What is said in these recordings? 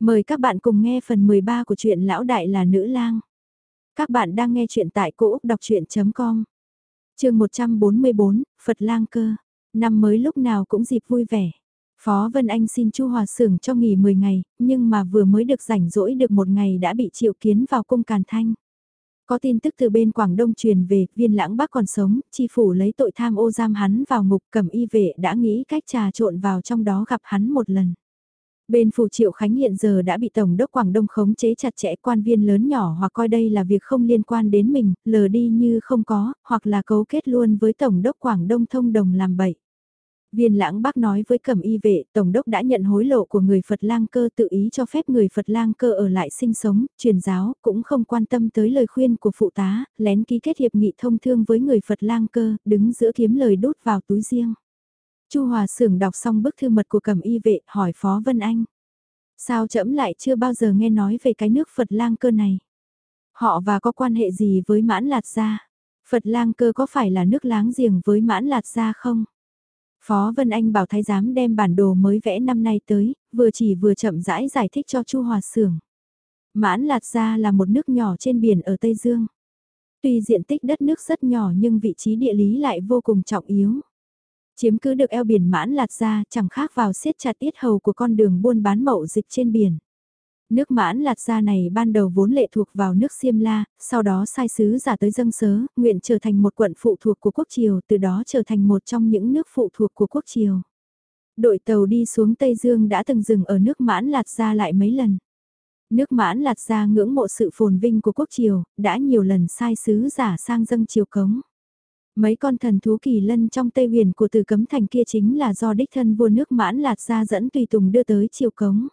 Mời các bạn cùng nghe phần 13 của truyện Lão Đại là Nữ lang. Các bạn đang nghe truyện tại cỗ đọc chuyện.com. Trường 144, Phật lang cơ. Năm mới lúc nào cũng dịp vui vẻ. Phó Vân Anh xin Chu Hòa Sưởng cho nghỉ 10 ngày, nhưng mà vừa mới được rảnh rỗi được một ngày đã bị triệu kiến vào cung Càn Thanh. Có tin tức từ bên Quảng Đông truyền về, viên lãng bác còn sống, chi phủ lấy tội tham ô giam hắn vào ngục cầm y vệ đã nghĩ cách trà trộn vào trong đó gặp hắn một lần. Bên phủ Triệu Khánh hiện giờ đã bị Tổng đốc Quảng Đông khống chế chặt chẽ quan viên lớn nhỏ hoặc coi đây là việc không liên quan đến mình, lờ đi như không có, hoặc là cấu kết luôn với Tổng đốc Quảng Đông thông đồng làm bậy. Viên lãng bác nói với cẩm y vệ, Tổng đốc đã nhận hối lộ của người Phật lang cơ tự ý cho phép người Phật lang cơ ở lại sinh sống, truyền giáo, cũng không quan tâm tới lời khuyên của phụ tá, lén ký kết hiệp nghị thông thương với người Phật lang cơ, đứng giữa kiếm lời đút vào túi riêng. Chu Hòa Sưởng đọc xong bức thư mật của Cẩm Y vệ, hỏi Phó Vân Anh. Sao trẫm lại chưa bao giờ nghe nói về cái nước Phật lang cơ này? Họ và có quan hệ gì với mãn lạt gia? Phật lang cơ có phải là nước láng giềng với mãn lạt gia không? Phó Vân Anh bảo thái giám đem bản đồ mới vẽ năm nay tới, vừa chỉ vừa chậm rãi giải thích cho Chu Hòa Sưởng. Mãn Lạt Gia là một nước nhỏ trên biển ở Tây Dương. Tuy diện tích đất nước rất nhỏ nhưng vị trí địa lý lại vô cùng trọng yếu. Chiếm cứ được eo biển mãn lạt ra chẳng khác vào siết chặt ít hầu của con đường buôn bán mậu dịch trên biển. Nước mãn lạt ra này ban đầu vốn lệ thuộc vào nước Siêm La, sau đó sai sứ giả tới dâng sớ, nguyện trở thành một quận phụ thuộc của quốc triều, từ đó trở thành một trong những nước phụ thuộc của quốc triều. Đội tàu đi xuống Tây Dương đã từng dừng ở nước mãn lạt ra lại mấy lần. Nước mãn lạt ra ngưỡng mộ sự phồn vinh của quốc triều, đã nhiều lần sai sứ giả sang dâng triều cống. Mấy con thần thú kỳ lân trong tây huyền của từ cấm thành kia chính là do đích thân vua nước mãn lạt ra dẫn tùy tùng đưa tới triều cống.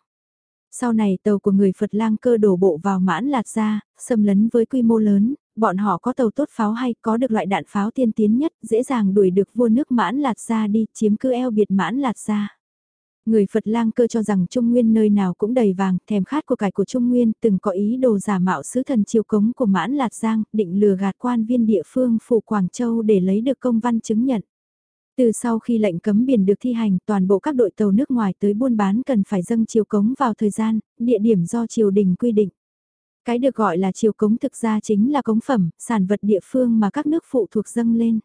Sau này tàu của người Phật lang cơ đổ bộ vào mãn lạt ra, xâm lấn với quy mô lớn, bọn họ có tàu tốt pháo hay có được loại đạn pháo tiên tiến nhất, dễ dàng đuổi được vua nước mãn lạt ra đi, chiếm cứ eo biệt mãn lạt ra. Người Phật lang cơ cho rằng Trung Nguyên nơi nào cũng đầy vàng, thèm khát của cải của Trung Nguyên từng có ý đồ giả mạo sứ thần chiều cống của Mãn Lạt Giang, định lừa gạt quan viên địa phương phủ Quảng Châu để lấy được công văn chứng nhận. Từ sau khi lệnh cấm biển được thi hành, toàn bộ các đội tàu nước ngoài tới buôn bán cần phải dâng chiều cống vào thời gian, địa điểm do triều đình quy định. Cái được gọi là chiều cống thực ra chính là cống phẩm, sản vật địa phương mà các nước phụ thuộc dâng lên.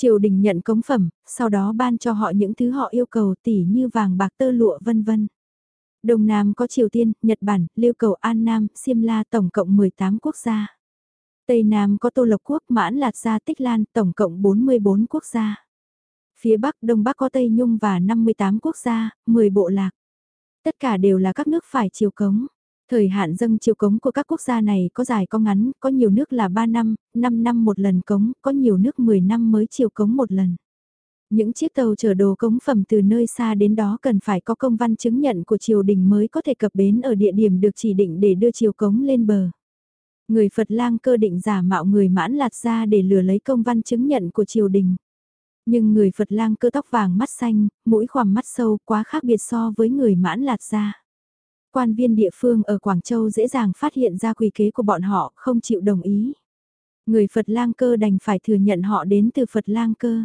Triều đình nhận cống phẩm, sau đó ban cho họ những thứ họ yêu cầu tỉ như vàng bạc tơ lụa vân vân. Đông Nam có Triều Tiên, Nhật Bản, Liêu cầu An Nam, Siêm La tổng cộng 18 quốc gia. Tây Nam có Tô Lộc Quốc, Mãn Lạt Gia, Tích Lan tổng cộng 44 quốc gia. Phía Bắc Đông Bắc có Tây Nhung và 58 quốc gia, 10 bộ lạc. Tất cả đều là các nước phải chiều cống. Thời hạn dâng chiều cống của các quốc gia này có dài có ngắn, có nhiều nước là 3 năm, 5 năm một lần cống, có nhiều nước 10 năm mới chiều cống một lần. Những chiếc tàu chở đồ cống phẩm từ nơi xa đến đó cần phải có công văn chứng nhận của triều đình mới có thể cập bến ở địa điểm được chỉ định để đưa chiều cống lên bờ. Người Phật lang cơ định giả mạo người mãn lạt ra để lừa lấy công văn chứng nhận của triều đình. Nhưng người Phật lang cơ tóc vàng mắt xanh, mũi khoằm mắt sâu quá khác biệt so với người mãn lạt ra. Quan viên địa phương ở Quảng Châu dễ dàng phát hiện ra quỷ kế của bọn họ, không chịu đồng ý. Người Phật lang cơ đành phải thừa nhận họ đến từ Phật lang cơ.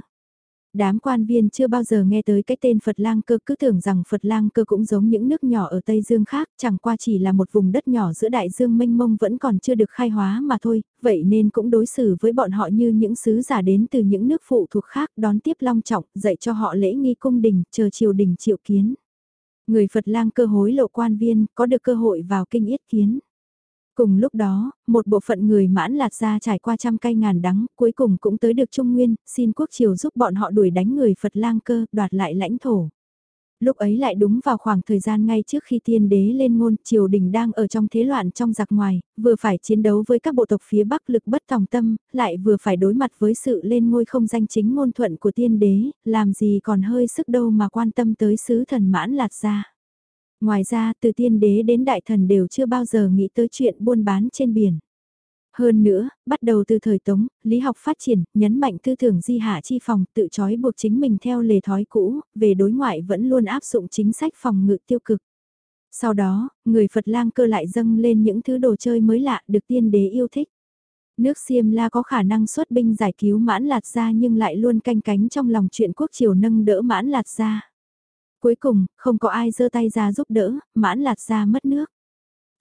Đám quan viên chưa bao giờ nghe tới cái tên Phật lang cơ cứ tưởng rằng Phật lang cơ cũng giống những nước nhỏ ở Tây Dương khác, chẳng qua chỉ là một vùng đất nhỏ giữa đại dương mênh mông vẫn còn chưa được khai hóa mà thôi, vậy nên cũng đối xử với bọn họ như những sứ giả đến từ những nước phụ thuộc khác đón tiếp long trọng, dạy cho họ lễ nghi cung đình, chờ triều đình triệu kiến. Người Phật lang cơ hối lộ quan viên có được cơ hội vào kinh yết kiến. Cùng lúc đó, một bộ phận người mãn lạt ra trải qua trăm cây ngàn đắng, cuối cùng cũng tới được Trung Nguyên, xin quốc triều giúp bọn họ đuổi đánh người Phật lang cơ, đoạt lại lãnh thổ. Lúc ấy lại đúng vào khoảng thời gian ngay trước khi tiên đế lên ngôn, triều đình đang ở trong thế loạn trong giặc ngoài, vừa phải chiến đấu với các bộ tộc phía Bắc lực bất tòng tâm, lại vừa phải đối mặt với sự lên ngôi không danh chính ngôn thuận của tiên đế, làm gì còn hơi sức đâu mà quan tâm tới sứ thần mãn lạt ra. Ngoài ra, từ tiên đế đến đại thần đều chưa bao giờ nghĩ tới chuyện buôn bán trên biển. Hơn nữa, bắt đầu từ thời Tống, lý học phát triển, nhấn mạnh tư tưởng di hạ chi phòng tự trói buộc chính mình theo lề thói cũ, về đối ngoại vẫn luôn áp dụng chính sách phòng ngự tiêu cực. Sau đó, người Phật lang cơ lại dâng lên những thứ đồ chơi mới lạ được tiên đế yêu thích. Nước Xiêm La có khả năng xuất binh giải cứu mãn lạt ra nhưng lại luôn canh cánh trong lòng chuyện quốc triều nâng đỡ mãn lạt ra. Cuối cùng, không có ai giơ tay ra giúp đỡ, mãn lạt ra mất nước.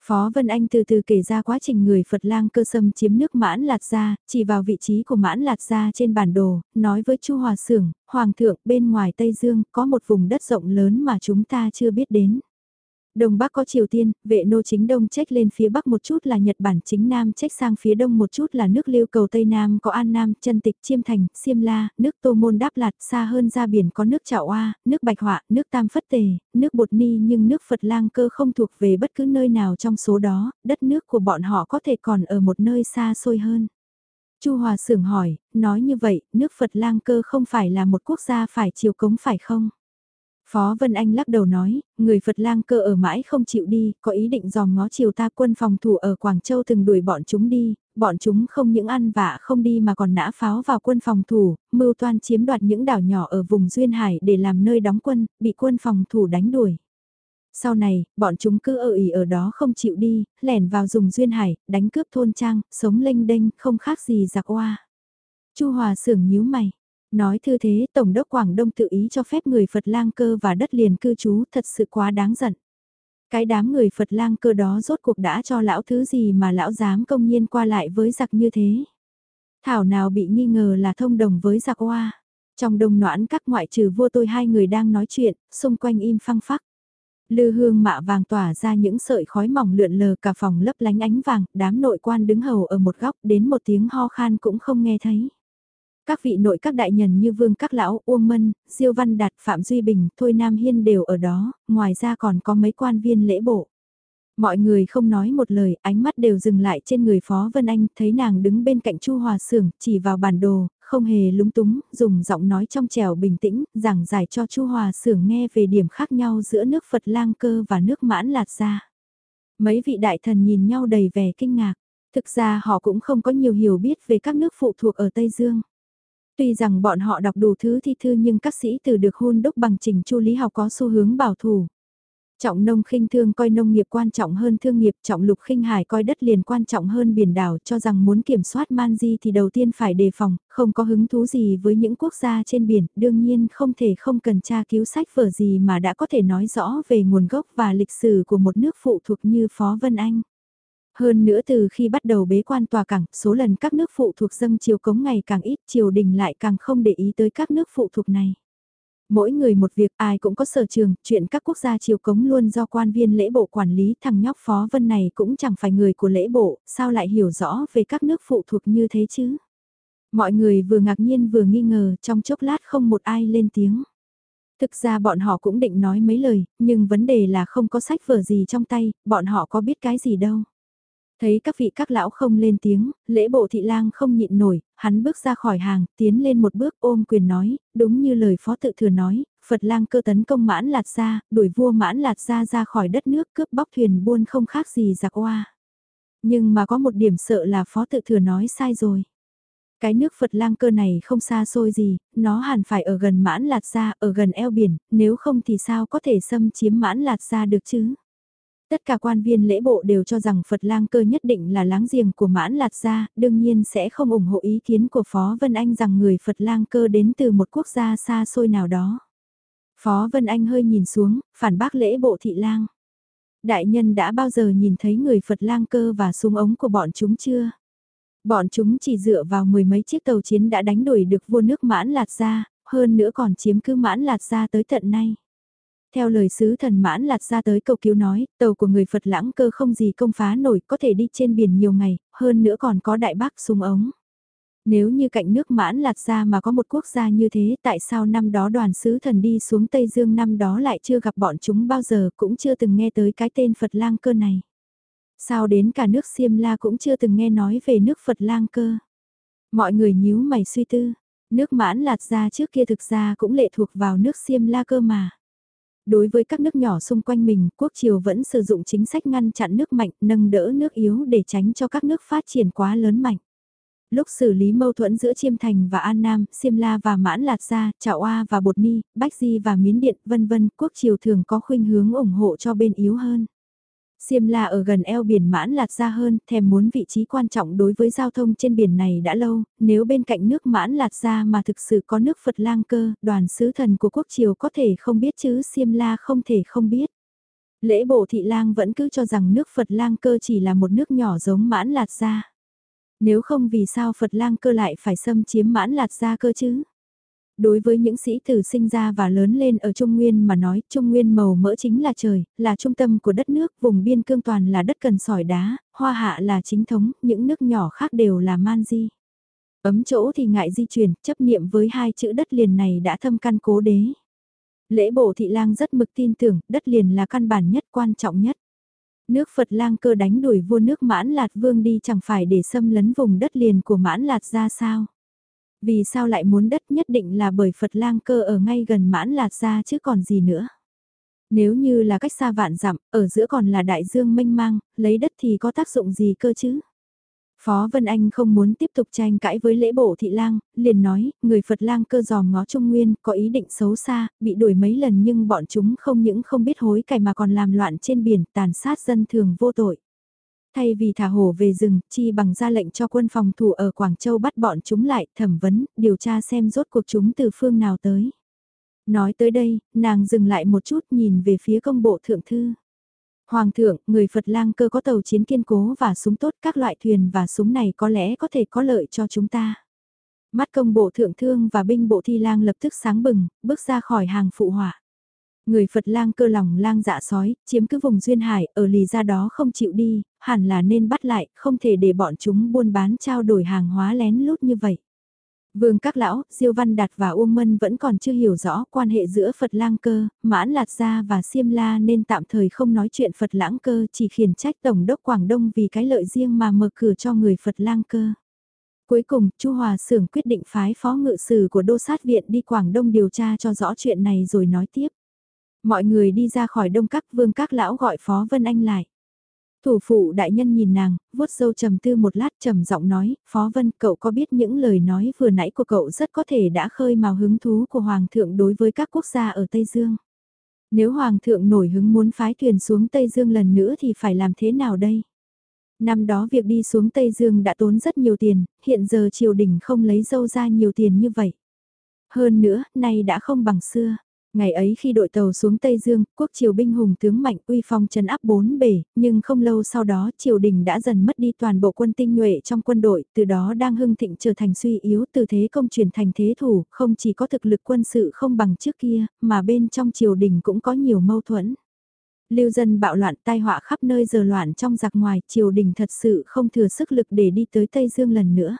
Phó Vân Anh từ từ kể ra quá trình người Phật lang cơ sâm chiếm nước mãn lạt ra, chỉ vào vị trí của mãn lạt ra trên bản đồ, nói với Chu Hòa Sưởng, Hoàng thượng bên ngoài Tây Dương có một vùng đất rộng lớn mà chúng ta chưa biết đến. Đông Bắc có Triều Tiên, vệ nô chính Đông trách lên phía Bắc một chút là Nhật Bản chính Nam trách sang phía Đông một chút là nước liêu cầu Tây Nam có An Nam, chân Tịch, Chiêm Thành, Siêm La, nước Tô Môn Đáp Lạt xa hơn ra biển có nước Trạo Oa, nước Bạch Họa, nước Tam Phất Tề, nước Bột Ni nhưng nước Phật Lang cơ không thuộc về bất cứ nơi nào trong số đó, đất nước của bọn họ có thể còn ở một nơi xa xôi hơn. Chu Hòa Sưởng hỏi, nói như vậy, nước Phật Lang cơ không phải là một quốc gia phải chiều cống phải không? Phó Vân Anh lắc đầu nói, người Phật lang cơ ở mãi không chịu đi, có ý định dòm ngó chiều ta quân phòng thủ ở Quảng Châu từng đuổi bọn chúng đi, bọn chúng không những ăn vạ không đi mà còn nã pháo vào quân phòng thủ, mưu toan chiếm đoạt những đảo nhỏ ở vùng Duyên Hải để làm nơi đóng quân, bị quân phòng thủ đánh đuổi. Sau này, bọn chúng cứ ở ỉ ở đó không chịu đi, lẻn vào dùng Duyên Hải, đánh cướp thôn trang, sống lênh đênh, không khác gì giặc oa. Chu Hòa sưởng nhíu mày, Nói thư thế Tổng đốc Quảng Đông tự ý cho phép người Phật lang cơ và đất liền cư trú thật sự quá đáng giận. Cái đám người Phật lang cơ đó rốt cuộc đã cho lão thứ gì mà lão dám công nhiên qua lại với giặc như thế. Thảo nào bị nghi ngờ là thông đồng với giặc hoa. Trong đông noãn các ngoại trừ vua tôi hai người đang nói chuyện, xung quanh im phăng phắc. Lư hương mạ vàng tỏa ra những sợi khói mỏng lượn lờ cả phòng lấp lánh ánh vàng, đám nội quan đứng hầu ở một góc đến một tiếng ho khan cũng không nghe thấy. Các vị nội các đại nhân như Vương Các Lão, Uông Mân, Diêu Văn Đạt, Phạm Duy Bình, Thôi Nam Hiên đều ở đó, ngoài ra còn có mấy quan viên lễ bộ. Mọi người không nói một lời, ánh mắt đều dừng lại trên người Phó Vân Anh, thấy nàng đứng bên cạnh Chu Hòa Sưởng, chỉ vào bản đồ, không hề lúng túng, dùng giọng nói trong trẻo bình tĩnh, giảng giải cho Chu Hòa Sưởng nghe về điểm khác nhau giữa nước Phật Lang Cơ và nước Mãn Lạt Gia. Mấy vị đại thần nhìn nhau đầy vẻ kinh ngạc, thực ra họ cũng không có nhiều hiểu biết về các nước phụ thuộc ở Tây Dương. Tuy rằng bọn họ đọc đủ thứ thi thư nhưng các sĩ từ được hôn đúc bằng trình chu lý học có xu hướng bảo thủ. Trọng nông khinh thương coi nông nghiệp quan trọng hơn thương nghiệp, trọng lục khinh hải coi đất liền quan trọng hơn biển đảo, cho rằng muốn kiểm soát man di thì đầu tiên phải đề phòng, không có hứng thú gì với những quốc gia trên biển, đương nhiên không thể không cần tra cứu sách vở gì mà đã có thể nói rõ về nguồn gốc và lịch sử của một nước phụ thuộc như Phó Vân Anh. Hơn nữa từ khi bắt đầu bế quan tòa cảng, số lần các nước phụ thuộc dâng chiều cống ngày càng ít, triều đình lại càng không để ý tới các nước phụ thuộc này. Mỗi người một việc ai cũng có sở trường, chuyện các quốc gia triều cống luôn do quan viên lễ bộ quản lý thằng nhóc phó vân này cũng chẳng phải người của lễ bộ, sao lại hiểu rõ về các nước phụ thuộc như thế chứ? Mọi người vừa ngạc nhiên vừa nghi ngờ, trong chốc lát không một ai lên tiếng. Thực ra bọn họ cũng định nói mấy lời, nhưng vấn đề là không có sách vở gì trong tay, bọn họ có biết cái gì đâu. Thấy các vị các lão không lên tiếng, lễ bộ thị lang không nhịn nổi, hắn bước ra khỏi hàng, tiến lên một bước ôm quyền nói, đúng như lời phó tự thừa nói, Phật lang cơ tấn công mãn lạt ra, đuổi vua mãn lạt ra ra khỏi đất nước cướp bóc thuyền buôn không khác gì giặc oa. Nhưng mà có một điểm sợ là phó tự thừa nói sai rồi. Cái nước Phật lang cơ này không xa xôi gì, nó hẳn phải ở gần mãn lạt ra, ở gần eo biển, nếu không thì sao có thể xâm chiếm mãn lạt ra được chứ? Tất cả quan viên lễ bộ đều cho rằng Phật lang cơ nhất định là láng giềng của mãn lạt gia, đương nhiên sẽ không ủng hộ ý kiến của Phó Vân Anh rằng người Phật lang cơ đến từ một quốc gia xa xôi nào đó. Phó Vân Anh hơi nhìn xuống, phản bác lễ bộ thị lang. Đại nhân đã bao giờ nhìn thấy người Phật lang cơ và súng ống của bọn chúng chưa? Bọn chúng chỉ dựa vào mười mấy chiếc tàu chiến đã đánh đuổi được vua nước mãn lạt gia, hơn nữa còn chiếm cứ mãn lạt gia tới tận nay. Theo lời sứ thần mãn lạt ra tới cầu cứu nói, tàu của người Phật lãng cơ không gì công phá nổi có thể đi trên biển nhiều ngày, hơn nữa còn có đại bác súng ống. Nếu như cạnh nước mãn lạt ra mà có một quốc gia như thế tại sao năm đó đoàn sứ thần đi xuống Tây Dương năm đó lại chưa gặp bọn chúng bao giờ cũng chưa từng nghe tới cái tên Phật lang cơ này. Sao đến cả nước Siêm La cũng chưa từng nghe nói về nước Phật lang cơ. Mọi người nhíu mày suy tư, nước mãn lạt ra trước kia thực ra cũng lệ thuộc vào nước Siêm La cơ mà. Đối với các nước nhỏ xung quanh mình, quốc triều vẫn sử dụng chính sách ngăn chặn nước mạnh, nâng đỡ nước yếu để tránh cho các nước phát triển quá lớn mạnh. Lúc xử lý mâu thuẫn giữa Chiêm Thành và An Nam, Siêm La và Mãn Lạt Gia, Chảo A và Bột Ni, Bách Di và Miến Điện, vân vân, quốc triều thường có khuynh hướng ủng hộ cho bên yếu hơn. Siêm La ở gần eo biển mãn lạt ra hơn, thèm muốn vị trí quan trọng đối với giao thông trên biển này đã lâu, nếu bên cạnh nước mãn lạt ra mà thực sự có nước Phật lang cơ, đoàn sứ thần của quốc triều có thể không biết chứ Siêm La không thể không biết. Lễ bộ thị lang vẫn cứ cho rằng nước Phật lang cơ chỉ là một nước nhỏ giống mãn lạt ra. Nếu không vì sao Phật lang cơ lại phải xâm chiếm mãn lạt ra cơ chứ? Đối với những sĩ tử sinh ra và lớn lên ở Trung Nguyên mà nói, Trung Nguyên màu mỡ chính là trời, là trung tâm của đất nước, vùng biên cương toàn là đất cần sỏi đá, hoa hạ là chính thống, những nước nhỏ khác đều là man di. Ấm chỗ thì ngại di chuyển, chấp niệm với hai chữ đất liền này đã thâm căn cố đế. Lễ bộ thị lang rất mực tin tưởng, đất liền là căn bản nhất quan trọng nhất. Nước Phật lang cơ đánh đuổi vua nước mãn lạt vương đi chẳng phải để xâm lấn vùng đất liền của mãn lạt ra sao. Vì sao lại muốn đất nhất định là bởi Phật lang cơ ở ngay gần mãn lạt ra chứ còn gì nữa. Nếu như là cách xa vạn dặm, ở giữa còn là đại dương mênh mang, lấy đất thì có tác dụng gì cơ chứ? Phó Vân Anh không muốn tiếp tục tranh cãi với lễ bộ thị lang, liền nói, người Phật lang cơ giòm ngó Trung Nguyên, có ý định xấu xa, bị đuổi mấy lần nhưng bọn chúng không những không biết hối cải mà còn làm loạn trên biển, tàn sát dân thường vô tội. Thay vì thả hổ về rừng, chi bằng ra lệnh cho quân phòng thủ ở Quảng Châu bắt bọn chúng lại, thẩm vấn, điều tra xem rốt cuộc chúng từ phương nào tới. Nói tới đây, nàng dừng lại một chút nhìn về phía công bộ thượng thư. Hoàng thượng, người Phật lang cơ có tàu chiến kiên cố và súng tốt các loại thuyền và súng này có lẽ có thể có lợi cho chúng ta. Mắt công bộ thượng thương và binh bộ thi lang lập tức sáng bừng, bước ra khỏi hàng phụ hỏa. Người Phật lang cơ lòng lang dạ sói, chiếm cứ vùng duyên hải, ở lì ra đó không chịu đi, hẳn là nên bắt lại, không thể để bọn chúng buôn bán trao đổi hàng hóa lén lút như vậy. Vương các lão, Diêu Văn Đạt và Uông Mân vẫn còn chưa hiểu rõ quan hệ giữa Phật lang cơ, Mãn Lạt Gia và Siêm La nên tạm thời không nói chuyện Phật lãng cơ chỉ khiển trách Tổng đốc Quảng Đông vì cái lợi riêng mà mở cửa cho người Phật lang cơ. Cuối cùng, Chu Hòa Sưởng quyết định phái phó ngự sử của Đô Sát Viện đi Quảng Đông điều tra cho rõ chuyện này rồi nói tiếp. Mọi người đi ra khỏi đông các vương các lão gọi Phó Vân Anh lại. Thủ phụ đại nhân nhìn nàng, vuốt râu trầm tư một lát trầm giọng nói, Phó Vân cậu có biết những lời nói vừa nãy của cậu rất có thể đã khơi mào hứng thú của Hoàng thượng đối với các quốc gia ở Tây Dương. Nếu Hoàng thượng nổi hứng muốn phái thuyền xuống Tây Dương lần nữa thì phải làm thế nào đây? Năm đó việc đi xuống Tây Dương đã tốn rất nhiều tiền, hiện giờ triều đình không lấy dâu ra nhiều tiền như vậy. Hơn nữa, nay đã không bằng xưa. Ngày ấy khi đội tàu xuống Tây Dương, quốc triều binh hùng tướng mạnh uy phong trấn áp bốn bể, nhưng không lâu sau đó triều đình đã dần mất đi toàn bộ quân tinh nhuệ trong quân đội, từ đó đang hưng thịnh trở thành suy yếu từ thế công chuyển thành thế thủ, không chỉ có thực lực quân sự không bằng trước kia, mà bên trong triều đình cũng có nhiều mâu thuẫn. Lưu dân bạo loạn tai họa khắp nơi giờ loạn trong giặc ngoài, triều đình thật sự không thừa sức lực để đi tới Tây Dương lần nữa.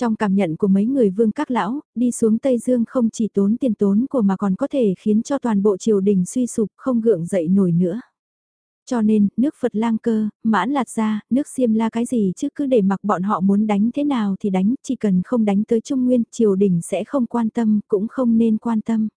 Trong cảm nhận của mấy người vương các lão, đi xuống Tây Dương không chỉ tốn tiền tốn của mà còn có thể khiến cho toàn bộ triều đình suy sụp không gượng dậy nổi nữa. Cho nên, nước Phật lang cơ, mãn lạt ra, nước xiêm la cái gì chứ cứ để mặc bọn họ muốn đánh thế nào thì đánh, chỉ cần không đánh tới Trung Nguyên, triều đình sẽ không quan tâm, cũng không nên quan tâm.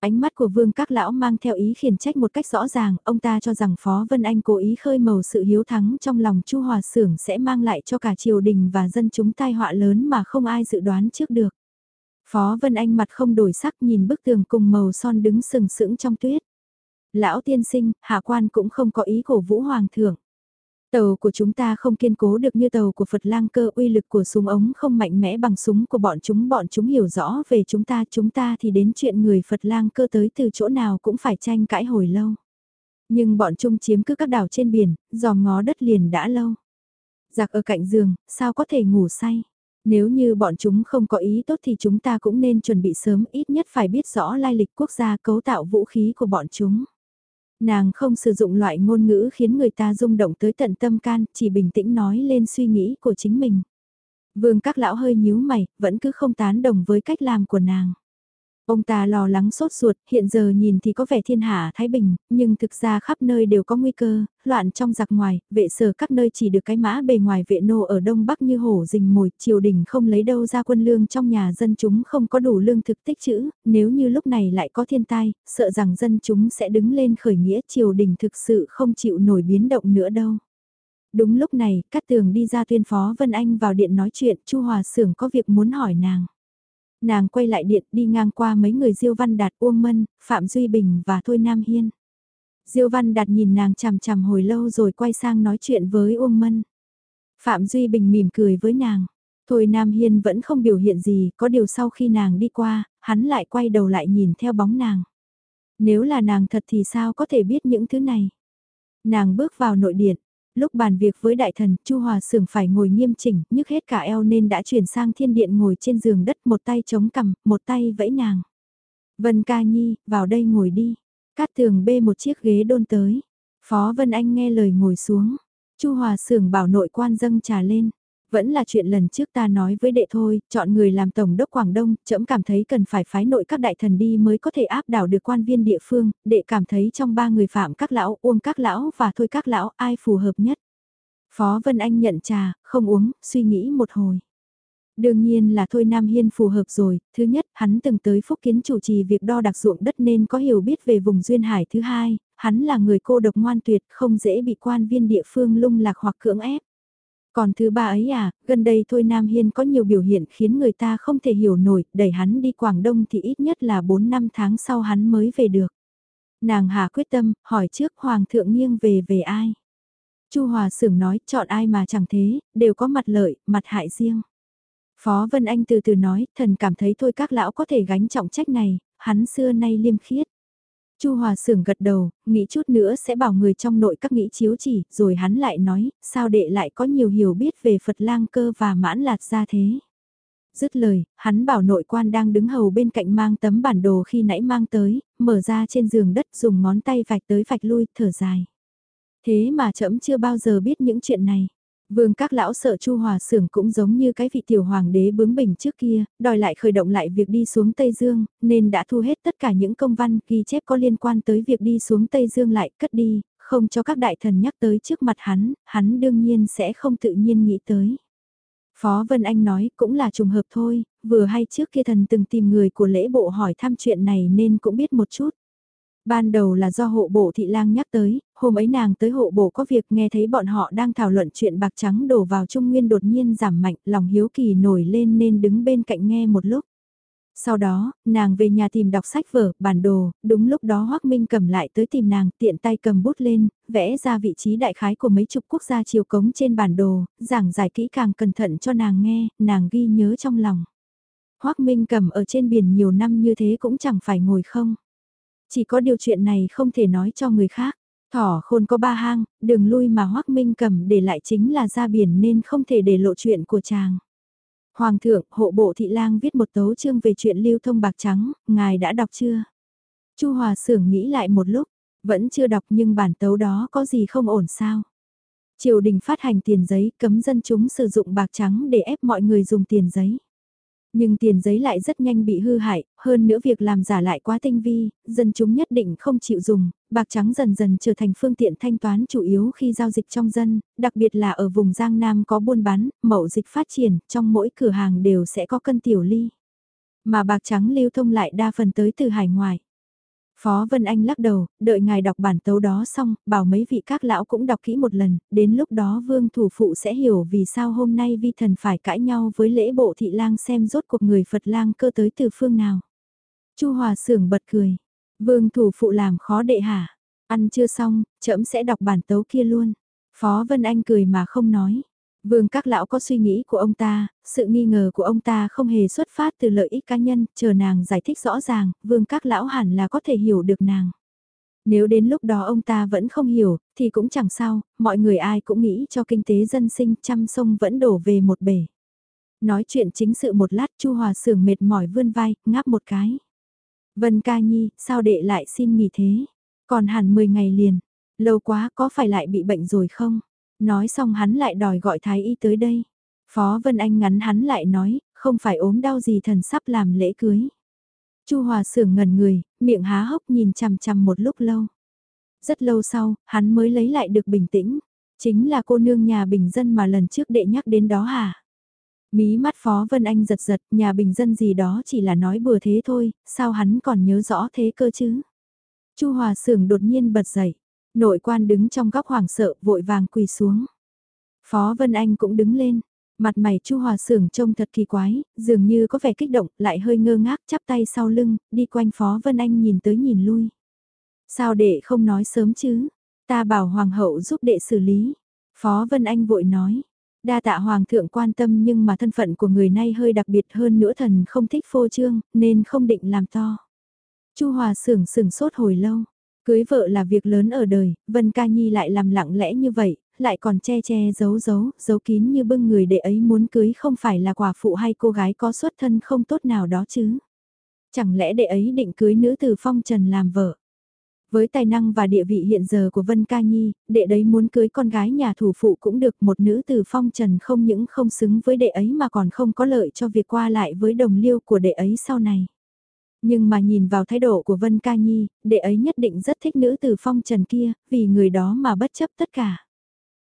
Ánh mắt của vương các lão mang theo ý khiển trách một cách rõ ràng, ông ta cho rằng Phó Vân Anh cố ý khơi màu sự hiếu thắng trong lòng Chu Hòa Sưởng sẽ mang lại cho cả triều đình và dân chúng tai họa lớn mà không ai dự đoán trước được. Phó Vân Anh mặt không đổi sắc nhìn bức tường cùng màu son đứng sừng sững trong tuyết. Lão tiên sinh, hạ quan cũng không có ý cổ vũ hoàng thượng. Tàu của chúng ta không kiên cố được như tàu của Phật lang cơ uy lực của súng ống không mạnh mẽ bằng súng của bọn chúng. Bọn chúng hiểu rõ về chúng ta, chúng ta thì đến chuyện người Phật lang cơ tới từ chỗ nào cũng phải tranh cãi hồi lâu. Nhưng bọn chúng chiếm cứ các đảo trên biển, dòm ngó đất liền đã lâu. Giặc ở cạnh giường, sao có thể ngủ say? Nếu như bọn chúng không có ý tốt thì chúng ta cũng nên chuẩn bị sớm ít nhất phải biết rõ lai lịch quốc gia cấu tạo vũ khí của bọn chúng. Nàng không sử dụng loại ngôn ngữ khiến người ta rung động tới tận tâm can, chỉ bình tĩnh nói lên suy nghĩ của chính mình. Vương các lão hơi nhíu mày, vẫn cứ không tán đồng với cách làm của nàng. Ông ta lo lắng sốt ruột, hiện giờ nhìn thì có vẻ thiên hạ thái bình, nhưng thực ra khắp nơi đều có nguy cơ, loạn trong giặc ngoài, vệ sở các nơi chỉ được cái mã bề ngoài vệ nô ở đông bắc như hổ rình mồi, triều đình không lấy đâu ra quân lương trong nhà dân chúng không có đủ lương thực tích trữ, nếu như lúc này lại có thiên tai, sợ rằng dân chúng sẽ đứng lên khởi nghĩa triều đình thực sự không chịu nổi biến động nữa đâu. Đúng lúc này, Cát Tường đi ra tuyên phó Vân Anh vào điện nói chuyện, Chu Hòa Sưởng có việc muốn hỏi nàng. Nàng quay lại điện đi ngang qua mấy người Diêu Văn Đạt Uông Mân, Phạm Duy Bình và Thôi Nam Hiên. Diêu Văn Đạt nhìn nàng chằm chằm hồi lâu rồi quay sang nói chuyện với Uông Mân. Phạm Duy Bình mỉm cười với nàng. Thôi Nam Hiên vẫn không biểu hiện gì, có điều sau khi nàng đi qua, hắn lại quay đầu lại nhìn theo bóng nàng. Nếu là nàng thật thì sao có thể biết những thứ này? Nàng bước vào nội điện, lúc bàn việc với đại thần, Chu Hòa Sưởng phải ngồi nghiêm chỉnh, nhức hết cả eo nên đã chuyển sang thiên điện ngồi trên giường đất một tay chống cằm, một tay vẫy nàng. Vân ca nhi, vào đây ngồi đi. Cát tường bê một chiếc ghế đôn tới. Phó Vân Anh nghe lời ngồi xuống. Chu Hòa Sưởng bảo nội quan dâng trà lên. Vẫn là chuyện lần trước ta nói với đệ thôi, chọn người làm tổng đốc Quảng Đông, trẫm cảm thấy cần phải phái nội các đại thần đi mới có thể áp đảo được quan viên địa phương, đệ cảm thấy trong ba người phạm các lão, uông các lão và thôi các lão ai phù hợp nhất. Phó Vân Anh nhận trà, không uống, suy nghĩ một hồi. Đương nhiên là Thôi Nam Hiên phù hợp rồi, thứ nhất, hắn từng tới Phúc Kiến chủ trì việc đo đặc ruộng đất nên có hiểu biết về vùng Duyên Hải thứ hai, hắn là người cô độc ngoan tuyệt, không dễ bị quan viên địa phương lung lạc hoặc cưỡng ép. Còn thứ ba ấy à, gần đây Thôi Nam Hiên có nhiều biểu hiện khiến người ta không thể hiểu nổi, đẩy hắn đi Quảng Đông thì ít nhất là 4 năm tháng sau hắn mới về được. Nàng hà quyết tâm, hỏi trước Hoàng thượng nghiêng về về ai? Chu Hòa Sưởng nói, chọn ai mà chẳng thế, đều có mặt lợi, mặt hại riêng. Phó Vân Anh từ từ nói, thần cảm thấy thôi các lão có thể gánh trọng trách này, hắn xưa nay liêm khiết. Chu Hòa Sưởng gật đầu, nghĩ chút nữa sẽ bảo người trong nội các nghĩ chiếu chỉ, rồi hắn lại nói, sao đệ lại có nhiều hiểu biết về Phật lang cơ và mãn lạt ra thế. Dứt lời, hắn bảo nội quan đang đứng hầu bên cạnh mang tấm bản đồ khi nãy mang tới, mở ra trên giường đất dùng ngón tay vạch tới vạch lui, thở dài. Thế mà trẫm chưa bao giờ biết những chuyện này. Vương các lão sợ Chu Hòa Sưởng cũng giống như cái vị tiểu hoàng đế bướng bỉnh trước kia, đòi lại khởi động lại việc đi xuống Tây Dương, nên đã thu hết tất cả những công văn ghi chép có liên quan tới việc đi xuống Tây Dương lại cất đi, không cho các đại thần nhắc tới trước mặt hắn, hắn đương nhiên sẽ không tự nhiên nghĩ tới. Phó Vân Anh nói cũng là trùng hợp thôi, vừa hay trước kia thần từng tìm người của lễ bộ hỏi thăm chuyện này nên cũng biết một chút. Ban đầu là do hộ bộ thị lang nhắc tới, hôm ấy nàng tới hộ bộ có việc nghe thấy bọn họ đang thảo luận chuyện bạc trắng đổ vào Trung Nguyên đột nhiên giảm mạnh, lòng hiếu kỳ nổi lên nên đứng bên cạnh nghe một lúc. Sau đó, nàng về nhà tìm đọc sách vở, bản đồ, đúng lúc đó Hoác Minh cầm lại tới tìm nàng, tiện tay cầm bút lên, vẽ ra vị trí đại khái của mấy chục quốc gia chiều cống trên bản đồ, giảng giải kỹ càng cẩn thận cho nàng nghe, nàng ghi nhớ trong lòng. Hoác Minh cầm ở trên biển nhiều năm như thế cũng chẳng phải ngồi không. Chỉ có điều chuyện này không thể nói cho người khác. Thỏ khôn có ba hang, đường lui mà Hoác Minh cầm để lại chính là ra biển nên không thể để lộ chuyện của chàng. Hoàng thượng, hộ bộ thị lang viết một tấu chương về chuyện lưu thông bạc trắng, ngài đã đọc chưa? Chu Hòa Sưởng nghĩ lại một lúc, vẫn chưa đọc nhưng bản tấu đó có gì không ổn sao? Triều đình phát hành tiền giấy cấm dân chúng sử dụng bạc trắng để ép mọi người dùng tiền giấy. Nhưng tiền giấy lại rất nhanh bị hư hại, hơn nữa việc làm giả lại quá tinh vi, dân chúng nhất định không chịu dùng, bạc trắng dần dần trở thành phương tiện thanh toán chủ yếu khi giao dịch trong dân, đặc biệt là ở vùng Giang Nam có buôn bán, mậu dịch phát triển, trong mỗi cửa hàng đều sẽ có cân tiểu ly. Mà bạc trắng lưu thông lại đa phần tới từ hải ngoại. Phó Vân Anh lắc đầu, đợi ngài đọc bản tấu đó xong, bảo mấy vị các lão cũng đọc kỹ một lần, đến lúc đó vương thủ phụ sẽ hiểu vì sao hôm nay vi thần phải cãi nhau với lễ bộ thị lang xem rốt cuộc người Phật lang cơ tới từ phương nào. Chu Hòa Sưởng bật cười, vương thủ phụ làm khó đệ hả, ăn chưa xong, trẫm sẽ đọc bản tấu kia luôn. Phó Vân Anh cười mà không nói. Vương các lão có suy nghĩ của ông ta, sự nghi ngờ của ông ta không hề xuất phát từ lợi ích cá nhân, chờ nàng giải thích rõ ràng, vương các lão hẳn là có thể hiểu được nàng. Nếu đến lúc đó ông ta vẫn không hiểu, thì cũng chẳng sao, mọi người ai cũng nghĩ cho kinh tế dân sinh trăm sông vẫn đổ về một bể. Nói chuyện chính sự một lát Chu Hòa Sưởng mệt mỏi vươn vai, ngáp một cái. Vân ca nhi, sao đệ lại xin nghỉ thế? Còn hẳn 10 ngày liền, lâu quá có phải lại bị bệnh rồi không? Nói xong hắn lại đòi gọi thái y tới đây. Phó Vân Anh ngắn hắn lại nói, không phải ốm đau gì thần sắp làm lễ cưới. Chu Hòa Sưởng ngẩn người, miệng há hốc nhìn chằm chằm một lúc lâu. Rất lâu sau, hắn mới lấy lại được bình tĩnh. Chính là cô nương nhà bình dân mà lần trước đệ nhắc đến đó hả? Mí mắt Phó Vân Anh giật giật, nhà bình dân gì đó chỉ là nói bừa thế thôi, sao hắn còn nhớ rõ thế cơ chứ? Chu Hòa Sưởng đột nhiên bật dậy, Nội quan đứng trong góc hoảng sợ vội vàng quỳ xuống. Phó Vân Anh cũng đứng lên. Mặt mày Chu Hòa Sưởng trông thật kỳ quái, dường như có vẻ kích động, lại hơi ngơ ngác chắp tay sau lưng, đi quanh Phó Vân Anh nhìn tới nhìn lui. Sao đệ không nói sớm chứ? Ta bảo hoàng hậu giúp đệ xử lý. Phó Vân Anh vội nói. Đa tạ hoàng thượng quan tâm nhưng mà thân phận của người nay hơi đặc biệt hơn nữa thần không thích phô trương nên không định làm to. Chu Hòa sưởng sừng sốt hồi lâu. Cưới vợ là việc lớn ở đời, Vân Ca Nhi lại làm lặng lẽ như vậy, lại còn che che giấu giấu, giấu kín như bưng người để ấy muốn cưới không phải là quả phụ hay cô gái có xuất thân không tốt nào đó chứ. Chẳng lẽ đệ ấy định cưới nữ từ phong trần làm vợ? Với tài năng và địa vị hiện giờ của Vân Ca Nhi, đệ đấy muốn cưới con gái nhà thủ phụ cũng được một nữ từ phong trần không những không xứng với đệ ấy mà còn không có lợi cho việc qua lại với đồng liêu của đệ ấy sau này. Nhưng mà nhìn vào thái độ của Vân Ca Nhi, đệ ấy nhất định rất thích nữ từ phong trần kia, vì người đó mà bất chấp tất cả.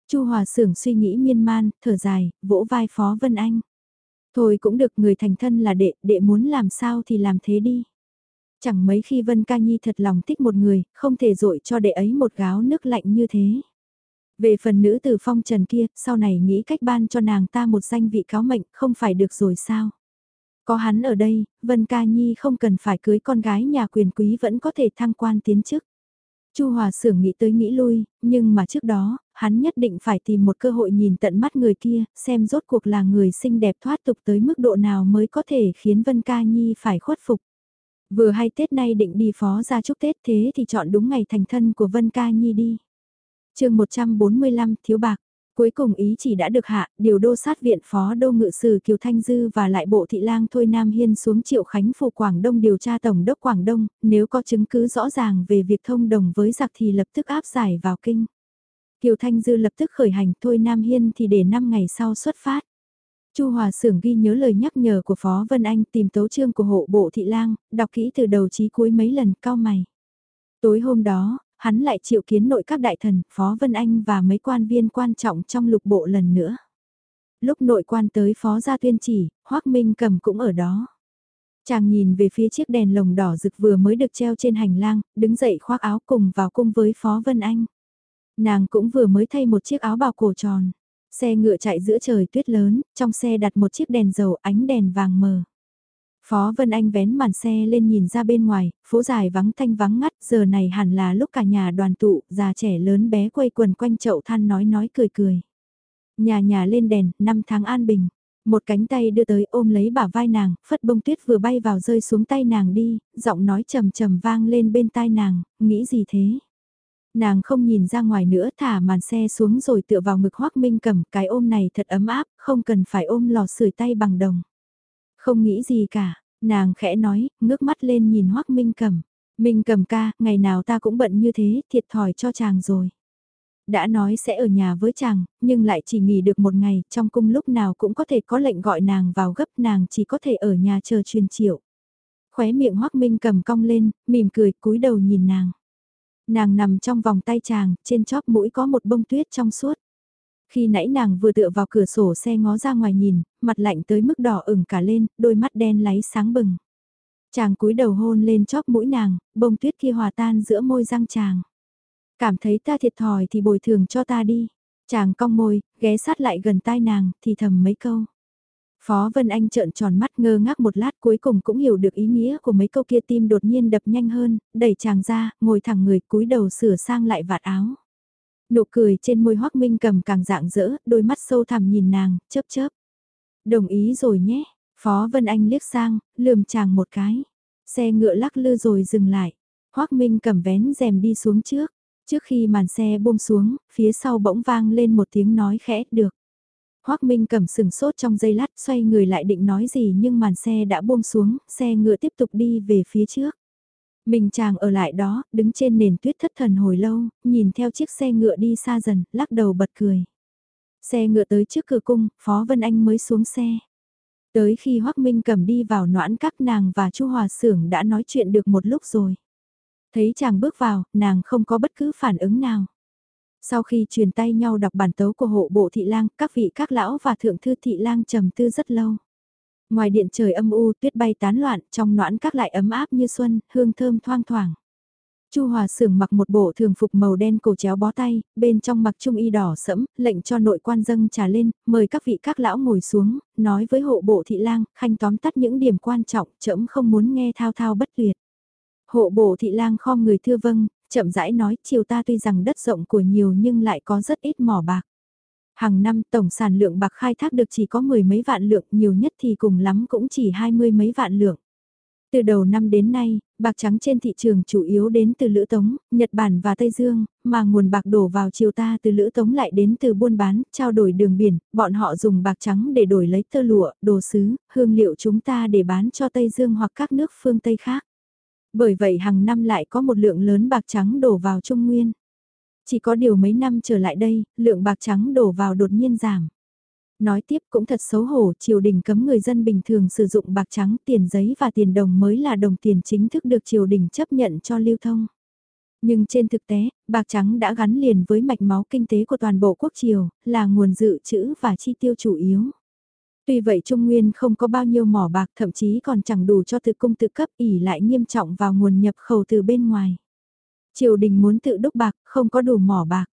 Chu Hòa Sưởng suy nghĩ miên man, thở dài, vỗ vai Phó Vân Anh. Thôi cũng được người thành thân là đệ, đệ muốn làm sao thì làm thế đi. Chẳng mấy khi Vân Ca Nhi thật lòng thích một người, không thể dội cho đệ ấy một gáo nước lạnh như thế. Về phần nữ từ phong trần kia, sau này nghĩ cách ban cho nàng ta một danh vị cáo mệnh, không phải được rồi sao? Có hắn ở đây, Vân Ca Nhi không cần phải cưới con gái nhà quyền quý vẫn có thể thăng quan tiến chức. Chu Hòa Sưởng nghĩ tới nghĩ lui, nhưng mà trước đó, hắn nhất định phải tìm một cơ hội nhìn tận mắt người kia, xem rốt cuộc là người xinh đẹp thoát tục tới mức độ nào mới có thể khiến Vân Ca Nhi phải khuất phục. Vừa hay Tết nay định đi phó ra chúc Tết thế thì chọn đúng ngày thành thân của Vân Ca Nhi đi. chương 145 Thiếu Bạc Cuối cùng ý chỉ đã được hạ, điều đô sát viện phó đô ngự sử Kiều Thanh Dư và lại bộ thị lang Thôi Nam Hiên xuống Triệu Khánh phủ Quảng Đông điều tra Tổng đốc Quảng Đông, nếu có chứng cứ rõ ràng về việc thông đồng với giặc thì lập tức áp giải vào kinh. Kiều Thanh Dư lập tức khởi hành Thôi Nam Hiên thì để 5 ngày sau xuất phát. Chu Hòa Sưởng ghi nhớ lời nhắc nhở của Phó Vân Anh tìm tấu chương của hộ bộ thị lang, đọc kỹ từ đầu chí cuối mấy lần cao mày. Tối hôm đó, hắn lại chịu kiến nội các đại thần, Phó Vân Anh và mấy quan viên quan trọng trong lục bộ lần nữa. Lúc nội quan tới Phó Gia Tuyên chỉ, Hoác Minh cầm cũng ở đó. Chàng nhìn về phía chiếc đèn lồng đỏ rực vừa mới được treo trên hành lang, đứng dậy khoác áo cùng vào cung với Phó Vân Anh. Nàng cũng vừa mới thay một chiếc áo bào cổ tròn. Xe ngựa chạy giữa trời tuyết lớn, trong xe đặt một chiếc đèn dầu ánh đèn vàng mờ. Phó Vân Anh vén màn xe lên nhìn ra bên ngoài, phố dài vắng thanh vắng ngắt, giờ này hẳn là lúc cả nhà đoàn tụ, già trẻ lớn bé quây quần quanh chậu than nói nói cười cười. Nhà nhà lên đèn, năm tháng an bình. Một cánh tay đưa tới ôm lấy bả vai nàng, phất bông tuyết vừa bay vào rơi xuống tay nàng đi, giọng nói trầm trầm vang lên bên tai nàng, nghĩ gì thế? Nàng không nhìn ra ngoài nữa thả màn xe xuống rồi tựa vào ngực hoác minh cầm cái ôm này thật ấm áp, không cần phải ôm lò sưởi tay bằng đồng. Không nghĩ gì cả, nàng khẽ nói, ngước mắt lên nhìn hoác minh cầm. Minh cầm ca, ngày nào ta cũng bận như thế, thiệt thòi cho chàng rồi. Đã nói sẽ ở nhà với chàng, nhưng lại chỉ nghỉ được một ngày, trong cung lúc nào cũng có thể có lệnh gọi nàng vào gấp nàng chỉ có thể ở nhà chờ truyền triệu. Khóe miệng hoác minh cầm cong lên, mỉm cười cúi đầu nhìn nàng. Nàng nằm trong vòng tay chàng, trên chóp mũi có một bông tuyết trong suốt. Khi nãy nàng vừa tựa vào cửa sổ xe ngó ra ngoài nhìn, mặt lạnh tới mức đỏ ửng cả lên, đôi mắt đen láy sáng bừng. Chàng cúi đầu hôn lên chóp mũi nàng, bông tuyết kia hòa tan giữa môi răng chàng. Cảm thấy ta thiệt thòi thì bồi thường cho ta đi. Chàng cong môi, ghé sát lại gần tai nàng, thì thầm mấy câu. Phó Vân Anh trợn tròn mắt ngơ ngác một lát cuối cùng cũng hiểu được ý nghĩa của mấy câu kia tim đột nhiên đập nhanh hơn, đẩy chàng ra, ngồi thẳng người cúi đầu sửa sang lại vạt áo. Nụ cười trên môi Hoác Minh cầm càng dạng dỡ, đôi mắt sâu thẳm nhìn nàng, chớp chớp. Đồng ý rồi nhé, Phó Vân Anh liếc sang, lườm chàng một cái. Xe ngựa lắc lư rồi dừng lại. Hoác Minh cầm vén rèm đi xuống trước. Trước khi màn xe buông xuống, phía sau bỗng vang lên một tiếng nói khẽ, được. Hoác Minh cầm sừng sốt trong giây lát xoay người lại định nói gì nhưng màn xe đã buông xuống, xe ngựa tiếp tục đi về phía trước. Mình chàng ở lại đó, đứng trên nền tuyết thất thần hồi lâu, nhìn theo chiếc xe ngựa đi xa dần, lắc đầu bật cười. Xe ngựa tới trước cửa cung, Phó Vân Anh mới xuống xe. Tới khi Hoác Minh cầm đi vào noãn các nàng và Chu Hòa Sưởng đã nói chuyện được một lúc rồi. Thấy chàng bước vào, nàng không có bất cứ phản ứng nào. Sau khi truyền tay nhau đọc bản tấu của hộ bộ thị lang, các vị các lão và thượng thư thị lang trầm tư rất lâu. Ngoài điện trời âm u tuyết bay tán loạn, trong noãn các lại ấm áp như xuân, hương thơm thoang thoảng. Chu Hòa Sưởng mặc một bộ thường phục màu đen cổ chéo bó tay, bên trong mặc trung y đỏ sẫm, lệnh cho nội quan dâng trà lên, mời các vị các lão ngồi xuống, nói với hộ bộ thị lang, khanh tóm tắt những điểm quan trọng, chậm không muốn nghe thao thao bất tuyệt. Hộ bộ thị lang khom người thưa vâng, chậm rãi nói chiều ta tuy rằng đất rộng của nhiều nhưng lại có rất ít mỏ bạc. Hàng năm tổng sản lượng bạc khai thác được chỉ có mười mấy vạn lượng, nhiều nhất thì cùng lắm cũng chỉ hai mươi mấy vạn lượng. Từ đầu năm đến nay, bạc trắng trên thị trường chủ yếu đến từ Lữ Tống, Nhật Bản và Tây Dương, mà nguồn bạc đổ vào chiều ta từ Lữ Tống lại đến từ buôn bán, trao đổi đường biển, bọn họ dùng bạc trắng để đổi lấy tơ lụa, đồ sứ, hương liệu chúng ta để bán cho Tây Dương hoặc các nước phương Tây khác. Bởi vậy hàng năm lại có một lượng lớn bạc trắng đổ vào Trung Nguyên. Chỉ có điều mấy năm trở lại đây, lượng bạc trắng đổ vào đột nhiên giảm. Nói tiếp cũng thật xấu hổ, triều đình cấm người dân bình thường sử dụng bạc trắng, tiền giấy và tiền đồng mới là đồng tiền chính thức được triều đình chấp nhận cho lưu thông. Nhưng trên thực tế, bạc trắng đã gắn liền với mạch máu kinh tế của toàn bộ quốc triều, là nguồn dự trữ và chi tiêu chủ yếu. Tuy vậy Trung Nguyên không có bao nhiêu mỏ bạc thậm chí còn chẳng đủ cho tự cung tự cấp ỉ lại nghiêm trọng vào nguồn nhập khẩu từ bên ngoài. Triều đình muốn tự đúc bạc, không có đủ mỏ bạc.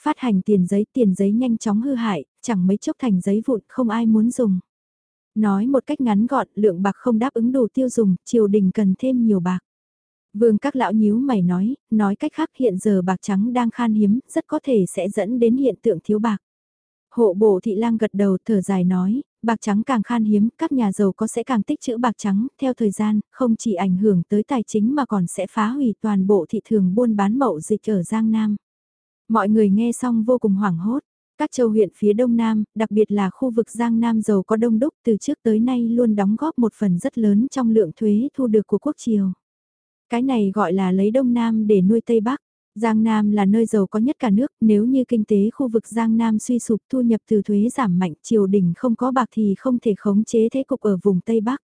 Phát hành tiền giấy, tiền giấy nhanh chóng hư hại, chẳng mấy chốc thành giấy vụn, không ai muốn dùng. Nói một cách ngắn gọn, lượng bạc không đáp ứng đủ tiêu dùng, triều đình cần thêm nhiều bạc. Vương các lão nhíu mày nói, nói cách khác hiện giờ bạc trắng đang khan hiếm, rất có thể sẽ dẫn đến hiện tượng thiếu bạc. Hộ bộ thị lang gật đầu thở dài nói, bạc trắng càng khan hiếm, các nhà giàu có sẽ càng tích trữ bạc trắng, theo thời gian, không chỉ ảnh hưởng tới tài chính mà còn sẽ phá hủy toàn bộ thị trường buôn bán mậu dịch ở Giang Nam. Mọi người nghe xong vô cùng hoảng hốt. Các châu huyện phía Đông Nam, đặc biệt là khu vực Giang Nam giàu có đông đúc từ trước tới nay luôn đóng góp một phần rất lớn trong lượng thuế thu được của quốc triều. Cái này gọi là lấy Đông Nam để nuôi Tây Bắc. Giang Nam là nơi giàu có nhất cả nước, nếu như kinh tế khu vực Giang Nam suy sụp thu nhập từ thuế giảm mạnh, triều đình không có bạc thì không thể khống chế thế cục ở vùng Tây Bắc.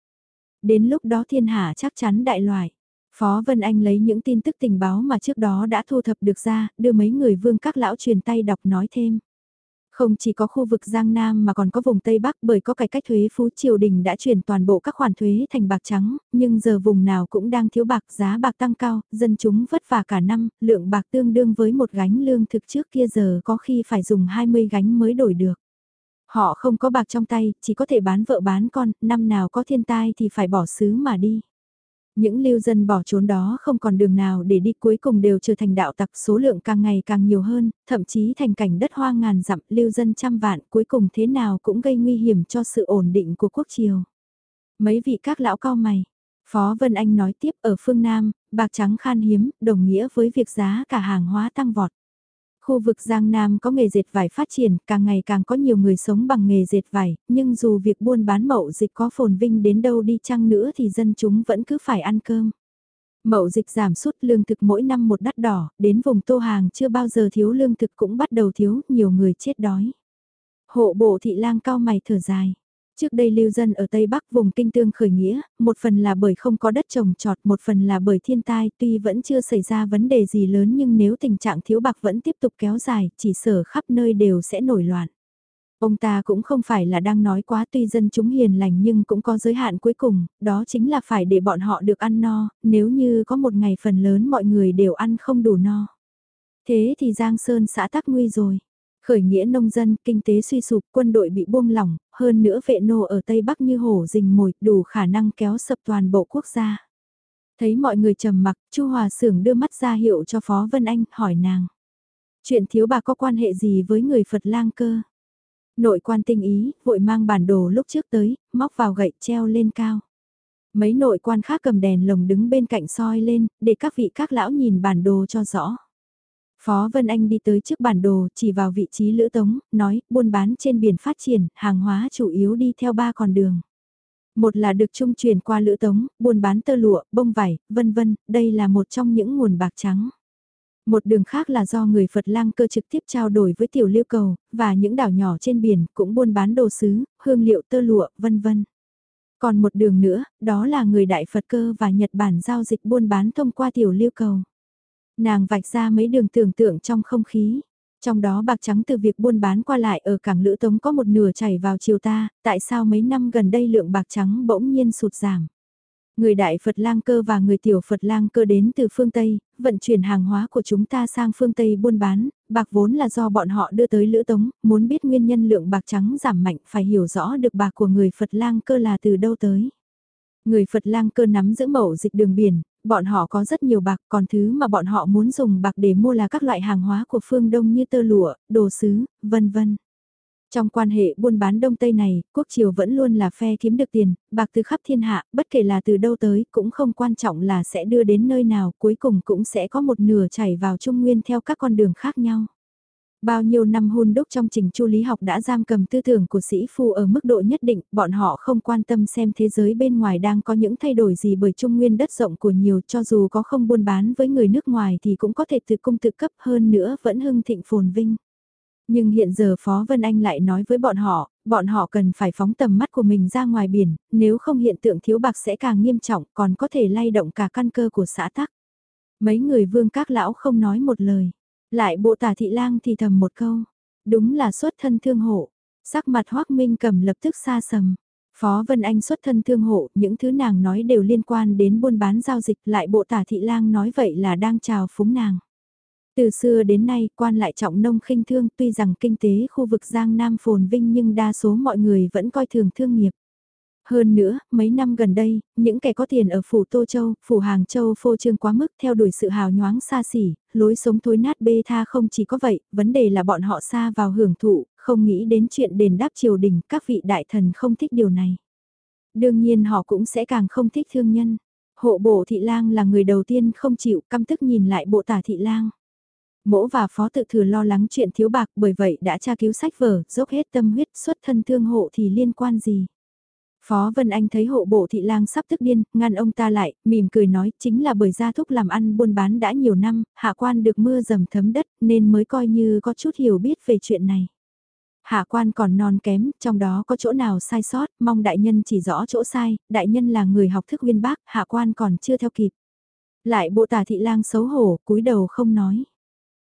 Đến lúc đó thiên hạ chắc chắn đại loại. Phó Vân Anh lấy những tin tức tình báo mà trước đó đã thu thập được ra, đưa mấy người vương các lão truyền tay đọc nói thêm. Không chỉ có khu vực Giang Nam mà còn có vùng Tây Bắc bởi có cải cách thuế phú triều đình đã chuyển toàn bộ các khoản thuế thành bạc trắng, nhưng giờ vùng nào cũng đang thiếu bạc giá bạc tăng cao, dân chúng vất vả cả năm, lượng bạc tương đương với một gánh lương thực trước kia giờ có khi phải dùng 20 gánh mới đổi được. Họ không có bạc trong tay, chỉ có thể bán vợ bán con, năm nào có thiên tai thì phải bỏ xứ mà đi. Những lưu dân bỏ trốn đó không còn đường nào để đi cuối cùng đều trở thành đạo tặc số lượng càng ngày càng nhiều hơn, thậm chí thành cảnh đất hoa ngàn dặm lưu dân trăm vạn cuối cùng thế nào cũng gây nguy hiểm cho sự ổn định của quốc triều. Mấy vị các lão cao mày, Phó Vân Anh nói tiếp ở phương Nam, bạc trắng khan hiếm, đồng nghĩa với việc giá cả hàng hóa tăng vọt. Khu vực Giang Nam có nghề dệt vải phát triển, càng ngày càng có nhiều người sống bằng nghề dệt vải, nhưng dù việc buôn bán mậu dịch có phồn vinh đến đâu đi chăng nữa thì dân chúng vẫn cứ phải ăn cơm. Mậu dịch giảm sút lương thực mỗi năm một đắt đỏ, đến vùng tô hàng chưa bao giờ thiếu lương thực cũng bắt đầu thiếu, nhiều người chết đói. Hộ bộ thị lang cao mày thở dài. Trước đây lưu dân ở Tây Bắc vùng kinh tương khởi nghĩa, một phần là bởi không có đất trồng trọt, một phần là bởi thiên tai, tuy vẫn chưa xảy ra vấn đề gì lớn nhưng nếu tình trạng thiếu bạc vẫn tiếp tục kéo dài, chỉ sở khắp nơi đều sẽ nổi loạn. Ông ta cũng không phải là đang nói quá tuy dân chúng hiền lành nhưng cũng có giới hạn cuối cùng, đó chính là phải để bọn họ được ăn no, nếu như có một ngày phần lớn mọi người đều ăn không đủ no. Thế thì Giang Sơn xã tắc nguy rồi. Khởi nghĩa nông dân, kinh tế suy sụp, quân đội bị buông lỏng, hơn nữa vệ nô ở Tây Bắc như hổ rình mồi, đủ khả năng kéo sập toàn bộ quốc gia. Thấy mọi người trầm mặc, Chu Hòa Sưởng đưa mắt ra hiệu cho Phó Vân Anh, hỏi nàng. Chuyện thiếu bà có quan hệ gì với người Phật lang cơ? Nội quan tinh ý, vội mang bản đồ lúc trước tới, móc vào gậy treo lên cao. Mấy nội quan khác cầm đèn lồng đứng bên cạnh soi lên, để các vị các lão nhìn bản đồ cho rõ. Phó Vân Anh đi tới trước bản đồ, chỉ vào vị trí Lữ Tống, nói, buôn bán trên biển phát triển, hàng hóa chủ yếu đi theo ba con đường. Một là được trung truyền qua Lữ Tống, buôn bán tơ lụa, bông vải, vân vân, đây là một trong những nguồn bạc trắng. Một đường khác là do người Phật lang cơ trực tiếp trao đổi với tiểu liêu cầu, và những đảo nhỏ trên biển cũng buôn bán đồ sứ, hương liệu tơ lụa, vân vân. Còn một đường nữa, đó là người Đại Phật cơ và Nhật Bản giao dịch buôn bán thông qua tiểu liêu cầu. Nàng vạch ra mấy đường tưởng tượng trong không khí. Trong đó bạc trắng từ việc buôn bán qua lại ở cảng Lữ Tống có một nửa chảy vào chiều ta, tại sao mấy năm gần đây lượng bạc trắng bỗng nhiên sụt giảm. Người đại Phật lang cơ và người tiểu Phật lang cơ đến từ phương Tây, vận chuyển hàng hóa của chúng ta sang phương Tây buôn bán, bạc vốn là do bọn họ đưa tới Lữ Tống, muốn biết nguyên nhân lượng bạc trắng giảm mạnh phải hiểu rõ được bạc của người Phật lang cơ là từ đâu tới. Người Phật lang cơ nắm giữ mẫu dịch đường biển, Bọn họ có rất nhiều bạc, còn thứ mà bọn họ muốn dùng bạc để mua là các loại hàng hóa của phương Đông như tơ lụa, đồ sứ, vân vân. Trong quan hệ buôn bán Đông Tây này, quốc triều vẫn luôn là phe kiếm được tiền, bạc từ khắp thiên hạ, bất kể là từ đâu tới, cũng không quan trọng là sẽ đưa đến nơi nào, cuối cùng cũng sẽ có một nửa chảy vào Trung Nguyên theo các con đường khác nhau. Bao nhiêu năm hôn đúc trong trình chu lý học đã giam cầm tư tưởng của sĩ phu ở mức độ nhất định, bọn họ không quan tâm xem thế giới bên ngoài đang có những thay đổi gì bởi trung nguyên đất rộng của nhiều cho dù có không buôn bán với người nước ngoài thì cũng có thể tự cung tự cấp hơn nữa vẫn hưng thịnh phồn vinh. Nhưng hiện giờ Phó Vân Anh lại nói với bọn họ, bọn họ cần phải phóng tầm mắt của mình ra ngoài biển, nếu không hiện tượng thiếu bạc sẽ càng nghiêm trọng còn có thể lay động cả căn cơ của xã tắc. Mấy người vương các lão không nói một lời. Lại bộ tả thị lang thì thầm một câu. Đúng là xuất thân thương hộ. Sắc mặt hoác minh cầm lập tức xa sầm. Phó Vân Anh xuất thân thương hộ, những thứ nàng nói đều liên quan đến buôn bán giao dịch lại bộ tả thị lang nói vậy là đang chào phúng nàng. Từ xưa đến nay, quan lại trọng nông khinh thương tuy rằng kinh tế khu vực Giang Nam phồn vinh nhưng đa số mọi người vẫn coi thường thương nghiệp. Hơn nữa, mấy năm gần đây, những kẻ có tiền ở phủ Tô Châu, phủ Hàng Châu phô trương quá mức theo đuổi sự hào nhoáng xa xỉ, lối sống thối nát bê tha không chỉ có vậy, vấn đề là bọn họ xa vào hưởng thụ, không nghĩ đến chuyện đền đáp triều đình, các vị đại thần không thích điều này. Đương nhiên họ cũng sẽ càng không thích thương nhân. Hộ bộ thị lang là người đầu tiên không chịu căm tức nhìn lại bộ tả thị lang. Mỗ và phó tự thừa lo lắng chuyện thiếu bạc bởi vậy đã tra cứu sách vở, dốc hết tâm huyết xuất thân thương hộ thì liên quan gì. Phó Vân Anh thấy hộ bộ thị lang sắp tức điên, ngăn ông ta lại, mỉm cười nói chính là bởi gia thúc làm ăn buôn bán đã nhiều năm, hạ quan được mưa dầm thấm đất nên mới coi như có chút hiểu biết về chuyện này. Hạ quan còn non kém, trong đó có chỗ nào sai sót, mong đại nhân chỉ rõ chỗ sai, đại nhân là người học thức uyên bác, hạ quan còn chưa theo kịp. Lại bộ tả thị lang xấu hổ, cúi đầu không nói.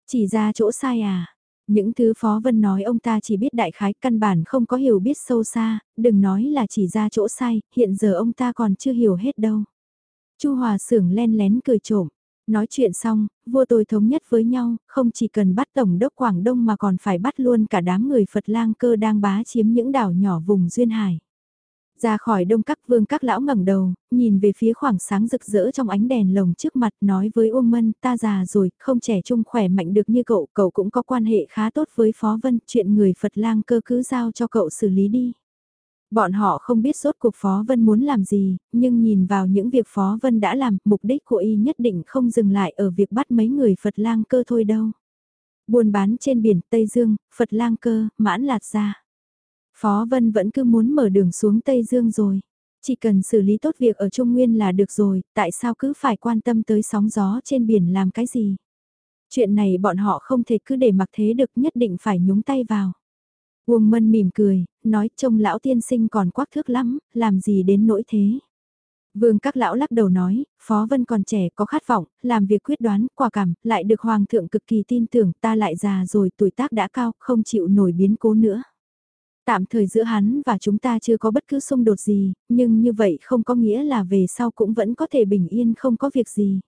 Chỉ ra chỗ sai à, những thứ Phó Vân nói ông ta chỉ biết đại khái căn bản không có hiểu biết sâu xa, đừng nói là chỉ ra chỗ sai, hiện giờ ông ta còn chưa hiểu hết đâu. Chu Hòa sưởng len lén cười trộm. Nói chuyện xong, vua tôi thống nhất với nhau, không chỉ cần bắt Tổng đốc Quảng Đông mà còn phải bắt luôn cả đám người Phật lang cơ đang bá chiếm những đảo nhỏ vùng Duyên Hải. Ra khỏi đông các vương các lão ngẩng đầu, nhìn về phía khoảng sáng rực rỡ trong ánh đèn lồng trước mặt nói với Uông Mân ta già rồi, không trẻ trung khỏe mạnh được như cậu, cậu cũng có quan hệ khá tốt với Phó Vân, chuyện người Phật lang cơ cứ giao cho cậu xử lý đi. Bọn họ không biết rốt cuộc Phó Vân muốn làm gì, nhưng nhìn vào những việc Phó Vân đã làm, mục đích của y nhất định không dừng lại ở việc bắt mấy người Phật lang cơ thôi đâu. Buôn bán trên biển Tây Dương, Phật lang cơ, mãn lạt ra. Phó Vân vẫn cứ muốn mở đường xuống Tây Dương rồi. Chỉ cần xử lý tốt việc ở Trung Nguyên là được rồi, tại sao cứ phải quan tâm tới sóng gió trên biển làm cái gì? Chuyện này bọn họ không thể cứ để mặc thế được nhất định phải nhúng tay vào. Uông Mân mỉm cười, nói trông lão tiên sinh còn quắc thước lắm, làm gì đến nỗi thế. Vương các lão lắc đầu nói, Phó Vân còn trẻ có khát vọng, làm việc quyết đoán, quả cảm, lại được Hoàng thượng cực kỳ tin tưởng ta lại già rồi tuổi tác đã cao, không chịu nổi biến cố nữa. Tạm thời giữa hắn và chúng ta chưa có bất cứ xung đột gì, nhưng như vậy không có nghĩa là về sau cũng vẫn có thể bình yên không có việc gì.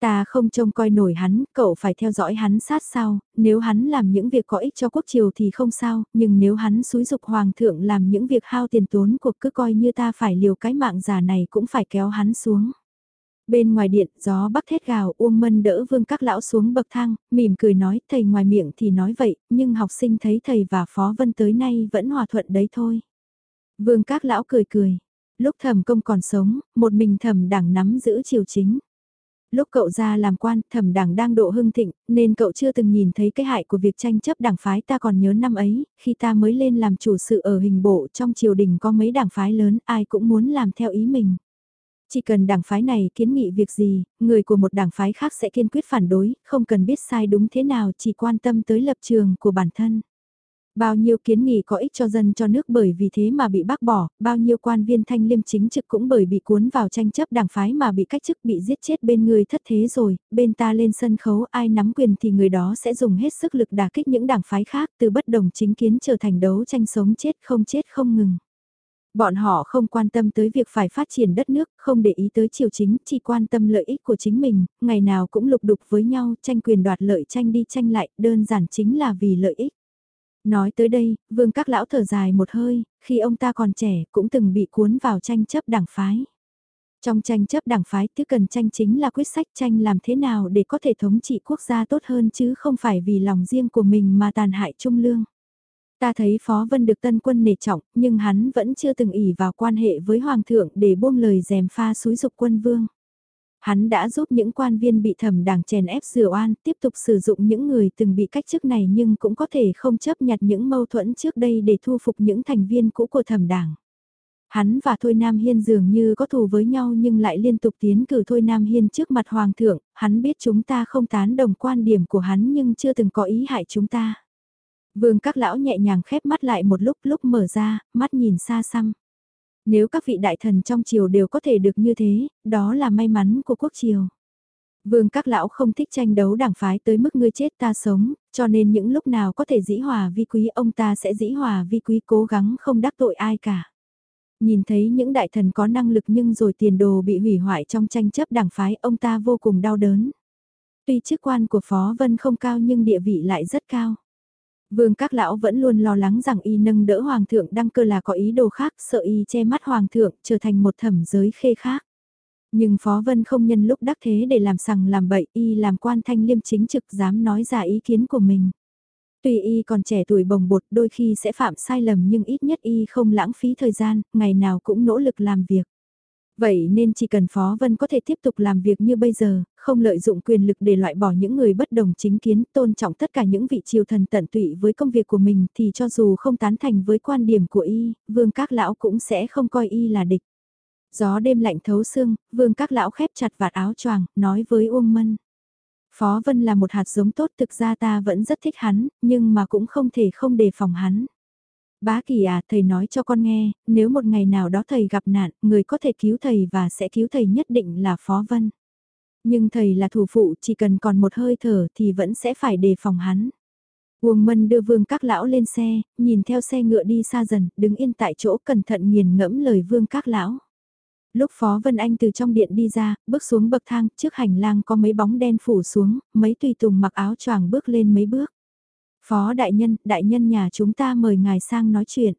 Ta không trông coi nổi hắn, cậu phải theo dõi hắn sát sao, nếu hắn làm những việc có ích cho quốc triều thì không sao, nhưng nếu hắn xúi dục hoàng thượng làm những việc hao tiền tốn cuộc cứ coi như ta phải liều cái mạng già này cũng phải kéo hắn xuống. Bên ngoài điện, gió bắc thét gào, Uông Mân đỡ vương các lão xuống bậc thang, mỉm cười nói, thầy ngoài miệng thì nói vậy, nhưng học sinh thấy thầy và Phó Vân tới nay vẫn hòa thuận đấy thôi. Vương các lão cười cười, lúc thẩm công còn sống, một mình thẩm đảng nắm giữ triều chính. Lúc cậu ra làm quan, thẩm đảng đang độ hưng thịnh, nên cậu chưa từng nhìn thấy cái hại của việc tranh chấp đảng phái ta còn nhớ năm ấy, khi ta mới lên làm chủ sự ở hình bộ trong triều đình có mấy đảng phái lớn, ai cũng muốn làm theo ý mình. Chỉ cần đảng phái này kiến nghị việc gì, người của một đảng phái khác sẽ kiên quyết phản đối, không cần biết sai đúng thế nào chỉ quan tâm tới lập trường của bản thân. Bao nhiêu kiến nghị có ích cho dân cho nước bởi vì thế mà bị bác bỏ, bao nhiêu quan viên thanh liêm chính trực cũng bởi bị cuốn vào tranh chấp đảng phái mà bị cách chức bị giết chết bên người thất thế rồi, bên ta lên sân khấu ai nắm quyền thì người đó sẽ dùng hết sức lực đả kích những đảng phái khác từ bất đồng chính kiến trở thành đấu tranh sống chết không chết không ngừng. Bọn họ không quan tâm tới việc phải phát triển đất nước, không để ý tới triều chính, chỉ quan tâm lợi ích của chính mình, ngày nào cũng lục đục với nhau, tranh quyền đoạt lợi tranh đi tranh lại, đơn giản chính là vì lợi ích. Nói tới đây, vương các lão thở dài một hơi, khi ông ta còn trẻ cũng từng bị cuốn vào tranh chấp đảng phái. Trong tranh chấp đảng phái thứ cần tranh chính là quyết sách tranh làm thế nào để có thể thống trị quốc gia tốt hơn chứ không phải vì lòng riêng của mình mà tàn hại trung lương. Ta thấy Phó Vân được tân quân nể trọng, nhưng hắn vẫn chưa từng ỉ vào quan hệ với Hoàng thượng để buông lời dèm pha xúi dục quân vương. Hắn đã giúp những quan viên bị thẩm đảng chèn ép rửa oan tiếp tục sử dụng những người từng bị cách chức này nhưng cũng có thể không chấp nhặt những mâu thuẫn trước đây để thu phục những thành viên cũ của thẩm đảng. Hắn và Thôi Nam Hiên dường như có thù với nhau nhưng lại liên tục tiến cử Thôi Nam Hiên trước mặt Hoàng thượng, hắn biết chúng ta không tán đồng quan điểm của hắn nhưng chưa từng có ý hại chúng ta. Vương các lão nhẹ nhàng khép mắt lại một lúc lúc mở ra, mắt nhìn xa xăm. Nếu các vị đại thần trong triều đều có thể được như thế, đó là may mắn của quốc triều. Vương các lão không thích tranh đấu đảng phái tới mức ngươi chết ta sống, cho nên những lúc nào có thể dĩ hòa vi quý ông ta sẽ dĩ hòa vi quý cố gắng không đắc tội ai cả. Nhìn thấy những đại thần có năng lực nhưng rồi tiền đồ bị hủy hoại trong tranh chấp đảng phái ông ta vô cùng đau đớn. Tuy chức quan của Phó Vân không cao nhưng địa vị lại rất cao. Vương các lão vẫn luôn lo lắng rằng y nâng đỡ hoàng thượng đăng cơ là có ý đồ khác, sợ y che mắt hoàng thượng trở thành một thẩm giới khê khác. Nhưng Phó Vân không nhân lúc đắc thế để làm sằng làm bậy y làm quan thanh liêm chính trực dám nói ra ý kiến của mình. Tuy y còn trẻ tuổi bồng bột đôi khi sẽ phạm sai lầm nhưng ít nhất y không lãng phí thời gian, ngày nào cũng nỗ lực làm việc. Vậy nên chỉ cần Phó Vân có thể tiếp tục làm việc như bây giờ, không lợi dụng quyền lực để loại bỏ những người bất đồng chính kiến, tôn trọng tất cả những vị triều thần tận tụy với công việc của mình thì cho dù không tán thành với quan điểm của y, vương các lão cũng sẽ không coi y là địch. Gió đêm lạnh thấu xương, vương các lão khép chặt vạt áo choàng, nói với Uông Mân. Phó Vân là một hạt giống tốt thực ra ta vẫn rất thích hắn, nhưng mà cũng không thể không đề phòng hắn. Bá kỳ à, thầy nói cho con nghe, nếu một ngày nào đó thầy gặp nạn, người có thể cứu thầy và sẽ cứu thầy nhất định là Phó Vân. Nhưng thầy là thủ phụ, chỉ cần còn một hơi thở thì vẫn sẽ phải đề phòng hắn. Uông Mân đưa vương các lão lên xe, nhìn theo xe ngựa đi xa dần, đứng yên tại chỗ cẩn thận nghiền ngẫm lời vương các lão. Lúc Phó Vân Anh từ trong điện đi ra, bước xuống bậc thang, trước hành lang có mấy bóng đen phủ xuống, mấy tùy tùng mặc áo choàng bước lên mấy bước. Phó đại nhân, đại nhân nhà chúng ta mời ngài sang nói chuyện.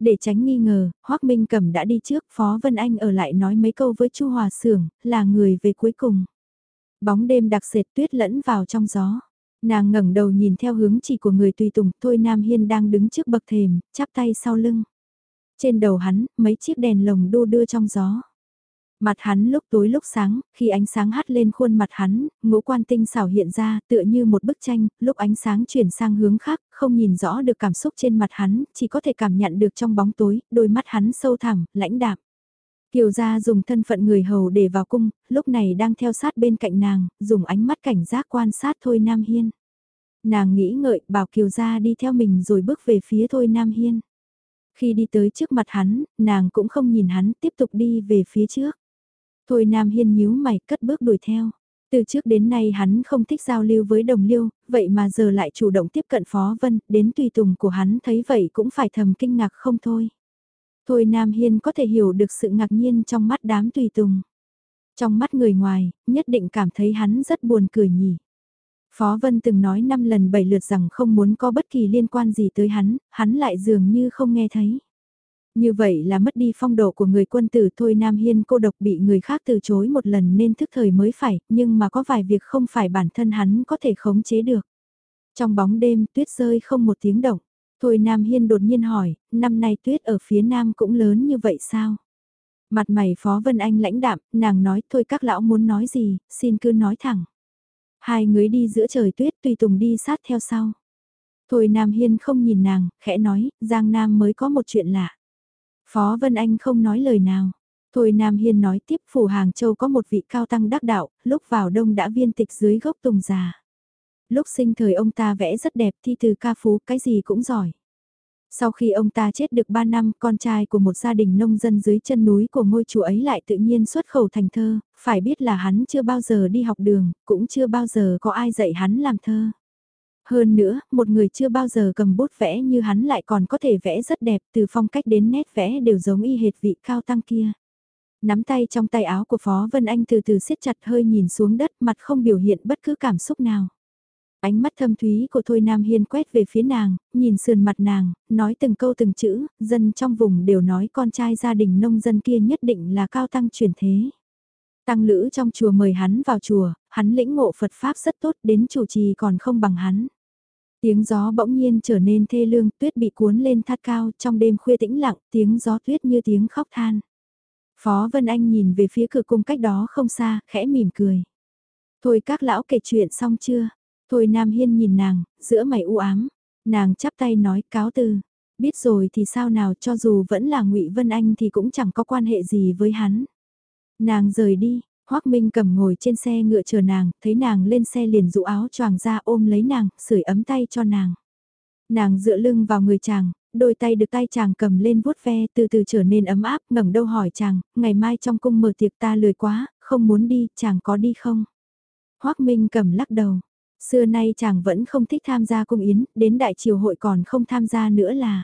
Để tránh nghi ngờ, Hoác Minh Cẩm đã đi trước, Phó Vân Anh ở lại nói mấy câu với Chu Hòa Sưởng, là người về cuối cùng. Bóng đêm đặc sệt tuyết lẫn vào trong gió. Nàng ngẩng đầu nhìn theo hướng chỉ của người tùy tùng, thôi Nam Hiên đang đứng trước bậc thềm, chắp tay sau lưng. Trên đầu hắn, mấy chiếc đèn lồng đu đưa trong gió. Mặt hắn lúc tối lúc sáng, khi ánh sáng hắt lên khuôn mặt hắn, ngũ quan tinh xảo hiện ra, tựa như một bức tranh, lúc ánh sáng chuyển sang hướng khác, không nhìn rõ được cảm xúc trên mặt hắn, chỉ có thể cảm nhận được trong bóng tối, đôi mắt hắn sâu thẳm, lãnh đạm. Kiều gia dùng thân phận người hầu để vào cung, lúc này đang theo sát bên cạnh nàng, dùng ánh mắt cảnh giác quan sát Thôi Nam Hiên. Nàng nghĩ ngợi, bảo Kiều gia đi theo mình rồi bước về phía Thôi Nam Hiên. Khi đi tới trước mặt hắn, nàng cũng không nhìn hắn, tiếp tục đi về phía trước. Thôi Nam Hiên nhíu mày cất bước đuổi theo. Từ trước đến nay hắn không thích giao lưu với đồng liêu, vậy mà giờ lại chủ động tiếp cận Phó Vân, đến tùy tùng của hắn thấy vậy cũng phải thầm kinh ngạc không thôi. Thôi Nam Hiên có thể hiểu được sự ngạc nhiên trong mắt đám tùy tùng. Trong mắt người ngoài, nhất định cảm thấy hắn rất buồn cười nhỉ. Phó Vân từng nói năm lần bảy lượt rằng không muốn có bất kỳ liên quan gì tới hắn, hắn lại dường như không nghe thấy. Như vậy là mất đi phong độ của người quân tử thôi Nam Hiên cô độc bị người khác từ chối một lần nên thức thời mới phải, nhưng mà có vài việc không phải bản thân hắn có thể khống chế được. Trong bóng đêm tuyết rơi không một tiếng động, thôi Nam Hiên đột nhiên hỏi, năm nay tuyết ở phía Nam cũng lớn như vậy sao? Mặt mày Phó Vân Anh lãnh đạm, nàng nói thôi các lão muốn nói gì, xin cứ nói thẳng. Hai người đi giữa trời tuyết tùy tùng đi sát theo sau. Thôi Nam Hiên không nhìn nàng, khẽ nói, Giang Nam mới có một chuyện lạ. Phó Vân Anh không nói lời nào. Thôi Nam Hiên nói tiếp phủ Hàng Châu có một vị cao tăng đắc đạo, lúc vào đông đã viên tịch dưới gốc tùng già. Lúc sinh thời ông ta vẽ rất đẹp thi từ ca phú cái gì cũng giỏi. Sau khi ông ta chết được 3 năm, con trai của một gia đình nông dân dưới chân núi của ngôi chùa ấy lại tự nhiên xuất khẩu thành thơ, phải biết là hắn chưa bao giờ đi học đường, cũng chưa bao giờ có ai dạy hắn làm thơ. Hơn nữa, một người chưa bao giờ cầm bút vẽ như hắn lại còn có thể vẽ rất đẹp từ phong cách đến nét vẽ đều giống y hệt vị cao tăng kia. Nắm tay trong tay áo của Phó Vân Anh từ từ siết chặt hơi nhìn xuống đất mặt không biểu hiện bất cứ cảm xúc nào. Ánh mắt thâm thúy của Thôi Nam Hiên quét về phía nàng, nhìn sườn mặt nàng, nói từng câu từng chữ, dân trong vùng đều nói con trai gia đình nông dân kia nhất định là cao tăng chuyển thế. Tăng lữ trong chùa mời hắn vào chùa, hắn lĩnh ngộ Phật Pháp rất tốt đến chủ trì còn không bằng hắn. Tiếng gió bỗng nhiên trở nên thê lương, tuyết bị cuốn lên thắt cao, trong đêm khuya tĩnh lặng, tiếng gió tuyết như tiếng khóc than. Phó Vân Anh nhìn về phía cửa cung cách đó không xa, khẽ mỉm cười. Thôi các lão kể chuyện xong chưa? Thôi Nam Hiên nhìn nàng, giữa mày u ám. Nàng chắp tay nói cáo từ. Biết rồi thì sao nào cho dù vẫn là ngụy Vân Anh thì cũng chẳng có quan hệ gì với hắn. Nàng rời đi, Hoác Minh cầm ngồi trên xe ngựa chờ nàng, thấy nàng lên xe liền rũ áo choàng ra ôm lấy nàng, sưởi ấm tay cho nàng. Nàng dựa lưng vào người chàng, đôi tay được tay chàng cầm lên vuốt ve từ từ trở nên ấm áp, ngẩng đầu hỏi chàng, ngày mai trong cung mở tiệc ta lười quá, không muốn đi, chàng có đi không? Hoác Minh cầm lắc đầu, xưa nay chàng vẫn không thích tham gia cung yến, đến đại triều hội còn không tham gia nữa là.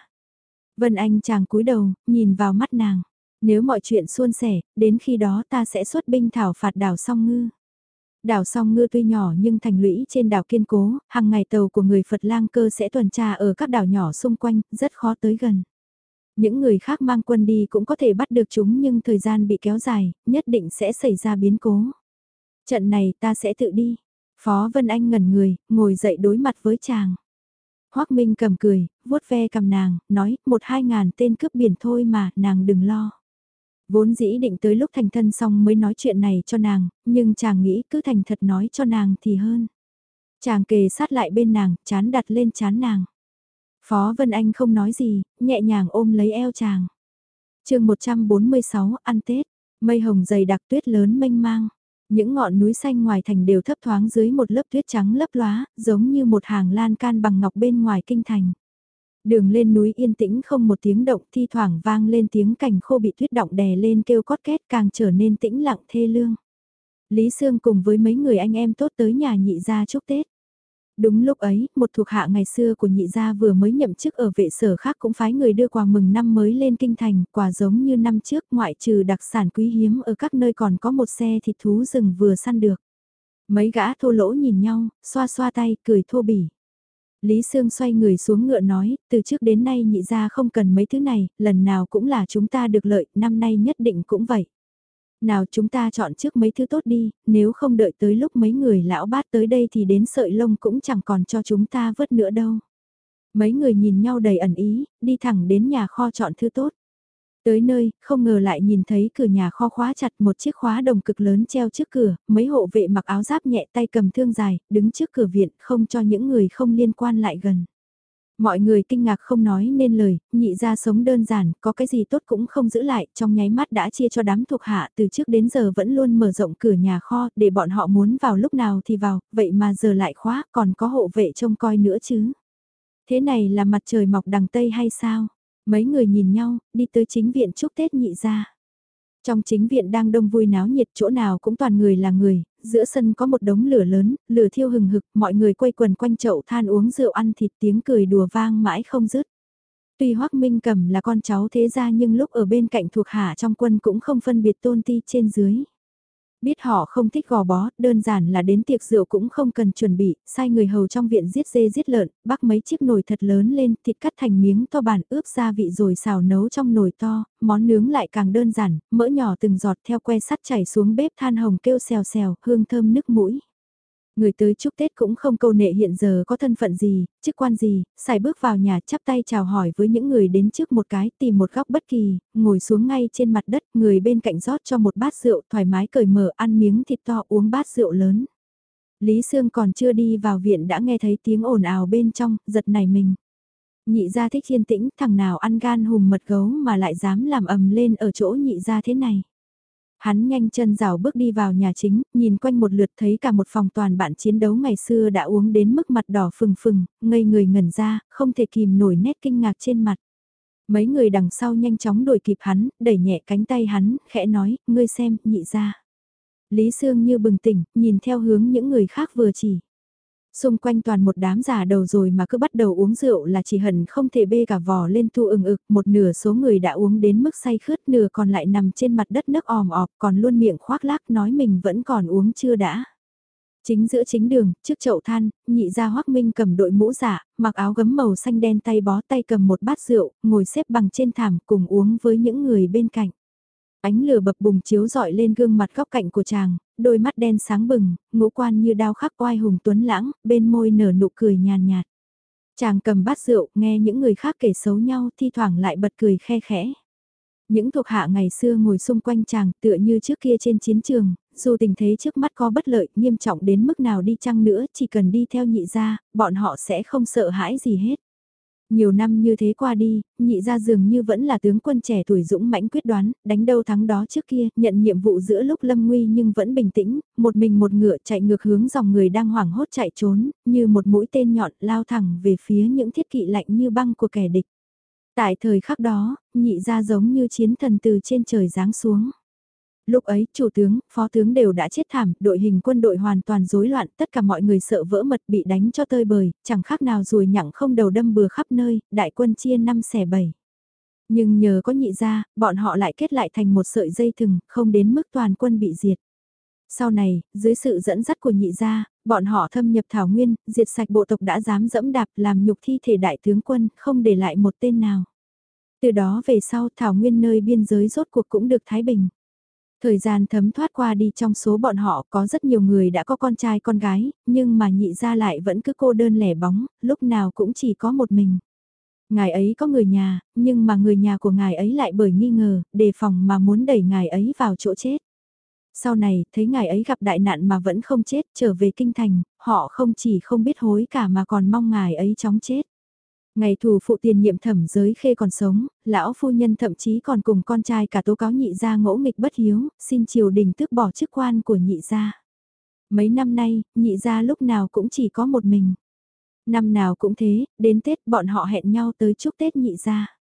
Vân Anh chàng cúi đầu, nhìn vào mắt nàng. Nếu mọi chuyện suôn sẻ, đến khi đó ta sẽ xuất binh thảo phạt đảo song ngư. Đảo song ngư tuy nhỏ nhưng thành lũy trên đảo kiên cố, hàng ngày tàu của người Phật lang cơ sẽ tuần tra ở các đảo nhỏ xung quanh, rất khó tới gần. Những người khác mang quân đi cũng có thể bắt được chúng nhưng thời gian bị kéo dài, nhất định sẽ xảy ra biến cố. Trận này ta sẽ tự đi. Phó Vân Anh ngẩn người, ngồi dậy đối mặt với chàng. Hoác Minh cầm cười, vuốt ve cầm nàng, nói, một hai ngàn tên cướp biển thôi mà, nàng đừng lo. Vốn dĩ định tới lúc thành thân xong mới nói chuyện này cho nàng, nhưng chàng nghĩ cứ thành thật nói cho nàng thì hơn. Chàng kề sát lại bên nàng, chán đặt lên chán nàng. Phó Vân Anh không nói gì, nhẹ nhàng ôm lấy eo chàng. chương 146 ăn Tết, mây hồng dày đặc tuyết lớn mênh mang. Những ngọn núi xanh ngoài thành đều thấp thoáng dưới một lớp tuyết trắng lấp lóa, giống như một hàng lan can bằng ngọc bên ngoài kinh thành. Đường lên núi yên tĩnh không một tiếng động thi thoảng vang lên tiếng cành khô bị tuyết động đè lên kêu cót két càng trở nên tĩnh lặng thê lương. Lý Sương cùng với mấy người anh em tốt tới nhà nhị gia chúc Tết. Đúng lúc ấy, một thuộc hạ ngày xưa của nhị gia vừa mới nhậm chức ở vệ sở khác cũng phái người đưa quà mừng năm mới lên kinh thành, quà giống như năm trước ngoại trừ đặc sản quý hiếm ở các nơi còn có một xe thịt thú rừng vừa săn được. Mấy gã thô lỗ nhìn nhau, xoa xoa tay, cười thô bỉ. Lý Sương xoay người xuống ngựa nói, từ trước đến nay nhị ra không cần mấy thứ này, lần nào cũng là chúng ta được lợi, năm nay nhất định cũng vậy. Nào chúng ta chọn trước mấy thứ tốt đi, nếu không đợi tới lúc mấy người lão bát tới đây thì đến sợi lông cũng chẳng còn cho chúng ta vớt nữa đâu. Mấy người nhìn nhau đầy ẩn ý, đi thẳng đến nhà kho chọn thứ tốt. Tới nơi, không ngờ lại nhìn thấy cửa nhà kho khóa chặt một chiếc khóa đồng cực lớn treo trước cửa, mấy hộ vệ mặc áo giáp nhẹ tay cầm thương dài, đứng trước cửa viện không cho những người không liên quan lại gần. Mọi người kinh ngạc không nói nên lời, nhị ra sống đơn giản, có cái gì tốt cũng không giữ lại, trong nháy mắt đã chia cho đám thuộc hạ từ trước đến giờ vẫn luôn mở rộng cửa nhà kho, để bọn họ muốn vào lúc nào thì vào, vậy mà giờ lại khóa, còn có hộ vệ trông coi nữa chứ. Thế này là mặt trời mọc đằng Tây hay sao? Mấy người nhìn nhau, đi tới chính viện chúc Tết nhị ra. Trong chính viện đang đông vui náo nhiệt chỗ nào cũng toàn người là người, giữa sân có một đống lửa lớn, lửa thiêu hừng hực, mọi người quây quần quanh chậu than uống rượu ăn thịt tiếng cười đùa vang mãi không dứt. Tuy Hoắc Minh Cầm là con cháu thế gia nhưng lúc ở bên cạnh thuộc hạ trong quân cũng không phân biệt tôn ti trên dưới. Biết họ không thích gò bó, đơn giản là đến tiệc rượu cũng không cần chuẩn bị, sai người hầu trong viện giết dê giết lợn, bắc mấy chiếc nồi thật lớn lên, thịt cắt thành miếng to bản ướp gia vị rồi xào nấu trong nồi to, món nướng lại càng đơn giản, mỡ nhỏ từng giọt theo que sắt chảy xuống bếp than hồng kêu xèo xèo, hương thơm nức mũi. Người tới chúc Tết cũng không câu nệ hiện giờ có thân phận gì, chức quan gì, xài bước vào nhà chắp tay chào hỏi với những người đến trước một cái tìm một góc bất kỳ, ngồi xuống ngay trên mặt đất, người bên cạnh rót cho một bát rượu thoải mái cởi mở ăn miếng thịt to uống bát rượu lớn. Lý Sương còn chưa đi vào viện đã nghe thấy tiếng ồn ào bên trong, giật nảy mình. Nhị gia thích yên tĩnh, thằng nào ăn gan hùm mật gấu mà lại dám làm ầm lên ở chỗ nhị gia thế này. Hắn nhanh chân rào bước đi vào nhà chính, nhìn quanh một lượt thấy cả một phòng toàn bạn chiến đấu ngày xưa đã uống đến mức mặt đỏ phừng phừng, ngây người ngẩn ra, không thể kìm nổi nét kinh ngạc trên mặt. Mấy người đằng sau nhanh chóng đuổi kịp hắn, đẩy nhẹ cánh tay hắn, khẽ nói, ngươi xem, nhị ra. Lý Sương như bừng tỉnh, nhìn theo hướng những người khác vừa chỉ. Xung quanh toàn một đám già đầu rồi mà cứ bắt đầu uống rượu là chỉ hận không thể bê cả vò lên tu ừng ực, một nửa số người đã uống đến mức say khướt nửa còn lại nằm trên mặt đất nước òm ọp còn luôn miệng khoác lác nói mình vẫn còn uống chưa đã. Chính giữa chính đường, trước chậu than, nhị gia hoắc minh cầm đội mũ giả, mặc áo gấm màu xanh đen tay bó tay cầm một bát rượu, ngồi xếp bằng trên thảm cùng uống với những người bên cạnh. Ánh lửa bập bùng chiếu dọi lên gương mặt góc cạnh của chàng, đôi mắt đen sáng bừng, ngũ quan như đao khắc oai hùng tuấn lãng, bên môi nở nụ cười nhàn nhạt. Chàng cầm bát rượu, nghe những người khác kể xấu nhau, thi thoảng lại bật cười khe khẽ. Những thuộc hạ ngày xưa ngồi xung quanh chàng tựa như trước kia trên chiến trường, dù tình thế trước mắt có bất lợi nghiêm trọng đến mức nào đi chăng nữa chỉ cần đi theo nhị gia, bọn họ sẽ không sợ hãi gì hết. Nhiều năm như thế qua đi, nhị gia dường như vẫn là tướng quân trẻ tuổi dũng mãnh quyết đoán, đánh đâu thắng đó trước kia, nhận nhiệm vụ giữa lúc lâm nguy nhưng vẫn bình tĩnh, một mình một ngựa chạy ngược hướng dòng người đang hoảng hốt chạy trốn, như một mũi tên nhọn lao thẳng về phía những thiết kỵ lạnh như băng của kẻ địch. Tại thời khắc đó, nhị gia giống như chiến thần từ trên trời giáng xuống. Lúc ấy, chủ tướng, phó tướng đều đã chết thảm, đội hình quân đội hoàn toàn rối loạn, tất cả mọi người sợ vỡ mật bị đánh cho tơi bời, chẳng khác nào rùi nhặng không đầu đâm bừa khắp nơi, đại quân chia năm xẻ bảy. Nhưng nhờ có nhị gia, bọn họ lại kết lại thành một sợi dây thừng, không đến mức toàn quân bị diệt. Sau này, dưới sự dẫn dắt của nhị gia, bọn họ thâm nhập Thảo Nguyên, diệt sạch bộ tộc đã dám dẫm đạp làm nhục thi thể đại tướng quân, không để lại một tên nào. Từ đó về sau Thảo Nguyên nơi biên giới rốt cuộc cũng được Thái Bình. Thời gian thấm thoát qua đi trong số bọn họ có rất nhiều người đã có con trai con gái, nhưng mà nhị ra lại vẫn cứ cô đơn lẻ bóng, lúc nào cũng chỉ có một mình. Ngài ấy có người nhà, nhưng mà người nhà của ngài ấy lại bởi nghi ngờ, đề phòng mà muốn đẩy ngài ấy vào chỗ chết. Sau này, thấy ngài ấy gặp đại nạn mà vẫn không chết, trở về kinh thành, họ không chỉ không biết hối cả mà còn mong ngài ấy chóng chết. Ngày thủ phụ tiền nhiệm thẩm giới khê còn sống, lão phu nhân thậm chí còn cùng con trai cả tố cáo nhị gia ngỗ nghịch bất hiếu, xin triều đình tước bỏ chức quan của nhị gia. Mấy năm nay, nhị gia lúc nào cũng chỉ có một mình. Năm nào cũng thế, đến Tết bọn họ hẹn nhau tới chúc Tết nhị gia.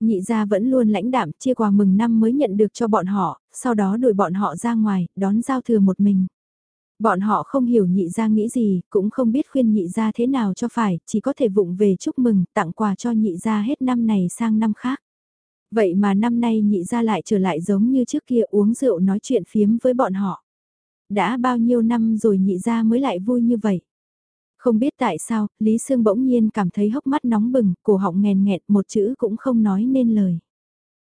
Nhị gia vẫn luôn lãnh đạm chia quà mừng năm mới nhận được cho bọn họ, sau đó đuổi bọn họ ra ngoài, đón giao thừa một mình. Bọn họ không hiểu nhị gia nghĩ gì, cũng không biết khuyên nhị gia thế nào cho phải, chỉ có thể vụng về chúc mừng, tặng quà cho nhị gia hết năm này sang năm khác. Vậy mà năm nay nhị gia lại trở lại giống như trước kia uống rượu nói chuyện phiếm với bọn họ. Đã bao nhiêu năm rồi nhị gia mới lại vui như vậy. Không biết tại sao, Lý Sương bỗng nhiên cảm thấy hốc mắt nóng bừng, cổ họng nghèn nghẹt một chữ cũng không nói nên lời.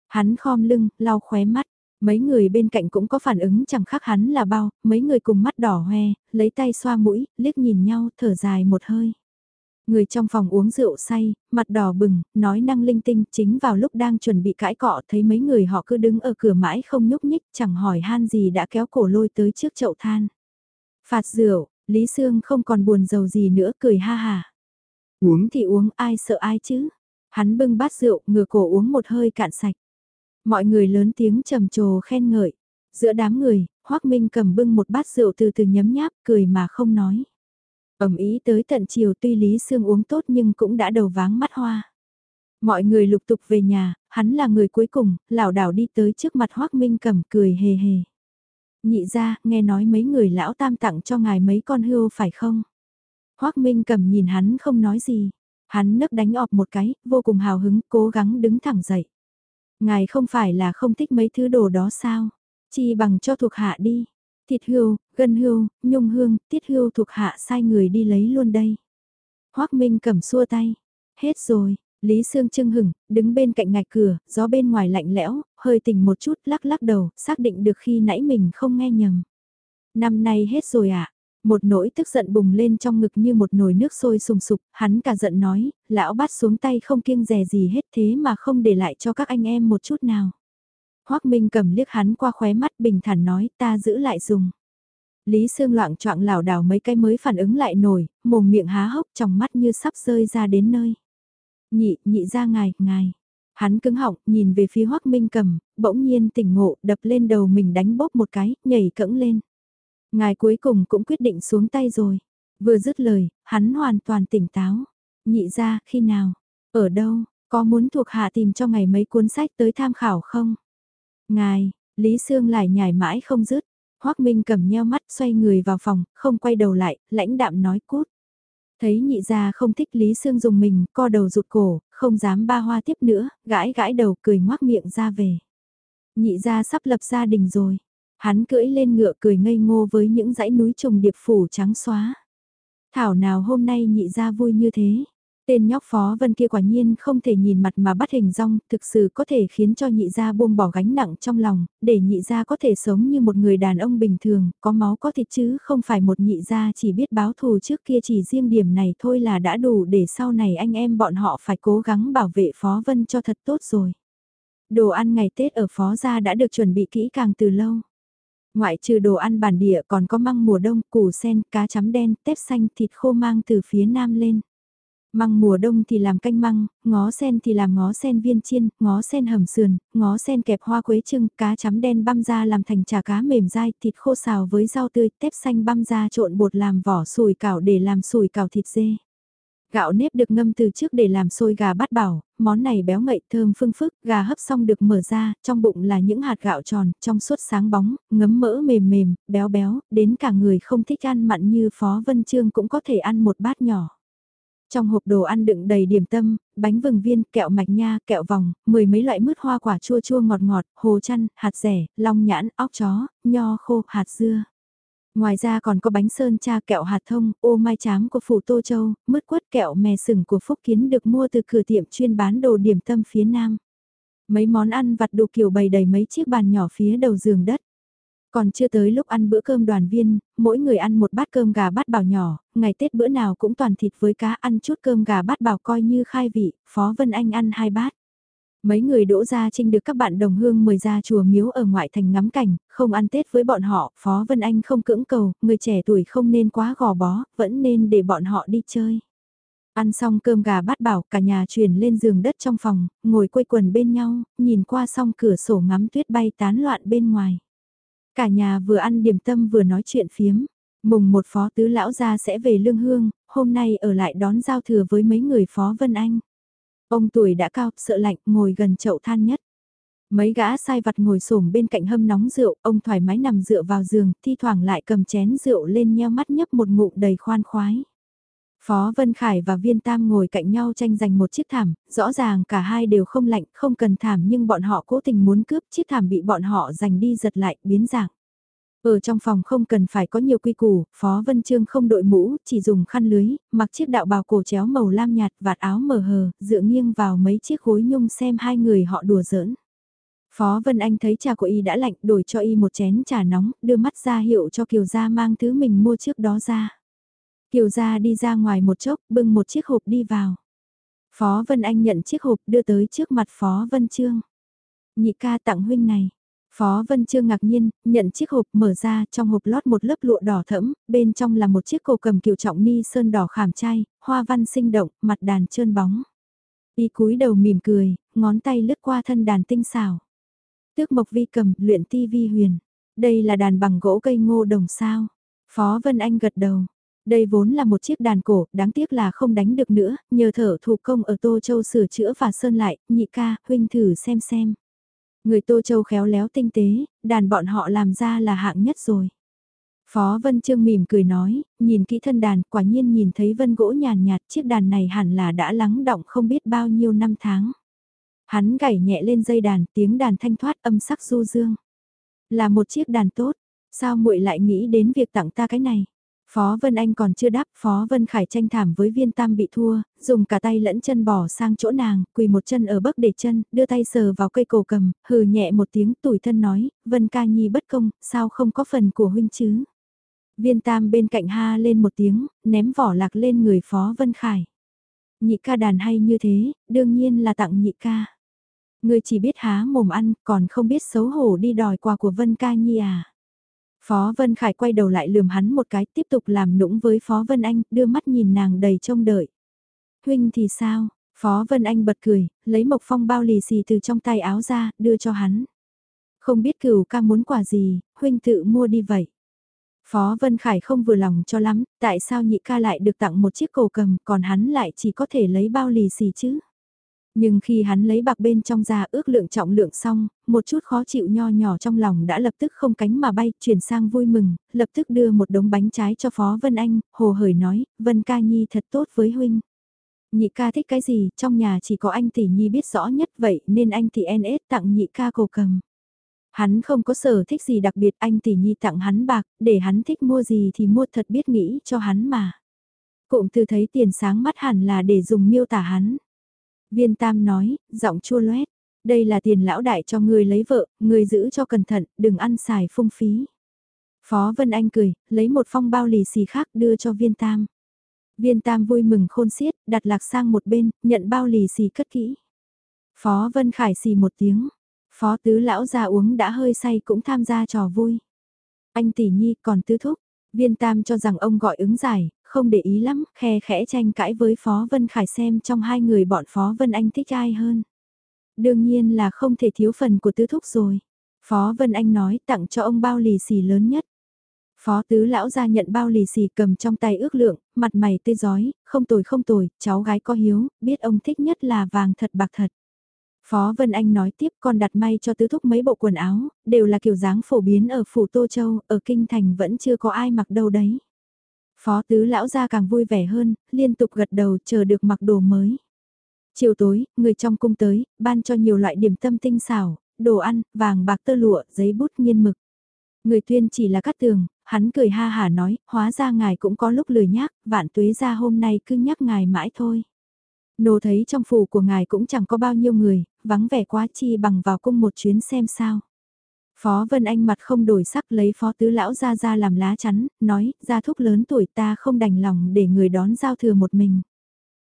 Hắn khom lưng, lau khóe mắt, Mấy người bên cạnh cũng có phản ứng chẳng khác hắn là bao, mấy người cùng mắt đỏ hoe, lấy tay xoa mũi, liếc nhìn nhau, thở dài một hơi. Người trong phòng uống rượu say, mặt đỏ bừng, nói năng linh tinh, chính vào lúc đang chuẩn bị cãi cọ thấy mấy người họ cứ đứng ở cửa mãi không nhúc nhích, chẳng hỏi han gì đã kéo cổ lôi tới trước chậu than. Phạt rượu, Lý Sương không còn buồn giàu gì nữa, cười ha hà. Uống thì uống, ai sợ ai chứ? Hắn bưng bát rượu, ngửa cổ uống một hơi cạn sạch. Mọi người lớn tiếng trầm trồ khen ngợi. Giữa đám người, Hoác Minh cầm bưng một bát rượu từ từ nhấm nháp, cười mà không nói. ẩm ý tới tận chiều tuy Lý Sương uống tốt nhưng cũng đã đầu váng mắt hoa. Mọi người lục tục về nhà, hắn là người cuối cùng, lảo đảo đi tới trước mặt Hoác Minh cầm cười hề hề. Nhị ra, nghe nói mấy người lão tam tặng cho ngài mấy con hươu phải không? Hoác Minh cầm nhìn hắn không nói gì. Hắn nấc đánh ọp một cái, vô cùng hào hứng, cố gắng đứng thẳng dậy. Ngài không phải là không thích mấy thứ đồ đó sao? Chi bằng cho thuộc hạ đi. Thịt hươu, gân hươu, nhung hương, tiết hươu thuộc hạ sai người đi lấy luôn đây. Hoác Minh cầm xua tay. Hết rồi, Lý Sương Trưng hừng, đứng bên cạnh ngạch cửa, gió bên ngoài lạnh lẽo, hơi tỉnh một chút lắc lắc đầu, xác định được khi nãy mình không nghe nhầm. Năm nay hết rồi ạ, à? Một nỗi tức giận bùng lên trong ngực như một nồi nước sôi sùng sục, hắn cả giận nói, lão bắt xuống tay không kiêng rè gì hết thế mà không để lại cho các anh em một chút nào. Hoác Minh cầm liếc hắn qua khóe mắt bình thản nói ta giữ lại dùng. Lý Sương loạn choạng lảo đảo mấy cái mới phản ứng lại nổi, mồm miệng há hốc trong mắt như sắp rơi ra đến nơi. Nhị, nhị ra ngài, ngài. Hắn cứng họng, nhìn về phía Hoác Minh cầm, bỗng nhiên tỉnh ngộ, đập lên đầu mình đánh bóp một cái, nhảy cẫng lên. Ngài cuối cùng cũng quyết định xuống tay rồi. Vừa dứt lời, hắn hoàn toàn tỉnh táo. Nhị ra, khi nào? Ở đâu? Có muốn thuộc hạ tìm cho ngài mấy cuốn sách tới tham khảo không? Ngài, Lý Sương lại nhảy mãi không dứt. Hoác Minh cầm nheo mắt xoay người vào phòng, không quay đầu lại, lãnh đạm nói cút. Thấy nhị gia không thích Lý Sương dùng mình, co đầu rụt cổ, không dám ba hoa tiếp nữa, gãi gãi đầu cười ngoác miệng ra về. Nhị gia sắp lập gia đình rồi, Hắn cưỡi lên ngựa cười ngây ngô với những dãy núi trùng điệp phủ trắng xóa. Thảo nào hôm nay nhị ra vui như thế. Tên nhóc phó vân kia quả nhiên không thể nhìn mặt mà bắt hình rong, thực sự có thể khiến cho nhị gia buông bỏ gánh nặng trong lòng, để nhị gia có thể sống như một người đàn ông bình thường, có máu có thịt chứ không phải một nhị gia chỉ biết báo thù trước kia chỉ riêng điểm này thôi là đã đủ để sau này anh em bọn họ phải cố gắng bảo vệ phó vân cho thật tốt rồi. Đồ ăn ngày Tết ở phó gia đã được chuẩn bị kỹ càng từ lâu. Ngoại trừ đồ ăn bản địa còn có măng mùa đông, củ sen, cá chấm đen, tép xanh, thịt khô mang từ phía nam lên. Măng mùa đông thì làm canh măng, ngó sen thì làm ngó sen viên chiên, ngó sen hầm sườn, ngó sen kẹp hoa quế trưng, cá chấm đen băm ra làm thành chả cá mềm dai, thịt khô xào với rau tươi, tép xanh băm ra trộn bột làm vỏ sùi cảo để làm sùi cảo thịt dê. Gạo nếp được ngâm từ trước để làm sôi gà bát bảo, món này béo ngậy thơm phương phức, gà hấp xong được mở ra, trong bụng là những hạt gạo tròn, trong suốt sáng bóng, ngấm mỡ mềm mềm, béo béo, đến cả người không thích ăn mặn như Phó Vân Trương cũng có thể ăn một bát nhỏ. Trong hộp đồ ăn đựng đầy điểm tâm, bánh vừng viên, kẹo mạch nha, kẹo vòng, mười mấy loại mứt hoa quả chua chua ngọt ngọt, hồ chăn, hạt rẻ, long nhãn, óc chó, nho khô, hạt dưa. Ngoài ra còn có bánh sơn cha kẹo hạt thông, ô mai chám của phủ Tô Châu, mứt quất kẹo mè sừng của Phúc Kiến được mua từ cửa tiệm chuyên bán đồ điểm tâm phía Nam. Mấy món ăn vặt đồ kiểu bày đầy mấy chiếc bàn nhỏ phía đầu giường đất. Còn chưa tới lúc ăn bữa cơm đoàn viên, mỗi người ăn một bát cơm gà bát bảo nhỏ, ngày Tết bữa nào cũng toàn thịt với cá ăn chút cơm gà bát bảo coi như khai vị, Phó Vân Anh ăn hai bát. Mấy người đỗ gia trinh được các bạn đồng hương mời ra chùa miếu ở ngoại thành ngắm cảnh, không ăn Tết với bọn họ, Phó Vân Anh không cưỡng cầu, người trẻ tuổi không nên quá gò bó, vẫn nên để bọn họ đi chơi. Ăn xong cơm gà bát bảo cả nhà chuyển lên giường đất trong phòng, ngồi quây quần bên nhau, nhìn qua song cửa sổ ngắm tuyết bay tán loạn bên ngoài. Cả nhà vừa ăn điểm tâm vừa nói chuyện phiếm. Mùng một phó tứ lão gia sẽ về lương hương, hôm nay ở lại đón giao thừa với mấy người phó Vân Anh. Ông tuổi đã cao, sợ lạnh, ngồi gần chậu than nhất. Mấy gã sai vặt ngồi xổm bên cạnh hâm nóng rượu, ông thoải mái nằm dựa vào giường, thi thoảng lại cầm chén rượu lên nheo mắt nhấp một ngụm đầy khoan khoái. Phó Vân Khải và Viên Tam ngồi cạnh nhau tranh giành một chiếc thảm, rõ ràng cả hai đều không lạnh, không cần thảm nhưng bọn họ cố tình muốn cướp chiếc thảm bị bọn họ giành đi giật lại, biến dạng. Ở trong phòng không cần phải có nhiều quy củ, Phó Vân Trương không đội mũ, chỉ dùng khăn lưới, mặc chiếc đạo bào cổ chéo màu lam nhạt, vạt áo mờ hờ, dựa nghiêng vào mấy chiếc gối nhung xem hai người họ đùa giỡn. Phó Vân Anh thấy trà của y đã lạnh, đổi cho y một chén trà nóng, đưa mắt ra hiệu cho Kiều Gia mang thứ mình mua trước đó ra. Kiều Gia đi ra ngoài một chốc, bưng một chiếc hộp đi vào. Phó Vân Anh nhận chiếc hộp đưa tới trước mặt Phó Vân Trương. Nhị ca tặng huynh này. Phó Vân Trương ngạc nhiên, nhận chiếc hộp mở ra, trong hộp lót một lớp lụa đỏ thẫm, bên trong là một chiếc cổ cầm kiều trọng ni sơn đỏ khảm trai, hoa văn sinh động, mặt đàn trơn bóng. Y cúi đầu mỉm cười, ngón tay lướt qua thân đàn tinh xảo. Tước mộc vi cầm, luyện ti vi huyền. Đây là đàn bằng gỗ cây ngô đồng sao. Phó Vân Anh gật đầu. Đây vốn là một chiếc đàn cổ, đáng tiếc là không đánh được nữa, nhờ thở thủ công ở Tô Châu sửa chữa và sơn lại, nhị ca, huynh thử xem xem. Người Tô Châu khéo léo tinh tế, đàn bọn họ làm ra là hạng nhất rồi. Phó Vân Trương mỉm cười nói, nhìn kỹ thân đàn, quả nhiên nhìn thấy vân gỗ nhàn nhạt, chiếc đàn này hẳn là đã lắng động không biết bao nhiêu năm tháng. Hắn gảy nhẹ lên dây đàn, tiếng đàn thanh thoát âm sắc du dương. Là một chiếc đàn tốt, sao muội lại nghĩ đến việc tặng ta cái này? Phó Vân Anh còn chưa đáp, Phó Vân Khải tranh thảm với viên tam bị thua, dùng cả tay lẫn chân bỏ sang chỗ nàng, quỳ một chân ở bấc để chân, đưa tay sờ vào cây cổ cầm, hừ nhẹ một tiếng tủi thân nói, Vân ca nhi bất công, sao không có phần của huynh chứ? Viên tam bên cạnh ha lên một tiếng, ném vỏ lạc lên người Phó Vân Khải. Nhị ca đàn hay như thế, đương nhiên là tặng nhị ca. Người chỉ biết há mồm ăn, còn không biết xấu hổ đi đòi quà của Vân ca nhi à? Phó Vân Khải quay đầu lại lườm hắn một cái tiếp tục làm nũng với Phó Vân Anh, đưa mắt nhìn nàng đầy trông đợi. Huynh thì sao? Phó Vân Anh bật cười, lấy mộc phong bao lì xì từ trong tay áo ra, đưa cho hắn. Không biết cửu ca muốn quà gì, huynh tự mua đi vậy. Phó Vân Khải không vừa lòng cho lắm, tại sao nhị ca lại được tặng một chiếc cổ cầm, còn hắn lại chỉ có thể lấy bao lì xì chứ? Nhưng khi hắn lấy bạc bên trong ra ước lượng trọng lượng xong, một chút khó chịu nho nhỏ trong lòng đã lập tức không cánh mà bay, chuyển sang vui mừng, lập tức đưa một đống bánh trái cho Phó Vân Anh, hồ hởi nói, Vân ca nhi thật tốt với huynh. Nhị ca thích cái gì, trong nhà chỉ có anh tỷ nhi biết rõ nhất vậy nên anh tỷ NS tặng nhị ca cổ cầm. Hắn không có sở thích gì đặc biệt anh tỷ nhi tặng hắn bạc, để hắn thích mua gì thì mua thật biết nghĩ cho hắn mà. Cụm từ thấy tiền sáng mắt hẳn là để dùng miêu tả hắn. Viên Tam nói, giọng chua loét, đây là tiền lão đại cho người lấy vợ, người giữ cho cẩn thận, đừng ăn xài phung phí. Phó Vân Anh cười, lấy một phong bao lì xì khác đưa cho viên tam. Viên tam vui mừng khôn xiết, đặt lạc sang một bên, nhận bao lì xì cất kỹ. Phó Vân Khải xì một tiếng. Phó tứ lão ra uống đã hơi say cũng tham gia trò vui. Anh tỷ nhi còn tứ thúc. Viên tam cho rằng ông gọi ứng giải, không để ý lắm, khe khẽ tranh cãi với Phó Vân Khải xem trong hai người bọn Phó Vân Anh thích ai hơn. Đương nhiên là không thể thiếu phần của tứ thúc rồi. Phó Vân Anh nói tặng cho ông bao lì xì lớn nhất. Phó tứ lão ra nhận bao lì xì cầm trong tay ước lượng, mặt mày tươi giói, không tồi không tồi, cháu gái có hiếu, biết ông thích nhất là vàng thật bạc thật. Phó Vân Anh nói tiếp con đặt may cho tứ thúc mấy bộ quần áo, đều là kiểu dáng phổ biến ở phủ Tô Châu, ở Kinh Thành vẫn chưa có ai mặc đâu đấy. Phó tứ lão ra càng vui vẻ hơn, liên tục gật đầu chờ được mặc đồ mới. Chiều tối, người trong cung tới, ban cho nhiều loại điểm tâm tinh xảo, đồ ăn, vàng bạc tơ lụa, giấy bút nghiên mực. Người tuyên chỉ là cắt tường, hắn cười ha hả nói, hóa ra ngài cũng có lúc lười nhác, vạn tuế ra hôm nay cứ nhắc ngài mãi thôi. Nô thấy trong phủ của ngài cũng chẳng có bao nhiêu người, vắng vẻ quá chi bằng vào cung một chuyến xem sao. Phó Vân Anh mặt không đổi sắc lấy phó tứ lão ra ra làm lá chắn, nói, gia thúc lớn tuổi ta không đành lòng để người đón giao thừa một mình.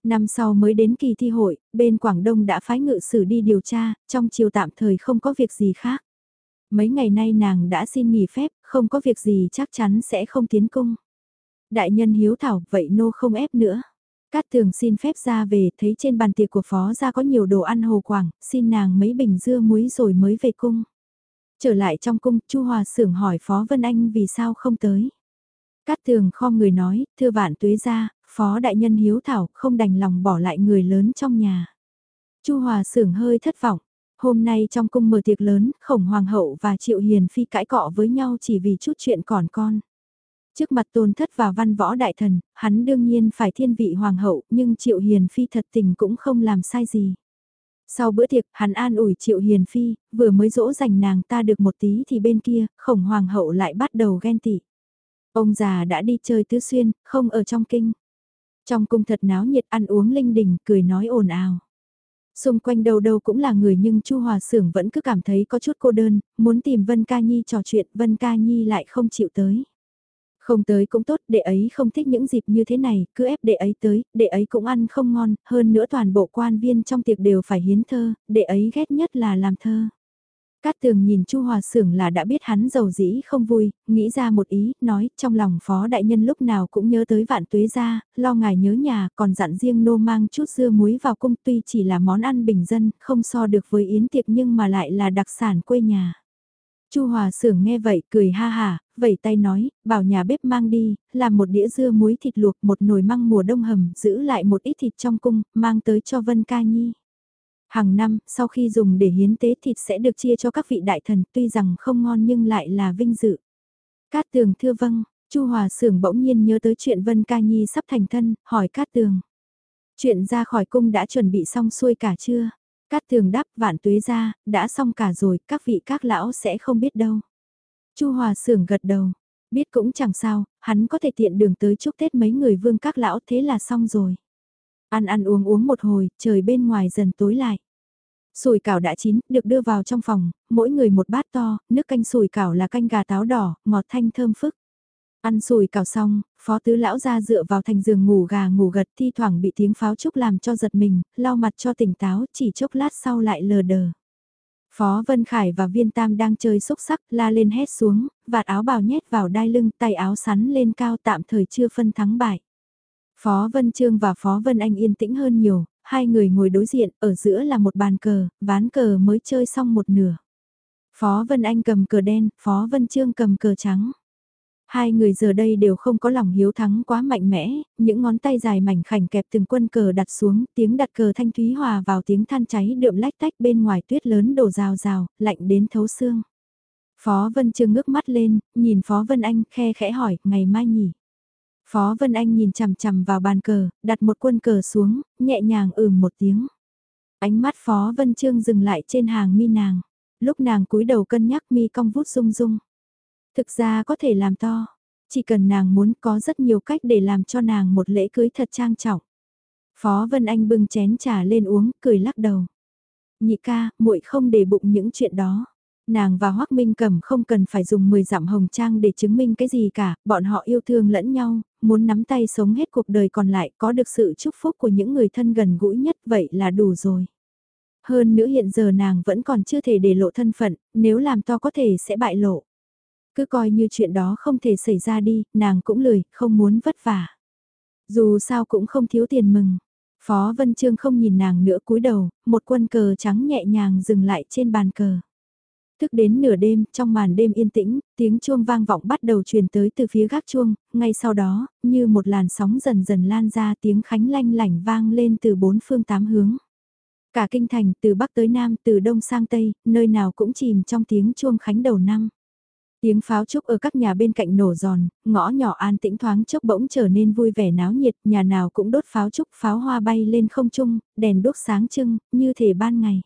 Năm sau mới đến kỳ thi hội, bên Quảng Đông đã phái ngự sử đi điều tra, trong chiều tạm thời không có việc gì khác. Mấy ngày nay nàng đã xin nghỉ phép, không có việc gì chắc chắn sẽ không tiến cung. Đại nhân hiếu thảo, vậy nô không ép nữa. Cát tường xin phép ra về, thấy trên bàn tiệc của phó ra có nhiều đồ ăn hồ quảng, xin nàng mấy bình dưa muối rồi mới về cung. Trở lại trong cung, Chu Hòa sưởng hỏi Phó Vân Anh vì sao không tới. Cát tường kho người nói, thưa vạn tuế ra, Phó đại nhân hiếu thảo không đành lòng bỏ lại người lớn trong nhà. Chu Hòa sưởng hơi thất vọng. Hôm nay trong cung mở tiệc lớn, khổng hoàng hậu và triệu hiền phi cãi cọ với nhau chỉ vì chút chuyện còn con. Trước mặt tôn thất và văn võ đại thần, hắn đương nhiên phải thiên vị hoàng hậu, nhưng triệu hiền phi thật tình cũng không làm sai gì. Sau bữa tiệc, hắn an ủi triệu hiền phi, vừa mới dỗ dành nàng ta được một tí thì bên kia, khổng hoàng hậu lại bắt đầu ghen tị. Ông già đã đi chơi tứ xuyên, không ở trong kinh. Trong cung thật náo nhiệt ăn uống linh đình, cười nói ồn ào. Xung quanh đâu đâu cũng là người nhưng Chu Hòa Sưởng vẫn cứ cảm thấy có chút cô đơn, muốn tìm Vân Ca Nhi trò chuyện, Vân Ca Nhi lại không chịu tới. Không tới cũng tốt, đệ ấy không thích những dịp như thế này, cứ ép đệ ấy tới, đệ ấy cũng ăn không ngon, hơn nữa toàn bộ quan viên trong tiệc đều phải hiến thơ, đệ ấy ghét nhất là làm thơ. Cát tường nhìn Chu Hòa Sưởng là đã biết hắn giàu dĩ không vui, nghĩ ra một ý, nói trong lòng phó đại nhân lúc nào cũng nhớ tới vạn tuế ra, lo ngài nhớ nhà, còn dặn riêng nô mang chút dưa muối vào cung tuy chỉ là món ăn bình dân, không so được với yến tiệc nhưng mà lại là đặc sản quê nhà. Chu Hòa Sưởng nghe vậy cười ha hà, vẩy tay nói, bảo nhà bếp mang đi, làm một đĩa dưa muối thịt luộc, một nồi măng mùa đông hầm, giữ lại một ít thịt trong cung, mang tới cho Vân Ca Nhi. Hàng năm, sau khi dùng để hiến tế thịt sẽ được chia cho các vị đại thần, tuy rằng không ngon nhưng lại là vinh dự. Cát Tường thưa vâng, Chu Hòa Sưởng bỗng nhiên nhớ tới chuyện Vân Ca Nhi sắp thành thân, hỏi Cát Tường. Chuyện ra khỏi cung đã chuẩn bị xong xuôi cả chưa? Cát Tường đáp vạn tuế ra, đã xong cả rồi, các vị các lão sẽ không biết đâu. Chu Hòa Sưởng gật đầu, biết cũng chẳng sao, hắn có thể tiện đường tới chúc Tết mấy người vương các lão thế là xong rồi. Ăn ăn uống uống một hồi, trời bên ngoài dần tối lại. sủi cảo đã chín, được đưa vào trong phòng, mỗi người một bát to, nước canh sủi cảo là canh gà táo đỏ, ngọt thanh thơm phức. Ăn sùi cào xong, phó tứ lão ra dựa vào thành giường ngủ gà ngủ gật thi thoảng bị tiếng pháo chốc làm cho giật mình, lau mặt cho tỉnh táo, chỉ chốc lát sau lại lờ đờ. Phó Vân Khải và Viên Tam đang chơi xúc sắc, la lên hét xuống, vạt áo bào nhét vào đai lưng, tay áo sắn lên cao tạm thời chưa phân thắng bại. Phó Vân Trương và Phó Vân Anh yên tĩnh hơn nhiều, hai người ngồi đối diện, ở giữa là một bàn cờ, ván cờ mới chơi xong một nửa. Phó Vân Anh cầm cờ đen, Phó Vân Trương cầm cờ trắng. Hai người giờ đây đều không có lòng hiếu thắng quá mạnh mẽ, những ngón tay dài mảnh khảnh kẹp từng quân cờ đặt xuống, tiếng đặt cờ thanh thúy hòa vào tiếng than cháy đượm lách tách bên ngoài tuyết lớn đổ rào rào, lạnh đến thấu xương. Phó Vân Trương ngước mắt lên, nhìn Phó Vân Anh khe khẽ hỏi, ngày mai nhỉ? Phó Vân Anh nhìn chằm chằm vào bàn cờ, đặt một quân cờ xuống, nhẹ nhàng ừm một tiếng. Ánh mắt Phó Vân Trương dừng lại trên hàng mi nàng. Lúc nàng cúi đầu cân nhắc mi cong vút rung rung. Thực ra có thể làm to, chỉ cần nàng muốn có rất nhiều cách để làm cho nàng một lễ cưới thật trang trọng. Phó Vân Anh bưng chén trà lên uống, cười lắc đầu. Nhị ca, muội không để bụng những chuyện đó. Nàng và Hoắc Minh Cẩm không cần phải dùng 10 dặm hồng trang để chứng minh cái gì cả, bọn họ yêu thương lẫn nhau, muốn nắm tay sống hết cuộc đời còn lại có được sự chúc phúc của những người thân gần gũi nhất vậy là đủ rồi. Hơn nữa hiện giờ nàng vẫn còn chưa thể để lộ thân phận, nếu làm to có thể sẽ bại lộ. Cứ coi như chuyện đó không thể xảy ra đi, nàng cũng lười, không muốn vất vả. Dù sao cũng không thiếu tiền mừng. Phó Vân Trương không nhìn nàng nữa cúi đầu, một quân cờ trắng nhẹ nhàng dừng lại trên bàn cờ. Thức đến nửa đêm, trong màn đêm yên tĩnh, tiếng chuông vang vọng bắt đầu truyền tới từ phía gác chuông, ngay sau đó, như một làn sóng dần dần lan ra tiếng khánh lanh lảnh vang lên từ bốn phương tám hướng. Cả kinh thành, từ Bắc tới Nam, từ Đông sang Tây, nơi nào cũng chìm trong tiếng chuông khánh đầu năm. Tiếng pháo trúc ở các nhà bên cạnh nổ giòn, ngõ nhỏ an tĩnh thoáng chốc bỗng trở nên vui vẻ náo nhiệt, nhà nào cũng đốt pháo trúc, pháo hoa bay lên không trung, đèn đốt sáng trưng, như thể ban ngày.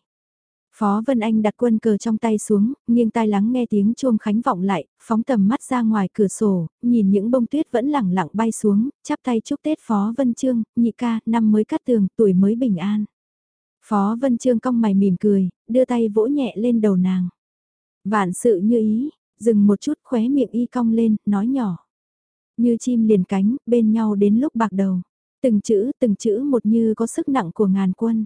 Phó Vân Anh đặt quân cờ trong tay xuống, nghiêng tai lắng nghe tiếng chuông khánh vọng lại, phóng tầm mắt ra ngoài cửa sổ, nhìn những bông tuyết vẫn lẳng lặng bay xuống, chắp tay chúc Tết Phó Vân Trương, nhị ca, năm mới cắt tường, tuổi mới bình an. Phó Vân Trương cong mày mỉm cười, đưa tay vỗ nhẹ lên đầu nàng. Vạn sự như ý, dừng một chút khóe miệng y cong lên, nói nhỏ. Như chim liền cánh, bên nhau đến lúc bạc đầu. Từng chữ, từng chữ một như có sức nặng của ngàn quân.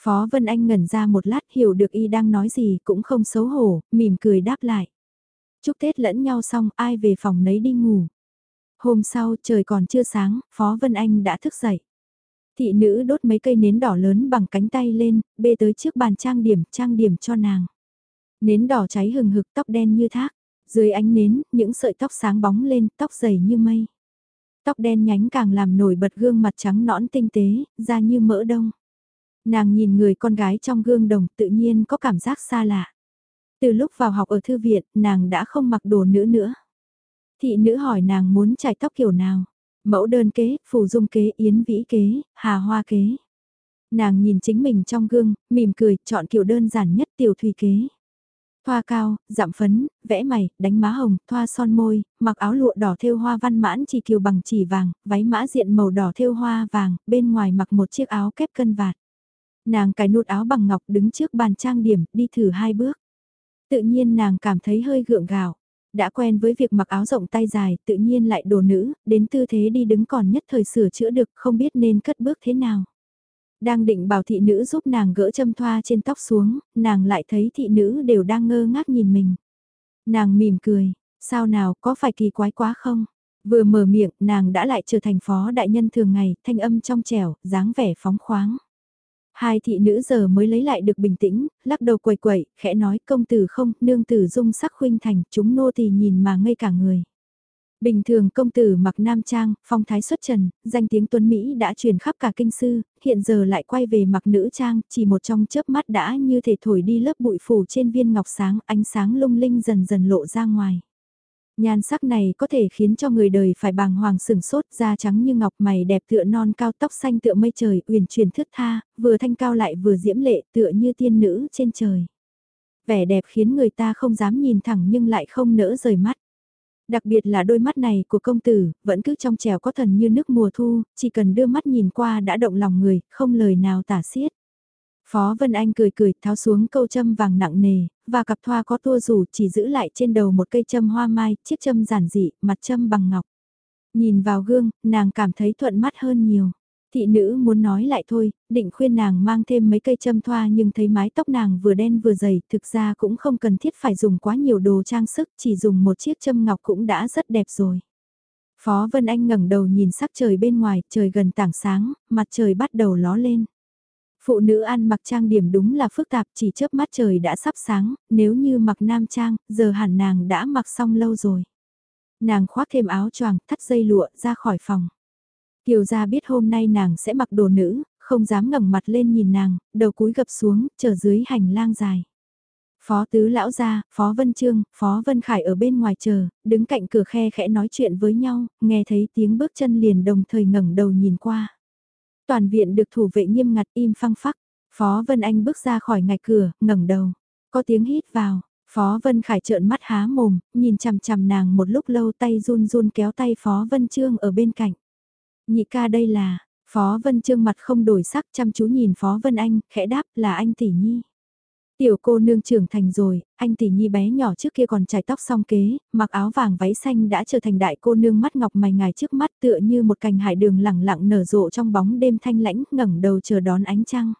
Phó Vân Anh ngẩn ra một lát hiểu được y đang nói gì cũng không xấu hổ, mỉm cười đáp lại. Chúc Tết lẫn nhau xong ai về phòng nấy đi ngủ. Hôm sau trời còn chưa sáng, Phó Vân Anh đã thức dậy. Thị nữ đốt mấy cây nến đỏ lớn bằng cánh tay lên, bê tới trước bàn trang điểm, trang điểm cho nàng. Nến đỏ cháy hừng hực tóc đen như thác, dưới ánh nến, những sợi tóc sáng bóng lên, tóc dày như mây. Tóc đen nhánh càng làm nổi bật gương mặt trắng nõn tinh tế, da như mỡ đông. Nàng nhìn người con gái trong gương đồng tự nhiên có cảm giác xa lạ. Từ lúc vào học ở thư viện, nàng đã không mặc đồ nữ nữa. Thị nữ hỏi nàng muốn chải tóc kiểu nào. Mẫu đơn kế, phù dung kế, yến vĩ kế, hà hoa kế. Nàng nhìn chính mình trong gương, mỉm cười, chọn kiểu đơn giản nhất tiểu thủy kế. Thoa cao, dặm phấn, vẽ mày, đánh má hồng, thoa son môi, mặc áo lụa đỏ thêu hoa văn mãn chỉ kiều bằng chỉ vàng, váy mã diện màu đỏ thêu hoa vàng, bên ngoài mặc một chiếc áo kép cân vạt. Nàng cài nút áo bằng ngọc đứng trước bàn trang điểm, đi thử hai bước. Tự nhiên nàng cảm thấy hơi gượng gạo. Đã quen với việc mặc áo rộng tay dài, tự nhiên lại đồ nữ, đến tư thế đi đứng còn nhất thời sửa chữa được, không biết nên cất bước thế nào. Đang định bảo thị nữ giúp nàng gỡ châm thoa trên tóc xuống, nàng lại thấy thị nữ đều đang ngơ ngác nhìn mình. Nàng mỉm cười, sao nào có phải kỳ quái quá không? Vừa mở miệng, nàng đã lại trở thành phó đại nhân thường ngày, thanh âm trong trẻo, dáng vẻ phóng khoáng. Hai thị nữ giờ mới lấy lại được bình tĩnh, lắc đầu quầy quậy, khẽ nói công tử không, nương tử dung sắc khuynh thành, chúng nô tỳ nhìn mà ngây cả người. Bình thường công tử mặc nam trang, phong thái xuất trần, danh tiếng tuấn Mỹ đã truyền khắp cả kinh sư, hiện giờ lại quay về mặc nữ trang, chỉ một trong chớp mắt đã như thể thổi đi lớp bụi phủ trên viên ngọc sáng, ánh sáng lung linh dần dần lộ ra ngoài. Nhan sắc này có thể khiến cho người đời phải bàng hoàng sừng sốt, da trắng như ngọc mày đẹp tựa non cao tóc xanh tựa mây trời, uyển chuyển thướt tha, vừa thanh cao lại vừa diễm lệ tựa như tiên nữ trên trời. Vẻ đẹp khiến người ta không dám nhìn thẳng nhưng lại không nỡ rời mắt. Đặc biệt là đôi mắt này của công tử, vẫn cứ trong trèo có thần như nước mùa thu, chỉ cần đưa mắt nhìn qua đã động lòng người, không lời nào tả xiết. Phó Vân Anh cười cười tháo xuống câu châm vàng nặng nề, và cặp thoa có tua rủ chỉ giữ lại trên đầu một cây châm hoa mai, chiếc châm giản dị, mặt châm bằng ngọc. Nhìn vào gương, nàng cảm thấy thuận mắt hơn nhiều. Thị nữ muốn nói lại thôi, định khuyên nàng mang thêm mấy cây châm thoa nhưng thấy mái tóc nàng vừa đen vừa dày, thực ra cũng không cần thiết phải dùng quá nhiều đồ trang sức, chỉ dùng một chiếc châm ngọc cũng đã rất đẹp rồi. Phó Vân Anh ngẩng đầu nhìn sắc trời bên ngoài, trời gần tảng sáng, mặt trời bắt đầu ló lên. Phụ nữ ăn mặc trang điểm đúng là phức tạp chỉ chớp mắt trời đã sắp sáng, nếu như mặc nam trang, giờ hẳn nàng đã mặc xong lâu rồi. Nàng khoác thêm áo choàng, thắt dây lụa ra khỏi phòng. Kiều gia biết hôm nay nàng sẽ mặc đồ nữ, không dám ngẩng mặt lên nhìn nàng, đầu cúi gập xuống, chờ dưới hành lang dài. Phó tứ lão gia, phó vân trương, phó vân khải ở bên ngoài chờ, đứng cạnh cửa khe khẽ nói chuyện với nhau, nghe thấy tiếng bước chân liền đồng thời ngẩng đầu nhìn qua. Toàn viện được thủ vệ nghiêm ngặt im phăng phắc, phó vân anh bước ra khỏi ngạch cửa, ngẩng đầu. Có tiếng hít vào, Phó Vân Khải trợn mắt há mồm, nhìn chằm chằm nàng một lúc lâu tay run run kéo tay Phó Vân Trương ở bên cạnh. Nhị ca đây là, Phó Vân Trương mặt không đổi sắc chăm chú nhìn Phó Vân Anh, khẽ đáp là anh tỷ nhi. Tiểu cô nương trưởng thành rồi, anh tỷ nhi bé nhỏ trước kia còn trải tóc song kế, mặc áo vàng váy xanh đã trở thành đại cô nương mắt ngọc mày ngài trước mắt tựa như một cành hải đường lẳng lặng nở rộ trong bóng đêm thanh lãnh ngẩng đầu chờ đón ánh trăng.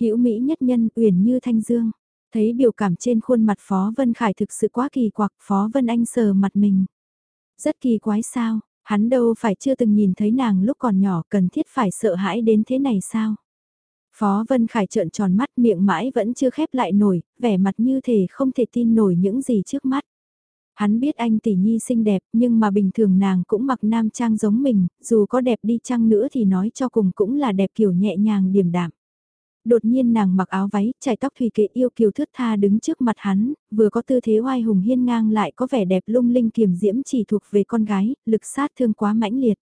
Hữu Mỹ nhất nhân uyển như thanh dương, thấy biểu cảm trên khuôn mặt Phó Vân Khải thực sự quá kỳ quặc Phó Vân Anh sờ mặt mình. Rất kỳ quái sao, hắn đâu phải chưa từng nhìn thấy nàng lúc còn nhỏ cần thiết phải sợ hãi đến thế này sao? Phó Vân Khải trợn tròn mắt miệng mãi vẫn chưa khép lại nổi, vẻ mặt như thể không thể tin nổi những gì trước mắt. Hắn biết anh tỷ nhi xinh đẹp nhưng mà bình thường nàng cũng mặc nam trang giống mình, dù có đẹp đi chăng nữa thì nói cho cùng cũng là đẹp kiểu nhẹ nhàng điềm đạm. Đột nhiên nàng mặc áo váy, chải tóc thủy kệ yêu kiều thướt tha đứng trước mặt hắn, vừa có tư thế oai hùng hiên ngang lại có vẻ đẹp lung linh kiềm diễm chỉ thuộc về con gái, lực sát thương quá mãnh liệt.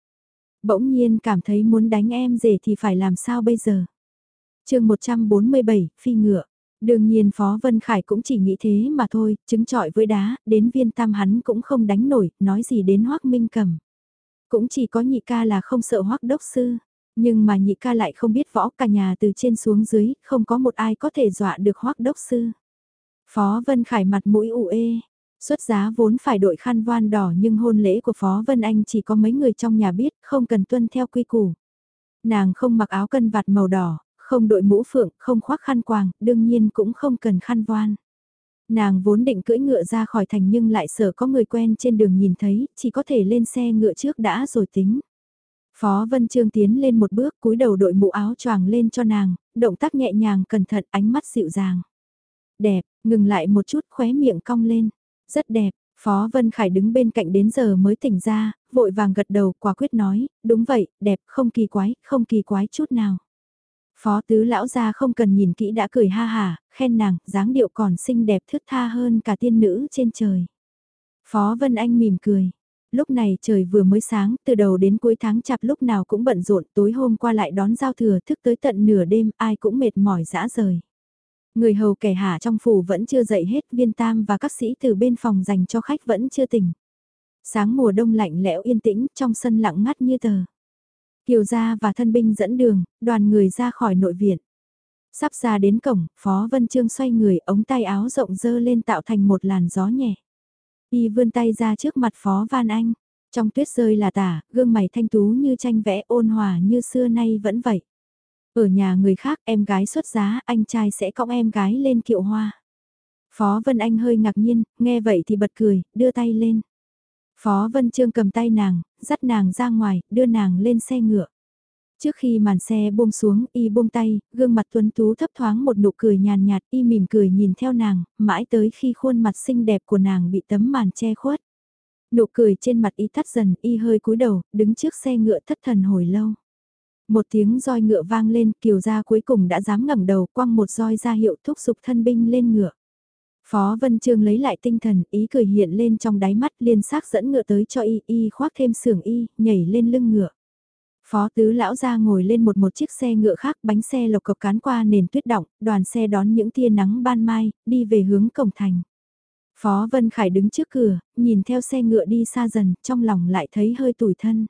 Bỗng nhiên cảm thấy muốn đánh em rể thì phải làm sao bây giờ? chương 147, phi ngựa. Đương nhiên Phó Vân Khải cũng chỉ nghĩ thế mà thôi, chứng trọi với đá, đến viên tam hắn cũng không đánh nổi, nói gì đến hoắc minh cầm. Cũng chỉ có nhị ca là không sợ hoắc đốc sư, nhưng mà nhị ca lại không biết võ cả nhà từ trên xuống dưới, không có một ai có thể dọa được hoắc đốc sư. Phó Vân Khải mặt mũi ủ ê, xuất giá vốn phải đội khăn voan đỏ nhưng hôn lễ của Phó Vân Anh chỉ có mấy người trong nhà biết, không cần tuân theo quy củ. Nàng không mặc áo cân vạt màu đỏ, không đội mũ phượng, không khoác khăn quàng, đương nhiên cũng không cần khăn voan. Nàng vốn định cưỡi ngựa ra khỏi thành nhưng lại sợ có người quen trên đường nhìn thấy, chỉ có thể lên xe ngựa trước đã rồi tính. Phó Vân Trương tiến lên một bước cúi đầu đội mũ áo choàng lên cho nàng, động tác nhẹ nhàng cẩn thận ánh mắt dịu dàng. Đẹp, ngừng lại một chút khóe miệng cong lên. Rất đẹp, Phó Vân Khải đứng bên cạnh đến giờ mới tỉnh ra, vội vàng gật đầu quả quyết nói, đúng vậy, đẹp, không kỳ quái, không kỳ quái chút nào. Phó tứ lão gia không cần nhìn kỹ đã cười ha hà, khen nàng, dáng điệu còn xinh đẹp thướt tha hơn cả tiên nữ trên trời. Phó Vân Anh mỉm cười. Lúc này trời vừa mới sáng, từ đầu đến cuối tháng chạp lúc nào cũng bận rộn, tối hôm qua lại đón giao thừa thức tới tận nửa đêm, ai cũng mệt mỏi dã rời. Người hầu kẻ hạ trong phủ vẫn chưa dậy hết, viên tam và các sĩ từ bên phòng dành cho khách vẫn chưa tỉnh. Sáng mùa đông lạnh lẽo yên tĩnh, trong sân lặng ngắt như tờ. Kiều gia và thân binh dẫn đường, đoàn người ra khỏi nội viện. Sắp ra đến cổng, Phó Vân Trương xoay người, ống tay áo rộng dơ lên tạo thành một làn gió nhẹ. Y vươn tay ra trước mặt Phó Van Anh. Trong tuyết rơi là tả, gương mày thanh tú như tranh vẽ ôn hòa như xưa nay vẫn vậy. Ở nhà người khác em gái xuất giá, anh trai sẽ cõng em gái lên kiệu hoa. Phó Vân Anh hơi ngạc nhiên, nghe vậy thì bật cười, đưa tay lên. Phó Vân Trương cầm tay nàng, dắt nàng ra ngoài, đưa nàng lên xe ngựa. Trước khi màn xe buông xuống, y buông tay, gương mặt tuấn tú thấp thoáng một nụ cười nhàn nhạt, y mỉm cười nhìn theo nàng, mãi tới khi khuôn mặt xinh đẹp của nàng bị tấm màn che khuất. Nụ cười trên mặt y thắt dần, y hơi cúi đầu, đứng trước xe ngựa thất thần hồi lâu. Một tiếng roi ngựa vang lên, kiều gia cuối cùng đã dám ngẩng đầu quăng một roi ra hiệu thúc giục thân binh lên ngựa. Phó Vân Trương lấy lại tinh thần, ý cười hiện lên trong đáy mắt liên xác dẫn ngựa tới cho y, y khoác thêm sườn y, nhảy lên lưng ngựa. Phó tứ lão ra ngồi lên một một chiếc xe ngựa khác, bánh xe lộc cộc cán qua nền tuyết động, đoàn xe đón những tia nắng ban mai, đi về hướng cổng thành. Phó Vân Khải đứng trước cửa, nhìn theo xe ngựa đi xa dần, trong lòng lại thấy hơi tủi thân.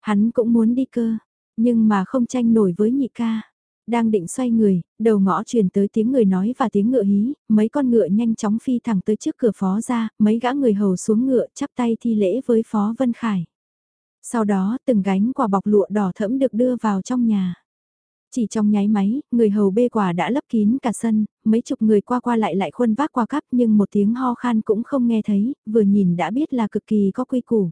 Hắn cũng muốn đi cơ, nhưng mà không tranh nổi với nhị ca. Đang định xoay người, đầu ngõ truyền tới tiếng người nói và tiếng ngựa hí, mấy con ngựa nhanh chóng phi thẳng tới trước cửa phó ra, mấy gã người hầu xuống ngựa chắp tay thi lễ với phó Vân Khải. Sau đó từng gánh quả bọc lụa đỏ thẫm được đưa vào trong nhà. Chỉ trong nháy máy, người hầu bê quả đã lấp kín cả sân, mấy chục người qua qua lại lại khuân vác qua cắp nhưng một tiếng ho khan cũng không nghe thấy, vừa nhìn đã biết là cực kỳ có quy củ.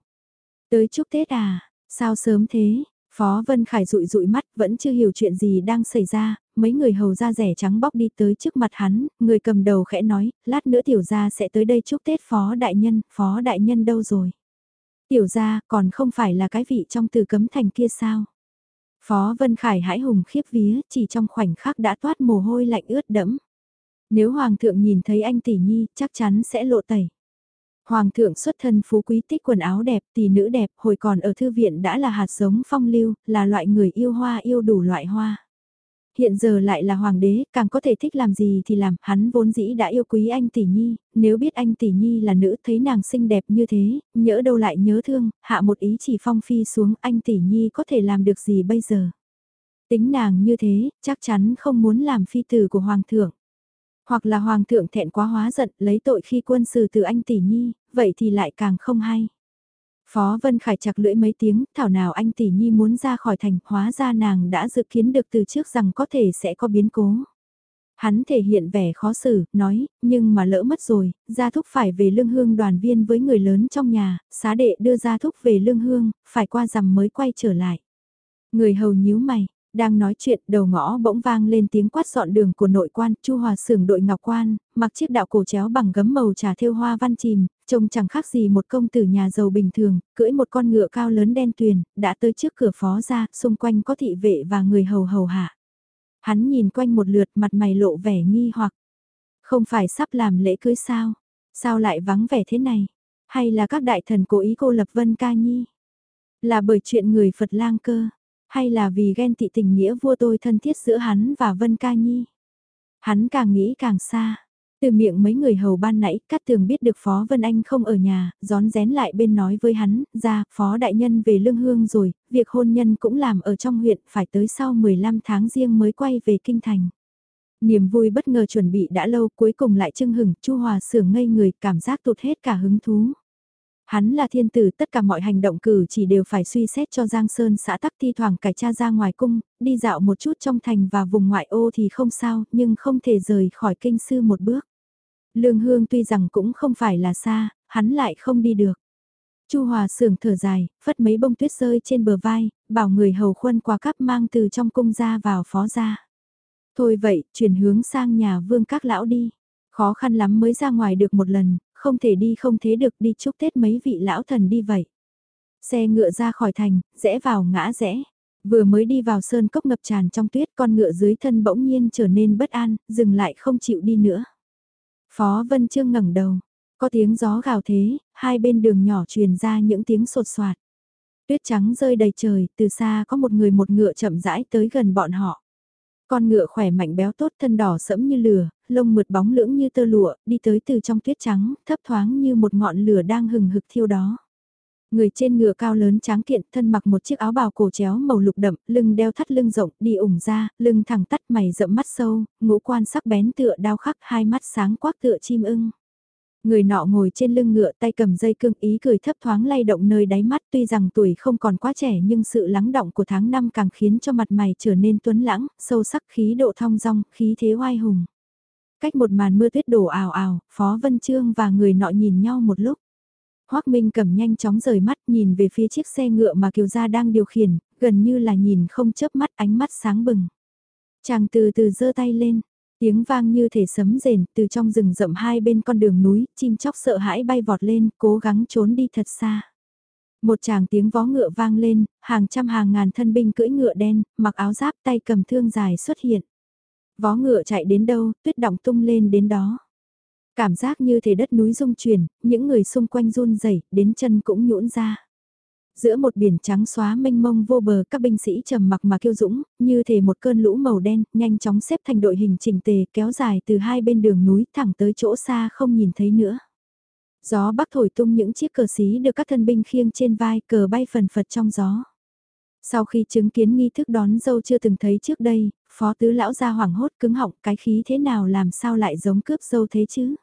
Tới chúc Tết à, sao sớm thế, Phó Vân Khải rụi rụi mắt vẫn chưa hiểu chuyện gì đang xảy ra, mấy người hầu da rẻ trắng bóc đi tới trước mặt hắn, người cầm đầu khẽ nói, lát nữa tiểu gia sẽ tới đây chúc Tết Phó Đại Nhân, Phó Đại Nhân đâu rồi? Tiểu gia còn không phải là cái vị trong từ cấm thành kia sao? Phó Vân Khải hãi hùng khiếp vía, chỉ trong khoảnh khắc đã toát mồ hôi lạnh ướt đẫm. Nếu Hoàng thượng nhìn thấy anh tỷ nhi, chắc chắn sẽ lộ tẩy. Hoàng thượng xuất thân phú quý tích quần áo đẹp, tỷ nữ đẹp, hồi còn ở thư viện đã là hạt giống phong lưu, là loại người yêu hoa yêu đủ loại hoa hiện giờ lại là hoàng đế, càng có thể thích làm gì thì làm, hắn vốn dĩ đã yêu quý anh tỷ nhi, nếu biết anh tỷ nhi là nữ thấy nàng xinh đẹp như thế, nhỡ đâu lại nhớ thương, hạ một ý chỉ phong phi xuống anh tỷ nhi có thể làm được gì bây giờ. Tính nàng như thế, chắc chắn không muốn làm phi tử của hoàng thượng. Hoặc là hoàng thượng thẹn quá hóa giận lấy tội khi quân sư từ anh tỷ nhi, vậy thì lại càng không hay. Phó Vân Khải chặt lưỡi mấy tiếng, thảo nào anh tỷ nhi muốn ra khỏi thành, hóa ra nàng đã dự kiến được từ trước rằng có thể sẽ có biến cố. Hắn thể hiện vẻ khó xử, nói, nhưng mà lỡ mất rồi, gia thúc phải về lương hương đoàn viên với người lớn trong nhà, xá đệ đưa gia thúc về lương hương, phải qua rằm mới quay trở lại. Người hầu nhíu mày, đang nói chuyện, đầu ngõ bỗng vang lên tiếng quát dọn đường của nội quan, Chu Hòa Sưởng đội ngọc quan, mặc chiếc đạo cổ chéo bằng gấm màu trà thêu hoa văn chìm, trông chẳng khác gì một công tử nhà giàu bình thường, cưỡi một con ngựa cao lớn đen tuyền, đã tới trước cửa phó ra, xung quanh có thị vệ và người hầu hầu hạ. Hắn nhìn quanh một lượt mặt mày lộ vẻ nghi hoặc, không phải sắp làm lễ cưới sao? Sao lại vắng vẻ thế này? Hay là các đại thần cố ý cô lập Vân Ca Nhi? Là bởi chuyện người Phật lang cơ, hay là vì ghen tị tình nghĩa vua tôi thân thiết giữa hắn và Vân Ca Nhi? Hắn càng nghĩ càng xa. Từ miệng mấy người hầu ban nãy, Cát Tường biết được Phó Vân Anh không ở nhà, gión rén lại bên nói với hắn, ra, Phó Đại Nhân về Lương Hương rồi, việc hôn nhân cũng làm ở trong huyện, phải tới sau 15 tháng riêng mới quay về Kinh Thành. Niềm vui bất ngờ chuẩn bị đã lâu cuối cùng lại chưng hửng Chu Hòa sửa ngây người, cảm giác tụt hết cả hứng thú. Hắn là thiên tử tất cả mọi hành động cử chỉ đều phải suy xét cho Giang Sơn xã tắc thi thoảng cải cha ra ngoài cung, đi dạo một chút trong thành và vùng ngoại ô thì không sao, nhưng không thể rời khỏi kinh sư một bước. Lương Hương tuy rằng cũng không phải là xa, hắn lại không đi được. Chu Hòa sưởng thở dài, phất mấy bông tuyết rơi trên bờ vai, bảo người hầu khuân qua cắp mang từ trong cung ra vào phó ra. Thôi vậy, chuyển hướng sang nhà vương các lão đi. Khó khăn lắm mới ra ngoài được một lần, không thể đi không thế được đi chúc Tết mấy vị lão thần đi vậy. Xe ngựa ra khỏi thành, rẽ vào ngã rẽ. Vừa mới đi vào sơn cốc ngập tràn trong tuyết con ngựa dưới thân bỗng nhiên trở nên bất an, dừng lại không chịu đi nữa. Phó Vân Trương ngẩng đầu, có tiếng gió gào thế, hai bên đường nhỏ truyền ra những tiếng sột soạt. Tuyết trắng rơi đầy trời, từ xa có một người một ngựa chậm rãi tới gần bọn họ. Con ngựa khỏe mạnh béo tốt thân đỏ sẫm như lửa, lông mượt bóng lưỡng như tơ lụa, đi tới từ trong tuyết trắng, thấp thoáng như một ngọn lửa đang hừng hực thiêu đó. Người trên ngựa cao lớn tráng kiện, thân mặc một chiếc áo bào cổ chéo màu lục đậm, lưng đeo thắt lưng rộng, đi ủng ra, lưng thẳng tắt mày rậm mắt sâu, ngũ quan sắc bén tựa đao khắc, hai mắt sáng quắc tựa chim ưng. Người nọ ngồi trên lưng ngựa tay cầm dây cương ý cười thấp thoáng lay động nơi đáy mắt tuy rằng tuổi không còn quá trẻ nhưng sự lắng động của tháng năm càng khiến cho mặt mày trở nên tuấn lãng, sâu sắc khí độ thong dong, khí thế oai hùng. Cách một màn mưa tuyết đổ ào ào, Phó Vân Trương và người nọ nhìn nhau một lúc. Hoác Minh cầm nhanh chóng rời mắt nhìn về phía chiếc xe ngựa mà Kiều Gia đang điều khiển, gần như là nhìn không chớp mắt ánh mắt sáng bừng. Chàng từ từ giơ tay lên, tiếng vang như thể sấm rền từ trong rừng rậm hai bên con đường núi, chim chóc sợ hãi bay vọt lên, cố gắng trốn đi thật xa. Một chàng tiếng vó ngựa vang lên, hàng trăm hàng ngàn thân binh cưỡi ngựa đen, mặc áo giáp tay cầm thương dài xuất hiện. Vó ngựa chạy đến đâu, tuyết động tung lên đến đó. Cảm giác như thể đất núi rung chuyển, những người xung quanh run rẩy đến chân cũng nhũn ra. Giữa một biển trắng xóa mênh mông vô bờ các binh sĩ trầm mặc mà kiêu dũng, như thể một cơn lũ màu đen, nhanh chóng xếp thành đội hình chỉnh tề kéo dài từ hai bên đường núi thẳng tới chỗ xa không nhìn thấy nữa. Gió bắc thổi tung những chiếc cờ xí được các thân binh khiêng trên vai cờ bay phần phật trong gió. Sau khi chứng kiến nghi thức đón dâu chưa từng thấy trước đây, phó tứ lão ra hoảng hốt cứng họng cái khí thế nào làm sao lại giống cướp dâu thế chứ?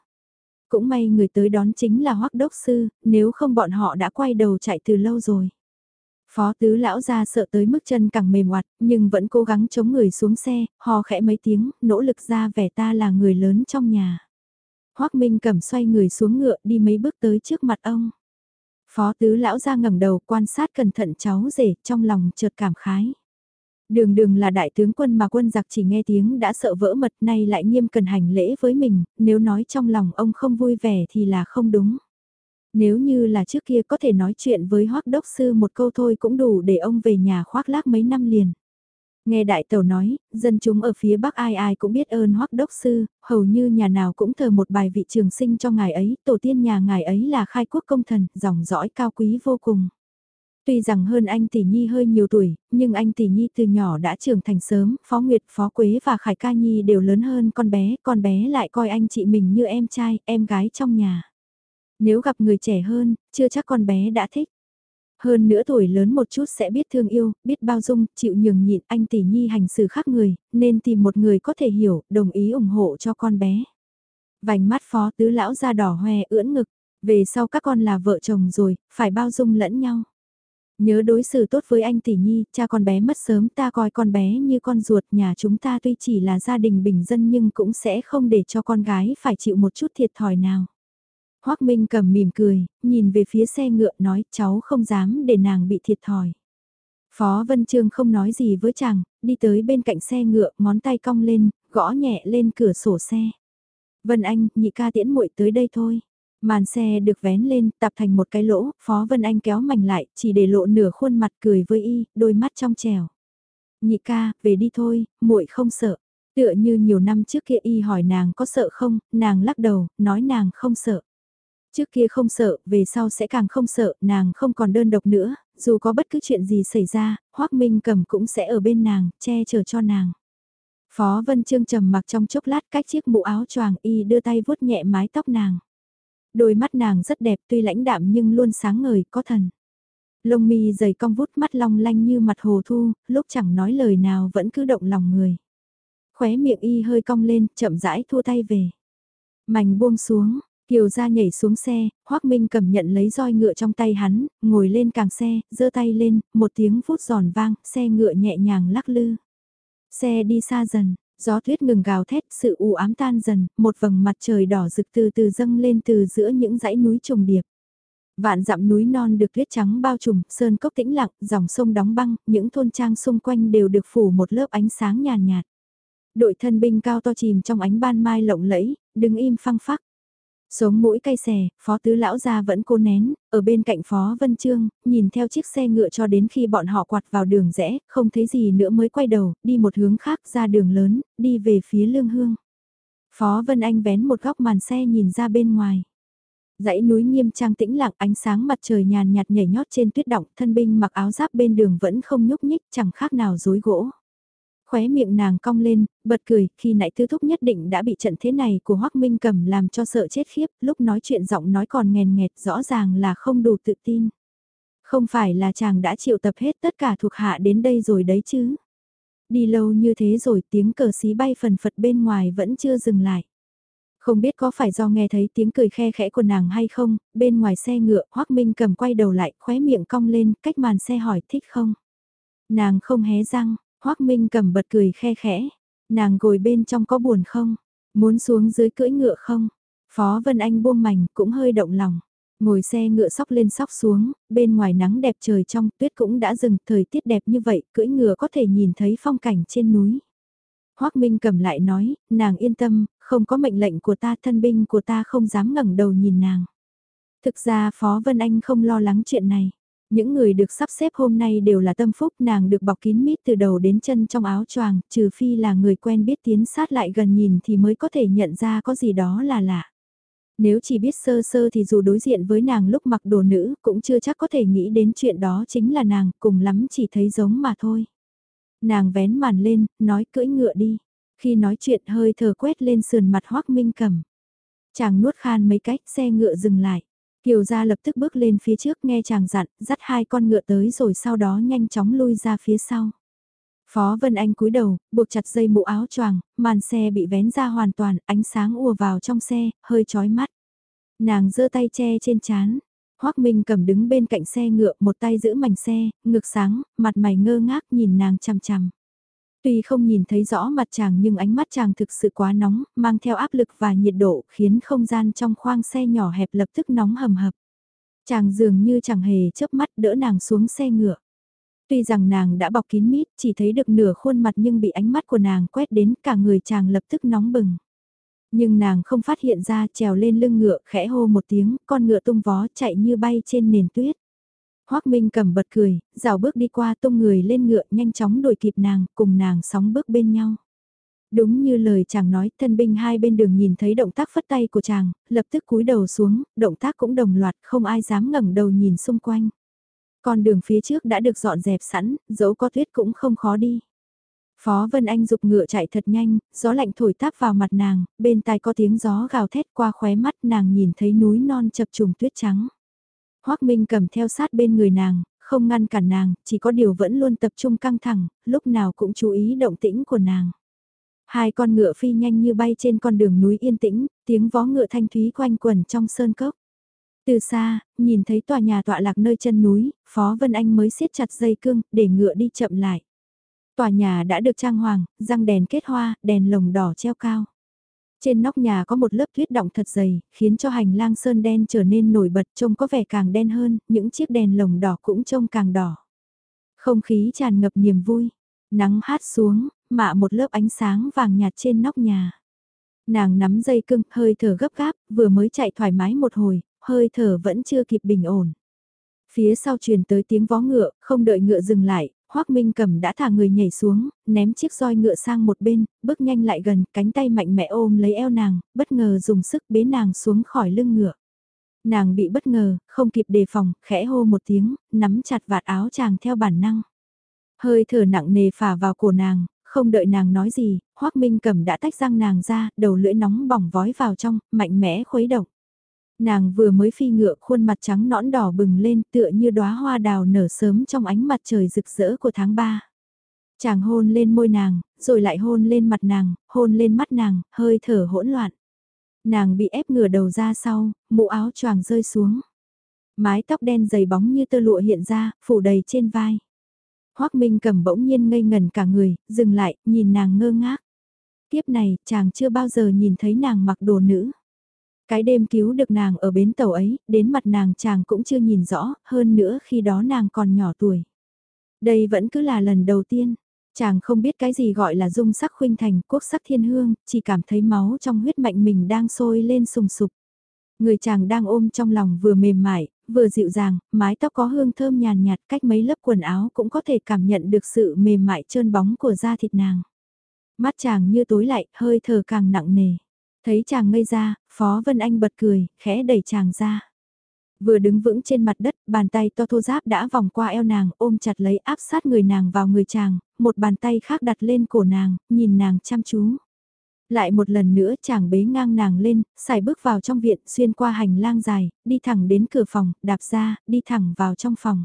Cũng may người tới đón chính là hoắc đốc sư, nếu không bọn họ đã quay đầu chạy từ lâu rồi. Phó tứ lão ra sợ tới mức chân càng mềm oặt, nhưng vẫn cố gắng chống người xuống xe, hò khẽ mấy tiếng, nỗ lực ra vẻ ta là người lớn trong nhà. Hoắc Minh cầm xoay người xuống ngựa đi mấy bước tới trước mặt ông. Phó tứ lão ra ngẩng đầu quan sát cẩn thận cháu rể trong lòng chợt cảm khái. Đường đường là đại tướng quân mà quân giặc chỉ nghe tiếng đã sợ vỡ mật nay lại nghiêm cần hành lễ với mình, nếu nói trong lòng ông không vui vẻ thì là không đúng. Nếu như là trước kia có thể nói chuyện với hoắc đốc sư một câu thôi cũng đủ để ông về nhà khoác lác mấy năm liền. Nghe đại tẩu nói, dân chúng ở phía bắc ai ai cũng biết ơn hoắc đốc sư, hầu như nhà nào cũng thờ một bài vị trường sinh cho ngài ấy, tổ tiên nhà ngài ấy là khai quốc công thần, dòng dõi cao quý vô cùng. Tuy rằng hơn anh tỷ nhi hơi nhiều tuổi, nhưng anh tỷ nhi từ nhỏ đã trưởng thành sớm, Phó Nguyệt, Phó Quế và Khải Ca Nhi đều lớn hơn con bé, con bé lại coi anh chị mình như em trai, em gái trong nhà. Nếu gặp người trẻ hơn, chưa chắc con bé đã thích. Hơn nữa tuổi lớn một chút sẽ biết thương yêu, biết bao dung, chịu nhường nhịn anh tỷ nhi hành xử khác người, nên tìm một người có thể hiểu, đồng ý ủng hộ cho con bé. Vành mắt phó tứ lão ra đỏ hoe ưỡn ngực, về sau các con là vợ chồng rồi, phải bao dung lẫn nhau. Nhớ đối xử tốt với anh tỷ nhi, cha con bé mất sớm ta coi con bé như con ruột nhà chúng ta tuy chỉ là gia đình bình dân nhưng cũng sẽ không để cho con gái phải chịu một chút thiệt thòi nào. Hoác Minh cầm mỉm cười, nhìn về phía xe ngựa nói cháu không dám để nàng bị thiệt thòi. Phó Vân Trương không nói gì với chàng, đi tới bên cạnh xe ngựa, ngón tay cong lên, gõ nhẹ lên cửa sổ xe. Vân Anh, nhị ca tiễn muội tới đây thôi. Màn xe được vén lên, tập thành một cái lỗ, Phó Vân Anh kéo mảnh lại, chỉ để lộ nửa khuôn mặt cười với y, đôi mắt trong trèo. Nhị ca, về đi thôi, muội không sợ. Tựa như nhiều năm trước kia y hỏi nàng có sợ không, nàng lắc đầu, nói nàng không sợ. Trước kia không sợ, về sau sẽ càng không sợ, nàng không còn đơn độc nữa, dù có bất cứ chuyện gì xảy ra, Hoác Minh cầm cũng sẽ ở bên nàng, che chở cho nàng. Phó Vân Trương trầm mặc trong chốc lát cách chiếc mũ áo choàng y đưa tay vuốt nhẹ mái tóc nàng. Đôi mắt nàng rất đẹp tuy lãnh đạm nhưng luôn sáng ngời, có thần. Lông mi dày cong vút mắt long lanh như mặt hồ thu, lúc chẳng nói lời nào vẫn cứ động lòng người. Khóe miệng y hơi cong lên, chậm rãi thua tay về. Mảnh buông xuống, Kiều ra nhảy xuống xe, Hoác Minh cầm nhận lấy roi ngựa trong tay hắn, ngồi lên càng xe, giơ tay lên, một tiếng phút giòn vang, xe ngựa nhẹ nhàng lắc lư. Xe đi xa dần, gió tuyết ngừng gào thét, sự u ám tan dần, một vầng mặt trời đỏ rực từ từ dâng lên từ giữa những dãy núi trùng điệp. Vạn dặm núi non được tuyết trắng bao trùm, sơn cốc tĩnh lặng, dòng sông đóng băng, những thôn trang xung quanh đều được phủ một lớp ánh sáng nhàn nhạt, nhạt. Đội thân binh cao to chìm trong ánh ban mai lộng lẫy, đứng im phăng phắc. Sống mũi cay xè, phó tứ lão gia vẫn cô nén, ở bên cạnh phó Vân Trương, nhìn theo chiếc xe ngựa cho đến khi bọn họ quạt vào đường rẽ, không thấy gì nữa mới quay đầu, đi một hướng khác ra đường lớn, đi về phía lương hương. Phó Vân Anh vén một góc màn xe nhìn ra bên ngoài. Dãy núi nghiêm trang tĩnh lặng ánh sáng mặt trời nhàn nhạt nhảy nhót trên tuyết động, thân binh mặc áo giáp bên đường vẫn không nhúc nhích, chẳng khác nào dối gỗ khóe miệng nàng cong lên, bật cười, khi nãy tư thúc nhất định đã bị trận thế này của Hoác Minh cầm làm cho sợ chết khiếp, lúc nói chuyện giọng nói còn nghèn nghẹt rõ ràng là không đủ tự tin. Không phải là chàng đã triệu tập hết tất cả thuộc hạ đến đây rồi đấy chứ. Đi lâu như thế rồi tiếng cờ xí bay phần phật bên ngoài vẫn chưa dừng lại. Không biết có phải do nghe thấy tiếng cười khe khẽ của nàng hay không, bên ngoài xe ngựa, Hoác Minh cầm quay đầu lại, khóe miệng cong lên, cách màn xe hỏi thích không? Nàng không hé răng, Hoác Minh cầm bật cười khe khẽ. Nàng ngồi bên trong có buồn không? Muốn xuống dưới cưỡi ngựa không? Phó Vân Anh buông mảnh cũng hơi động lòng. Ngồi xe ngựa sóc lên sóc xuống, bên ngoài nắng đẹp trời trong tuyết cũng đã dừng thời tiết đẹp như vậy, cưỡi ngựa có thể nhìn thấy phong cảnh trên núi. Hoác Minh cầm lại nói, nàng yên tâm, không có mệnh lệnh của ta thân binh của ta không dám ngẩng đầu nhìn nàng. Thực ra Phó Vân Anh không lo lắng chuyện này. Những người được sắp xếp hôm nay đều là tâm phúc nàng được bọc kín mít từ đầu đến chân trong áo choàng, trừ phi là người quen biết tiến sát lại gần nhìn thì mới có thể nhận ra có gì đó là lạ. Nếu chỉ biết sơ sơ thì dù đối diện với nàng lúc mặc đồ nữ cũng chưa chắc có thể nghĩ đến chuyện đó chính là nàng, cùng lắm chỉ thấy giống mà thôi. Nàng vén màn lên, nói cưỡi ngựa đi. Khi nói chuyện hơi thở quét lên sườn mặt hoác minh cầm. Chàng nuốt khan mấy cách xe ngựa dừng lại. Kiều gia lập tức bước lên phía trước nghe chàng dặn, dắt hai con ngựa tới rồi sau đó nhanh chóng lui ra phía sau. Phó Vân Anh cúi đầu, buộc chặt dây mũ áo choàng, màn xe bị vén ra hoàn toàn, ánh sáng ùa vào trong xe, hơi chói mắt. Nàng giơ tay che trên chán. hoắc Minh cầm đứng bên cạnh xe ngựa, một tay giữ mảnh xe, ngực sáng, mặt mày ngơ ngác nhìn nàng chằm chằm. Tuy không nhìn thấy rõ mặt chàng nhưng ánh mắt chàng thực sự quá nóng, mang theo áp lực và nhiệt độ khiến không gian trong khoang xe nhỏ hẹp lập tức nóng hầm hập. Chàng dường như chẳng hề chớp mắt đỡ nàng xuống xe ngựa. Tuy rằng nàng đã bọc kín mít, chỉ thấy được nửa khuôn mặt nhưng bị ánh mắt của nàng quét đến cả người chàng lập tức nóng bừng. Nhưng nàng không phát hiện ra trèo lên lưng ngựa khẽ hô một tiếng, con ngựa tung vó chạy như bay trên nền tuyết. Hoác Minh cầm bật cười, rào bước đi qua tung người lên ngựa nhanh chóng đuổi kịp nàng, cùng nàng sóng bước bên nhau. Đúng như lời chàng nói, thân binh hai bên đường nhìn thấy động tác phất tay của chàng, lập tức cúi đầu xuống, động tác cũng đồng loạt, không ai dám ngẩng đầu nhìn xung quanh. Con đường phía trước đã được dọn dẹp sẵn, dẫu có tuyết cũng không khó đi. Phó Vân Anh dục ngựa chạy thật nhanh, gió lạnh thổi táp vào mặt nàng, bên tai có tiếng gió gào thét qua khóe mắt nàng nhìn thấy núi non chập trùng tuyết trắng. Hoác Minh cầm theo sát bên người nàng, không ngăn cản nàng, chỉ có điều vẫn luôn tập trung căng thẳng, lúc nào cũng chú ý động tĩnh của nàng. Hai con ngựa phi nhanh như bay trên con đường núi yên tĩnh, tiếng vó ngựa thanh thúy quanh quẩn trong sơn cốc. Từ xa, nhìn thấy tòa nhà tọa lạc nơi chân núi, Phó Vân Anh mới siết chặt dây cương, để ngựa đi chậm lại. Tòa nhà đã được trang hoàng, răng đèn kết hoa, đèn lồng đỏ treo cao. Trên nóc nhà có một lớp tuyết động thật dày, khiến cho hành lang sơn đen trở nên nổi bật trông có vẻ càng đen hơn, những chiếc đèn lồng đỏ cũng trông càng đỏ. Không khí tràn ngập niềm vui, nắng hát xuống, mạ một lớp ánh sáng vàng nhạt trên nóc nhà. Nàng nắm dây cưng, hơi thở gấp gáp, vừa mới chạy thoải mái một hồi, hơi thở vẫn chưa kịp bình ổn. Phía sau truyền tới tiếng vó ngựa, không đợi ngựa dừng lại, Hoác Minh Cẩm đã thả người nhảy xuống, ném chiếc roi ngựa sang một bên, bước nhanh lại gần, cánh tay mạnh mẽ ôm lấy eo nàng, bất ngờ dùng sức bế nàng xuống khỏi lưng ngựa. Nàng bị bất ngờ, không kịp đề phòng, khẽ hô một tiếng, nắm chặt vạt áo chàng theo bản năng. Hơi thở nặng nề phả vào cổ nàng, không đợi nàng nói gì, Hoác Minh Cẩm đã tách răng nàng ra, đầu lưỡi nóng bỏng vói vào trong, mạnh mẽ khuấy động. Nàng vừa mới phi ngựa khuôn mặt trắng nõn đỏ bừng lên tựa như đóa hoa đào nở sớm trong ánh mặt trời rực rỡ của tháng 3. Chàng hôn lên môi nàng, rồi lại hôn lên mặt nàng, hôn lên mắt nàng, hơi thở hỗn loạn. Nàng bị ép ngửa đầu ra sau, mũ áo choàng rơi xuống. Mái tóc đen dày bóng như tơ lụa hiện ra, phủ đầy trên vai. Hoác Minh cầm bỗng nhiên ngây ngần cả người, dừng lại, nhìn nàng ngơ ngác. Tiếp này, chàng chưa bao giờ nhìn thấy nàng mặc đồ nữ. Cái đêm cứu được nàng ở bến tàu ấy, đến mặt nàng chàng cũng chưa nhìn rõ, hơn nữa khi đó nàng còn nhỏ tuổi. Đây vẫn cứ là lần đầu tiên, chàng không biết cái gì gọi là dung sắc khuynh thành quốc sắc thiên hương, chỉ cảm thấy máu trong huyết mạnh mình đang sôi lên sùng sục. Người chàng đang ôm trong lòng vừa mềm mại, vừa dịu dàng, mái tóc có hương thơm nhàn nhạt cách mấy lớp quần áo cũng có thể cảm nhận được sự mềm mại trơn bóng của da thịt nàng. Mắt chàng như tối lại, hơi thở càng nặng nề. Thấy chàng ngây ra, Phó Vân Anh bật cười, khẽ đẩy chàng ra. Vừa đứng vững trên mặt đất, bàn tay to thô giáp đã vòng qua eo nàng, ôm chặt lấy áp sát người nàng vào người chàng, một bàn tay khác đặt lên cổ nàng, nhìn nàng chăm chú. Lại một lần nữa chàng bế ngang nàng lên, xài bước vào trong viện, xuyên qua hành lang dài, đi thẳng đến cửa phòng, đạp ra, đi thẳng vào trong phòng.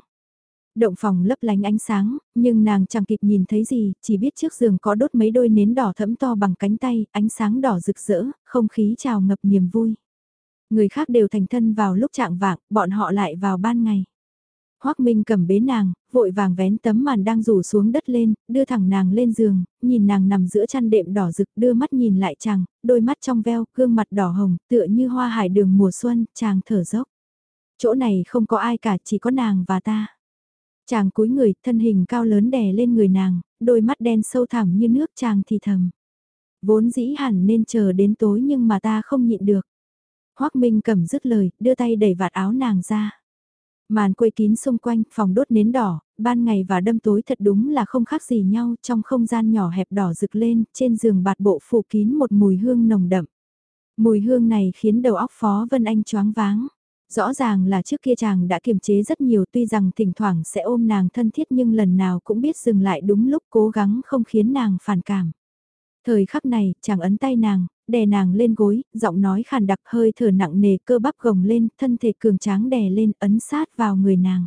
Động phòng lấp lánh ánh sáng, nhưng nàng chẳng kịp nhìn thấy gì, chỉ biết trước giường có đốt mấy đôi nến đỏ thẫm to bằng cánh tay, ánh sáng đỏ rực rỡ, không khí trào ngập niềm vui. Người khác đều thành thân vào lúc trạng vạng, bọn họ lại vào ban ngày. Hoác Minh cầm bế nàng, vội vàng vén tấm màn đang rủ xuống đất lên, đưa thẳng nàng lên giường, nhìn nàng nằm giữa chăn đệm đỏ rực đưa mắt nhìn lại chàng, đôi mắt trong veo, gương mặt đỏ hồng, tựa như hoa hải đường mùa xuân, chàng thở dốc. Chỗ này không có ai cả, chỉ có nàng và ta. Chàng cúi người, thân hình cao lớn đè lên người nàng, đôi mắt đen sâu thẳm như nước chàng thì thầm. Vốn dĩ hẳn nên chờ đến tối nhưng mà ta không nhịn được. Hoác Minh cầm dứt lời, đưa tay đẩy vạt áo nàng ra. Màn quây kín xung quanh, phòng đốt nến đỏ, ban ngày và đâm tối thật đúng là không khác gì nhau trong không gian nhỏ hẹp đỏ rực lên, trên giường bạt bộ phủ kín một mùi hương nồng đậm. Mùi hương này khiến đầu óc Phó Vân Anh choáng váng. Rõ ràng là trước kia chàng đã kiềm chế rất nhiều tuy rằng thỉnh thoảng sẽ ôm nàng thân thiết nhưng lần nào cũng biết dừng lại đúng lúc cố gắng không khiến nàng phản cảm. Thời khắc này, chàng ấn tay nàng, đè nàng lên gối, giọng nói khàn đặc hơi thở nặng nề cơ bắp gồng lên, thân thể cường tráng đè lên ấn sát vào người nàng.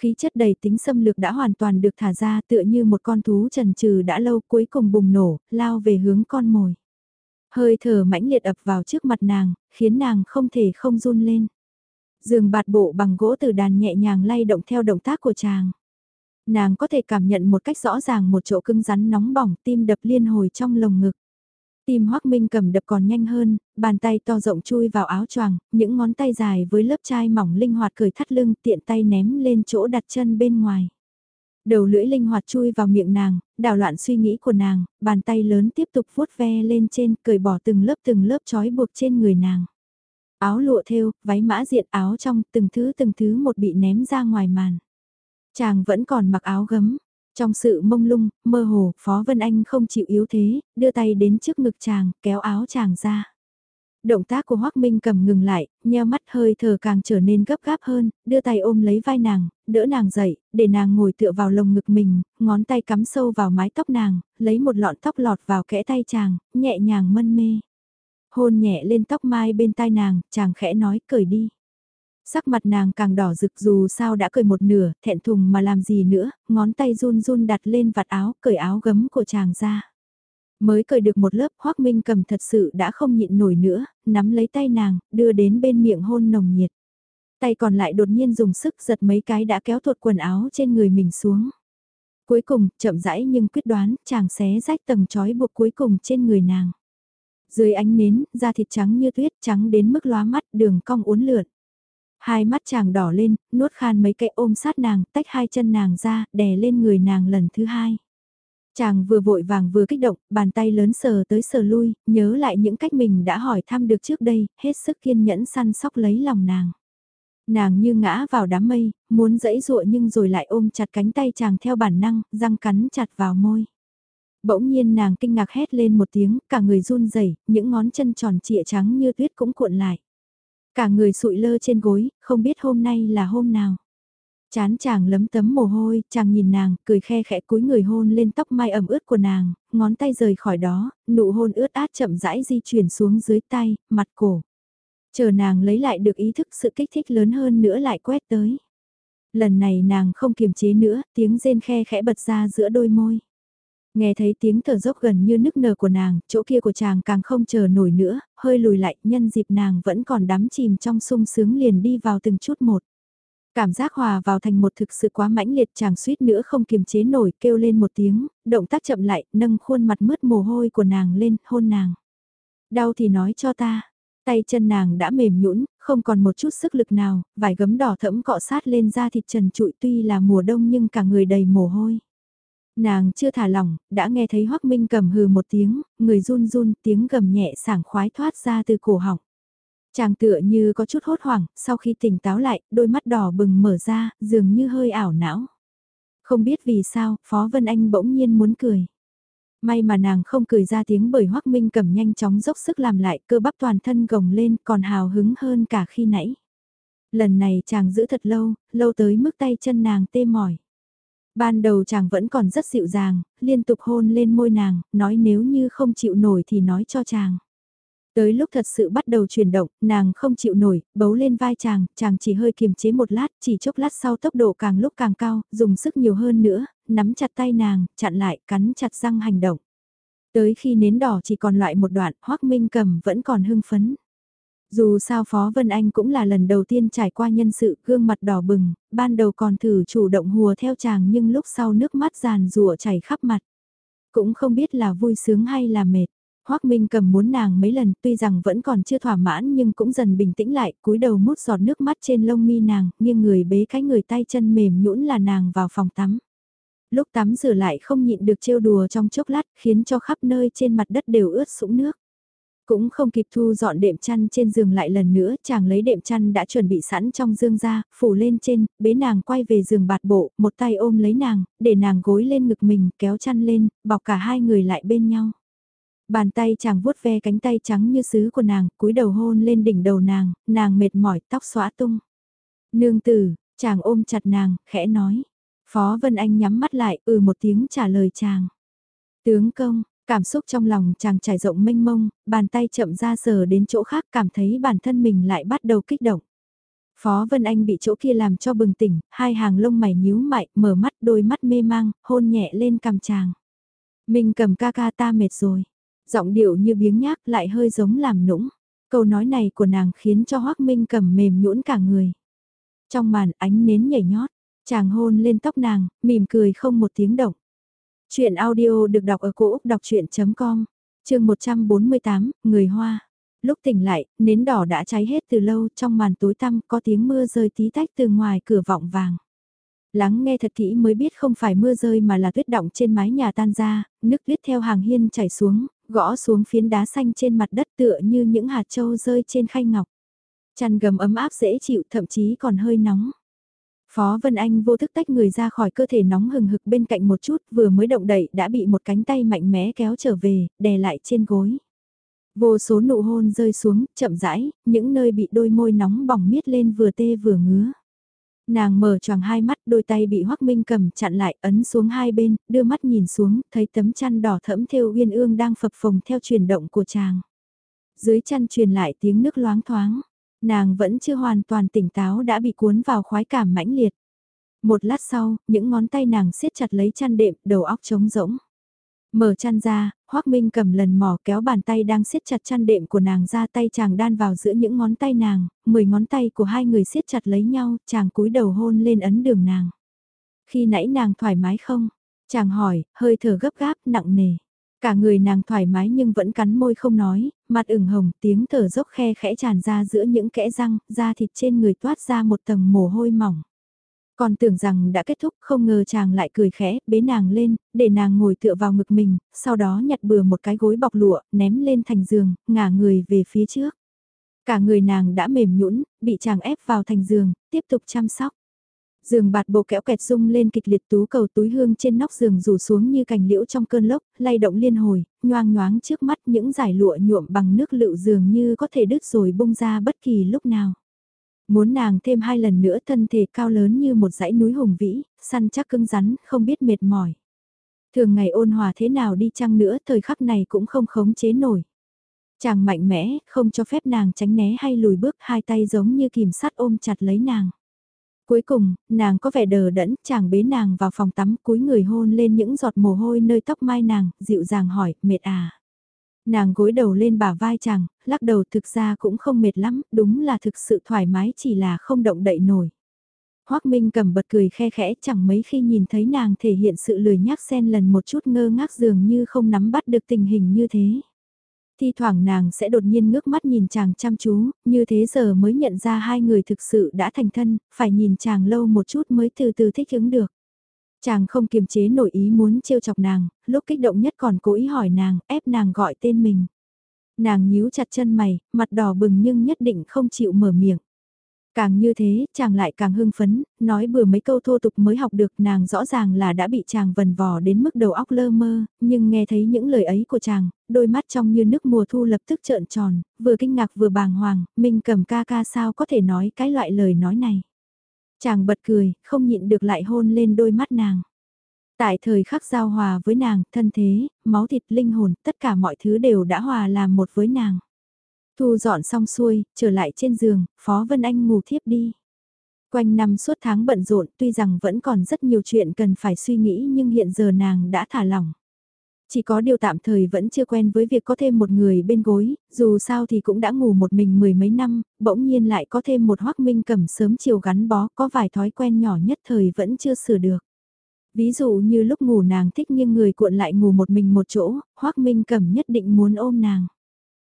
Khí chất đầy tính xâm lược đã hoàn toàn được thả ra tựa như một con thú trần trừ đã lâu cuối cùng bùng nổ, lao về hướng con mồi. Hơi thở mãnh liệt ập vào trước mặt nàng, khiến nàng không thể không run lên. Giường bạt bộ bằng gỗ từ đàn nhẹ nhàng lay động theo động tác của chàng. Nàng có thể cảm nhận một cách rõ ràng một chỗ cứng rắn nóng bỏng tim đập liên hồi trong lồng ngực. Tim Hoác Minh cầm đập còn nhanh hơn, bàn tay to rộng chui vào áo choàng, những ngón tay dài với lớp chai mỏng linh hoạt cởi thắt lưng tiện tay ném lên chỗ đặt chân bên ngoài. Đầu lưỡi linh hoạt chui vào miệng nàng, đảo loạn suy nghĩ của nàng, bàn tay lớn tiếp tục vuốt ve lên trên, cởi bỏ từng lớp từng lớp trói buộc trên người nàng. Áo lụa thêu, váy mã diện áo trong, từng thứ từng thứ một bị ném ra ngoài màn. Chàng vẫn còn mặc áo gấm. Trong sự mông lung, mơ hồ, Phó Vân Anh không chịu yếu thế, đưa tay đến trước ngực chàng, kéo áo chàng ra. Động tác của Hoác Minh cầm ngừng lại, nheo mắt hơi thở càng trở nên gấp gáp hơn, đưa tay ôm lấy vai nàng, đỡ nàng dậy, để nàng ngồi tựa vào lồng ngực mình, ngón tay cắm sâu vào mái tóc nàng, lấy một lọn tóc lọt vào kẽ tay chàng, nhẹ nhàng mân mê. Hôn nhẹ lên tóc mai bên tai nàng, chàng khẽ nói cởi đi. Sắc mặt nàng càng đỏ rực dù sao đã cởi một nửa, thẹn thùng mà làm gì nữa, ngón tay run run đặt lên vạt áo, cởi áo gấm của chàng ra. Mới cởi được một lớp, Hoác Minh cầm thật sự đã không nhịn nổi nữa, nắm lấy tay nàng, đưa đến bên miệng hôn nồng nhiệt. Tay còn lại đột nhiên dùng sức giật mấy cái đã kéo tuột quần áo trên người mình xuống. Cuối cùng, chậm rãi nhưng quyết đoán, chàng xé rách tầng trói buộc cuối cùng trên người nàng. Dưới ánh nến, da thịt trắng như tuyết trắng đến mức lóa mắt đường cong uốn lượn. Hai mắt chàng đỏ lên, nuốt khan mấy cái ôm sát nàng, tách hai chân nàng ra, đè lên người nàng lần thứ hai. Chàng vừa vội vàng vừa kích động, bàn tay lớn sờ tới sờ lui, nhớ lại những cách mình đã hỏi thăm được trước đây, hết sức kiên nhẫn săn sóc lấy lòng nàng. Nàng như ngã vào đám mây, muốn dẫy dụa nhưng rồi lại ôm chặt cánh tay chàng theo bản năng, răng cắn chặt vào môi. Bỗng nhiên nàng kinh ngạc hét lên một tiếng, cả người run rẩy, những ngón chân tròn trịa trắng như tuyết cũng cuộn lại. Cả người sụi lơ trên gối, không biết hôm nay là hôm nào. Chán chàng lấm tấm mồ hôi, chàng nhìn nàng, cười khe khẽ cúi người hôn lên tóc mai ẩm ướt của nàng, ngón tay rời khỏi đó, nụ hôn ướt át chậm rãi di chuyển xuống dưới tay, mặt cổ. Chờ nàng lấy lại được ý thức sự kích thích lớn hơn nữa lại quét tới. Lần này nàng không kiềm chế nữa, tiếng rên khe khẽ bật ra giữa đôi môi. Nghe thấy tiếng thở dốc gần như nức nở của nàng, chỗ kia của chàng càng không chờ nổi nữa, hơi lùi lại, nhân dịp nàng vẫn còn đắm chìm trong sung sướng liền đi vào từng chút một. Cảm giác hòa vào thành một thực sự quá mãnh liệt chàng suýt nữa không kiềm chế nổi kêu lên một tiếng, động tác chậm lại, nâng khuôn mặt mướt mồ hôi của nàng lên, hôn nàng. Đau thì nói cho ta, tay chân nàng đã mềm nhũn, không còn một chút sức lực nào, vài gấm đỏ thẫm cọ sát lên da thịt trần trụi tuy là mùa đông nhưng cả người đầy mồ hôi. Nàng chưa thả lỏng, đã nghe thấy Hoắc Minh cầm hừ một tiếng, người run run tiếng gầm nhẹ sảng khoái thoát ra từ cổ họng. Chàng tựa như có chút hốt hoảng, sau khi tỉnh táo lại, đôi mắt đỏ bừng mở ra, dường như hơi ảo não. Không biết vì sao, Phó Vân Anh bỗng nhiên muốn cười. May mà nàng không cười ra tiếng bởi Hoắc Minh cầm nhanh chóng dốc sức làm lại cơ bắp toàn thân gồng lên còn hào hứng hơn cả khi nãy. Lần này chàng giữ thật lâu, lâu tới mức tay chân nàng tê mỏi. Ban đầu chàng vẫn còn rất dịu dàng, liên tục hôn lên môi nàng, nói nếu như không chịu nổi thì nói cho chàng. Tới lúc thật sự bắt đầu chuyển động, nàng không chịu nổi, bấu lên vai chàng, chàng chỉ hơi kiềm chế một lát, chỉ chốc lát sau tốc độ càng lúc càng cao, dùng sức nhiều hơn nữa, nắm chặt tay nàng, chặn lại, cắn chặt răng hành động. Tới khi nến đỏ chỉ còn lại một đoạn, Hoác Minh cầm vẫn còn hưng phấn. Dù sao Phó Vân Anh cũng là lần đầu tiên trải qua nhân sự gương mặt đỏ bừng, ban đầu còn thử chủ động hùa theo chàng nhưng lúc sau nước mắt giàn rùa chảy khắp mặt. Cũng không biết là vui sướng hay là mệt. Hoác Minh cầm muốn nàng mấy lần tuy rằng vẫn còn chưa thỏa mãn nhưng cũng dần bình tĩnh lại, cúi đầu mút giọt nước mắt trên lông mi nàng, nghiêng người bế cái người tay chân mềm nhũn là nàng vào phòng tắm. Lúc tắm rửa lại không nhịn được trêu đùa trong chốc lát khiến cho khắp nơi trên mặt đất đều ướt sũng nước. Cũng không kịp thu dọn đệm chăn trên giường lại lần nữa, chàng lấy đệm chăn đã chuẩn bị sẵn trong dương ra, phủ lên trên, bế nàng quay về giường bạt bộ, một tay ôm lấy nàng, để nàng gối lên ngực mình, kéo chăn lên, bọc cả hai người lại bên nhau. Bàn tay chàng vuốt ve cánh tay trắng như sứ của nàng, cúi đầu hôn lên đỉnh đầu nàng, nàng mệt mỏi, tóc xóa tung. Nương tử, chàng ôm chặt nàng, khẽ nói. Phó Vân Anh nhắm mắt lại, ừ một tiếng trả lời chàng. Tướng công, cảm xúc trong lòng chàng trải rộng mênh mông, bàn tay chậm ra sờ đến chỗ khác cảm thấy bản thân mình lại bắt đầu kích động. Phó Vân Anh bị chỗ kia làm cho bừng tỉnh, hai hàng lông mày nhíu mại, mở mắt đôi mắt mê mang, hôn nhẹ lên cằm chàng. Mình cầm ca ca ta mệt rồi. Giọng điệu như biếng nhác lại hơi giống làm nũng. Câu nói này của nàng khiến cho Hoác Minh cầm mềm nhũn cả người. Trong màn ánh nến nhảy nhót, chàng hôn lên tóc nàng, mỉm cười không một tiếng động. Chuyện audio được đọc ở cổ Úc đọc chuyện.com, chương 148, Người Hoa. Lúc tỉnh lại, nến đỏ đã cháy hết từ lâu trong màn tối tăm có tiếng mưa rơi tí tách từ ngoài cửa vọng vàng. Lắng nghe thật kỹ mới biết không phải mưa rơi mà là tuyết động trên mái nhà tan ra, nước tuyết theo hàng hiên chảy xuống, gõ xuống phiến đá xanh trên mặt đất tựa như những hạt trâu rơi trên khay ngọc. Chăn gầm ấm áp dễ chịu thậm chí còn hơi nóng. Phó Vân Anh vô thức tách người ra khỏi cơ thể nóng hừng hực bên cạnh một chút vừa mới động đậy đã bị một cánh tay mạnh mẽ kéo trở về, đè lại trên gối. Vô số nụ hôn rơi xuống, chậm rãi, những nơi bị đôi môi nóng bỏng miết lên vừa tê vừa ngứa. Nàng mở choàng hai mắt, đôi tay bị Hoắc Minh cầm chặn lại, ấn xuống hai bên, đưa mắt nhìn xuống, thấy tấm chăn đỏ thẫm thêu uyên ương đang phập phồng theo chuyển động của chàng. Dưới chăn truyền lại tiếng nước loáng thoáng, nàng vẫn chưa hoàn toàn tỉnh táo đã bị cuốn vào khoái cảm mãnh liệt. Một lát sau, những ngón tay nàng siết chặt lấy chăn đệm, đầu óc trống rỗng. Mở chăn ra, Hoác Minh cầm lần mỏ kéo bàn tay đang siết chặt chăn đệm của nàng ra tay chàng đan vào giữa những ngón tay nàng, mười ngón tay của hai người siết chặt lấy nhau, chàng cúi đầu hôn lên ấn đường nàng. Khi nãy nàng thoải mái không? Chàng hỏi, hơi thở gấp gáp, nặng nề. Cả người nàng thoải mái nhưng vẫn cắn môi không nói, mặt ửng hồng, tiếng thở dốc khe khẽ tràn ra giữa những kẽ răng, da thịt trên người toát ra một tầng mồ hôi mỏng. Còn tưởng rằng đã kết thúc không ngờ chàng lại cười khẽ, bế nàng lên, để nàng ngồi tựa vào ngực mình, sau đó nhặt bừa một cái gối bọc lụa, ném lên thành giường, ngả người về phía trước. Cả người nàng đã mềm nhũn, bị chàng ép vào thành giường, tiếp tục chăm sóc. Giường bạt bộ kéo kẹt rung lên kịch liệt tú cầu túi hương trên nóc giường rủ xuống như cành liễu trong cơn lốc, lay động liên hồi, nhoang nhoáng trước mắt những giải lụa nhuộm bằng nước lựu dường như có thể đứt rồi bung ra bất kỳ lúc nào. Muốn nàng thêm hai lần nữa thân thể cao lớn như một dãy núi hùng vĩ, săn chắc cứng rắn, không biết mệt mỏi. Thường ngày ôn hòa thế nào đi chăng nữa thời khắc này cũng không khống chế nổi. Chàng mạnh mẽ, không cho phép nàng tránh né hay lùi bước hai tay giống như kìm sắt ôm chặt lấy nàng. Cuối cùng, nàng có vẻ đờ đẫn, chàng bế nàng vào phòng tắm cúi người hôn lên những giọt mồ hôi nơi tóc mai nàng, dịu dàng hỏi, mệt à. Nàng gối đầu lên bả vai chàng, lắc đầu thực ra cũng không mệt lắm, đúng là thực sự thoải mái chỉ là không động đậy nổi. Hoác Minh cầm bật cười khe khẽ chẳng mấy khi nhìn thấy nàng thể hiện sự lười nhác xen lần một chút ngơ ngác dường như không nắm bắt được tình hình như thế. Thi thoảng nàng sẽ đột nhiên ngước mắt nhìn chàng chăm chú, như thế giờ mới nhận ra hai người thực sự đã thành thân, phải nhìn chàng lâu một chút mới từ từ thích ứng được. Chàng không kiềm chế nổi ý muốn trêu chọc nàng, lúc kích động nhất còn cố ý hỏi nàng, ép nàng gọi tên mình. Nàng nhíu chặt chân mày, mặt đỏ bừng nhưng nhất định không chịu mở miệng. Càng như thế, chàng lại càng hưng phấn, nói bừa mấy câu thô tục mới học được nàng rõ ràng là đã bị chàng vần vò đến mức đầu óc lơ mơ, nhưng nghe thấy những lời ấy của chàng, đôi mắt trong như nước mùa thu lập tức trợn tròn, vừa kinh ngạc vừa bàng hoàng, minh cầm ca ca sao có thể nói cái loại lời nói này. Chàng bật cười, không nhịn được lại hôn lên đôi mắt nàng. Tại thời khắc giao hòa với nàng, thân thế, máu thịt linh hồn, tất cả mọi thứ đều đã hòa làm một với nàng. Thu dọn xong xuôi, trở lại trên giường, Phó Vân Anh ngủ thiếp đi. Quanh năm suốt tháng bận rộn tuy rằng vẫn còn rất nhiều chuyện cần phải suy nghĩ nhưng hiện giờ nàng đã thả lỏng. Chỉ có điều tạm thời vẫn chưa quen với việc có thêm một người bên gối, dù sao thì cũng đã ngủ một mình mười mấy năm, bỗng nhiên lại có thêm một hoắc minh cầm sớm chiều gắn bó có vài thói quen nhỏ nhất thời vẫn chưa sửa được. Ví dụ như lúc ngủ nàng thích nghiêng người cuộn lại ngủ một mình một chỗ, hoắc minh cầm nhất định muốn ôm nàng.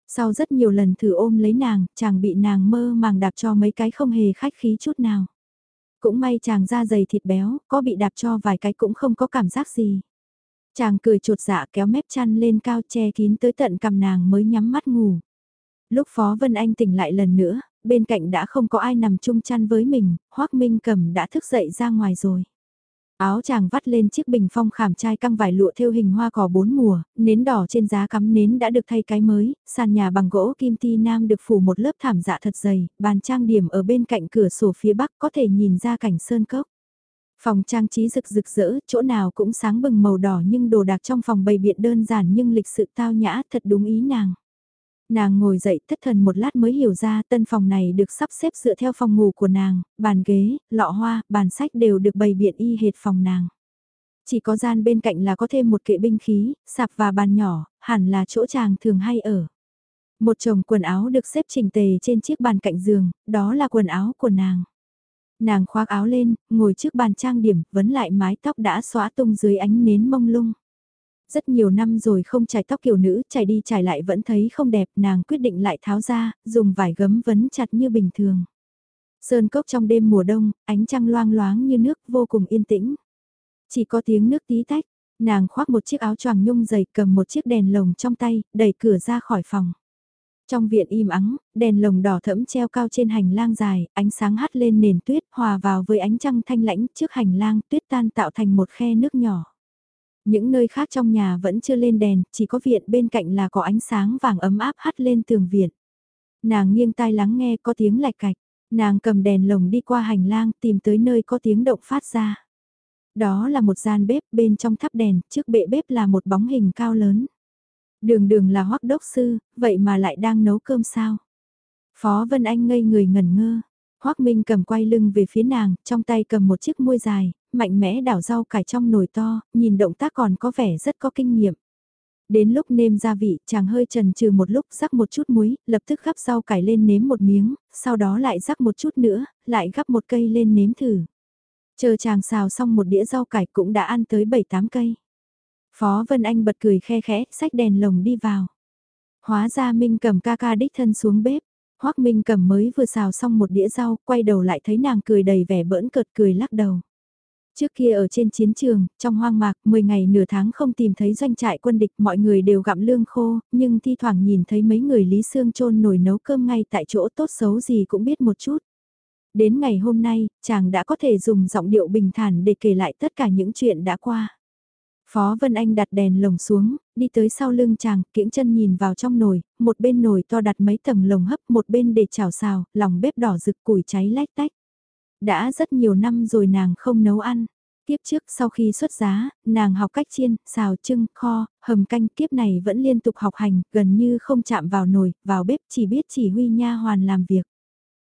Sau rất nhiều lần thử ôm lấy nàng, chàng bị nàng mơ màng đạp cho mấy cái không hề khách khí chút nào. Cũng may chàng da dày thịt béo, có bị đạp cho vài cái cũng không có cảm giác gì. Chàng cười chuột dạ kéo mép chăn lên cao che kín tới tận cầm nàng mới nhắm mắt ngủ. Lúc Phó Vân Anh tỉnh lại lần nữa, bên cạnh đã không có ai nằm chung chăn với mình, Hoác Minh cầm đã thức dậy ra ngoài rồi. Áo chàng vắt lên chiếc bình phong khảm chai căng vải lụa thêu hình hoa cỏ bốn mùa, nến đỏ trên giá cắm nến đã được thay cái mới, sàn nhà bằng gỗ kim ti nam được phủ một lớp thảm dạ thật dày, bàn trang điểm ở bên cạnh cửa sổ phía bắc có thể nhìn ra cảnh sơn cốc. Phòng trang trí rực rực rỡ, chỗ nào cũng sáng bừng màu đỏ nhưng đồ đạc trong phòng bày biện đơn giản nhưng lịch sự tao nhã thật đúng ý nàng. Nàng ngồi dậy thất thần một lát mới hiểu ra tân phòng này được sắp xếp dựa theo phòng ngủ của nàng, bàn ghế, lọ hoa, bàn sách đều được bày biện y hệt phòng nàng. Chỉ có gian bên cạnh là có thêm một kệ binh khí, sạp và bàn nhỏ, hẳn là chỗ chàng thường hay ở. Một chồng quần áo được xếp chỉnh tề trên chiếc bàn cạnh giường, đó là quần áo của nàng. Nàng khoác áo lên, ngồi trước bàn trang điểm, vấn lại mái tóc đã xóa tung dưới ánh nến mông lung. Rất nhiều năm rồi không chải tóc kiểu nữ, chải đi chải lại vẫn thấy không đẹp, nàng quyết định lại tháo ra, dùng vải gấm vấn chặt như bình thường. Sơn cốc trong đêm mùa đông, ánh trăng loang loáng như nước vô cùng yên tĩnh. Chỉ có tiếng nước tí tách, nàng khoác một chiếc áo choàng nhung dày cầm một chiếc đèn lồng trong tay, đẩy cửa ra khỏi phòng. Trong viện im ắng, đèn lồng đỏ thẫm treo cao trên hành lang dài, ánh sáng hắt lên nền tuyết hòa vào với ánh trăng thanh lãnh trước hành lang tuyết tan tạo thành một khe nước nhỏ. Những nơi khác trong nhà vẫn chưa lên đèn, chỉ có viện bên cạnh là có ánh sáng vàng ấm áp hắt lên tường viện. Nàng nghiêng tai lắng nghe có tiếng lạch cạch, nàng cầm đèn lồng đi qua hành lang tìm tới nơi có tiếng động phát ra. Đó là một gian bếp bên trong thắp đèn, trước bệ bếp là một bóng hình cao lớn. Đường đường là hoắc đốc sư, vậy mà lại đang nấu cơm sao? Phó Vân Anh ngây người ngẩn ngơ. Hoắc Minh cầm quay lưng về phía nàng, trong tay cầm một chiếc muôi dài, mạnh mẽ đảo rau cải trong nồi to, nhìn động tác còn có vẻ rất có kinh nghiệm. Đến lúc nêm gia vị, chàng hơi trần trừ một lúc rắc một chút muối, lập tức gắp rau cải lên nếm một miếng, sau đó lại rắc một chút nữa, lại gắp một cây lên nếm thử. Chờ chàng xào xong một đĩa rau cải cũng đã ăn tới 7-8 cây. Phó Vân Anh bật cười khe khẽ, xách đèn lồng đi vào. Hóa ra Minh cầm ca ca đích thân xuống bếp. Hoác Minh cầm mới vừa xào xong một đĩa rau, quay đầu lại thấy nàng cười đầy vẻ bỡn cợt cười lắc đầu. Trước kia ở trên chiến trường, trong hoang mạc, 10 ngày nửa tháng không tìm thấy doanh trại quân địch mọi người đều gặm lương khô, nhưng thi thoảng nhìn thấy mấy người Lý Sương trôn nồi nấu cơm ngay tại chỗ tốt xấu gì cũng biết một chút. Đến ngày hôm nay, chàng đã có thể dùng giọng điệu bình thản để kể lại tất cả những chuyện đã qua. Phó Vân Anh đặt đèn lồng xuống, đi tới sau lưng chàng, kiễng chân nhìn vào trong nồi, một bên nồi to đặt mấy tầng lồng hấp, một bên để chảo xào, lòng bếp đỏ rực củi cháy lách tách. Đã rất nhiều năm rồi nàng không nấu ăn. Tiếp trước sau khi xuất giá, nàng học cách chiên, xào trưng, kho, hầm canh kiếp này vẫn liên tục học hành, gần như không chạm vào nồi, vào bếp chỉ biết chỉ huy nha hoàn làm việc.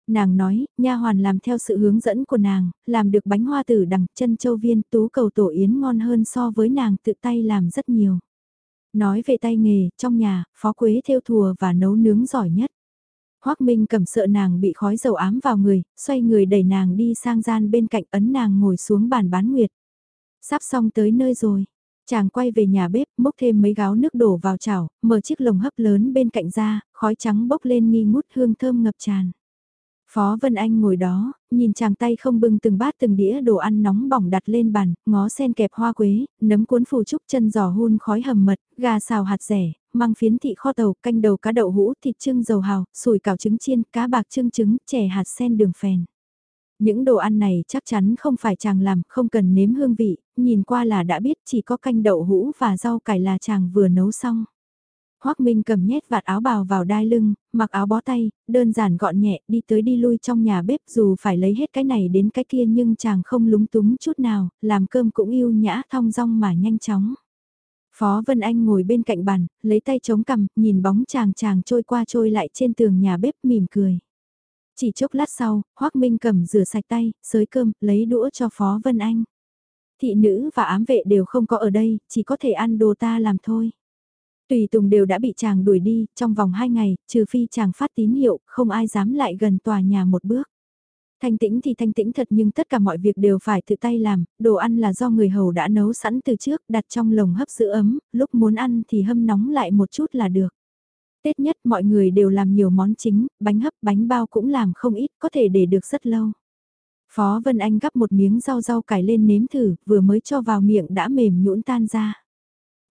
Nàng nói, nha hoàn làm theo sự hướng dẫn của nàng, làm được bánh hoa tử đằng chân châu viên tú cầu tổ yến ngon hơn so với nàng tự tay làm rất nhiều. Nói về tay nghề, trong nhà, phó quế theo thùa và nấu nướng giỏi nhất. Hoác Minh cầm sợ nàng bị khói dầu ám vào người, xoay người đẩy nàng đi sang gian bên cạnh ấn nàng ngồi xuống bàn bán nguyệt. Sắp xong tới nơi rồi. Chàng quay về nhà bếp, múc thêm mấy gáo nước đổ vào chảo, mở chiếc lồng hấp lớn bên cạnh ra, khói trắng bốc lên nghi ngút hương thơm ngập tràn. Phó Vân Anh ngồi đó, nhìn chàng tay không bưng từng bát từng đĩa đồ ăn nóng bỏng đặt lên bàn, ngó sen kẹp hoa quế, nấm cuốn phù trúc chân giò hun khói hầm mật, gà xào hạt rẻ, măng phiến thị kho tàu, canh đầu cá đậu hũ, thịt trưng dầu hào, sủi cảo trứng chiên, cá bạc trưng trứng, chè hạt sen đường phèn. Những đồ ăn này chắc chắn không phải chàng làm, không cần nếm hương vị, nhìn qua là đã biết chỉ có canh đậu hũ và rau cải là chàng vừa nấu xong. Hoác Minh cầm nhét vạt áo bào vào đai lưng, mặc áo bó tay, đơn giản gọn nhẹ, đi tới đi lui trong nhà bếp dù phải lấy hết cái này đến cái kia nhưng chàng không lúng túng chút nào, làm cơm cũng yêu nhã thong dong mà nhanh chóng. Phó Vân Anh ngồi bên cạnh bàn, lấy tay chống cằm, nhìn bóng chàng chàng trôi qua trôi lại trên tường nhà bếp mỉm cười. Chỉ chốc lát sau, Hoác Minh cầm rửa sạch tay, xới cơm, lấy đũa cho Phó Vân Anh. Thị nữ và ám vệ đều không có ở đây, chỉ có thể ăn đồ ta làm thôi. Tùy Tùng đều đã bị chàng đuổi đi, trong vòng 2 ngày, trừ phi chàng phát tín hiệu, không ai dám lại gần tòa nhà một bước. Thanh tĩnh thì thanh tĩnh thật nhưng tất cả mọi việc đều phải tự tay làm, đồ ăn là do người hầu đã nấu sẵn từ trước, đặt trong lồng hấp giữ ấm, lúc muốn ăn thì hâm nóng lại một chút là được. Tết nhất mọi người đều làm nhiều món chính, bánh hấp bánh bao cũng làm không ít, có thể để được rất lâu. Phó Vân Anh gắp một miếng rau rau cải lên nếm thử, vừa mới cho vào miệng đã mềm nhũn tan ra.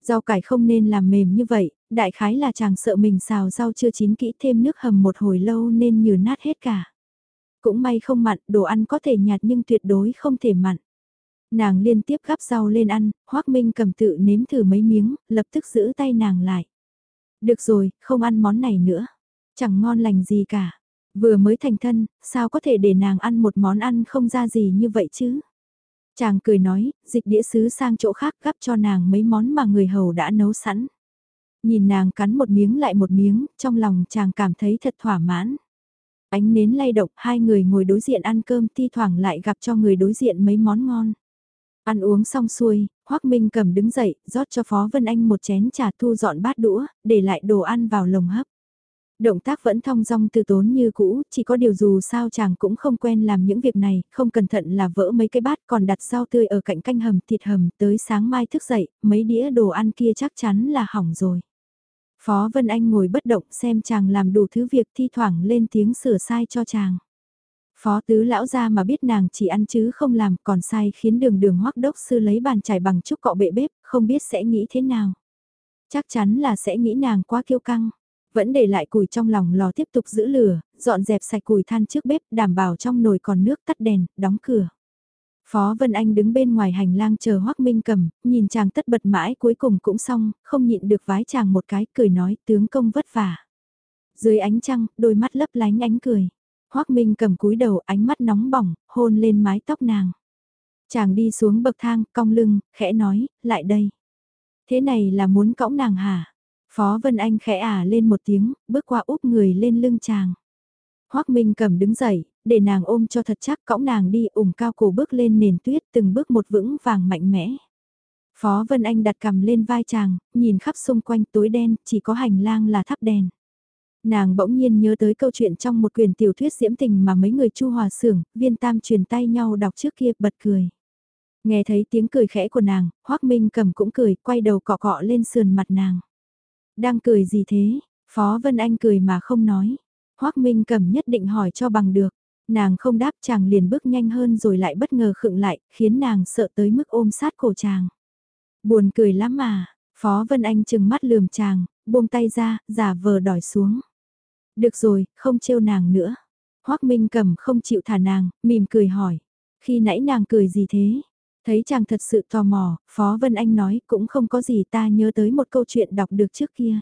Rau cải không nên làm mềm như vậy, đại khái là chàng sợ mình xào rau chưa chín kỹ thêm nước hầm một hồi lâu nên nhừ nát hết cả. Cũng may không mặn, đồ ăn có thể nhạt nhưng tuyệt đối không thể mặn. Nàng liên tiếp gắp rau lên ăn, Hoác Minh cầm tự nếm thử mấy miếng, lập tức giữ tay nàng lại. Được rồi, không ăn món này nữa. Chẳng ngon lành gì cả. Vừa mới thành thân, sao có thể để nàng ăn một món ăn không ra gì như vậy chứ? Chàng cười nói, dịch đĩa sứ sang chỗ khác gắp cho nàng mấy món mà người hầu đã nấu sẵn. Nhìn nàng cắn một miếng lại một miếng, trong lòng chàng cảm thấy thật thỏa mãn. Ánh nến lay động, hai người ngồi đối diện ăn cơm thi thoảng lại gặp cho người đối diện mấy món ngon. Ăn uống xong xuôi, Hoác Minh cầm đứng dậy, rót cho Phó Vân Anh một chén trà thu dọn bát đũa, để lại đồ ăn vào lồng hấp. Động tác vẫn thong dong từ tốn như cũ, chỉ có điều dù sao chàng cũng không quen làm những việc này, không cẩn thận là vỡ mấy cái bát còn đặt rau tươi ở cạnh canh hầm thịt hầm tới sáng mai thức dậy, mấy đĩa đồ ăn kia chắc chắn là hỏng rồi. Phó Vân Anh ngồi bất động xem chàng làm đủ thứ việc thi thoảng lên tiếng sửa sai cho chàng. Phó tứ lão ra mà biết nàng chỉ ăn chứ không làm còn sai khiến đường đường hoắc đốc sư lấy bàn chải bằng chút cọ bệ bếp, không biết sẽ nghĩ thế nào. Chắc chắn là sẽ nghĩ nàng quá kiêu căng. Vẫn để lại củi trong lòng lò tiếp tục giữ lửa, dọn dẹp sạch củi than trước bếp đảm bảo trong nồi còn nước tắt đèn, đóng cửa. Phó Vân Anh đứng bên ngoài hành lang chờ Hoác Minh cầm, nhìn chàng tất bật mãi cuối cùng cũng xong, không nhịn được vái chàng một cái, cười nói tướng công vất vả. Dưới ánh trăng, đôi mắt lấp lánh ánh cười. Hoác Minh cầm cúi đầu ánh mắt nóng bỏng, hôn lên mái tóc nàng. Chàng đi xuống bậc thang, cong lưng, khẽ nói, lại đây. Thế này là muốn cõng nàng hả? Phó Vân Anh khẽ ả lên một tiếng, bước qua úp người lên lưng chàng. Hoác Minh cầm đứng dậy, để nàng ôm cho thật chắc cõng nàng đi ủng cao cổ bước lên nền tuyết từng bước một vững vàng mạnh mẽ. Phó Vân Anh đặt cầm lên vai chàng, nhìn khắp xung quanh tối đen, chỉ có hành lang là thắp đèn. Nàng bỗng nhiên nhớ tới câu chuyện trong một quyển tiểu thuyết diễm tình mà mấy người chu hòa xưởng, viên tam truyền tay nhau đọc trước kia bật cười. Nghe thấy tiếng cười khẽ của nàng, Hoác Minh cầm cũng cười, quay đầu cọ cọ lên sườn mặt nàng. Đang cười gì thế? Phó Vân Anh cười mà không nói. Hoác Minh cầm nhất định hỏi cho bằng được. Nàng không đáp chàng liền bước nhanh hơn rồi lại bất ngờ khựng lại, khiến nàng sợ tới mức ôm sát cổ chàng. Buồn cười lắm mà, Phó Vân Anh chừng mắt lườm chàng, buông tay ra, giả vờ đòi xuống. Được rồi, không trêu nàng nữa. Hoác Minh cầm không chịu thả nàng, mỉm cười hỏi. Khi nãy nàng cười gì thế? Thấy chàng thật sự tò mò, Phó Vân Anh nói cũng không có gì ta nhớ tới một câu chuyện đọc được trước kia.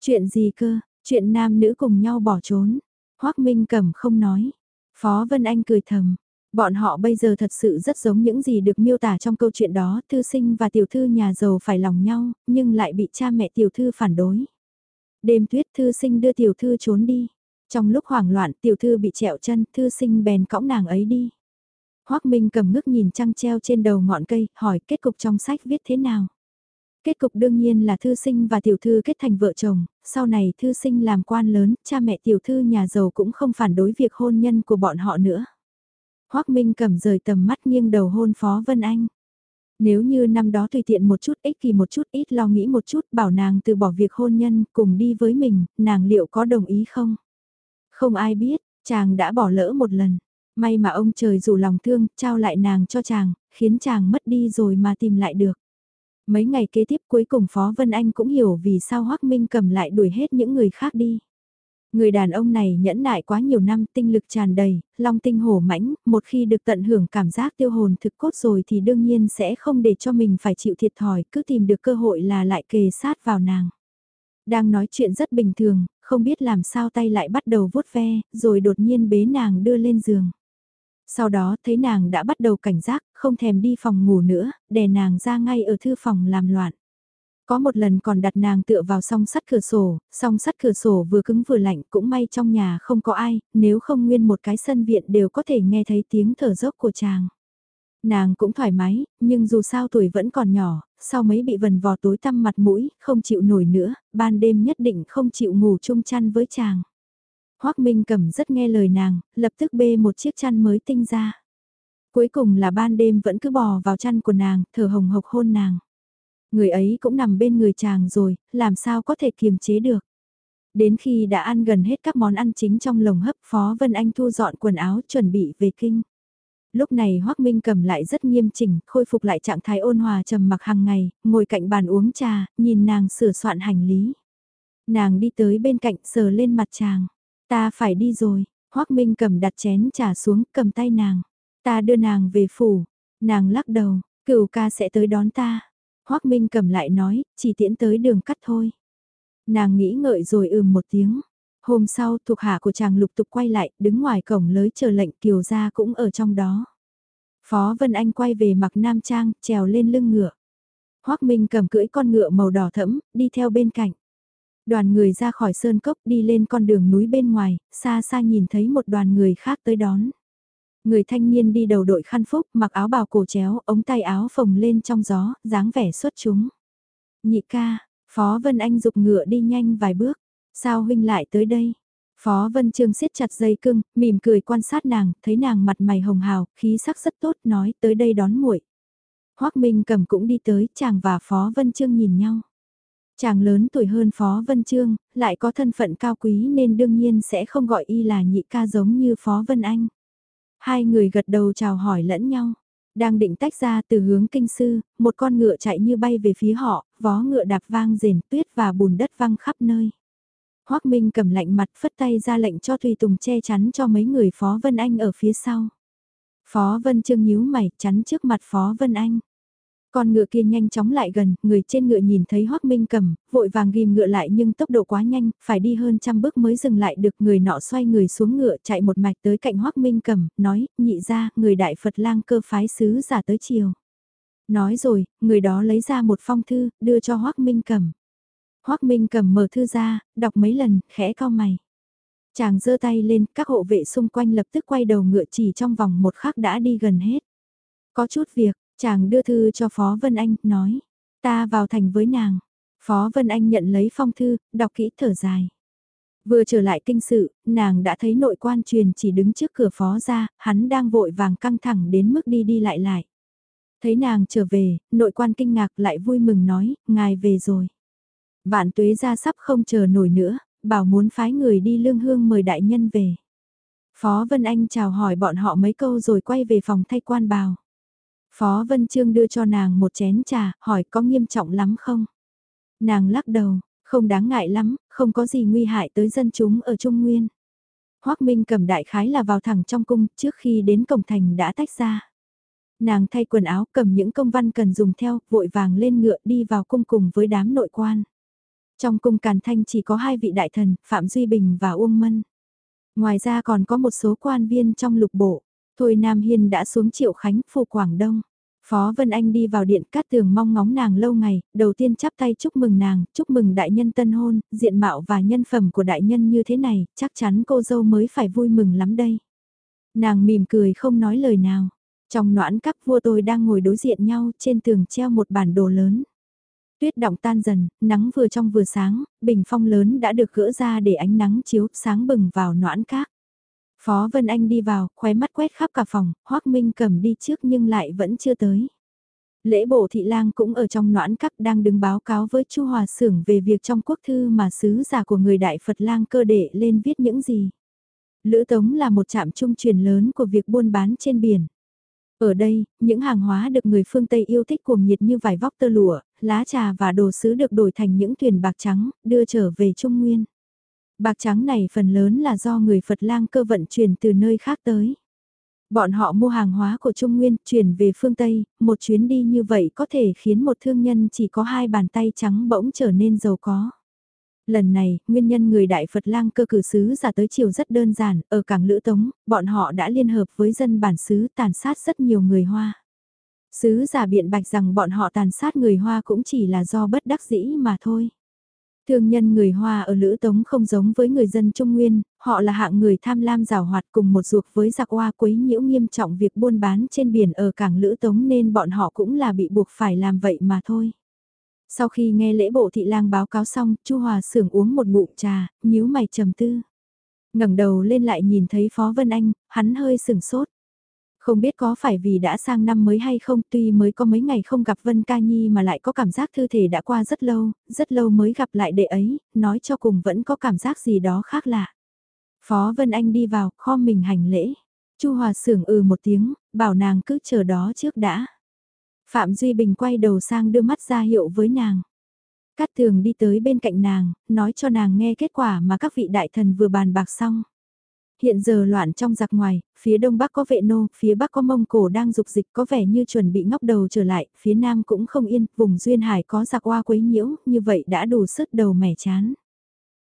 Chuyện gì cơ, chuyện nam nữ cùng nhau bỏ trốn. Hoác Minh cầm không nói. Phó Vân Anh cười thầm. Bọn họ bây giờ thật sự rất giống những gì được miêu tả trong câu chuyện đó, thư sinh và tiểu thư nhà giàu phải lòng nhau, nhưng lại bị cha mẹ tiểu thư phản đối. Đêm tuyết thư sinh đưa tiểu thư trốn đi. Trong lúc hoảng loạn tiểu thư bị trẹo chân, thư sinh bèn cõng nàng ấy đi. Hoác Minh cầm ngước nhìn trăng treo trên đầu ngọn cây, hỏi kết cục trong sách viết thế nào. Kết cục đương nhiên là thư sinh và tiểu thư kết thành vợ chồng, sau này thư sinh làm quan lớn, cha mẹ tiểu thư nhà giàu cũng không phản đối việc hôn nhân của bọn họ nữa. Hoác Minh cầm rời tầm mắt nghiêng đầu hôn Phó Vân Anh. Nếu như năm đó tùy tiện một chút ích kỳ một chút ít lo nghĩ một chút bảo nàng từ bỏ việc hôn nhân cùng đi với mình, nàng liệu có đồng ý không? Không ai biết, chàng đã bỏ lỡ một lần. May mà ông trời dù lòng thương, trao lại nàng cho chàng, khiến chàng mất đi rồi mà tìm lại được. Mấy ngày kế tiếp cuối cùng Phó Vân Anh cũng hiểu vì sao Hoác Minh cầm lại đuổi hết những người khác đi. Người đàn ông này nhẫn nại quá nhiều năm tinh lực tràn đầy, long tinh hổ mãnh, một khi được tận hưởng cảm giác tiêu hồn thực cốt rồi thì đương nhiên sẽ không để cho mình phải chịu thiệt thòi, cứ tìm được cơ hội là lại kề sát vào nàng. Đang nói chuyện rất bình thường, không biết làm sao tay lại bắt đầu vuốt ve, rồi đột nhiên bế nàng đưa lên giường. Sau đó thấy nàng đã bắt đầu cảnh giác, không thèm đi phòng ngủ nữa, đè nàng ra ngay ở thư phòng làm loạn. Có một lần còn đặt nàng tựa vào song sắt cửa sổ, song sắt cửa sổ vừa cứng vừa lạnh cũng may trong nhà không có ai, nếu không nguyên một cái sân viện đều có thể nghe thấy tiếng thở dốc của chàng. Nàng cũng thoải mái, nhưng dù sao tuổi vẫn còn nhỏ, sau mấy bị vần vò tối tăm mặt mũi, không chịu nổi nữa, ban đêm nhất định không chịu ngủ chung chăn với chàng. Hoác Minh cầm rất nghe lời nàng, lập tức bê một chiếc chăn mới tinh ra. Cuối cùng là ban đêm vẫn cứ bò vào chăn của nàng, thở hồng hộc hôn nàng. Người ấy cũng nằm bên người chàng rồi, làm sao có thể kiềm chế được. Đến khi đã ăn gần hết các món ăn chính trong lồng hấp Phó Vân Anh thu dọn quần áo chuẩn bị về kinh. Lúc này Hoác Minh cầm lại rất nghiêm chỉnh, khôi phục lại trạng thái ôn hòa trầm mặc hàng ngày, ngồi cạnh bàn uống trà, nhìn nàng sửa soạn hành lý. Nàng đi tới bên cạnh sờ lên mặt chàng. Ta phải đi rồi, Hoác Minh cầm đặt chén trà xuống, cầm tay nàng. Ta đưa nàng về phủ. Nàng lắc đầu, cửu ca sẽ tới đón ta. Hoác Minh cầm lại nói, chỉ tiễn tới đường cắt thôi. Nàng nghĩ ngợi rồi ừm một tiếng. Hôm sau thuộc hạ của chàng lục tục quay lại, đứng ngoài cổng lới chờ lệnh kiều gia cũng ở trong đó. Phó Vân Anh quay về mặc nam trang, trèo lên lưng ngựa. Hoác Minh cầm cưỡi con ngựa màu đỏ thẫm, đi theo bên cạnh. Đoàn người ra khỏi sơn cốc đi lên con đường núi bên ngoài, xa xa nhìn thấy một đoàn người khác tới đón. Người thanh niên đi đầu đội khăn phúc, mặc áo bào cổ chéo, ống tay áo phồng lên trong gió, dáng vẻ xuất chúng. Nhị ca, Phó Vân Anh dục ngựa đi nhanh vài bước. Sao huynh lại tới đây? Phó Vân Trương siết chặt dây cưng, mỉm cười quan sát nàng, thấy nàng mặt mày hồng hào, khí sắc rất tốt, nói tới đây đón muội. Hoắc Minh cầm cũng đi tới, chàng và Phó Vân Trương nhìn nhau. Chàng lớn tuổi hơn Phó Vân Trương, lại có thân phận cao quý nên đương nhiên sẽ không gọi y là nhị ca giống như Phó Vân Anh. Hai người gật đầu chào hỏi lẫn nhau. Đang định tách ra từ hướng kinh sư, một con ngựa chạy như bay về phía họ, vó ngựa đạp vang rền tuyết và bùn đất văng khắp nơi. Hoác Minh cầm lạnh mặt phất tay ra lệnh cho Thùy Tùng che chắn cho mấy người Phó Vân Anh ở phía sau. Phó Vân Trương nhíu mày, chắn trước mặt Phó Vân Anh. Con ngựa kia nhanh chóng lại gần, người trên ngựa nhìn thấy Hoắc Minh cầm, vội vàng ghim ngựa lại nhưng tốc độ quá nhanh, phải đi hơn trăm bước mới dừng lại được người nọ xoay người xuống ngựa chạy một mạch tới cạnh Hoắc Minh cầm, nói, nhị ra, người đại Phật lang cơ phái sứ giả tới chiều. Nói rồi, người đó lấy ra một phong thư, đưa cho Hoắc Minh cầm. Hoắc Minh cầm mở thư ra, đọc mấy lần, khẽ cau mày. Chàng giơ tay lên, các hộ vệ xung quanh lập tức quay đầu ngựa chỉ trong vòng một khắc đã đi gần hết. Có chút việc, chàng đưa thư cho Phó Vân Anh, nói, ta vào thành với nàng. Phó Vân Anh nhận lấy phong thư, đọc kỹ thở dài. Vừa trở lại kinh sự, nàng đã thấy nội quan truyền chỉ đứng trước cửa phó ra, hắn đang vội vàng căng thẳng đến mức đi đi lại lại. Thấy nàng trở về, nội quan kinh ngạc lại vui mừng nói, ngài về rồi. Vạn tuế ra sắp không chờ nổi nữa, bảo muốn phái người đi lương hương mời đại nhân về. Phó Vân Anh chào hỏi bọn họ mấy câu rồi quay về phòng thay quan bào. Phó Vân Trương đưa cho nàng một chén trà, hỏi có nghiêm trọng lắm không? Nàng lắc đầu, không đáng ngại lắm, không có gì nguy hại tới dân chúng ở Trung Nguyên. Hoác Minh cầm đại khái là vào thẳng trong cung, trước khi đến cổng thành đã tách ra. Nàng thay quần áo cầm những công văn cần dùng theo, vội vàng lên ngựa đi vào cung cùng với đám nội quan. Trong cung Càn Thanh chỉ có hai vị đại thần, Phạm Duy Bình và Uông Mân. Ngoài ra còn có một số quan viên trong lục bộ. Thôi Nam Hiên đã xuống Triệu Khánh, Phù Quảng Đông. Phó Vân Anh đi vào điện cát tường mong ngóng nàng lâu ngày, đầu tiên chắp tay chúc mừng nàng, chúc mừng đại nhân tân hôn, diện mạo và nhân phẩm của đại nhân như thế này, chắc chắn cô dâu mới phải vui mừng lắm đây. Nàng mỉm cười không nói lời nào. Trong noãn các vua tôi đang ngồi đối diện nhau trên tường treo một bản đồ lớn. Tuyết động tan dần, nắng vừa trong vừa sáng, bình phong lớn đã được gỡ ra để ánh nắng chiếu sáng bừng vào noãn các. Phó Vân Anh đi vào, khóe mắt quét khắp cả phòng, Hoác Minh cầm đi trước nhưng lại vẫn chưa tới. Lễ bộ thị lang cũng ở trong noãn các đang đứng báo cáo với Chu Hòa Sưởng về việc trong quốc thư mà sứ giả của người Đại Phật lang cơ đệ lên viết những gì. Lữ Tống là một trạm trung truyền lớn của việc buôn bán trên biển. Ở đây, những hàng hóa được người phương Tây yêu thích cuồng nhiệt như vải vóc tơ lụa, lá trà và đồ sứ được đổi thành những thuyền bạc trắng, đưa trở về Trung Nguyên. Bạc trắng này phần lớn là do người Phật lang cơ vận chuyển từ nơi khác tới. Bọn họ mua hàng hóa của Trung Nguyên chuyển về phương Tây, một chuyến đi như vậy có thể khiến một thương nhân chỉ có hai bàn tay trắng bỗng trở nên giàu có. Lần này, nguyên nhân người Đại Phật lang cơ cử sứ giả tới chiều rất đơn giản, ở cảng Lữ Tống, bọn họ đã liên hợp với dân bản xứ tàn sát rất nhiều người Hoa. Sứ giả biện bạch rằng bọn họ tàn sát người Hoa cũng chỉ là do bất đắc dĩ mà thôi. Thương nhân người Hoa ở Lữ Tống không giống với người dân Trung Nguyên, họ là hạng người tham lam rào hoạt cùng một ruột với giặc Hoa quấy nhiễu nghiêm trọng việc buôn bán trên biển ở cảng Lữ Tống nên bọn họ cũng là bị buộc phải làm vậy mà thôi. Sau khi nghe lễ bộ thị lang báo cáo xong, Chu Hòa sưởng uống một ngụm trà, nhíu mày trầm tư. ngẩng đầu lên lại nhìn thấy Phó Vân Anh, hắn hơi sừng sốt. Không biết có phải vì đã sang năm mới hay không tuy mới có mấy ngày không gặp Vân Ca Nhi mà lại có cảm giác thư thể đã qua rất lâu, rất lâu mới gặp lại đệ ấy, nói cho cùng vẫn có cảm giác gì đó khác lạ. Phó Vân Anh đi vào, kho mình hành lễ. Chu Hòa sưởng ừ một tiếng, bảo nàng cứ chờ đó trước đã. Phạm Duy Bình quay đầu sang đưa mắt ra hiệu với nàng. Cát tường đi tới bên cạnh nàng, nói cho nàng nghe kết quả mà các vị đại thần vừa bàn bạc xong. Hiện giờ loạn trong giặc ngoài, phía đông bắc có vệ nô, phía bắc có mông cổ đang dục dịch có vẻ như chuẩn bị ngóc đầu trở lại, phía nam cũng không yên, vùng duyên hải có giặc hoa quấy nhiễu, như vậy đã đủ sức đầu mẻ chán.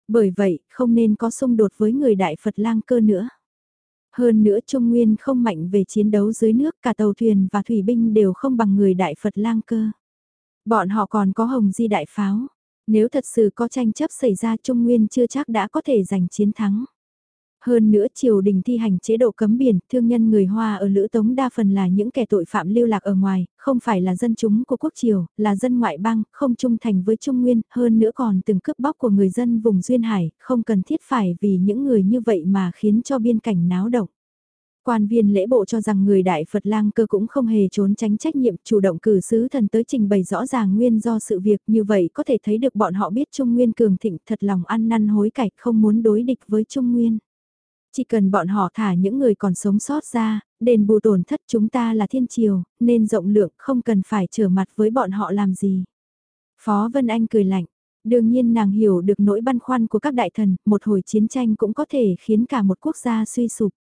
Bởi vậy, không nên có xung đột với người đại Phật lang cơ nữa. Hơn nữa Trung Nguyên không mạnh về chiến đấu dưới nước, cả tàu thuyền và thủy binh đều không bằng người đại Phật lang cơ. Bọn họ còn có hồng di đại pháo. Nếu thật sự có tranh chấp xảy ra Trung Nguyên chưa chắc đã có thể giành chiến thắng. Hơn nữa triều đình thi hành chế độ cấm biển, thương nhân người Hoa ở Lữ Tống đa phần là những kẻ tội phạm lưu lạc ở ngoài, không phải là dân chúng của quốc triều, là dân ngoại bang, không trung thành với Trung Nguyên, hơn nữa còn từng cướp bóc của người dân vùng Duyên Hải, không cần thiết phải vì những người như vậy mà khiến cho biên cảnh náo động. Quan viên lễ bộ cho rằng người đại Phật lang cơ cũng không hề trốn tránh trách nhiệm chủ động cử sứ thần tới trình bày rõ ràng nguyên do sự việc như vậy có thể thấy được bọn họ biết Trung Nguyên cường thịnh thật lòng ăn năn hối cải không muốn đối địch với Trung Nguyên. Chỉ cần bọn họ thả những người còn sống sót ra, đền bù tổn thất chúng ta là thiên triều, nên rộng lượng không cần phải trở mặt với bọn họ làm gì. Phó Vân Anh cười lạnh, đương nhiên nàng hiểu được nỗi băn khoăn của các đại thần, một hồi chiến tranh cũng có thể khiến cả một quốc gia suy sụp.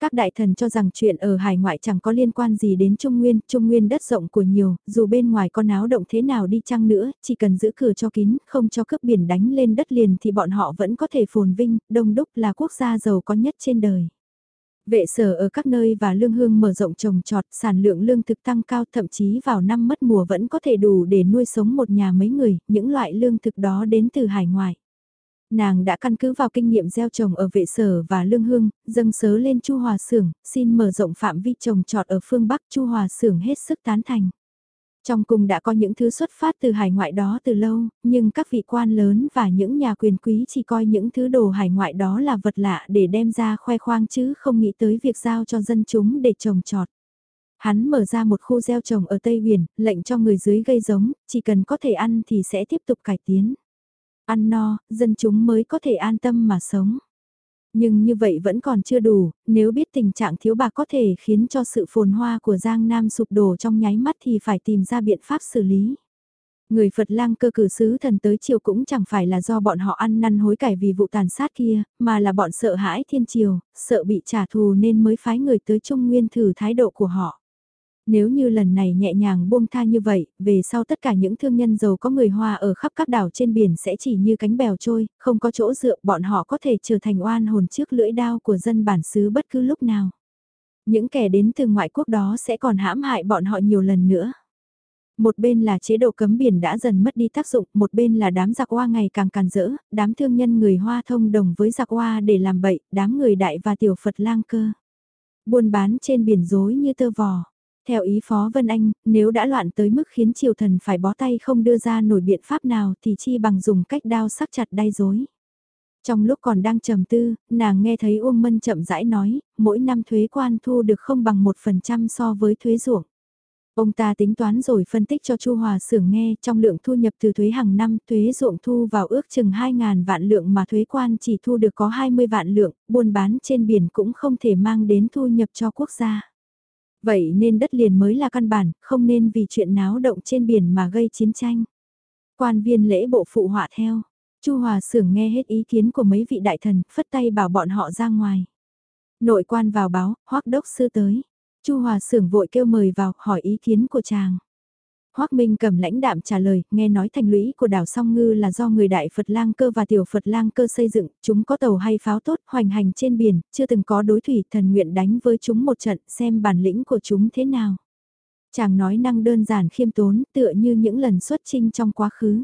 Các đại thần cho rằng chuyện ở hải ngoại chẳng có liên quan gì đến Trung Nguyên, Trung Nguyên đất rộng của nhiều, dù bên ngoài có náo động thế nào đi chăng nữa, chỉ cần giữ cửa cho kín, không cho cướp biển đánh lên đất liền thì bọn họ vẫn có thể phồn vinh, đông đúc là quốc gia giàu có nhất trên đời. Vệ sở ở các nơi và lương hương mở rộng trồng trọt, sản lượng lương thực tăng cao thậm chí vào năm mất mùa vẫn có thể đủ để nuôi sống một nhà mấy người, những loại lương thực đó đến từ hải ngoại. Nàng đã căn cứ vào kinh nghiệm gieo trồng ở vệ sở và lương hương, dâng sớ lên Chu Hòa Sưởng, xin mở rộng phạm vi trồng trọt ở phương Bắc Chu Hòa Sưởng hết sức tán thành. Trong cung đã có những thứ xuất phát từ hải ngoại đó từ lâu, nhưng các vị quan lớn và những nhà quyền quý chỉ coi những thứ đồ hải ngoại đó là vật lạ để đem ra khoe khoang chứ không nghĩ tới việc giao cho dân chúng để trồng trọt. Hắn mở ra một khu gieo trồng ở Tây Huyền, lệnh cho người dưới gây giống, chỉ cần có thể ăn thì sẽ tiếp tục cải tiến. Ăn no, dân chúng mới có thể an tâm mà sống. Nhưng như vậy vẫn còn chưa đủ, nếu biết tình trạng thiếu bạc có thể khiến cho sự phồn hoa của Giang Nam sụp đổ trong nháy mắt thì phải tìm ra biện pháp xử lý. Người Phật lang cơ cử sứ thần tới triều cũng chẳng phải là do bọn họ ăn năn hối cải vì vụ tàn sát kia, mà là bọn sợ hãi thiên triều, sợ bị trả thù nên mới phái người tới Trung Nguyên thử thái độ của họ. Nếu như lần này nhẹ nhàng buông tha như vậy, về sau tất cả những thương nhân giàu có người Hoa ở khắp các đảo trên biển sẽ chỉ như cánh bèo trôi, không có chỗ dựa, bọn họ có thể trở thành oan hồn trước lưỡi đao của dân bản xứ bất cứ lúc nào. Những kẻ đến từ ngoại quốc đó sẽ còn hãm hại bọn họ nhiều lần nữa. Một bên là chế độ cấm biển đã dần mất đi tác dụng, một bên là đám giặc hoa ngày càng càn rỡ, đám thương nhân người Hoa thông đồng với giặc hoa để làm bậy, đám người đại và tiểu Phật lang cơ. Buôn bán trên biển dối như tơ vò. Theo ý Phó Vân Anh, nếu đã loạn tới mức khiến triều thần phải bó tay không đưa ra nổi biện pháp nào thì chi bằng dùng cách đao sắc chặt đay dối. Trong lúc còn đang trầm tư, nàng nghe thấy Uông Mân chậm rãi nói, mỗi năm thuế quan thu được không bằng 1% so với thuế ruộng. Ông ta tính toán rồi phân tích cho Chu Hòa Sưởng nghe trong lượng thu nhập từ thuế hàng năm, thuế ruộng thu vào ước chừng 2.000 vạn lượng mà thuế quan chỉ thu được có 20 vạn lượng, buôn bán trên biển cũng không thể mang đến thu nhập cho quốc gia. Vậy nên đất liền mới là căn bản, không nên vì chuyện náo động trên biển mà gây chiến tranh. Quan viên lễ bộ phụ họa theo. Chu Hòa Sưởng nghe hết ý kiến của mấy vị đại thần, phất tay bảo bọn họ ra ngoài. Nội quan vào báo, hoắc đốc sư tới. Chu Hòa Sưởng vội kêu mời vào, hỏi ý kiến của chàng. Hoác Minh cầm lãnh đạm trả lời, nghe nói thành lũy của đảo Song Ngư là do người đại Phật lang cơ và tiểu Phật lang cơ xây dựng, chúng có tàu hay pháo tốt, hoành hành trên biển, chưa từng có đối thủy thần nguyện đánh với chúng một trận, xem bản lĩnh của chúng thế nào. Chàng nói năng đơn giản khiêm tốn, tựa như những lần xuất trinh trong quá khứ.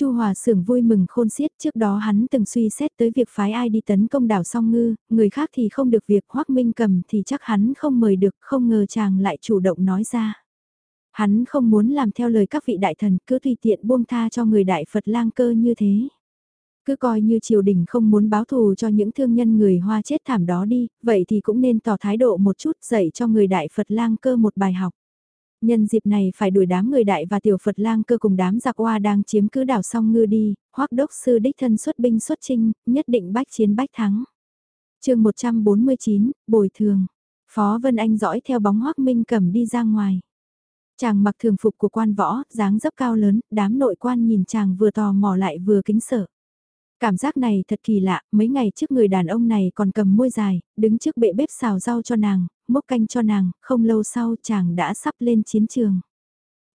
Chu Hòa Sưởng vui mừng khôn xiết trước đó hắn từng suy xét tới việc phái ai đi tấn công đảo Song Ngư, người khác thì không được việc Hoác Minh cầm thì chắc hắn không mời được, không ngờ chàng lại chủ động nói ra. Hắn không muốn làm theo lời các vị đại thần cứ tùy tiện buông tha cho người đại Phật lang cơ như thế. Cứ coi như triều đình không muốn báo thù cho những thương nhân người Hoa chết thảm đó đi, vậy thì cũng nên tỏ thái độ một chút dạy cho người đại Phật lang cơ một bài học. Nhân dịp này phải đuổi đám người đại và tiểu Phật lang cơ cùng đám giặc hoa đang chiếm cứ đảo song ngư đi, hoắc đốc sư đích thân xuất binh xuất trinh, nhất định bách chiến bách thắng. chương 149, Bồi Thường. Phó Vân Anh dõi theo bóng hoắc minh cầm đi ra ngoài. Chàng mặc thường phục của quan võ, dáng dấp cao lớn, đám nội quan nhìn chàng vừa tò mò lại vừa kính sợ. Cảm giác này thật kỳ lạ, mấy ngày trước người đàn ông này còn cầm môi dài, đứng trước bệ bếp xào rau cho nàng, mốc canh cho nàng, không lâu sau chàng đã sắp lên chiến trường.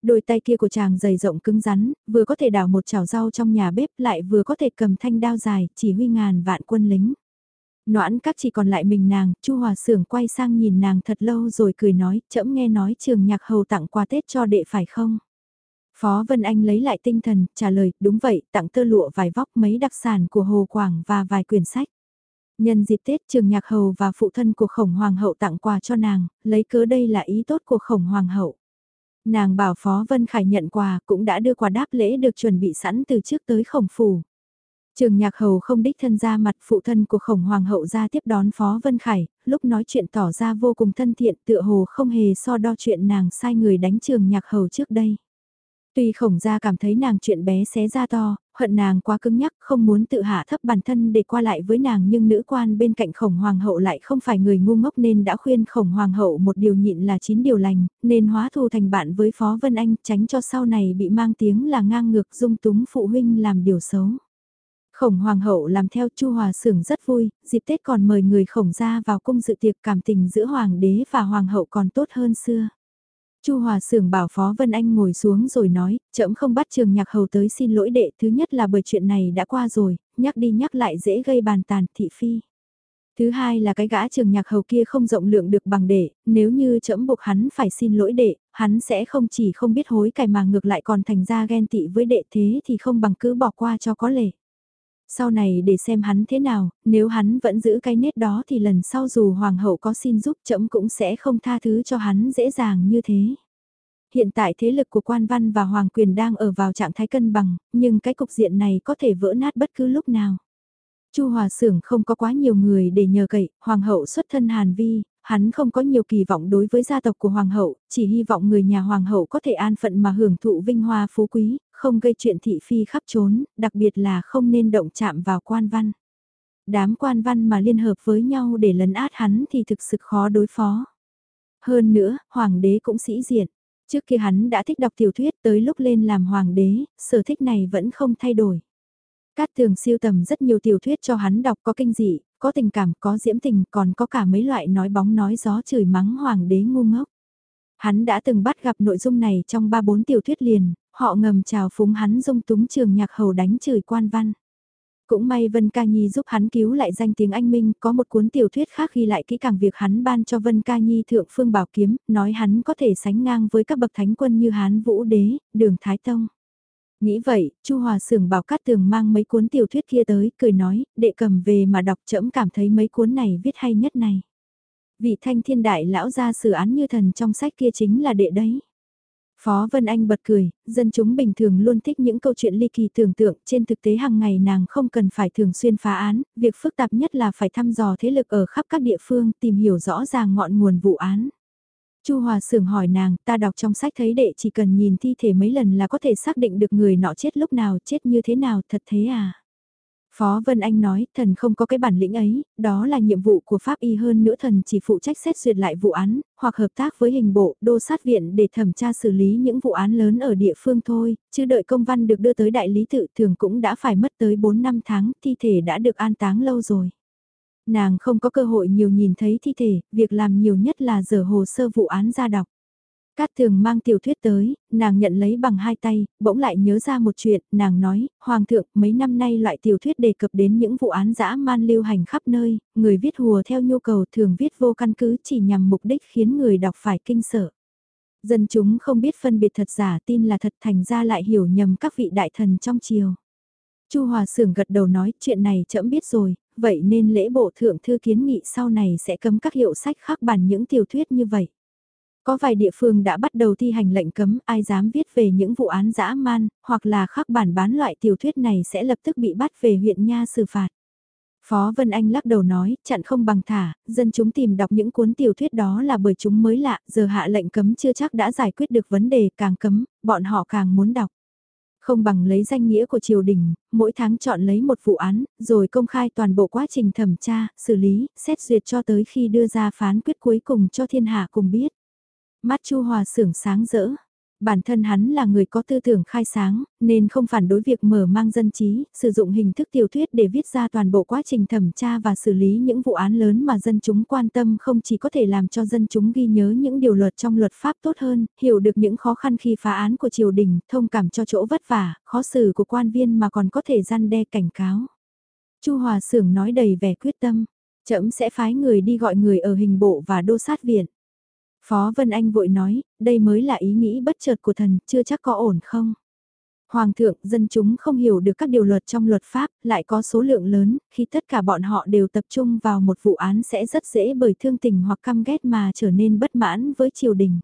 Đôi tay kia của chàng dày rộng cứng rắn, vừa có thể đảo một chảo rau trong nhà bếp lại vừa có thể cầm thanh đao dài, chỉ huy ngàn vạn quân lính. Noãn các chỉ còn lại mình nàng, Chu Hòa Sưởng quay sang nhìn nàng thật lâu rồi cười nói, chậm nghe nói trường nhạc hầu tặng quà Tết cho đệ phải không? Phó Vân Anh lấy lại tinh thần, trả lời, đúng vậy, tặng tơ lụa vài vóc mấy đặc sản của Hồ Quảng và vài quyển sách. Nhân dịp Tết trường nhạc hầu và phụ thân của khổng hoàng hậu tặng quà cho nàng, lấy cớ đây là ý tốt của khổng hoàng hậu. Nàng bảo Phó Vân Khải nhận quà cũng đã đưa quà đáp lễ được chuẩn bị sẵn từ trước tới khổng phủ. Trường nhạc hầu không đích thân ra mặt phụ thân của khổng hoàng hậu ra tiếp đón Phó Vân Khải, lúc nói chuyện tỏ ra vô cùng thân thiện tựa hồ không hề so đo chuyện nàng sai người đánh trường nhạc hầu trước đây. Tuy khổng gia cảm thấy nàng chuyện bé xé ra to, hận nàng quá cứng nhắc không muốn tự hạ thấp bản thân để qua lại với nàng nhưng nữ quan bên cạnh khổng hoàng hậu lại không phải người ngu ngốc nên đã khuyên khổng hoàng hậu một điều nhịn là chín điều lành, nên hóa thù thành bạn với Phó Vân Anh tránh cho sau này bị mang tiếng là ngang ngược dung túng phụ huynh làm điều xấu. Khổng hoàng hậu làm theo Chu Hòa Sưởng rất vui, dịp Tết còn mời người khổng ra vào cung dự tiệc cảm tình giữa hoàng đế và hoàng hậu còn tốt hơn xưa. Chu Hòa Sưởng bảo Phó Vân Anh ngồi xuống rồi nói, trẫm không bắt trường nhạc hầu tới xin lỗi đệ, thứ nhất là bởi chuyện này đã qua rồi, nhắc đi nhắc lại dễ gây bàn tàn thị phi. Thứ hai là cái gã trường nhạc hầu kia không rộng lượng được bằng đệ, nếu như trẫm buộc hắn phải xin lỗi đệ, hắn sẽ không chỉ không biết hối cải mà ngược lại còn thành ra ghen tị với đệ thế thì không bằng cứ bỏ qua cho có lệ. Sau này để xem hắn thế nào, nếu hắn vẫn giữ cái nết đó thì lần sau dù hoàng hậu có xin giúp trẫm cũng sẽ không tha thứ cho hắn dễ dàng như thế. Hiện tại thế lực của quan văn và hoàng quyền đang ở vào trạng thái cân bằng, nhưng cái cục diện này có thể vỡ nát bất cứ lúc nào. Chu Hòa Sưởng không có quá nhiều người để nhờ cậy, hoàng hậu xuất thân Hàn Vi, hắn không có nhiều kỳ vọng đối với gia tộc của hoàng hậu, chỉ hy vọng người nhà hoàng hậu có thể an phận mà hưởng thụ vinh hoa phú quý, không gây chuyện thị phi khắp trốn, đặc biệt là không nên động chạm vào quan văn. Đám quan văn mà liên hợp với nhau để lấn át hắn thì thực sự khó đối phó. Hơn nữa, hoàng đế cũng sĩ diện. Trước kia hắn đã thích đọc tiểu thuyết tới lúc lên làm hoàng đế, sở thích này vẫn không thay đổi. Cát thường siêu tầm rất nhiều tiểu thuyết cho hắn đọc có kinh dị, có tình cảm, có diễm tình, còn có cả mấy loại nói bóng nói gió chửi mắng hoàng đế ngu ngốc. Hắn đã từng bắt gặp nội dung này trong ba bốn tiểu thuyết liền, họ ngầm chào phúng hắn dung túng trường nhạc hầu đánh chửi quan văn. Cũng may Vân Ca Nhi giúp hắn cứu lại danh tiếng anh Minh, có một cuốn tiểu thuyết khác ghi lại kỹ càng việc hắn ban cho Vân Ca Nhi thượng phương bảo kiếm, nói hắn có thể sánh ngang với các bậc thánh quân như Hán Vũ Đế, Đường Thái Tông. Nghĩ vậy, Chu Hòa Sưởng bảo Cát Tường mang mấy cuốn tiểu thuyết kia tới, cười nói, đệ cầm về mà đọc trẫm cảm thấy mấy cuốn này viết hay nhất này. Vị thanh thiên đại lão ra xử án như thần trong sách kia chính là đệ đấy. Phó Vân Anh bật cười, dân chúng bình thường luôn thích những câu chuyện ly kỳ tưởng tượng, trên thực tế hàng ngày nàng không cần phải thường xuyên phá án, việc phức tạp nhất là phải thăm dò thế lực ở khắp các địa phương, tìm hiểu rõ ràng ngọn nguồn vụ án. Chu Hòa Sưởng hỏi nàng, ta đọc trong sách thấy đệ chỉ cần nhìn thi thể mấy lần là có thể xác định được người nọ chết lúc nào, chết như thế nào, thật thế à? Phó Vân Anh nói, thần không có cái bản lĩnh ấy, đó là nhiệm vụ của Pháp y hơn nữa thần chỉ phụ trách xét duyệt lại vụ án, hoặc hợp tác với hình bộ, đô sát viện để thẩm tra xử lý những vụ án lớn ở địa phương thôi, chứ đợi công văn được đưa tới đại lý tự thường cũng đã phải mất tới 4 năm tháng, thi thể đã được an táng lâu rồi. Nàng không có cơ hội nhiều nhìn thấy thi thể, việc làm nhiều nhất là dở hồ sơ vụ án ra đọc. Cát thường mang tiểu thuyết tới, nàng nhận lấy bằng hai tay, bỗng lại nhớ ra một chuyện, nàng nói, Hoàng thượng, mấy năm nay loại tiểu thuyết đề cập đến những vụ án dã man lưu hành khắp nơi, người viết hùa theo nhu cầu thường viết vô căn cứ chỉ nhằm mục đích khiến người đọc phải kinh sợ. Dân chúng không biết phân biệt thật giả tin là thật thành ra lại hiểu nhầm các vị đại thần trong triều. Chu Hòa Sưởng gật đầu nói chuyện này chậm biết rồi, vậy nên lễ bộ thượng thư kiến nghị sau này sẽ cấm các hiệu sách khác bản những tiểu thuyết như vậy. Có vài địa phương đã bắt đầu thi hành lệnh cấm ai dám viết về những vụ án dã man, hoặc là khắc bản bán loại tiểu thuyết này sẽ lập tức bị bắt về huyện Nha xử phạt. Phó Vân Anh lắc đầu nói, chặn không bằng thả, dân chúng tìm đọc những cuốn tiểu thuyết đó là bởi chúng mới lạ, giờ hạ lệnh cấm chưa chắc đã giải quyết được vấn đề càng cấm, bọn họ càng muốn đọc. Không bằng lấy danh nghĩa của triều đình, mỗi tháng chọn lấy một vụ án, rồi công khai toàn bộ quá trình thẩm tra, xử lý, xét duyệt cho tới khi đưa ra phán quyết cuối cùng cho thiên hạ cùng biết. Mắt Chu Hòa sưởng sáng rỡ. Bản thân hắn là người có tư tưởng khai sáng, nên không phản đối việc mở mang dân trí, sử dụng hình thức tiểu thuyết để viết ra toàn bộ quá trình thẩm tra và xử lý những vụ án lớn mà dân chúng quan tâm không chỉ có thể làm cho dân chúng ghi nhớ những điều luật trong luật pháp tốt hơn, hiểu được những khó khăn khi phá án của triều đình, thông cảm cho chỗ vất vả, khó xử của quan viên mà còn có thể gian đe cảnh cáo. Chu Hòa Sưởng nói đầy vẻ quyết tâm, trẫm sẽ phái người đi gọi người ở hình bộ và đô sát viện. Phó Vân Anh vội nói, đây mới là ý nghĩ bất chợt của thần, chưa chắc có ổn không. Hoàng thượng, dân chúng không hiểu được các điều luật trong luật pháp, lại có số lượng lớn, khi tất cả bọn họ đều tập trung vào một vụ án sẽ rất dễ bởi thương tình hoặc căm ghét mà trở nên bất mãn với triều đình.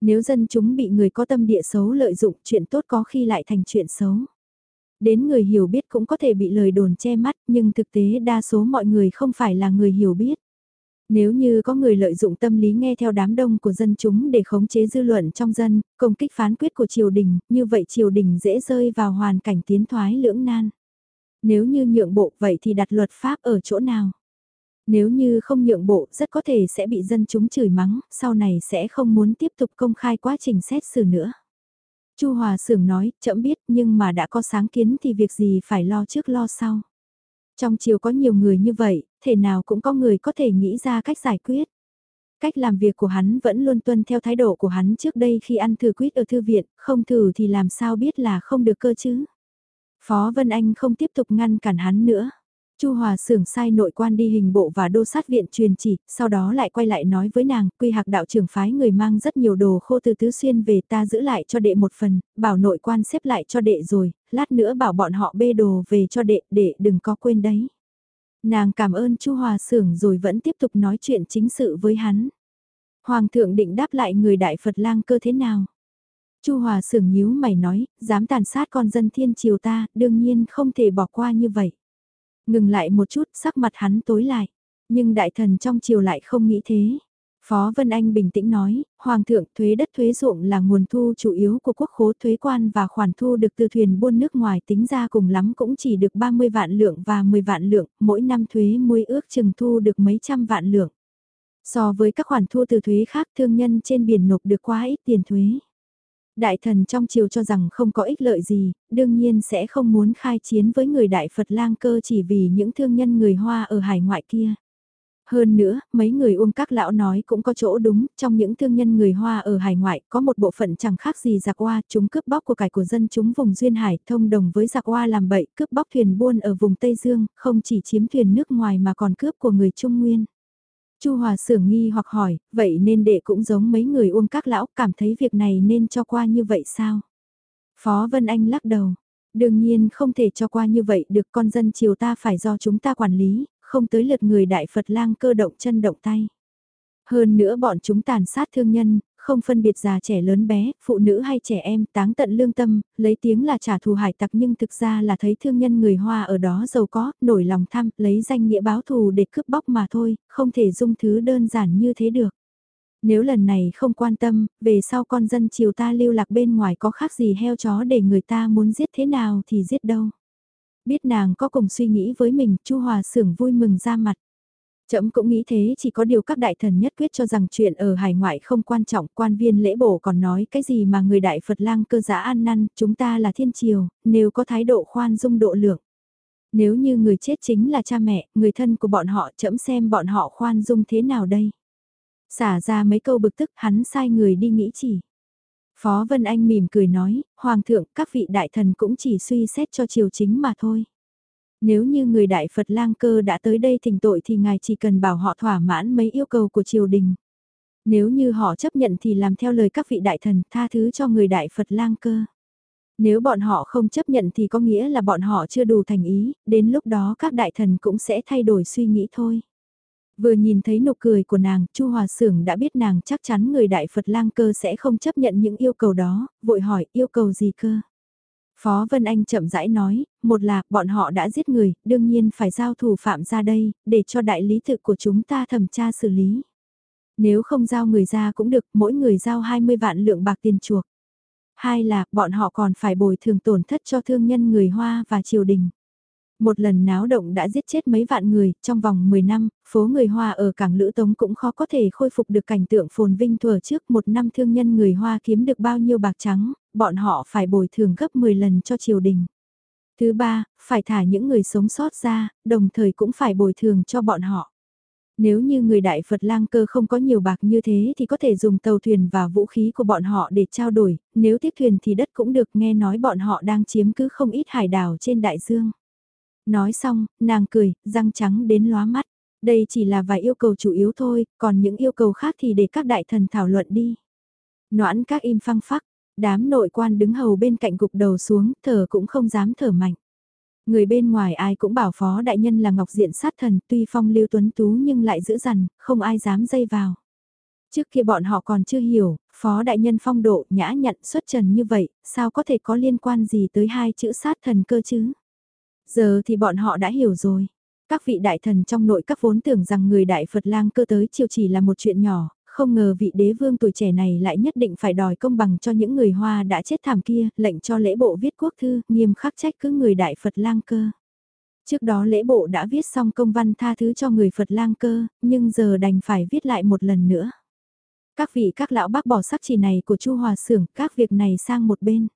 Nếu dân chúng bị người có tâm địa xấu lợi dụng, chuyện tốt có khi lại thành chuyện xấu. Đến người hiểu biết cũng có thể bị lời đồn che mắt, nhưng thực tế đa số mọi người không phải là người hiểu biết. Nếu như có người lợi dụng tâm lý nghe theo đám đông của dân chúng để khống chế dư luận trong dân, công kích phán quyết của triều đình, như vậy triều đình dễ rơi vào hoàn cảnh tiến thoái lưỡng nan. Nếu như nhượng bộ vậy thì đặt luật pháp ở chỗ nào? Nếu như không nhượng bộ rất có thể sẽ bị dân chúng chửi mắng, sau này sẽ không muốn tiếp tục công khai quá trình xét xử nữa. Chu Hòa Sưởng nói, chậm biết nhưng mà đã có sáng kiến thì việc gì phải lo trước lo sau. Trong chiều có nhiều người như vậy, thể nào cũng có người có thể nghĩ ra cách giải quyết. Cách làm việc của hắn vẫn luôn tuân theo thái độ của hắn trước đây khi ăn thử quýt ở thư viện, không thử thì làm sao biết là không được cơ chứ. Phó Vân Anh không tiếp tục ngăn cản hắn nữa. Chu Hòa sưởng sai nội quan đi hình bộ và đô sát viện truyền chỉ, sau đó lại quay lại nói với nàng, quy hạc đạo trưởng phái người mang rất nhiều đồ khô từ tứ xuyên về ta giữ lại cho đệ một phần, bảo nội quan xếp lại cho đệ rồi, lát nữa bảo bọn họ bê đồ về cho đệ, đệ đừng có quên đấy. Nàng cảm ơn Chu Hòa sưởng rồi vẫn tiếp tục nói chuyện chính sự với hắn. Hoàng thượng định đáp lại người đại Phật lang cơ thế nào? Chu Hòa sưởng nhíu mày nói, dám tàn sát con dân thiên triều ta, đương nhiên không thể bỏ qua như vậy. Ngừng lại một chút, sắc mặt hắn tối lại. Nhưng đại thần trong triều lại không nghĩ thế. Phó Vân Anh bình tĩnh nói, Hoàng thượng thuế đất thuế ruộng là nguồn thu chủ yếu của quốc khố thuế quan và khoản thu được từ thuyền buôn nước ngoài tính ra cùng lắm cũng chỉ được 30 vạn lượng và 10 vạn lượng, mỗi năm thuế muối ước chừng thu được mấy trăm vạn lượng. So với các khoản thu từ thuế khác thương nhân trên biển nộp được quá ít tiền thuế. Đại thần trong triều cho rằng không có ích lợi gì, đương nhiên sẽ không muốn khai chiến với người đại Phật lang cơ chỉ vì những thương nhân người Hoa ở hải ngoại kia. Hơn nữa, mấy người uông các lão nói cũng có chỗ đúng, trong những thương nhân người Hoa ở hải ngoại có một bộ phận chẳng khác gì giặc hoa, chúng cướp bóc của cải của dân chúng vùng Duyên Hải thông đồng với giặc hoa làm bậy cướp bóc thuyền buôn ở vùng Tây Dương, không chỉ chiếm thuyền nước ngoài mà còn cướp của người Trung Nguyên. Chu Hòa sưởng nghi hoặc hỏi, vậy nên đệ cũng giống mấy người uông các lão cảm thấy việc này nên cho qua như vậy sao? Phó Vân Anh lắc đầu, đương nhiên không thể cho qua như vậy được con dân triều ta phải do chúng ta quản lý, không tới lượt người đại Phật lang cơ động chân động tay. Hơn nữa bọn chúng tàn sát thương nhân, không phân biệt già trẻ lớn bé, phụ nữ hay trẻ em, táng tận lương tâm, lấy tiếng là trả thù hải tặc nhưng thực ra là thấy thương nhân người Hoa ở đó giàu có, nổi lòng tham, lấy danh nghĩa báo thù để cướp bóc mà thôi, không thể dung thứ đơn giản như thế được. Nếu lần này không quan tâm, về sau con dân chiều ta lưu lạc bên ngoài có khác gì heo chó để người ta muốn giết thế nào thì giết đâu. Biết nàng có cùng suy nghĩ với mình, Chu Hòa sưởng vui mừng ra mặt. Trẫm cũng nghĩ thế chỉ có điều các đại thần nhất quyết cho rằng chuyện ở hải ngoại không quan trọng, quan viên lễ bổ còn nói cái gì mà người đại Phật lang cơ giả an năn, chúng ta là thiên triều, nếu có thái độ khoan dung độ lượng. Nếu như người chết chính là cha mẹ, người thân của bọn họ chậm xem bọn họ khoan dung thế nào đây. Xả ra mấy câu bực tức hắn sai người đi nghĩ chỉ. Phó Vân Anh mỉm cười nói, Hoàng thượng các vị đại thần cũng chỉ suy xét cho triều chính mà thôi. Nếu như người đại Phật lang cơ đã tới đây thỉnh tội thì ngài chỉ cần bảo họ thỏa mãn mấy yêu cầu của triều đình. Nếu như họ chấp nhận thì làm theo lời các vị đại thần tha thứ cho người đại Phật lang cơ. Nếu bọn họ không chấp nhận thì có nghĩa là bọn họ chưa đủ thành ý, đến lúc đó các đại thần cũng sẽ thay đổi suy nghĩ thôi. Vừa nhìn thấy nụ cười của nàng, Chu Hòa Sưởng đã biết nàng chắc chắn người đại Phật lang cơ sẽ không chấp nhận những yêu cầu đó, vội hỏi yêu cầu gì cơ. Phó Vân Anh chậm rãi nói, một là bọn họ đã giết người, đương nhiên phải giao thủ phạm ra đây, để cho đại lý tự của chúng ta thẩm tra xử lý. Nếu không giao người ra cũng được, mỗi người giao 20 vạn lượng bạc tiền chuộc. Hai là, bọn họ còn phải bồi thường tổn thất cho thương nhân người Hoa và triều đình. Một lần náo động đã giết chết mấy vạn người, trong vòng 10 năm, phố người Hoa ở cảng Lữ Tống cũng khó có thể khôi phục được cảnh tượng phồn vinh thuở trước một năm thương nhân người Hoa kiếm được bao nhiêu bạc trắng, bọn họ phải bồi thường gấp 10 lần cho triều đình. Thứ ba, phải thả những người sống sót ra, đồng thời cũng phải bồi thường cho bọn họ. Nếu như người đại Phật lang cơ không có nhiều bạc như thế thì có thể dùng tàu thuyền và vũ khí của bọn họ để trao đổi, nếu tiếp thuyền thì đất cũng được nghe nói bọn họ đang chiếm cứ không ít hải đảo trên đại dương. Nói xong, nàng cười, răng trắng đến lóa mắt. Đây chỉ là vài yêu cầu chủ yếu thôi, còn những yêu cầu khác thì để các đại thần thảo luận đi. Noãn các im phăng phắc, đám nội quan đứng hầu bên cạnh gục đầu xuống, thở cũng không dám thở mạnh. Người bên ngoài ai cũng bảo phó đại nhân là ngọc diện sát thần, tuy phong lưu tuấn tú nhưng lại giữ dằn, không ai dám dây vào. Trước kia bọn họ còn chưa hiểu, phó đại nhân phong độ nhã nhặn xuất trần như vậy, sao có thể có liên quan gì tới hai chữ sát thần cơ chứ? Giờ thì bọn họ đã hiểu rồi. Các vị đại thần trong nội các vốn tưởng rằng người đại Phật lang cơ tới chiều chỉ là một chuyện nhỏ, không ngờ vị đế vương tuổi trẻ này lại nhất định phải đòi công bằng cho những người Hoa đã chết thảm kia, lệnh cho lễ bộ viết quốc thư, nghiêm khắc trách cứ người đại Phật lang cơ. Trước đó lễ bộ đã viết xong công văn tha thứ cho người Phật lang cơ, nhưng giờ đành phải viết lại một lần nữa. Các vị các lão bác bỏ sắc chỉ này của Chu Hòa Sưởng, các việc này sang một bên.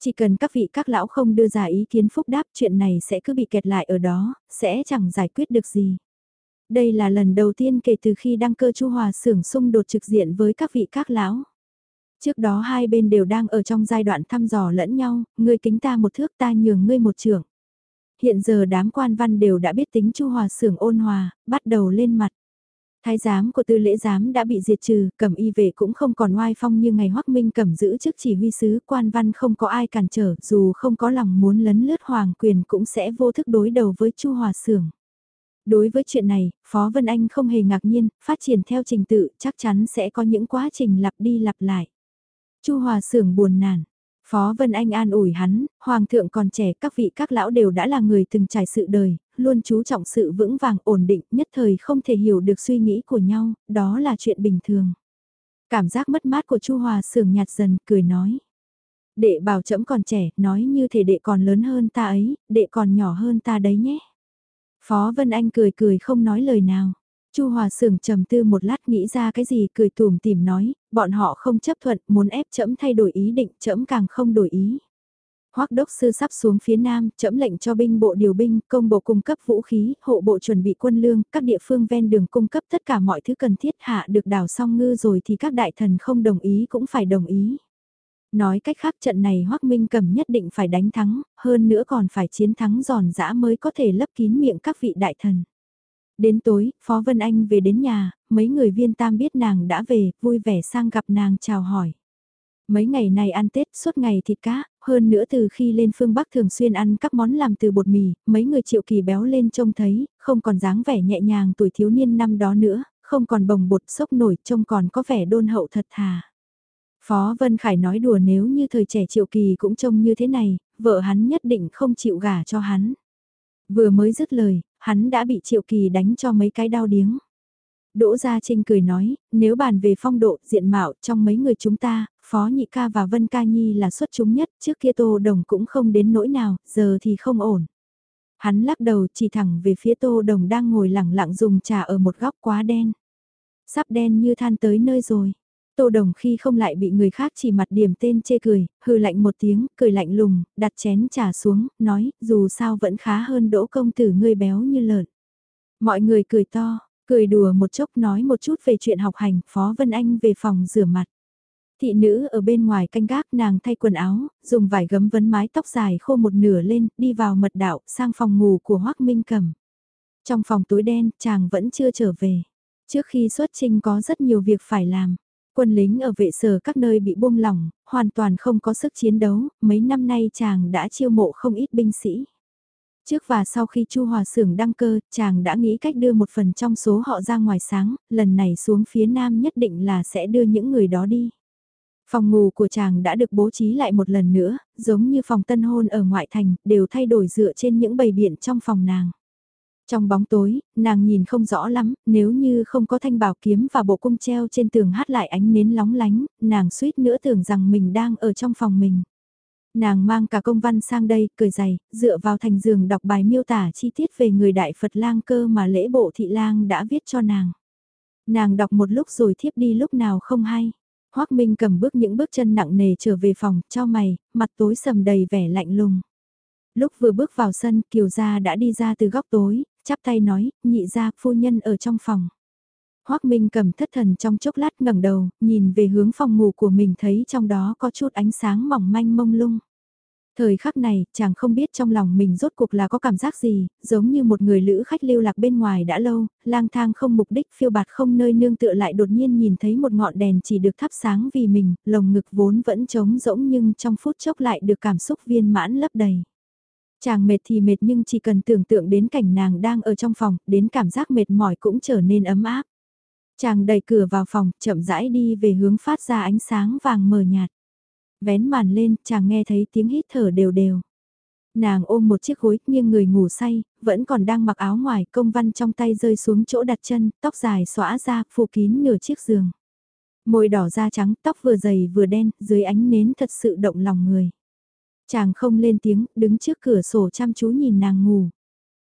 Chỉ cần các vị các lão không đưa ra ý kiến phúc đáp chuyện này sẽ cứ bị kẹt lại ở đó, sẽ chẳng giải quyết được gì. Đây là lần đầu tiên kể từ khi đăng cơ Chu Hòa Sưởng xung đột trực diện với các vị các lão. Trước đó hai bên đều đang ở trong giai đoạn thăm dò lẫn nhau, ngươi kính ta một thước ta nhường ngươi một trưởng. Hiện giờ đám quan văn đều đã biết tính Chu Hòa Sưởng ôn hòa, bắt đầu lên mặt. Thái giám của tư lễ giám đã bị diệt trừ, cẩm y vệ cũng không còn oai phong như ngày Hoắc Minh cẩm giữ chức chỉ huy sứ, quan văn không có ai cản trở, dù không có lòng muốn lấn lướt hoàng quyền cũng sẽ vô thức đối đầu với Chu Hòa Sưởng. Đối với chuyện này, Phó Vân Anh không hề ngạc nhiên, phát triển theo trình tự, chắc chắn sẽ có những quá trình lặp đi lặp lại. Chu Hòa Sưởng buồn nản, Phó Vân Anh an ủi hắn, Hoàng thượng còn trẻ các vị các lão đều đã là người từng trải sự đời, luôn chú trọng sự vững vàng ổn định nhất thời không thể hiểu được suy nghĩ của nhau, đó là chuyện bình thường. Cảm giác mất mát của Chu Hòa sưởng nhạt dần, cười nói. Đệ bảo trẫm còn trẻ, nói như thể đệ còn lớn hơn ta ấy, đệ còn nhỏ hơn ta đấy nhé. Phó Vân Anh cười cười không nói lời nào. Chu Hòa Sưởng trầm tư một lát nghĩ ra cái gì cười tủm tìm nói, bọn họ không chấp thuận, muốn ép trẫm thay đổi ý định, trẫm càng không đổi ý. Hoắc đốc sư sắp xuống phía nam, trẫm lệnh cho binh bộ điều binh, công bộ cung cấp vũ khí, hộ bộ chuẩn bị quân lương, các địa phương ven đường cung cấp tất cả mọi thứ cần thiết hạ được đào song ngư rồi thì các đại thần không đồng ý cũng phải đồng ý. Nói cách khác trận này Hoắc Minh Cầm nhất định phải đánh thắng, hơn nữa còn phải chiến thắng giòn giã mới có thể lấp kín miệng các vị đại thần. Đến tối, Phó Vân Anh về đến nhà, mấy người viên tam biết nàng đã về, vui vẻ sang gặp nàng chào hỏi. Mấy ngày này ăn Tết suốt ngày thịt cá, hơn nữa từ khi lên phương Bắc thường xuyên ăn các món làm từ bột mì, mấy người triệu kỳ béo lên trông thấy, không còn dáng vẻ nhẹ nhàng tuổi thiếu niên năm đó nữa, không còn bồng bột sốc nổi trông còn có vẻ đôn hậu thật thà. Phó Vân Khải nói đùa nếu như thời trẻ triệu kỳ cũng trông như thế này, vợ hắn nhất định không chịu gả cho hắn. Vừa mới dứt lời, hắn đã bị Triệu Kỳ đánh cho mấy cái đau điếng. Đỗ Gia Trinh cười nói, nếu bàn về phong độ, diện mạo trong mấy người chúng ta, Phó Nhị Ca và Vân Ca Nhi là xuất chúng nhất, trước kia Tô Đồng cũng không đến nỗi nào, giờ thì không ổn. Hắn lắc đầu chỉ thẳng về phía Tô Đồng đang ngồi lẳng lặng dùng trà ở một góc quá đen. Sắp đen như than tới nơi rồi. Tô Đồng khi không lại bị người khác chỉ mặt điểm tên chê cười, hừ lạnh một tiếng, cười lạnh lùng, đặt chén trà xuống, nói, dù sao vẫn khá hơn đỗ công tử ngươi béo như lợn. Mọi người cười to, cười đùa một chốc nói một chút về chuyện học hành, Phó Vân Anh về phòng rửa mặt. Thị nữ ở bên ngoài canh gác nàng thay quần áo, dùng vải gấm vấn mái tóc dài khô một nửa lên, đi vào mật đạo, sang phòng ngủ của Hoác Minh Cầm. Trong phòng tối đen, chàng vẫn chưa trở về. Trước khi xuất trình có rất nhiều việc phải làm. Quân lính ở vệ sở các nơi bị buông lỏng, hoàn toàn không có sức chiến đấu, mấy năm nay chàng đã chiêu mộ không ít binh sĩ. Trước và sau khi Chu Hòa Sưởng đăng cơ, chàng đã nghĩ cách đưa một phần trong số họ ra ngoài sáng, lần này xuống phía nam nhất định là sẽ đưa những người đó đi. Phòng ngủ của chàng đã được bố trí lại một lần nữa, giống như phòng tân hôn ở ngoại thành, đều thay đổi dựa trên những bầy biện trong phòng nàng. Trong bóng tối, nàng nhìn không rõ lắm, nếu như không có thanh bảo kiếm và bộ cung treo trên tường hát lại ánh nến lóng lánh, nàng suýt nữa tưởng rằng mình đang ở trong phòng mình. Nàng mang cả công văn sang đây, cười dày, dựa vào thành giường đọc bài miêu tả chi tiết về người đại Phật lang cơ mà lễ bộ thị lang đã viết cho nàng. Nàng đọc một lúc rồi thiếp đi lúc nào không hay. Hoác Minh cầm bước những bước chân nặng nề trở về phòng, cho mày, mặt tối sầm đầy vẻ lạnh lùng. Lúc vừa bước vào sân, Kiều Gia đã đi ra từ góc tối, chắp tay nói, nhị ra phu nhân ở trong phòng. Hoác Minh cầm thất thần trong chốc lát ngẩng đầu, nhìn về hướng phòng ngủ của mình thấy trong đó có chút ánh sáng mỏng manh mông lung. Thời khắc này, chàng không biết trong lòng mình rốt cuộc là có cảm giác gì, giống như một người lữ khách lưu lạc bên ngoài đã lâu, lang thang không mục đích phiêu bạt không nơi nương tựa lại đột nhiên nhìn thấy một ngọn đèn chỉ được thắp sáng vì mình, lồng ngực vốn vẫn trống rỗng nhưng trong phút chốc lại được cảm xúc viên mãn lấp đầy. Chàng mệt thì mệt nhưng chỉ cần tưởng tượng đến cảnh nàng đang ở trong phòng, đến cảm giác mệt mỏi cũng trở nên ấm áp. Chàng đẩy cửa vào phòng, chậm rãi đi về hướng phát ra ánh sáng vàng mờ nhạt. Vén màn lên, chàng nghe thấy tiếng hít thở đều đều. Nàng ôm một chiếc gối, nghiêng người ngủ say, vẫn còn đang mặc áo ngoài, công văn trong tay rơi xuống chỗ đặt chân, tóc dài xõa ra, phủ kín nửa chiếc giường. Môi đỏ da trắng, tóc vừa dày vừa đen, dưới ánh nến thật sự động lòng người. Chàng không lên tiếng, đứng trước cửa sổ chăm chú nhìn nàng ngủ.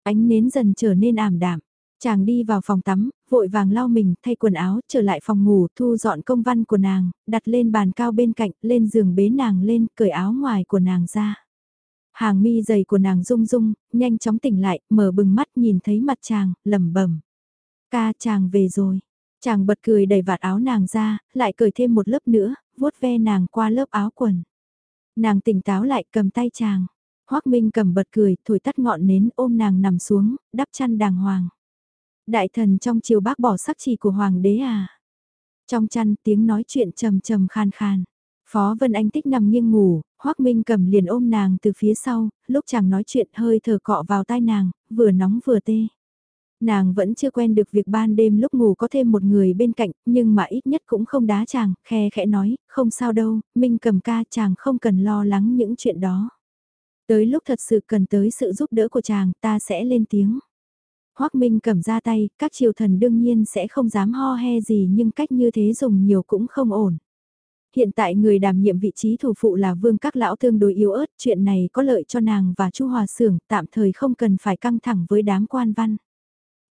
Ánh nến dần trở nên ảm đạm. Chàng đi vào phòng tắm, vội vàng lau mình, thay quần áo, trở lại phòng ngủ, thu dọn công văn của nàng, đặt lên bàn cao bên cạnh, lên giường bế nàng lên, cởi áo ngoài của nàng ra. Hàng mi dày của nàng rung rung, nhanh chóng tỉnh lại, mở bừng mắt nhìn thấy mặt chàng, lẩm bẩm. Ca chàng về rồi. Chàng bật cười đẩy vạt áo nàng ra, lại cởi thêm một lớp nữa, vuốt ve nàng qua lớp áo quần. Nàng tỉnh táo lại cầm tay chàng. Hoác Minh cầm bật cười, thổi tắt ngọn nến ôm nàng nằm xuống, đắp chăn đàng hoàng. Đại thần trong chiều bác bỏ sắc chỉ của hoàng đế à. Trong chăn tiếng nói chuyện trầm trầm khan khan. Phó Vân Anh Tích nằm nghiêng ngủ, Hoác Minh cầm liền ôm nàng từ phía sau, lúc chàng nói chuyện hơi thở cọ vào tai nàng, vừa nóng vừa tê. Nàng vẫn chưa quen được việc ban đêm lúc ngủ có thêm một người bên cạnh, nhưng mà ít nhất cũng không đá chàng, khe khẽ nói, không sao đâu, Minh cầm ca chàng không cần lo lắng những chuyện đó. Tới lúc thật sự cần tới sự giúp đỡ của chàng ta sẽ lên tiếng. Hoác Minh cầm ra tay, các triều thần đương nhiên sẽ không dám ho he gì nhưng cách như thế dùng nhiều cũng không ổn. Hiện tại người đảm nhiệm vị trí thủ phụ là vương các lão tương đối yếu ớt, chuyện này có lợi cho nàng và chu hòa sưởng tạm thời không cần phải căng thẳng với đám quan văn.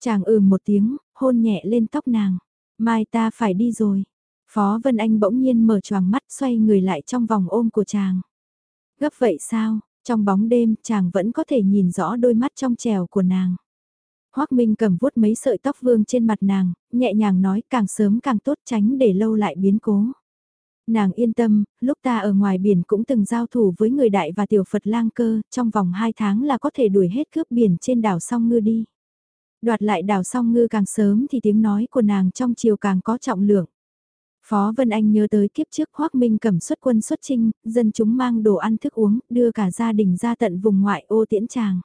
Chàng ừ một tiếng, hôn nhẹ lên tóc nàng. Mai ta phải đi rồi. Phó Vân Anh bỗng nhiên mở choàng mắt xoay người lại trong vòng ôm của chàng. Gấp vậy sao, trong bóng đêm chàng vẫn có thể nhìn rõ đôi mắt trong trèo của nàng. Hoác Minh cầm vuốt mấy sợi tóc vương trên mặt nàng, nhẹ nhàng nói càng sớm càng tốt tránh để lâu lại biến cố. Nàng yên tâm, lúc ta ở ngoài biển cũng từng giao thủ với người đại và tiểu Phật lang cơ, trong vòng 2 tháng là có thể đuổi hết cướp biển trên đảo song ngư đi. Đoạt lại đảo song ngư càng sớm thì tiếng nói của nàng trong chiều càng có trọng lượng. Phó Vân Anh nhớ tới kiếp trước Hoác Minh cầm xuất quân xuất trinh, dân chúng mang đồ ăn thức uống, đưa cả gia đình ra tận vùng ngoại ô tiễn tràng.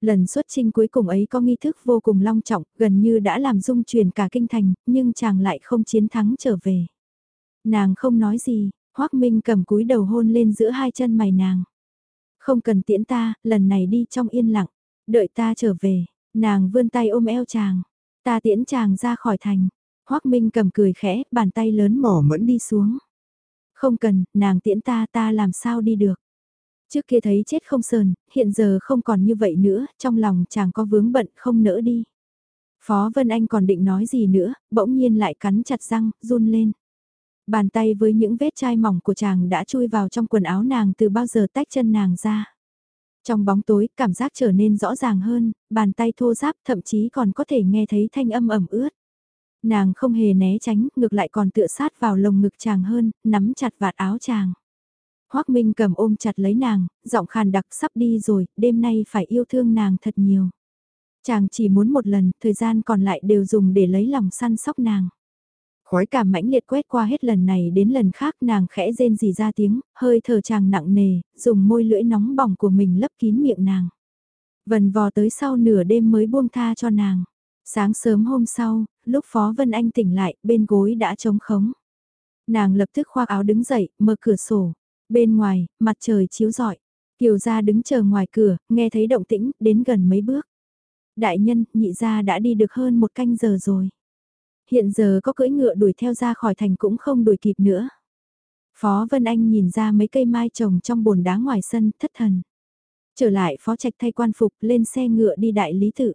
Lần xuất trinh cuối cùng ấy có nghi thức vô cùng long trọng, gần như đã làm dung truyền cả kinh thành, nhưng chàng lại không chiến thắng trở về. Nàng không nói gì, Hoác Minh cầm cúi đầu hôn lên giữa hai chân mày nàng. Không cần tiễn ta, lần này đi trong yên lặng, đợi ta trở về, nàng vươn tay ôm eo chàng, ta tiễn chàng ra khỏi thành. Hoắc Minh cầm cười khẽ, bàn tay lớn mỏ mẫn đi xuống. Không cần, nàng tiễn ta ta làm sao đi được. Trước kia thấy chết không sờn, hiện giờ không còn như vậy nữa, trong lòng chàng có vướng bận không nỡ đi. Phó Vân Anh còn định nói gì nữa, bỗng nhiên lại cắn chặt răng, run lên. Bàn tay với những vết chai mỏng của chàng đã chui vào trong quần áo nàng từ bao giờ tách chân nàng ra. Trong bóng tối, cảm giác trở nên rõ ràng hơn, bàn tay thô ráp thậm chí còn có thể nghe thấy thanh âm ẩm ướt. Nàng không hề né tránh, ngược lại còn tựa sát vào lồng ngực chàng hơn, nắm chặt vạt áo chàng. Hoác Minh cầm ôm chặt lấy nàng, giọng khàn đặc sắp đi rồi, đêm nay phải yêu thương nàng thật nhiều. Chàng chỉ muốn một lần, thời gian còn lại đều dùng để lấy lòng săn sóc nàng. Khói cảm mãnh liệt quét qua hết lần này đến lần khác nàng khẽ rên gì ra tiếng, hơi thở chàng nặng nề, dùng môi lưỡi nóng bỏng của mình lấp kín miệng nàng. Vần vò tới sau nửa đêm mới buông tha cho nàng. Sáng sớm hôm sau, lúc Phó Vân Anh tỉnh lại, bên gối đã trống khống. Nàng lập tức khoác áo đứng dậy, mở cửa sổ. Bên ngoài, mặt trời chiếu rọi. Kiều gia đứng chờ ngoài cửa, nghe thấy động tĩnh, đến gần mấy bước. Đại nhân, nhị gia đã đi được hơn một canh giờ rồi. Hiện giờ có cưỡi ngựa đuổi theo ra khỏi thành cũng không đuổi kịp nữa. Phó Vân Anh nhìn ra mấy cây mai trồng trong bồn đá ngoài sân, thất thần. Trở lại phó trạch thay quan phục lên xe ngựa đi đại lý tự.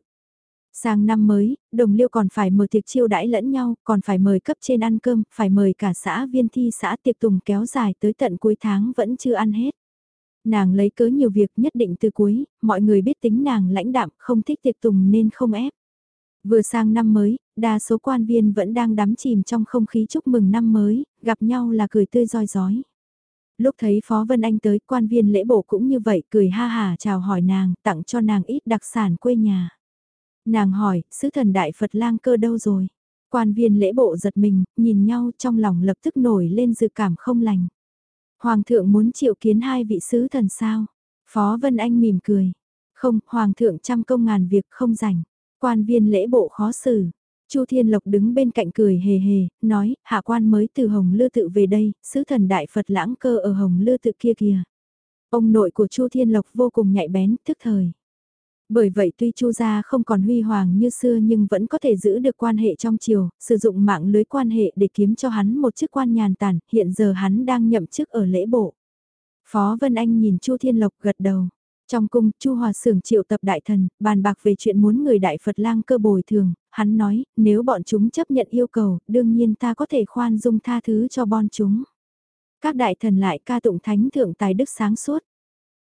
Sang năm mới, đồng liêu còn phải mở tiệc chiêu đãi lẫn nhau, còn phải mời cấp trên ăn cơm, phải mời cả xã viên thi xã tiệc tùng kéo dài tới tận cuối tháng vẫn chưa ăn hết. Nàng lấy cớ nhiều việc nhất định từ cuối, mọi người biết tính nàng lãnh đạm, không thích tiệc tùng nên không ép. Vừa sang năm mới, đa số quan viên vẫn đang đắm chìm trong không khí chúc mừng năm mới, gặp nhau là cười tươi roi rói. Lúc thấy Phó Vân Anh tới, quan viên lễ bộ cũng như vậy, cười ha hà chào hỏi nàng, tặng cho nàng ít đặc sản quê nhà. Nàng hỏi, sứ thần đại Phật lang cơ đâu rồi? Quan viên lễ bộ giật mình, nhìn nhau trong lòng lập tức nổi lên dự cảm không lành. Hoàng thượng muốn triệu kiến hai vị sứ thần sao? Phó Vân Anh mỉm cười. Không, Hoàng thượng trăm công ngàn việc không rảnh. Quan viên lễ bộ khó xử. Chu Thiên Lộc đứng bên cạnh cười hề hề, nói, hạ quan mới từ Hồng Lư tự về đây, sứ thần đại Phật lãng cơ ở Hồng Lư tự kia kìa. Ông nội của Chu Thiên Lộc vô cùng nhạy bén, thức thời. Bởi vậy tuy Chu gia không còn huy hoàng như xưa nhưng vẫn có thể giữ được quan hệ trong triều, sử dụng mạng lưới quan hệ để kiếm cho hắn một chức quan nhàn tản, hiện giờ hắn đang nhậm chức ở lễ bộ. Phó Vân Anh nhìn Chu Thiên Lộc gật đầu. Trong cung, Chu Hòa Sưởng triệu tập đại thần, bàn bạc về chuyện muốn người đại Phật lang cơ bồi thường, hắn nói, nếu bọn chúng chấp nhận yêu cầu, đương nhiên ta có thể khoan dung tha thứ cho bọn chúng. Các đại thần lại ca tụng thánh thượng tài đức sáng suốt.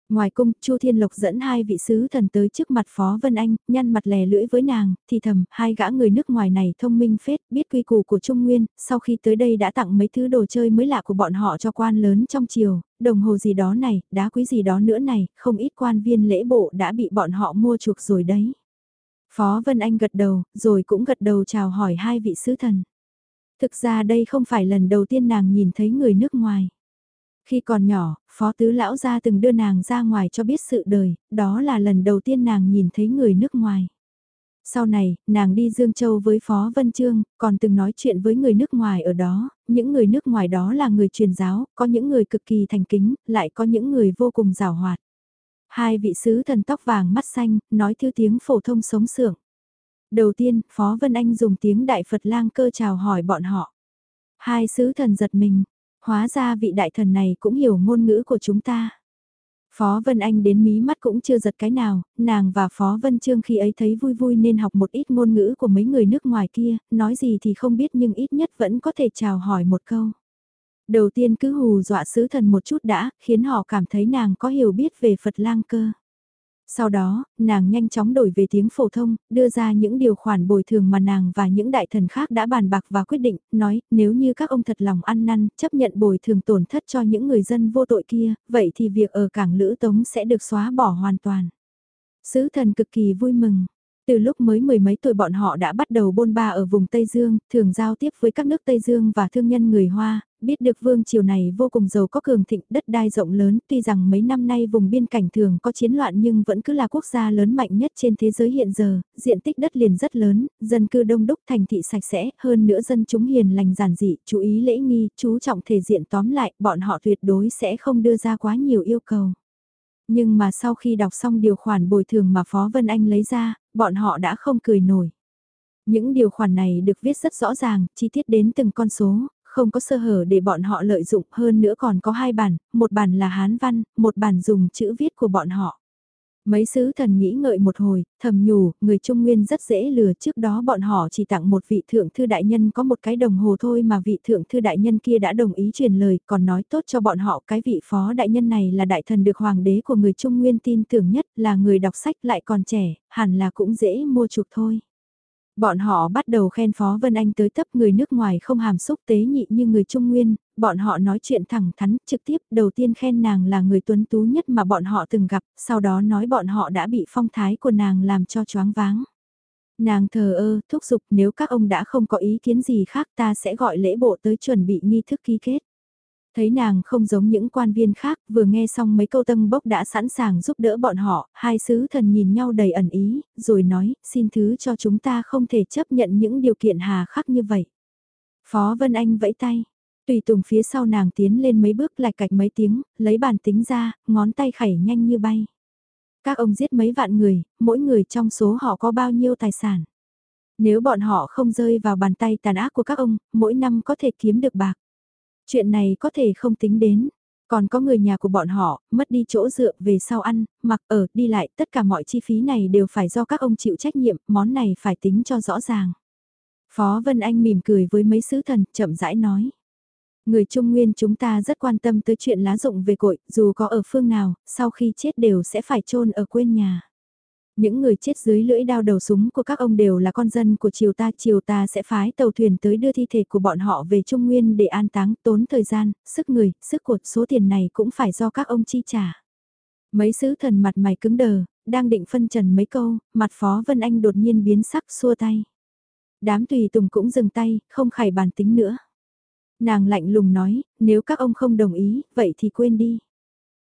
Ngoài cung, Chu Thiên Lộc dẫn hai vị sứ thần tới trước mặt Phó Vân Anh, nhăn mặt lè lưỡi với nàng, thì thầm, hai gã người nước ngoài này thông minh phết, biết quy củ của Trung Nguyên, sau khi tới đây đã tặng mấy thứ đồ chơi mới lạ của bọn họ cho quan lớn trong triều, đồng hồ gì đó này, đá quý gì đó nữa này, không ít quan viên lễ bộ đã bị bọn họ mua chuộc rồi đấy. Phó Vân Anh gật đầu, rồi cũng gật đầu chào hỏi hai vị sứ thần. Thực ra đây không phải lần đầu tiên nàng nhìn thấy người nước ngoài. Khi còn nhỏ, Phó Tứ Lão gia từng đưa nàng ra ngoài cho biết sự đời, đó là lần đầu tiên nàng nhìn thấy người nước ngoài. Sau này, nàng đi Dương Châu với Phó Vân Trương, còn từng nói chuyện với người nước ngoài ở đó, những người nước ngoài đó là người truyền giáo, có những người cực kỳ thành kính, lại có những người vô cùng rào hoạt. Hai vị sứ thần tóc vàng mắt xanh, nói thư tiếng phổ thông sống sưởng. Đầu tiên, Phó Vân Anh dùng tiếng Đại Phật lang cơ chào hỏi bọn họ. Hai sứ thần giật mình, Hóa ra vị đại thần này cũng hiểu ngôn ngữ của chúng ta. Phó Vân Anh đến mí mắt cũng chưa giật cái nào, nàng và Phó Vân Trương khi ấy thấy vui vui nên học một ít ngôn ngữ của mấy người nước ngoài kia, nói gì thì không biết nhưng ít nhất vẫn có thể chào hỏi một câu. Đầu tiên cứ hù dọa sứ thần một chút đã, khiến họ cảm thấy nàng có hiểu biết về Phật lang cơ. Sau đó, nàng nhanh chóng đổi về tiếng phổ thông, đưa ra những điều khoản bồi thường mà nàng và những đại thần khác đã bàn bạc và quyết định, nói nếu như các ông thật lòng ăn năn, chấp nhận bồi thường tổn thất cho những người dân vô tội kia, vậy thì việc ở cảng Lữ Tống sẽ được xóa bỏ hoàn toàn. Sứ thần cực kỳ vui mừng. Từ lúc mới mười mấy tuổi bọn họ đã bắt đầu bôn ba ở vùng Tây Dương, thường giao tiếp với các nước Tây Dương và thương nhân người Hoa, biết được vương triều này vô cùng giàu có cường thịnh đất đai rộng lớn, tuy rằng mấy năm nay vùng biên cảnh thường có chiến loạn nhưng vẫn cứ là quốc gia lớn mạnh nhất trên thế giới hiện giờ, diện tích đất liền rất lớn, dân cư đông đúc thành thị sạch sẽ, hơn nữa dân chúng hiền lành giản dị, chú ý lễ nghi, chú trọng thể diện tóm lại, bọn họ tuyệt đối sẽ không đưa ra quá nhiều yêu cầu. Nhưng mà sau khi đọc xong điều khoản bồi thường mà Phó Vân Anh lấy ra, bọn họ đã không cười nổi. Những điều khoản này được viết rất rõ ràng, chi tiết đến từng con số, không có sơ hở để bọn họ lợi dụng hơn nữa còn có hai bản, một bản là Hán văn, một bản dùng chữ viết của bọn họ. Mấy sứ thần nghĩ ngợi một hồi, thầm nhủ, người Trung Nguyên rất dễ lừa trước đó bọn họ chỉ tặng một vị thượng thư đại nhân có một cái đồng hồ thôi mà vị thượng thư đại nhân kia đã đồng ý truyền lời còn nói tốt cho bọn họ cái vị phó đại nhân này là đại thần được hoàng đế của người Trung Nguyên tin tưởng nhất là người đọc sách lại còn trẻ, hẳn là cũng dễ mua chuộc thôi. Bọn họ bắt đầu khen Phó Vân Anh tới tấp người nước ngoài không hàm xúc tế nhị như người Trung Nguyên, bọn họ nói chuyện thẳng thắn trực tiếp đầu tiên khen nàng là người tuấn tú nhất mà bọn họ từng gặp, sau đó nói bọn họ đã bị phong thái của nàng làm cho choáng váng. Nàng thờ ơ, thúc giục nếu các ông đã không có ý kiến gì khác ta sẽ gọi lễ bộ tới chuẩn bị nghi thức ký kết. Thấy nàng không giống những quan viên khác, vừa nghe xong mấy câu tân bốc đã sẵn sàng giúp đỡ bọn họ, hai sứ thần nhìn nhau đầy ẩn ý, rồi nói, xin thứ cho chúng ta không thể chấp nhận những điều kiện hà khắc như vậy. Phó Vân Anh vẫy tay, tùy tùng phía sau nàng tiến lên mấy bước lạch cạch mấy tiếng, lấy bàn tính ra, ngón tay khẩy nhanh như bay. Các ông giết mấy vạn người, mỗi người trong số họ có bao nhiêu tài sản. Nếu bọn họ không rơi vào bàn tay tàn ác của các ông, mỗi năm có thể kiếm được bạc. Chuyện này có thể không tính đến. Còn có người nhà của bọn họ, mất đi chỗ dựa về sau ăn, mặc ở, đi lại, tất cả mọi chi phí này đều phải do các ông chịu trách nhiệm, món này phải tính cho rõ ràng. Phó Vân Anh mỉm cười với mấy sứ thần, chậm rãi nói. Người Trung Nguyên chúng ta rất quan tâm tới chuyện lá rụng về cội, dù có ở phương nào, sau khi chết đều sẽ phải chôn ở quên nhà. Những người chết dưới lưỡi đao đầu súng của các ông đều là con dân của triều ta. Triều ta sẽ phái tàu thuyền tới đưa thi thể của bọn họ về Trung Nguyên để an táng tốn thời gian, sức người, sức cuộc, số tiền này cũng phải do các ông chi trả. Mấy sứ thần mặt mày cứng đờ, đang định phân trần mấy câu, mặt Phó Vân Anh đột nhiên biến sắc xua tay. Đám tùy tùng cũng dừng tay, không khải bàn tính nữa. Nàng lạnh lùng nói, nếu các ông không đồng ý, vậy thì quên đi.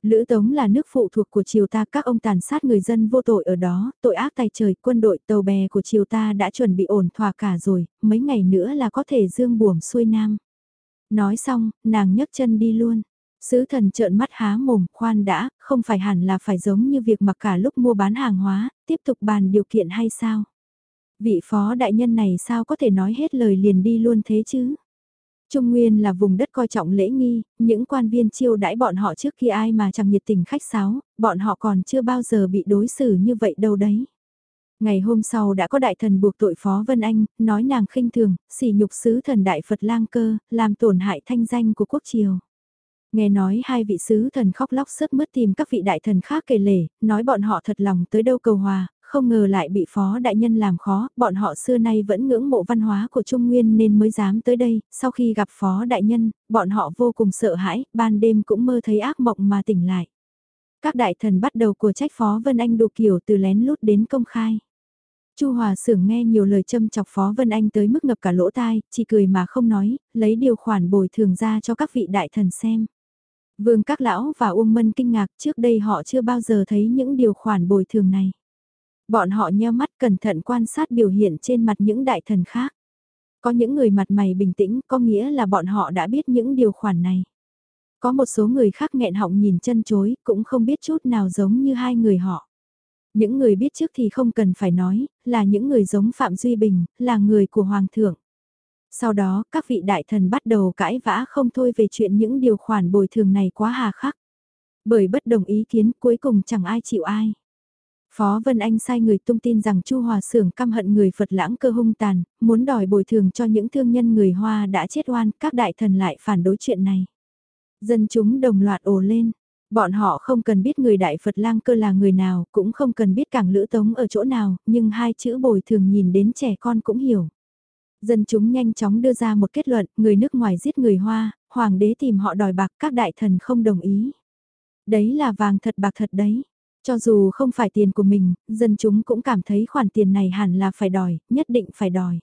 Lữ Tống là nước phụ thuộc của triều ta các ông tàn sát người dân vô tội ở đó, tội ác tay trời, quân đội tàu bè của triều ta đã chuẩn bị ổn thỏa cả rồi, mấy ngày nữa là có thể dương buồm xuôi nam. Nói xong, nàng nhấc chân đi luôn. Sứ thần trợn mắt há mồm, khoan đã, không phải hẳn là phải giống như việc mặc cả lúc mua bán hàng hóa, tiếp tục bàn điều kiện hay sao? Vị phó đại nhân này sao có thể nói hết lời liền đi luôn thế chứ? Trung Nguyên là vùng đất coi trọng lễ nghi, những quan viên chiêu đãi bọn họ trước khi ai mà chẳng nhiệt tình khách sáo, bọn họ còn chưa bao giờ bị đối xử như vậy đâu đấy. Ngày hôm sau đã có đại thần buộc tội Phó Vân Anh, nói nàng khinh thường, sỉ nhục sứ thần đại Phật lang cơ, làm tổn hại thanh danh của quốc triều. Nghe nói hai vị sứ thần khóc lóc sớt mướt tìm các vị đại thần khác kể lể, nói bọn họ thật lòng tới đâu cầu hòa, không ngờ lại bị phó đại nhân làm khó, bọn họ xưa nay vẫn ngưỡng mộ văn hóa của Trung Nguyên nên mới dám tới đây, sau khi gặp phó đại nhân, bọn họ vô cùng sợ hãi, ban đêm cũng mơ thấy ác mộng mà tỉnh lại. Các đại thần bắt đầu của trách phó Vân Anh đủ kiểu từ lén lút đến công khai. Chu Hòa Sưởng nghe nhiều lời châm chọc Phó Vân Anh tới mức ngập cả lỗ tai, chỉ cười mà không nói, lấy điều khoản bồi thường ra cho các vị đại thần xem. Vương Các Lão và Uông Mân kinh ngạc trước đây họ chưa bao giờ thấy những điều khoản bồi thường này. Bọn họ nheo mắt cẩn thận quan sát biểu hiện trên mặt những đại thần khác. Có những người mặt mày bình tĩnh có nghĩa là bọn họ đã biết những điều khoản này. Có một số người khác nghẹn họng nhìn chân chối cũng không biết chút nào giống như hai người họ. Những người biết trước thì không cần phải nói, là những người giống Phạm Duy Bình, là người của Hoàng thượng. Sau đó, các vị đại thần bắt đầu cãi vã không thôi về chuyện những điều khoản bồi thường này quá hà khắc. Bởi bất đồng ý kiến cuối cùng chẳng ai chịu ai. Phó Vân Anh sai người tung tin rằng Chu Hòa Sưởng căm hận người Phật lãng cơ hung tàn, muốn đòi bồi thường cho những thương nhân người Hoa đã chết oan, các đại thần lại phản đối chuyện này. Dân chúng đồng loạt ồ lên, bọn họ không cần biết người đại Phật lang cơ là người nào, cũng không cần biết cảng lữ tống ở chỗ nào, nhưng hai chữ bồi thường nhìn đến trẻ con cũng hiểu. Dân chúng nhanh chóng đưa ra một kết luận, người nước ngoài giết người Hoa, hoàng đế tìm họ đòi bạc các đại thần không đồng ý. Đấy là vàng thật bạc thật đấy. Cho dù không phải tiền của mình, dân chúng cũng cảm thấy khoản tiền này hẳn là phải đòi, nhất định phải đòi.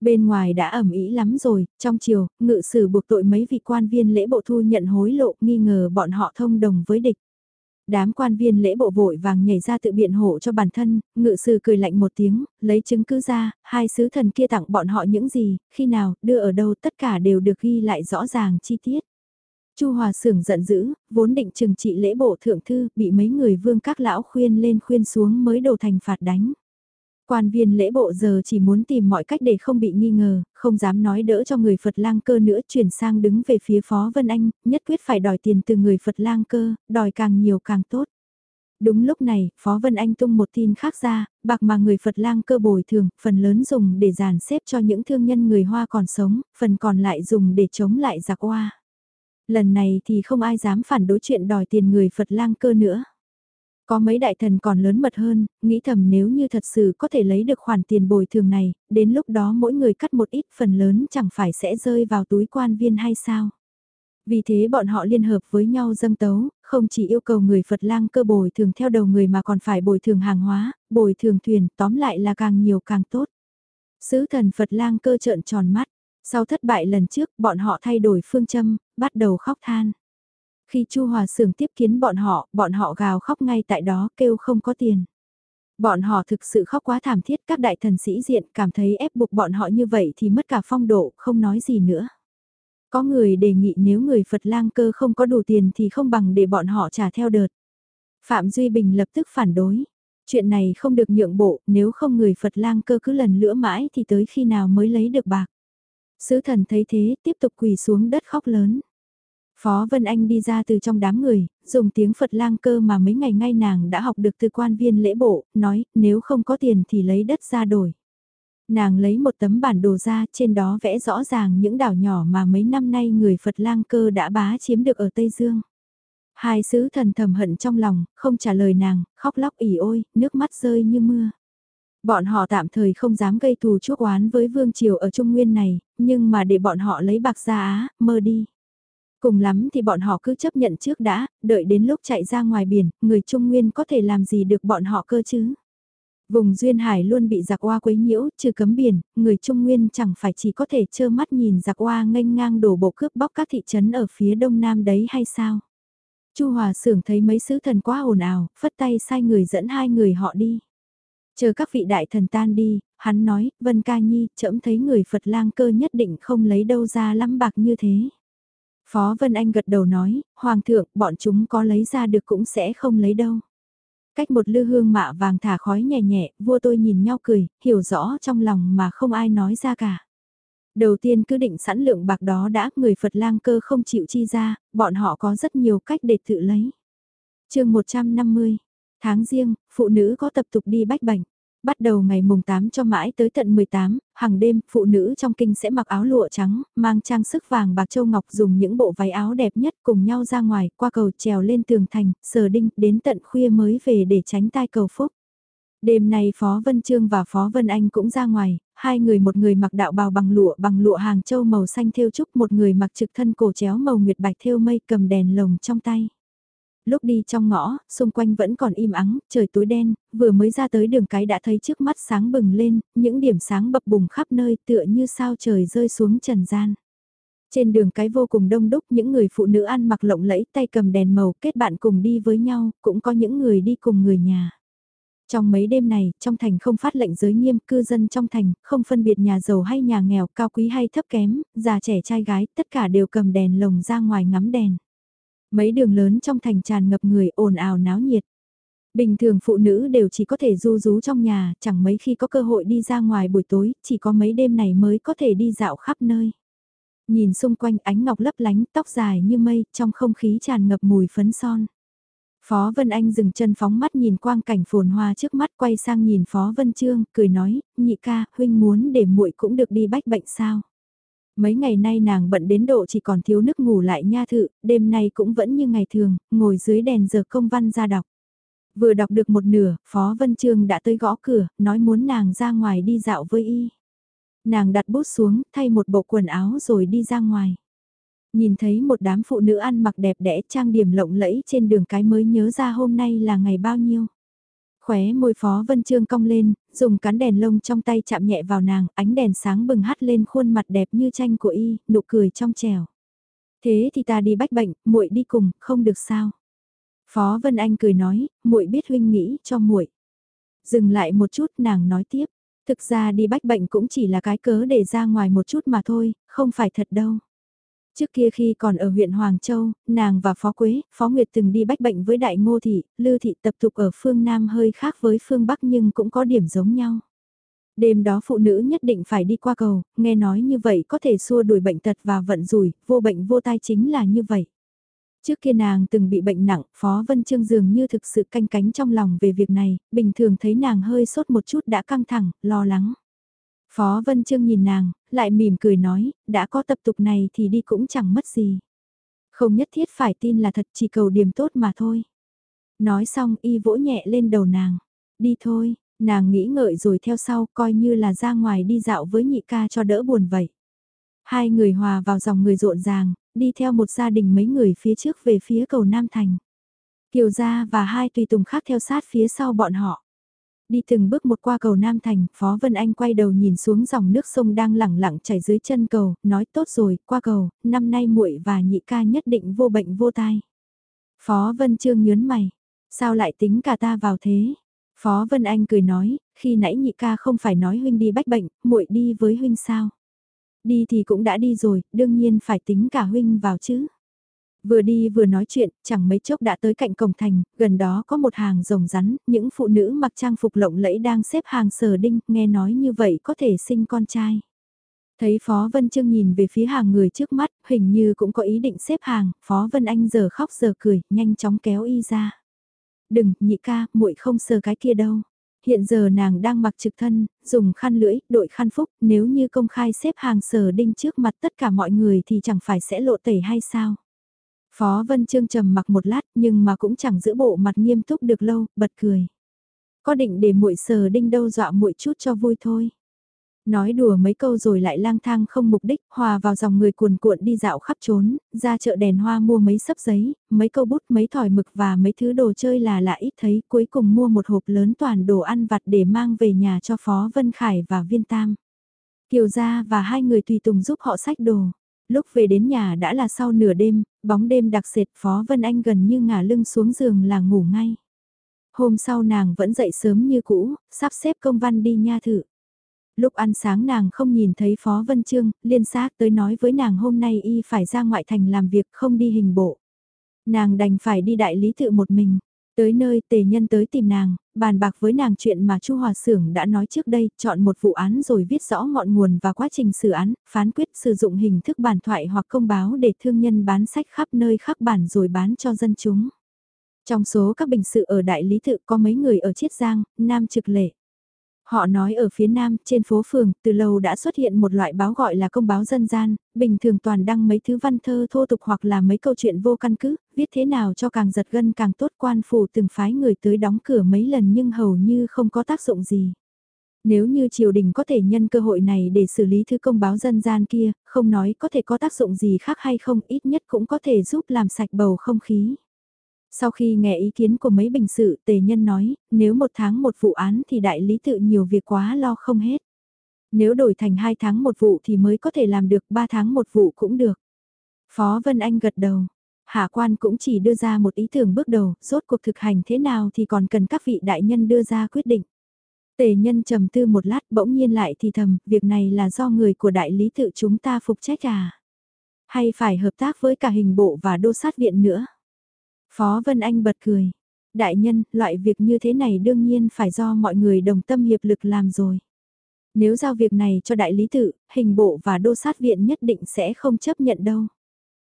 Bên ngoài đã ẩm ý lắm rồi, trong chiều, ngự sử buộc tội mấy vị quan viên lễ bộ thu nhận hối lộ nghi ngờ bọn họ thông đồng với địch. Đám quan viên lễ bộ vội vàng nhảy ra tự biện hộ cho bản thân, ngự sử cười lạnh một tiếng, lấy chứng cứ ra, hai sứ thần kia tặng bọn họ những gì, khi nào, đưa ở đâu tất cả đều được ghi lại rõ ràng chi tiết. Chu Hòa Sưởng giận dữ, vốn định trừng trị lễ bộ thượng thư, bị mấy người vương các lão khuyên lên khuyên xuống mới đầu thành phạt đánh. Quan viên lễ bộ giờ chỉ muốn tìm mọi cách để không bị nghi ngờ, không dám nói đỡ cho người Phật lang cơ nữa chuyển sang đứng về phía Phó Vân Anh, nhất quyết phải đòi tiền từ người Phật lang cơ, đòi càng nhiều càng tốt. Đúng lúc này, Phó Vân Anh tung một tin khác ra, bạc mà người Phật lang cơ bồi thường, phần lớn dùng để dàn xếp cho những thương nhân người Hoa còn sống, phần còn lại dùng để chống lại giặc Hoa. Lần này thì không ai dám phản đối chuyện đòi tiền người Phật lang cơ nữa. Có mấy đại thần còn lớn mật hơn, nghĩ thầm nếu như thật sự có thể lấy được khoản tiền bồi thường này, đến lúc đó mỗi người cắt một ít phần lớn chẳng phải sẽ rơi vào túi quan viên hay sao. Vì thế bọn họ liên hợp với nhau dâng tấu, không chỉ yêu cầu người Phật lang cơ bồi thường theo đầu người mà còn phải bồi thường hàng hóa, bồi thường thuyền, tóm lại là càng nhiều càng tốt. Sứ thần Phật lang cơ trợn tròn mắt, sau thất bại lần trước bọn họ thay đổi phương châm, bắt đầu khóc than. Khi Chu Hòa Sưởng tiếp kiến bọn họ, bọn họ gào khóc ngay tại đó kêu không có tiền. Bọn họ thực sự khóc quá thảm thiết các đại thần sĩ diện cảm thấy ép buộc bọn họ như vậy thì mất cả phong độ, không nói gì nữa. Có người đề nghị nếu người Phật lang cơ không có đủ tiền thì không bằng để bọn họ trả theo đợt. Phạm Duy Bình lập tức phản đối. Chuyện này không được nhượng bộ, nếu không người Phật lang cơ cứ lần lữa mãi thì tới khi nào mới lấy được bạc. Sứ thần thấy thế tiếp tục quỳ xuống đất khóc lớn. Phó Vân Anh đi ra từ trong đám người, dùng tiếng Phật lang cơ mà mấy ngày ngay nàng đã học được từ quan viên lễ bộ, nói nếu không có tiền thì lấy đất ra đổi. Nàng lấy một tấm bản đồ ra trên đó vẽ rõ ràng những đảo nhỏ mà mấy năm nay người Phật lang cơ đã bá chiếm được ở Tây Dương. Hai sứ thần thầm hận trong lòng, không trả lời nàng, khóc lóc ỉ ôi, nước mắt rơi như mưa. Bọn họ tạm thời không dám gây thù chuốc oán với vương triều ở Trung Nguyên này, nhưng mà để bọn họ lấy bạc ra Á, mơ đi. Cùng lắm thì bọn họ cứ chấp nhận trước đã, đợi đến lúc chạy ra ngoài biển, người Trung Nguyên có thể làm gì được bọn họ cơ chứ. Vùng Duyên Hải luôn bị giặc oa quấy nhiễu, trừ cấm biển, người Trung Nguyên chẳng phải chỉ có thể trơ mắt nhìn giặc oa nghênh ngang đổ bộ cướp bóc các thị trấn ở phía đông nam đấy hay sao? Chu Hòa Sưởng thấy mấy sứ thần quá ồn ào, phất tay sai người dẫn hai người họ đi. Chờ các vị đại thần tan đi, hắn nói, Vân Ca Nhi, chậm thấy người Phật lang cơ nhất định không lấy đâu ra lắm bạc như thế. Phó Vân Anh gật đầu nói, Hoàng thượng, bọn chúng có lấy ra được cũng sẽ không lấy đâu. Cách một lư hương mạ vàng thả khói nhẹ nhẹ, vua tôi nhìn nhau cười, hiểu rõ trong lòng mà không ai nói ra cả. Đầu tiên cứ định sẵn lượng bạc đó đã, người Phật lang cơ không chịu chi ra, bọn họ có rất nhiều cách để tự lấy. chương 150, tháng riêng, phụ nữ có tập tục đi bách bệnh. Bắt đầu ngày mùng 8 cho mãi tới tận 18, hàng đêm, phụ nữ trong kinh sẽ mặc áo lụa trắng, mang trang sức vàng bạc châu ngọc dùng những bộ váy áo đẹp nhất cùng nhau ra ngoài, qua cầu trèo lên tường thành, sờ đinh, đến tận khuya mới về để tránh tai cầu phúc. Đêm nay Phó Vân Trương và Phó Vân Anh cũng ra ngoài, hai người một người mặc đạo bào bằng lụa bằng lụa hàng châu màu xanh thêu trúc, một người mặc trực thân cổ chéo màu nguyệt bạch thêu mây cầm đèn lồng trong tay. Lúc đi trong ngõ, xung quanh vẫn còn im ắng, trời tối đen, vừa mới ra tới đường cái đã thấy trước mắt sáng bừng lên, những điểm sáng bập bùng khắp nơi tựa như sao trời rơi xuống trần gian. Trên đường cái vô cùng đông đúc những người phụ nữ ăn mặc lộng lẫy tay cầm đèn màu kết bạn cùng đi với nhau, cũng có những người đi cùng người nhà. Trong mấy đêm này, trong thành không phát lệnh giới nghiêm cư dân trong thành, không phân biệt nhà giàu hay nhà nghèo, cao quý hay thấp kém, già trẻ trai gái, tất cả đều cầm đèn lồng ra ngoài ngắm đèn. Mấy đường lớn trong thành tràn ngập người ồn ào náo nhiệt. Bình thường phụ nữ đều chỉ có thể du rú trong nhà, chẳng mấy khi có cơ hội đi ra ngoài buổi tối, chỉ có mấy đêm này mới có thể đi dạo khắp nơi. Nhìn xung quanh ánh ngọc lấp lánh, tóc dài như mây, trong không khí tràn ngập mùi phấn son. Phó Vân Anh dừng chân phóng mắt nhìn quang cảnh phồn hoa trước mắt quay sang nhìn Phó Vân Trương, cười nói, nhị ca, huynh muốn để muội cũng được đi bách bệnh sao. Mấy ngày nay nàng bận đến độ chỉ còn thiếu nước ngủ lại nha thự, đêm nay cũng vẫn như ngày thường, ngồi dưới đèn giờ công văn ra đọc. Vừa đọc được một nửa, Phó Vân Trương đã tới gõ cửa, nói muốn nàng ra ngoài đi dạo với y. Nàng đặt bút xuống, thay một bộ quần áo rồi đi ra ngoài. Nhìn thấy một đám phụ nữ ăn mặc đẹp đẽ trang điểm lộng lẫy trên đường cái mới nhớ ra hôm nay là ngày bao nhiêu. Khóe môi Phó Vân Trương cong lên, dùng cán đèn lông trong tay chạm nhẹ vào nàng, ánh đèn sáng bừng hắt lên khuôn mặt đẹp như tranh của y, nụ cười trong trẻo. Thế thì ta đi bách bệnh, muội đi cùng, không được sao? Phó Vân Anh cười nói, muội biết huynh nghĩ cho muội. Dừng lại một chút, nàng nói tiếp, thực ra đi bách bệnh cũng chỉ là cái cớ để ra ngoài một chút mà thôi, không phải thật đâu. Trước kia khi còn ở huyện Hoàng Châu, nàng và Phó Quế, Phó Nguyệt từng đi bách bệnh với Đại Ngô Thị, Lư Thị tập tục ở phương Nam hơi khác với phương Bắc nhưng cũng có điểm giống nhau. Đêm đó phụ nữ nhất định phải đi qua cầu, nghe nói như vậy có thể xua đuổi bệnh tật và vận rủi, vô bệnh vô tai chính là như vậy. Trước kia nàng từng bị bệnh nặng, Phó Vân Trương dường như thực sự canh cánh trong lòng về việc này, bình thường thấy nàng hơi sốt một chút đã căng thẳng, lo lắng. Phó Vân Trương nhìn nàng, lại mỉm cười nói, đã có tập tục này thì đi cũng chẳng mất gì. Không nhất thiết phải tin là thật chỉ cầu điểm tốt mà thôi. Nói xong y vỗ nhẹ lên đầu nàng. Đi thôi, nàng nghĩ ngợi rồi theo sau coi như là ra ngoài đi dạo với nhị ca cho đỡ buồn vậy. Hai người hòa vào dòng người rộn ràng, đi theo một gia đình mấy người phía trước về phía cầu Nam Thành. Kiều gia và hai tùy tùng khác theo sát phía sau bọn họ. Đi từng bước một qua cầu Nam Thành, Phó Vân Anh quay đầu nhìn xuống dòng nước sông đang lẳng lặng chảy dưới chân cầu, nói tốt rồi, qua cầu, năm nay muội và nhị ca nhất định vô bệnh vô tai. Phó Vân Trương nhớn mày, sao lại tính cả ta vào thế? Phó Vân Anh cười nói, khi nãy nhị ca không phải nói huynh đi bách bệnh, muội đi với huynh sao? Đi thì cũng đã đi rồi, đương nhiên phải tính cả huynh vào chứ. Vừa đi vừa nói chuyện, chẳng mấy chốc đã tới cạnh cổng thành, gần đó có một hàng rồng rắn, những phụ nữ mặc trang phục lộng lẫy đang xếp hàng sờ đinh, nghe nói như vậy có thể sinh con trai. Thấy Phó Vân Trương nhìn về phía hàng người trước mắt, hình như cũng có ý định xếp hàng, Phó Vân Anh giờ khóc giờ cười, nhanh chóng kéo y ra. Đừng, nhị ca, muội không sờ cái kia đâu. Hiện giờ nàng đang mặc trực thân, dùng khăn lưỡi, đội khăn phúc, nếu như công khai xếp hàng sờ đinh trước mặt tất cả mọi người thì chẳng phải sẽ lộ tẩy hay sao? Phó Vân Trương trầm mặc một lát nhưng mà cũng chẳng giữ bộ mặt nghiêm túc được lâu, bật cười. Có định để muội sờ đinh đâu dọa muội chút cho vui thôi. Nói đùa mấy câu rồi lại lang thang không mục đích, hòa vào dòng người cuồn cuộn đi dạo khắp trốn, ra chợ đèn hoa mua mấy sấp giấy, mấy câu bút, mấy thỏi mực và mấy thứ đồ chơi là lạ ít thấy, cuối cùng mua một hộp lớn toàn đồ ăn vặt để mang về nhà cho Phó Vân Khải và Viên Tam. Kiều gia và hai người tùy tùng giúp họ sách đồ. Lúc về đến nhà đã là sau nửa đêm, bóng đêm đặc sệt Phó Vân Anh gần như ngả lưng xuống giường là ngủ ngay. Hôm sau nàng vẫn dậy sớm như cũ, sắp xếp công văn đi nha thử. Lúc ăn sáng nàng không nhìn thấy Phó Vân Trương, liên xác tới nói với nàng hôm nay y phải ra ngoại thành làm việc không đi hình bộ. Nàng đành phải đi đại lý tự một mình. Tới nơi tề nhân tới tìm nàng, bàn bạc với nàng chuyện mà Chu Hòa Sưởng đã nói trước đây, chọn một vụ án rồi viết rõ ngọn nguồn và quá trình xử án, phán quyết sử dụng hình thức bản thoại hoặc công báo để thương nhân bán sách khắp nơi khắc bản rồi bán cho dân chúng. Trong số các bình sự ở Đại Lý Tự có mấy người ở Chiết Giang, Nam Trực Lệ. Họ nói ở phía nam, trên phố phường, từ lâu đã xuất hiện một loại báo gọi là công báo dân gian, bình thường toàn đăng mấy thứ văn thơ thô tục hoặc là mấy câu chuyện vô căn cứ, viết thế nào cho càng giật gân càng tốt quan phủ từng phái người tới đóng cửa mấy lần nhưng hầu như không có tác dụng gì. Nếu như triều đình có thể nhân cơ hội này để xử lý thư công báo dân gian kia, không nói có thể có tác dụng gì khác hay không, ít nhất cũng có thể giúp làm sạch bầu không khí. Sau khi nghe ý kiến của mấy bình sự, tề nhân nói, nếu một tháng một vụ án thì đại lý tự nhiều việc quá lo không hết. Nếu đổi thành hai tháng một vụ thì mới có thể làm được, ba tháng một vụ cũng được. Phó Vân Anh gật đầu. Hạ quan cũng chỉ đưa ra một ý tưởng bước đầu, rốt cuộc thực hành thế nào thì còn cần các vị đại nhân đưa ra quyết định. Tề nhân trầm tư một lát bỗng nhiên lại thì thầm, việc này là do người của đại lý tự chúng ta phục trách à? Hay phải hợp tác với cả hình bộ và đô sát viện nữa? Phó Vân Anh bật cười. Đại nhân, loại việc như thế này đương nhiên phải do mọi người đồng tâm hiệp lực làm rồi. Nếu giao việc này cho đại lý tự, hình bộ và đô sát viện nhất định sẽ không chấp nhận đâu.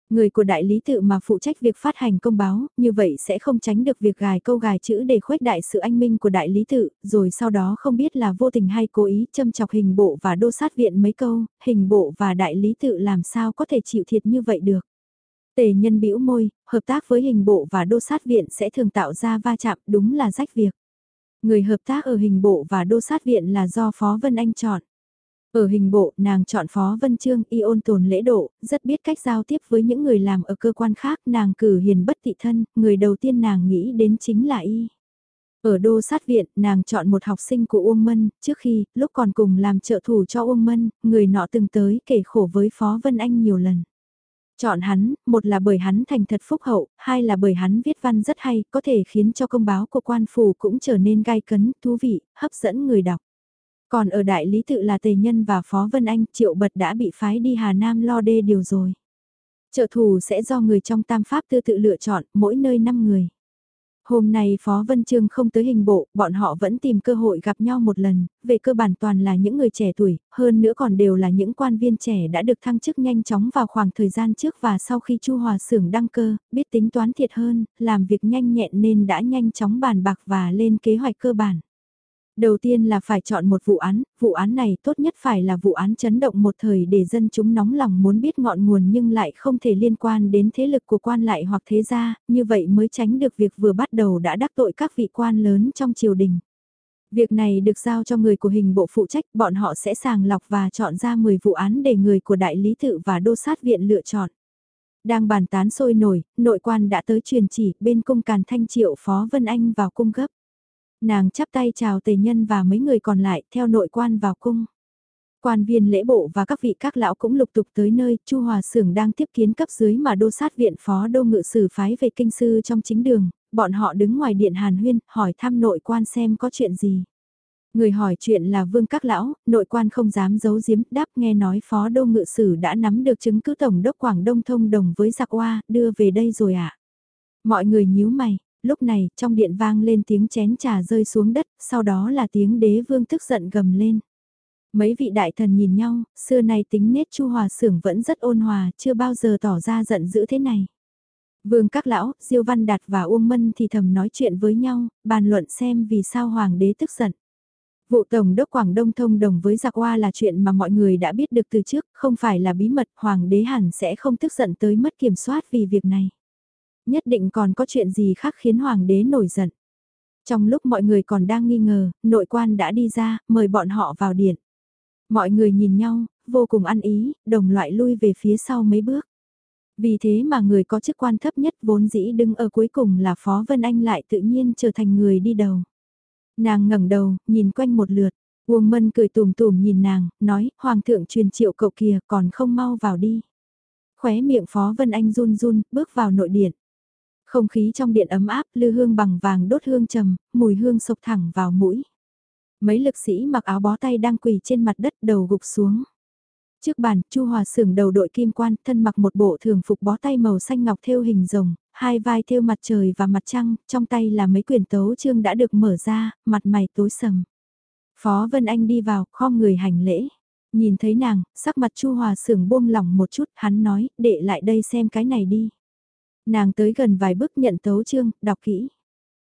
Người của đại lý tự mà phụ trách việc phát hành công báo, như vậy sẽ không tránh được việc gài câu gài chữ để khuếch đại sự anh minh của đại lý tự, rồi sau đó không biết là vô tình hay cố ý châm chọc hình bộ và đô sát viện mấy câu, hình bộ và đại lý tự làm sao có thể chịu thiệt như vậy được. Tề nhân bĩu môi, hợp tác với hình bộ và đô sát viện sẽ thường tạo ra va chạm đúng là rách việc. Người hợp tác ở hình bộ và đô sát viện là do Phó Vân Anh chọn. Ở hình bộ, nàng chọn Phó Vân Trương y ôn tồn lễ độ, rất biết cách giao tiếp với những người làm ở cơ quan khác, nàng cử hiền bất tị thân, người đầu tiên nàng nghĩ đến chính là y. Ở đô sát viện, nàng chọn một học sinh của Uông Mân, trước khi, lúc còn cùng làm trợ thủ cho Uông Mân, người nọ từng tới kể khổ với Phó Vân Anh nhiều lần. Chọn hắn, một là bởi hắn thành thật phúc hậu, hai là bởi hắn viết văn rất hay, có thể khiến cho công báo của quan phủ cũng trở nên gai cấn, thú vị, hấp dẫn người đọc. Còn ở đại lý tự là Tề Nhân và Phó Vân Anh, Triệu Bật đã bị phái đi Hà Nam lo đê điều rồi. Trợ thủ sẽ do người trong tam pháp tư tự lựa chọn, mỗi nơi 5 người. Hôm nay Phó Vân Trương không tới hình bộ, bọn họ vẫn tìm cơ hội gặp nhau một lần, về cơ bản toàn là những người trẻ tuổi, hơn nữa còn đều là những quan viên trẻ đã được thăng chức nhanh chóng vào khoảng thời gian trước và sau khi Chu Hòa Sưởng đăng cơ, biết tính toán thiệt hơn, làm việc nhanh nhẹn nên đã nhanh chóng bàn bạc và lên kế hoạch cơ bản. Đầu tiên là phải chọn một vụ án, vụ án này tốt nhất phải là vụ án chấn động một thời để dân chúng nóng lòng muốn biết ngọn nguồn nhưng lại không thể liên quan đến thế lực của quan lại hoặc thế gia, như vậy mới tránh được việc vừa bắt đầu đã đắc tội các vị quan lớn trong triều đình. Việc này được giao cho người của hình bộ phụ trách, bọn họ sẽ sàng lọc và chọn ra 10 vụ án để người của đại lý tự và đô sát viện lựa chọn. Đang bàn tán sôi nổi, nội quan đã tới truyền chỉ bên cung càn thanh triệu Phó Vân Anh vào cung gấp. Nàng chắp tay chào tề nhân và mấy người còn lại theo nội quan vào cung. Quan viên lễ bộ và các vị các lão cũng lục tục tới nơi, Chu Hòa Sưởng đang tiếp kiến cấp dưới mà đô sát viện phó đô ngự sử phái về kinh sư trong chính đường, bọn họ đứng ngoài điện Hàn Huyên, hỏi thăm nội quan xem có chuyện gì. Người hỏi chuyện là vương các lão, nội quan không dám giấu giếm, đáp nghe nói phó đô ngự sử đã nắm được chứng cứ tổng đốc Quảng Đông thông đồng với giặc oa, đưa về đây rồi ạ. À? Mọi người nhíu mày, Lúc này, trong điện vang lên tiếng chén trà rơi xuống đất, sau đó là tiếng đế vương tức giận gầm lên. Mấy vị đại thần nhìn nhau, xưa nay tính nết chu hòa sưởng vẫn rất ôn hòa, chưa bao giờ tỏ ra giận dữ thế này. Vương các lão, Diêu Văn Đạt và Uông Mân thì thầm nói chuyện với nhau, bàn luận xem vì sao hoàng đế tức giận. Vụ Tổng đốc Quảng Đông thông đồng với giặc hoa là chuyện mà mọi người đã biết được từ trước, không phải là bí mật, hoàng đế hẳn sẽ không tức giận tới mất kiểm soát vì việc này. Nhất định còn có chuyện gì khác khiến hoàng đế nổi giận. Trong lúc mọi người còn đang nghi ngờ, nội quan đã đi ra, mời bọn họ vào điện. Mọi người nhìn nhau, vô cùng ăn ý, đồng loại lui về phía sau mấy bước. Vì thế mà người có chức quan thấp nhất vốn dĩ đứng ở cuối cùng là Phó Vân Anh lại tự nhiên trở thành người đi đầu. Nàng ngẩng đầu, nhìn quanh một lượt, Uông Mân cười tùm tùm nhìn nàng, nói, Hoàng thượng truyền triệu cậu kìa còn không mau vào đi. Khóe miệng Phó Vân Anh run run, bước vào nội điện. Không khí trong điện ấm áp, lư hương bằng vàng đốt hương trầm, mùi hương sộc thẳng vào mũi. Mấy lực sĩ mặc áo bó tay đang quỳ trên mặt đất đầu gục xuống. Trước bàn, Chu Hòa Sưởng đầu đội kim quan, thân mặc một bộ thường phục bó tay màu xanh ngọc thêu hình rồng, hai vai thêu mặt trời và mặt trăng, trong tay là mấy quyển tấu chương đã được mở ra, mặt mày tối sầm. Phó Vân Anh đi vào, kho người hành lễ. Nhìn thấy nàng, sắc mặt Chu Hòa Sưởng buông lỏng một chút, hắn nói, để lại đây xem cái này đi. Nàng tới gần vài bước nhận tấu chương, đọc kỹ.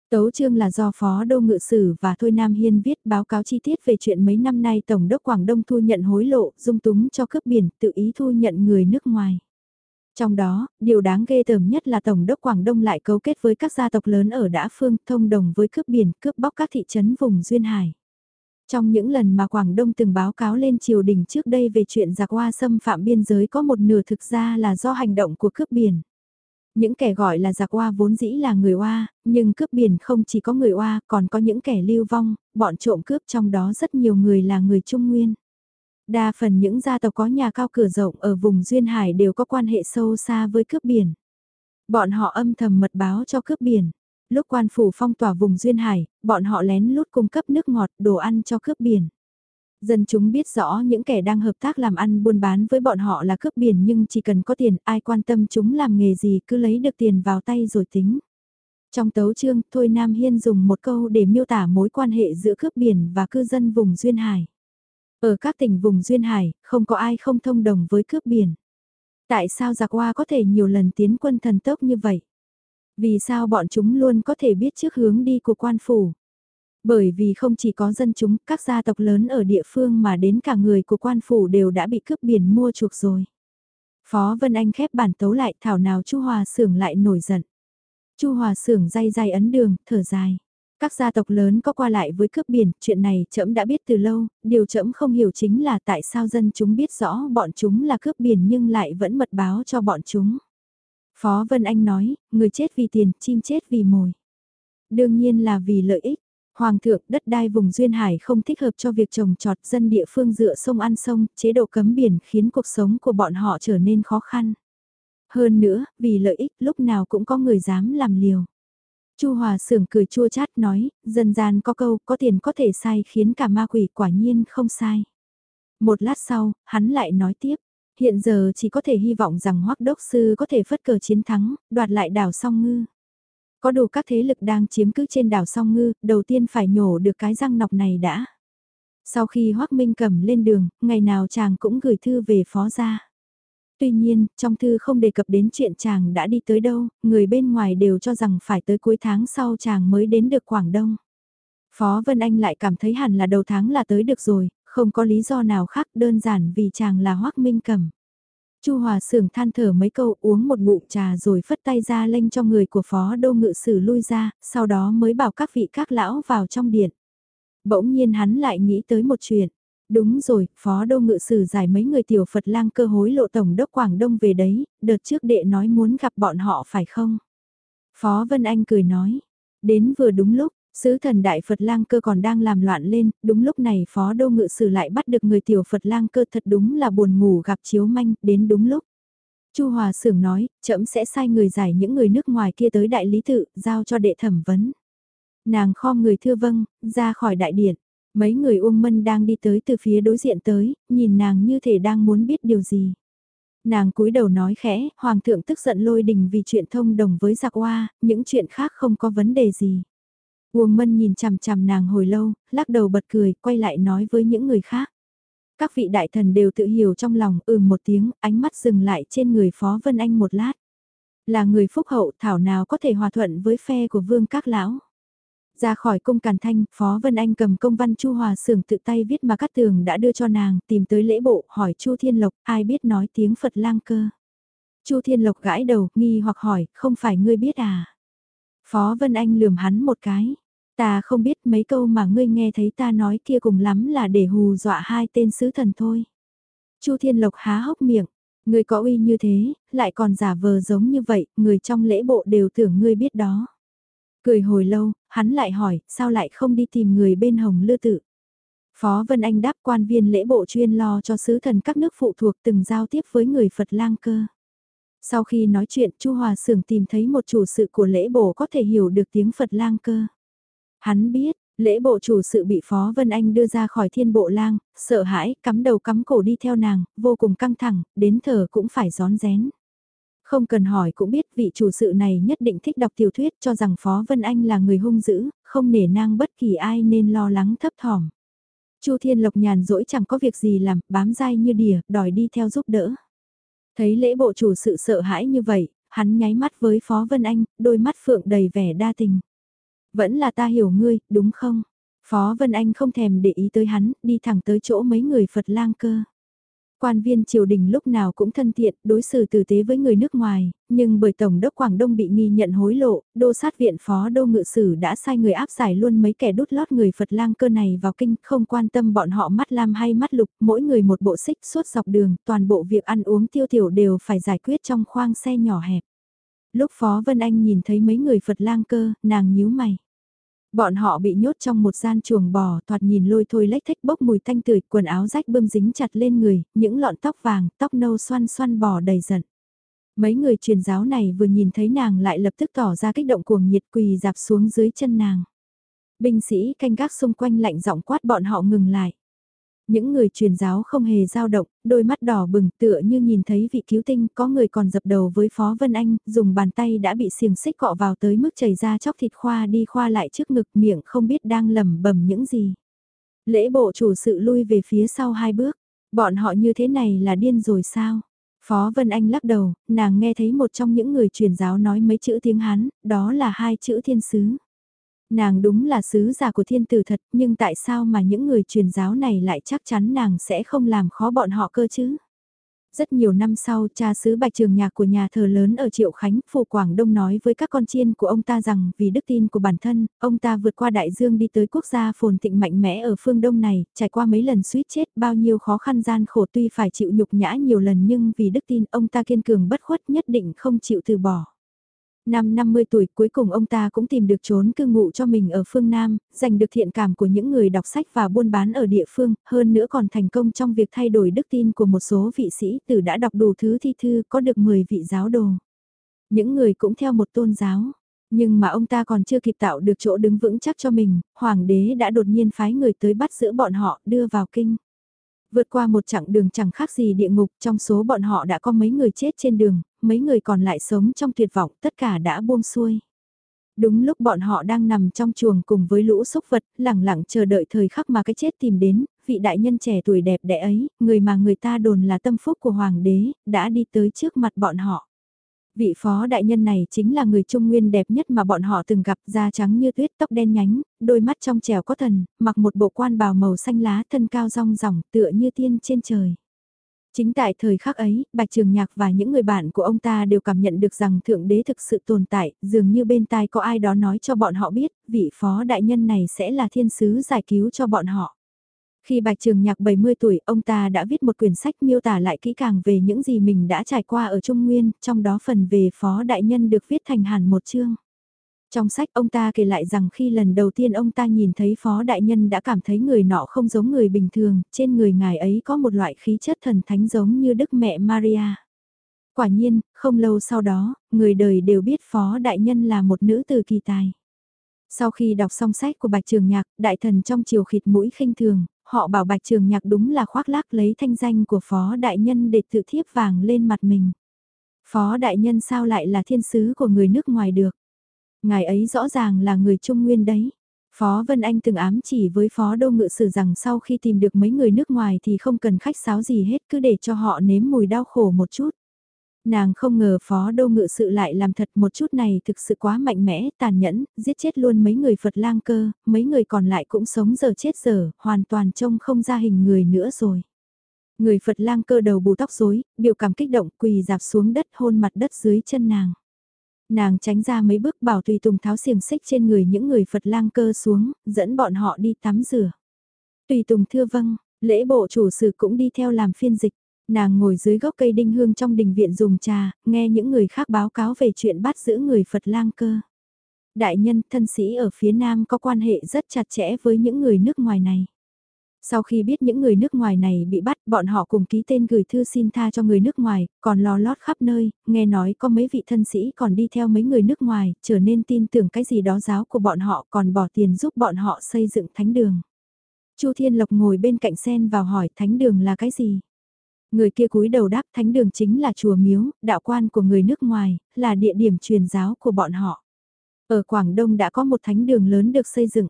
Tấu chương là do Phó Đô Ngự Sử và Thôi Nam Hiên viết báo cáo chi tiết về chuyện mấy năm nay Tổng đốc Quảng Đông thu nhận hối lộ, dung túng cho cướp biển, tự ý thu nhận người nước ngoài. Trong đó, điều đáng ghê tởm nhất là Tổng đốc Quảng Đông lại cấu kết với các gia tộc lớn ở Đã Phương thông đồng với cướp biển, cướp bóc các thị trấn vùng Duyên Hải. Trong những lần mà Quảng Đông từng báo cáo lên triều đình trước đây về chuyện giặc hoa xâm phạm biên giới có một nửa thực ra là do hành động của cướp biển. Những kẻ gọi là giặc oa vốn dĩ là người oa, nhưng cướp biển không chỉ có người oa còn có những kẻ lưu vong, bọn trộm cướp trong đó rất nhiều người là người Trung Nguyên. Đa phần những gia tộc có nhà cao cửa rộng ở vùng Duyên Hải đều có quan hệ sâu xa với cướp biển. Bọn họ âm thầm mật báo cho cướp biển. Lúc quan phủ phong tỏa vùng Duyên Hải, bọn họ lén lút cung cấp nước ngọt, đồ ăn cho cướp biển. Dân chúng biết rõ những kẻ đang hợp tác làm ăn buôn bán với bọn họ là cướp biển nhưng chỉ cần có tiền ai quan tâm chúng làm nghề gì cứ lấy được tiền vào tay rồi tính. Trong tấu chương, Thôi Nam Hiên dùng một câu để miêu tả mối quan hệ giữa cướp biển và cư dân vùng Duyên Hải. Ở các tỉnh vùng Duyên Hải, không có ai không thông đồng với cướp biển. Tại sao giặc hoa có thể nhiều lần tiến quân thần tốc như vậy? Vì sao bọn chúng luôn có thể biết trước hướng đi của quan phủ? Bởi vì không chỉ có dân chúng, các gia tộc lớn ở địa phương mà đến cả người của quan phủ đều đã bị cướp biển mua chuộc rồi. Phó Vân Anh khép bản tấu lại thảo nào Chu Hòa Sưởng lại nổi giận. Chu Hòa Sưởng day day ấn đường, thở dài. Các gia tộc lớn có qua lại với cướp biển, chuyện này trẫm đã biết từ lâu, điều trẫm không hiểu chính là tại sao dân chúng biết rõ bọn chúng là cướp biển nhưng lại vẫn mật báo cho bọn chúng. Phó Vân Anh nói, người chết vì tiền, chim chết vì mồi. Đương nhiên là vì lợi ích. Hoàng thượng, đất đai vùng Duyên Hải không thích hợp cho việc trồng trọt dân địa phương dựa sông ăn sông, chế độ cấm biển khiến cuộc sống của bọn họ trở nên khó khăn. Hơn nữa, vì lợi ích lúc nào cũng có người dám làm liều. Chu Hòa Sưởng cười chua chát nói, dân gian có câu, có tiền có thể sai khiến cả ma quỷ quả nhiên không sai. Một lát sau, hắn lại nói tiếp, hiện giờ chỉ có thể hy vọng rằng Hoắc Đốc Sư có thể phất cờ chiến thắng, đoạt lại đảo song ngư. Có đủ các thế lực đang chiếm cứ trên đảo song ngư, đầu tiên phải nhổ được cái răng nọc này đã. Sau khi Hoắc Minh cầm lên đường, ngày nào chàng cũng gửi thư về phó gia. Tuy nhiên, trong thư không đề cập đến chuyện chàng đã đi tới đâu, người bên ngoài đều cho rằng phải tới cuối tháng sau chàng mới đến được Quảng Đông. Phó Vân Anh lại cảm thấy hẳn là đầu tháng là tới được rồi, không có lý do nào khác đơn giản vì chàng là Hoắc Minh Cẩm. Chu Hòa Sưởng than thở mấy câu uống một ngụm trà rồi phất tay ra lênh cho người của Phó Đô Ngự Sử lui ra, sau đó mới bảo các vị các lão vào trong điện. Bỗng nhiên hắn lại nghĩ tới một chuyện. Đúng rồi, Phó Đô Ngự Sử giải mấy người tiểu Phật lang cơ hối lộ Tổng đốc Quảng Đông về đấy, đợt trước đệ nói muốn gặp bọn họ phải không? Phó Vân Anh cười nói, đến vừa đúng lúc, Sứ thần đại Phật lang cơ còn đang làm loạn lên, đúng lúc này phó đô ngự sử lại bắt được người tiểu Phật lang cơ thật đúng là buồn ngủ gặp chiếu manh, đến đúng lúc. Chu Hòa Sưởng nói, trẫm sẽ sai người giải những người nước ngoài kia tới đại lý tự, giao cho đệ thẩm vấn. Nàng kho người thưa vâng, ra khỏi đại điện. Mấy người Uông Mân đang đi tới từ phía đối diện tới, nhìn nàng như thể đang muốn biết điều gì. Nàng cúi đầu nói khẽ, Hoàng thượng tức giận lôi đình vì chuyện thông đồng với giặc hoa, những chuyện khác không có vấn đề gì. Uông Mân nhìn chằm chằm nàng hồi lâu, lắc đầu bật cười, quay lại nói với những người khác. Các vị đại thần đều tự hiểu trong lòng ừm một tiếng, ánh mắt dừng lại trên người Phó Vân Anh một lát. Là người phúc hậu thảo nào có thể hòa thuận với phe của vương các lão. Ra khỏi cung Càn Thanh, Phó Vân Anh cầm công văn Chu Hòa Sưởng tự tay viết mà Cát Tường đã đưa cho nàng, tìm tới lễ bộ, hỏi Chu Thiên Lộc, ai biết nói tiếng Phật lang cơ. Chu Thiên Lộc gãi đầu, nghi hoặc hỏi, không phải ngươi biết à? Phó Vân Anh lườm hắn một cái. Ta không biết mấy câu mà ngươi nghe thấy ta nói kia cùng lắm là để hù dọa hai tên sứ thần thôi. Chu Thiên Lộc há hốc miệng. Ngươi có uy như thế, lại còn giả vờ giống như vậy, người trong lễ bộ đều tưởng ngươi biết đó. Cười hồi lâu, hắn lại hỏi, sao lại không đi tìm người bên hồng lư tự. Phó Vân Anh đáp quan viên lễ bộ chuyên lo cho sứ thần các nước phụ thuộc từng giao tiếp với người Phật lang cơ. Sau khi nói chuyện, Chu Hòa Sưởng tìm thấy một chủ sự của lễ bộ có thể hiểu được tiếng Phật lang cơ. Hắn biết, lễ bộ chủ sự bị Phó Vân Anh đưa ra khỏi thiên bộ lang, sợ hãi, cắm đầu cắm cổ đi theo nàng, vô cùng căng thẳng, đến thở cũng phải gión rén. Không cần hỏi cũng biết vị chủ sự này nhất định thích đọc tiểu thuyết cho rằng Phó Vân Anh là người hung dữ, không nể nang bất kỳ ai nên lo lắng thấp thỏm. Chu Thiên Lộc nhàn rỗi chẳng có việc gì làm, bám dai như đỉa, đòi đi theo giúp đỡ. Thấy lễ bộ chủ sự sợ hãi như vậy, hắn nháy mắt với Phó Vân Anh, đôi mắt phượng đầy vẻ đa tình. Vẫn là ta hiểu ngươi, đúng không? Phó Vân Anh không thèm để ý tới hắn, đi thẳng tới chỗ mấy người Phật lang cơ. Quan viên triều đình lúc nào cũng thân thiện, đối xử tử tế với người nước ngoài, nhưng bởi Tổng đốc Quảng Đông bị nghi nhận hối lộ, đô sát viện phó đô ngự sử đã sai người áp giải luôn mấy kẻ đút lót người Phật lang cơ này vào kinh, không quan tâm bọn họ mắt lam hay mắt lục, mỗi người một bộ xích suốt dọc đường, toàn bộ việc ăn uống tiêu tiểu đều phải giải quyết trong khoang xe nhỏ hẹp. Lúc Phó Vân Anh nhìn thấy mấy người Phật lang cơ, nàng nhíu mày. Bọn họ bị nhốt trong một gian chuồng bò thoạt nhìn lôi thôi lách thách bốc mùi tanh tưởi, quần áo rách bơm dính chặt lên người, những lọn tóc vàng, tóc nâu xoăn xoăn bò đầy giận. Mấy người truyền giáo này vừa nhìn thấy nàng lại lập tức tỏ ra kích động cuồng nhiệt quỳ dạp xuống dưới chân nàng. Binh sĩ canh gác xung quanh lạnh giọng quát bọn họ ngừng lại. Những người truyền giáo không hề dao động, đôi mắt đỏ bừng tựa như nhìn thấy vị cứu tinh, có người còn dập đầu với Phó Vân Anh, dùng bàn tay đã bị xiềng xích cọ vào tới mức chảy ra chóc thịt khoa đi khoa lại trước ngực miệng không biết đang lẩm bẩm những gì. Lễ bộ chủ sự lui về phía sau hai bước, bọn họ như thế này là điên rồi sao? Phó Vân Anh lắc đầu, nàng nghe thấy một trong những người truyền giáo nói mấy chữ tiếng Hán, đó là hai chữ thiên sứ. Nàng đúng là sứ giả của thiên tử thật, nhưng tại sao mà những người truyền giáo này lại chắc chắn nàng sẽ không làm khó bọn họ cơ chứ? Rất nhiều năm sau, cha sứ Bạch Trường Nhạc của nhà thờ lớn ở Triệu Khánh, Phủ Quảng Đông nói với các con chiên của ông ta rằng vì đức tin của bản thân, ông ta vượt qua đại dương đi tới quốc gia phồn thịnh mạnh mẽ ở phương Đông này, trải qua mấy lần suýt chết bao nhiêu khó khăn gian khổ tuy phải chịu nhục nhã nhiều lần nhưng vì đức tin ông ta kiên cường bất khuất nhất định không chịu từ bỏ. Năm 50 tuổi cuối cùng ông ta cũng tìm được trốn cư ngụ cho mình ở phương Nam, giành được thiện cảm của những người đọc sách và buôn bán ở địa phương, hơn nữa còn thành công trong việc thay đổi đức tin của một số vị sĩ tử đã đọc đủ thứ thi thư có được 10 vị giáo đồ. Những người cũng theo một tôn giáo. Nhưng mà ông ta còn chưa kịp tạo được chỗ đứng vững chắc cho mình, hoàng đế đã đột nhiên phái người tới bắt giữ bọn họ đưa vào kinh. Vượt qua một chặng đường chẳng khác gì địa ngục, trong số bọn họ đã có mấy người chết trên đường, mấy người còn lại sống trong tuyệt vọng, tất cả đã buông xuôi. Đúng lúc bọn họ đang nằm trong chuồng cùng với lũ súc vật, lẳng lặng chờ đợi thời khắc mà cái chết tìm đến, vị đại nhân trẻ tuổi đẹp đẽ ấy, người mà người ta đồn là tâm phúc của hoàng đế, đã đi tới trước mặt bọn họ. Vị phó đại nhân này chính là người trung nguyên đẹp nhất mà bọn họ từng gặp, da trắng như tuyết, tóc đen nhánh, đôi mắt trong trẻo có thần, mặc một bộ quan bào màu xanh lá thân cao rong ròng tựa như tiên trên trời. Chính tại thời khắc ấy, Bạch Trường Nhạc và những người bạn của ông ta đều cảm nhận được rằng Thượng Đế thực sự tồn tại, dường như bên tai có ai đó nói cho bọn họ biết, vị phó đại nhân này sẽ là thiên sứ giải cứu cho bọn họ. Khi Bạch Trường Nhạc 70 tuổi, ông ta đã viết một quyển sách miêu tả lại kỹ càng về những gì mình đã trải qua ở Trung Nguyên, trong đó phần về phó đại nhân được viết thành hẳn một chương. Trong sách ông ta kể lại rằng khi lần đầu tiên ông ta nhìn thấy phó đại nhân đã cảm thấy người nọ không giống người bình thường, trên người ngài ấy có một loại khí chất thần thánh giống như Đức Mẹ Maria. Quả nhiên, không lâu sau đó, người đời đều biết phó đại nhân là một nữ từ kỳ tài. Sau khi đọc xong sách của Bạch Trường Nhạc, đại thần trong chiều khịt mũi khinh thường, họ bảo Bạch Trường Nhạc đúng là khoác lác lấy thanh danh của phó đại nhân để tự thiếp vàng lên mặt mình. Phó đại nhân sao lại là thiên sứ của người nước ngoài được? Ngài ấy rõ ràng là người Trung Nguyên đấy. Phó Vân Anh từng ám chỉ với Phó Đô Ngự Sử rằng sau khi tìm được mấy người nước ngoài thì không cần khách sáo gì hết cứ để cho họ nếm mùi đau khổ một chút. Nàng không ngờ Phó Đô Ngự Sự lại làm thật một chút này thực sự quá mạnh mẽ, tàn nhẫn, giết chết luôn mấy người Phật lang cơ, mấy người còn lại cũng sống giờ chết giờ, hoàn toàn trông không ra hình người nữa rồi. Người Phật lang cơ đầu bù tóc rối, biểu cảm kích động quỳ dạp xuống đất hôn mặt đất dưới chân nàng. Nàng tránh ra mấy bước bảo tùy tùng tháo xiềng xích trên người những người Phật lang cơ xuống, dẫn bọn họ đi tắm rửa. Tùy tùng thưa vâng, lễ bộ chủ sự cũng đi theo làm phiên dịch. Nàng ngồi dưới gốc cây đinh hương trong đình viện dùng trà, nghe những người khác báo cáo về chuyện bắt giữ người Phật lang cơ. Đại nhân thân sĩ ở phía Nam có quan hệ rất chặt chẽ với những người nước ngoài này. Sau khi biết những người nước ngoài này bị bắt, bọn họ cùng ký tên gửi thư xin tha cho người nước ngoài, còn lo lót khắp nơi, nghe nói có mấy vị thân sĩ còn đi theo mấy người nước ngoài, trở nên tin tưởng cái gì đó giáo của bọn họ còn bỏ tiền giúp bọn họ xây dựng thánh đường. Chu Thiên Lộc ngồi bên cạnh sen vào hỏi thánh đường là cái gì? Người kia cúi đầu đáp thánh đường chính là chùa miếu, đạo quan của người nước ngoài, là địa điểm truyền giáo của bọn họ. Ở Quảng Đông đã có một thánh đường lớn được xây dựng.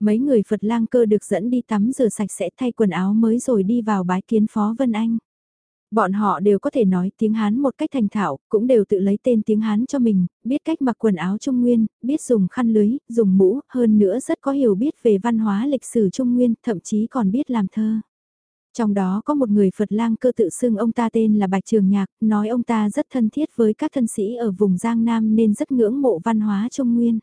Mấy người Phật lang cơ được dẫn đi tắm rửa sạch sẽ thay quần áo mới rồi đi vào bái kiến Phó Vân Anh. Bọn họ đều có thể nói tiếng Hán một cách thành thạo, cũng đều tự lấy tên tiếng Hán cho mình, biết cách mặc quần áo Trung Nguyên, biết dùng khăn lưới, dùng mũ, hơn nữa rất có hiểu biết về văn hóa lịch sử Trung Nguyên, thậm chí còn biết làm thơ. Trong đó có một người Phật lang cơ tự xưng ông ta tên là Bạch Trường Nhạc, nói ông ta rất thân thiết với các thân sĩ ở vùng Giang Nam nên rất ngưỡng mộ văn hóa Trung Nguyên.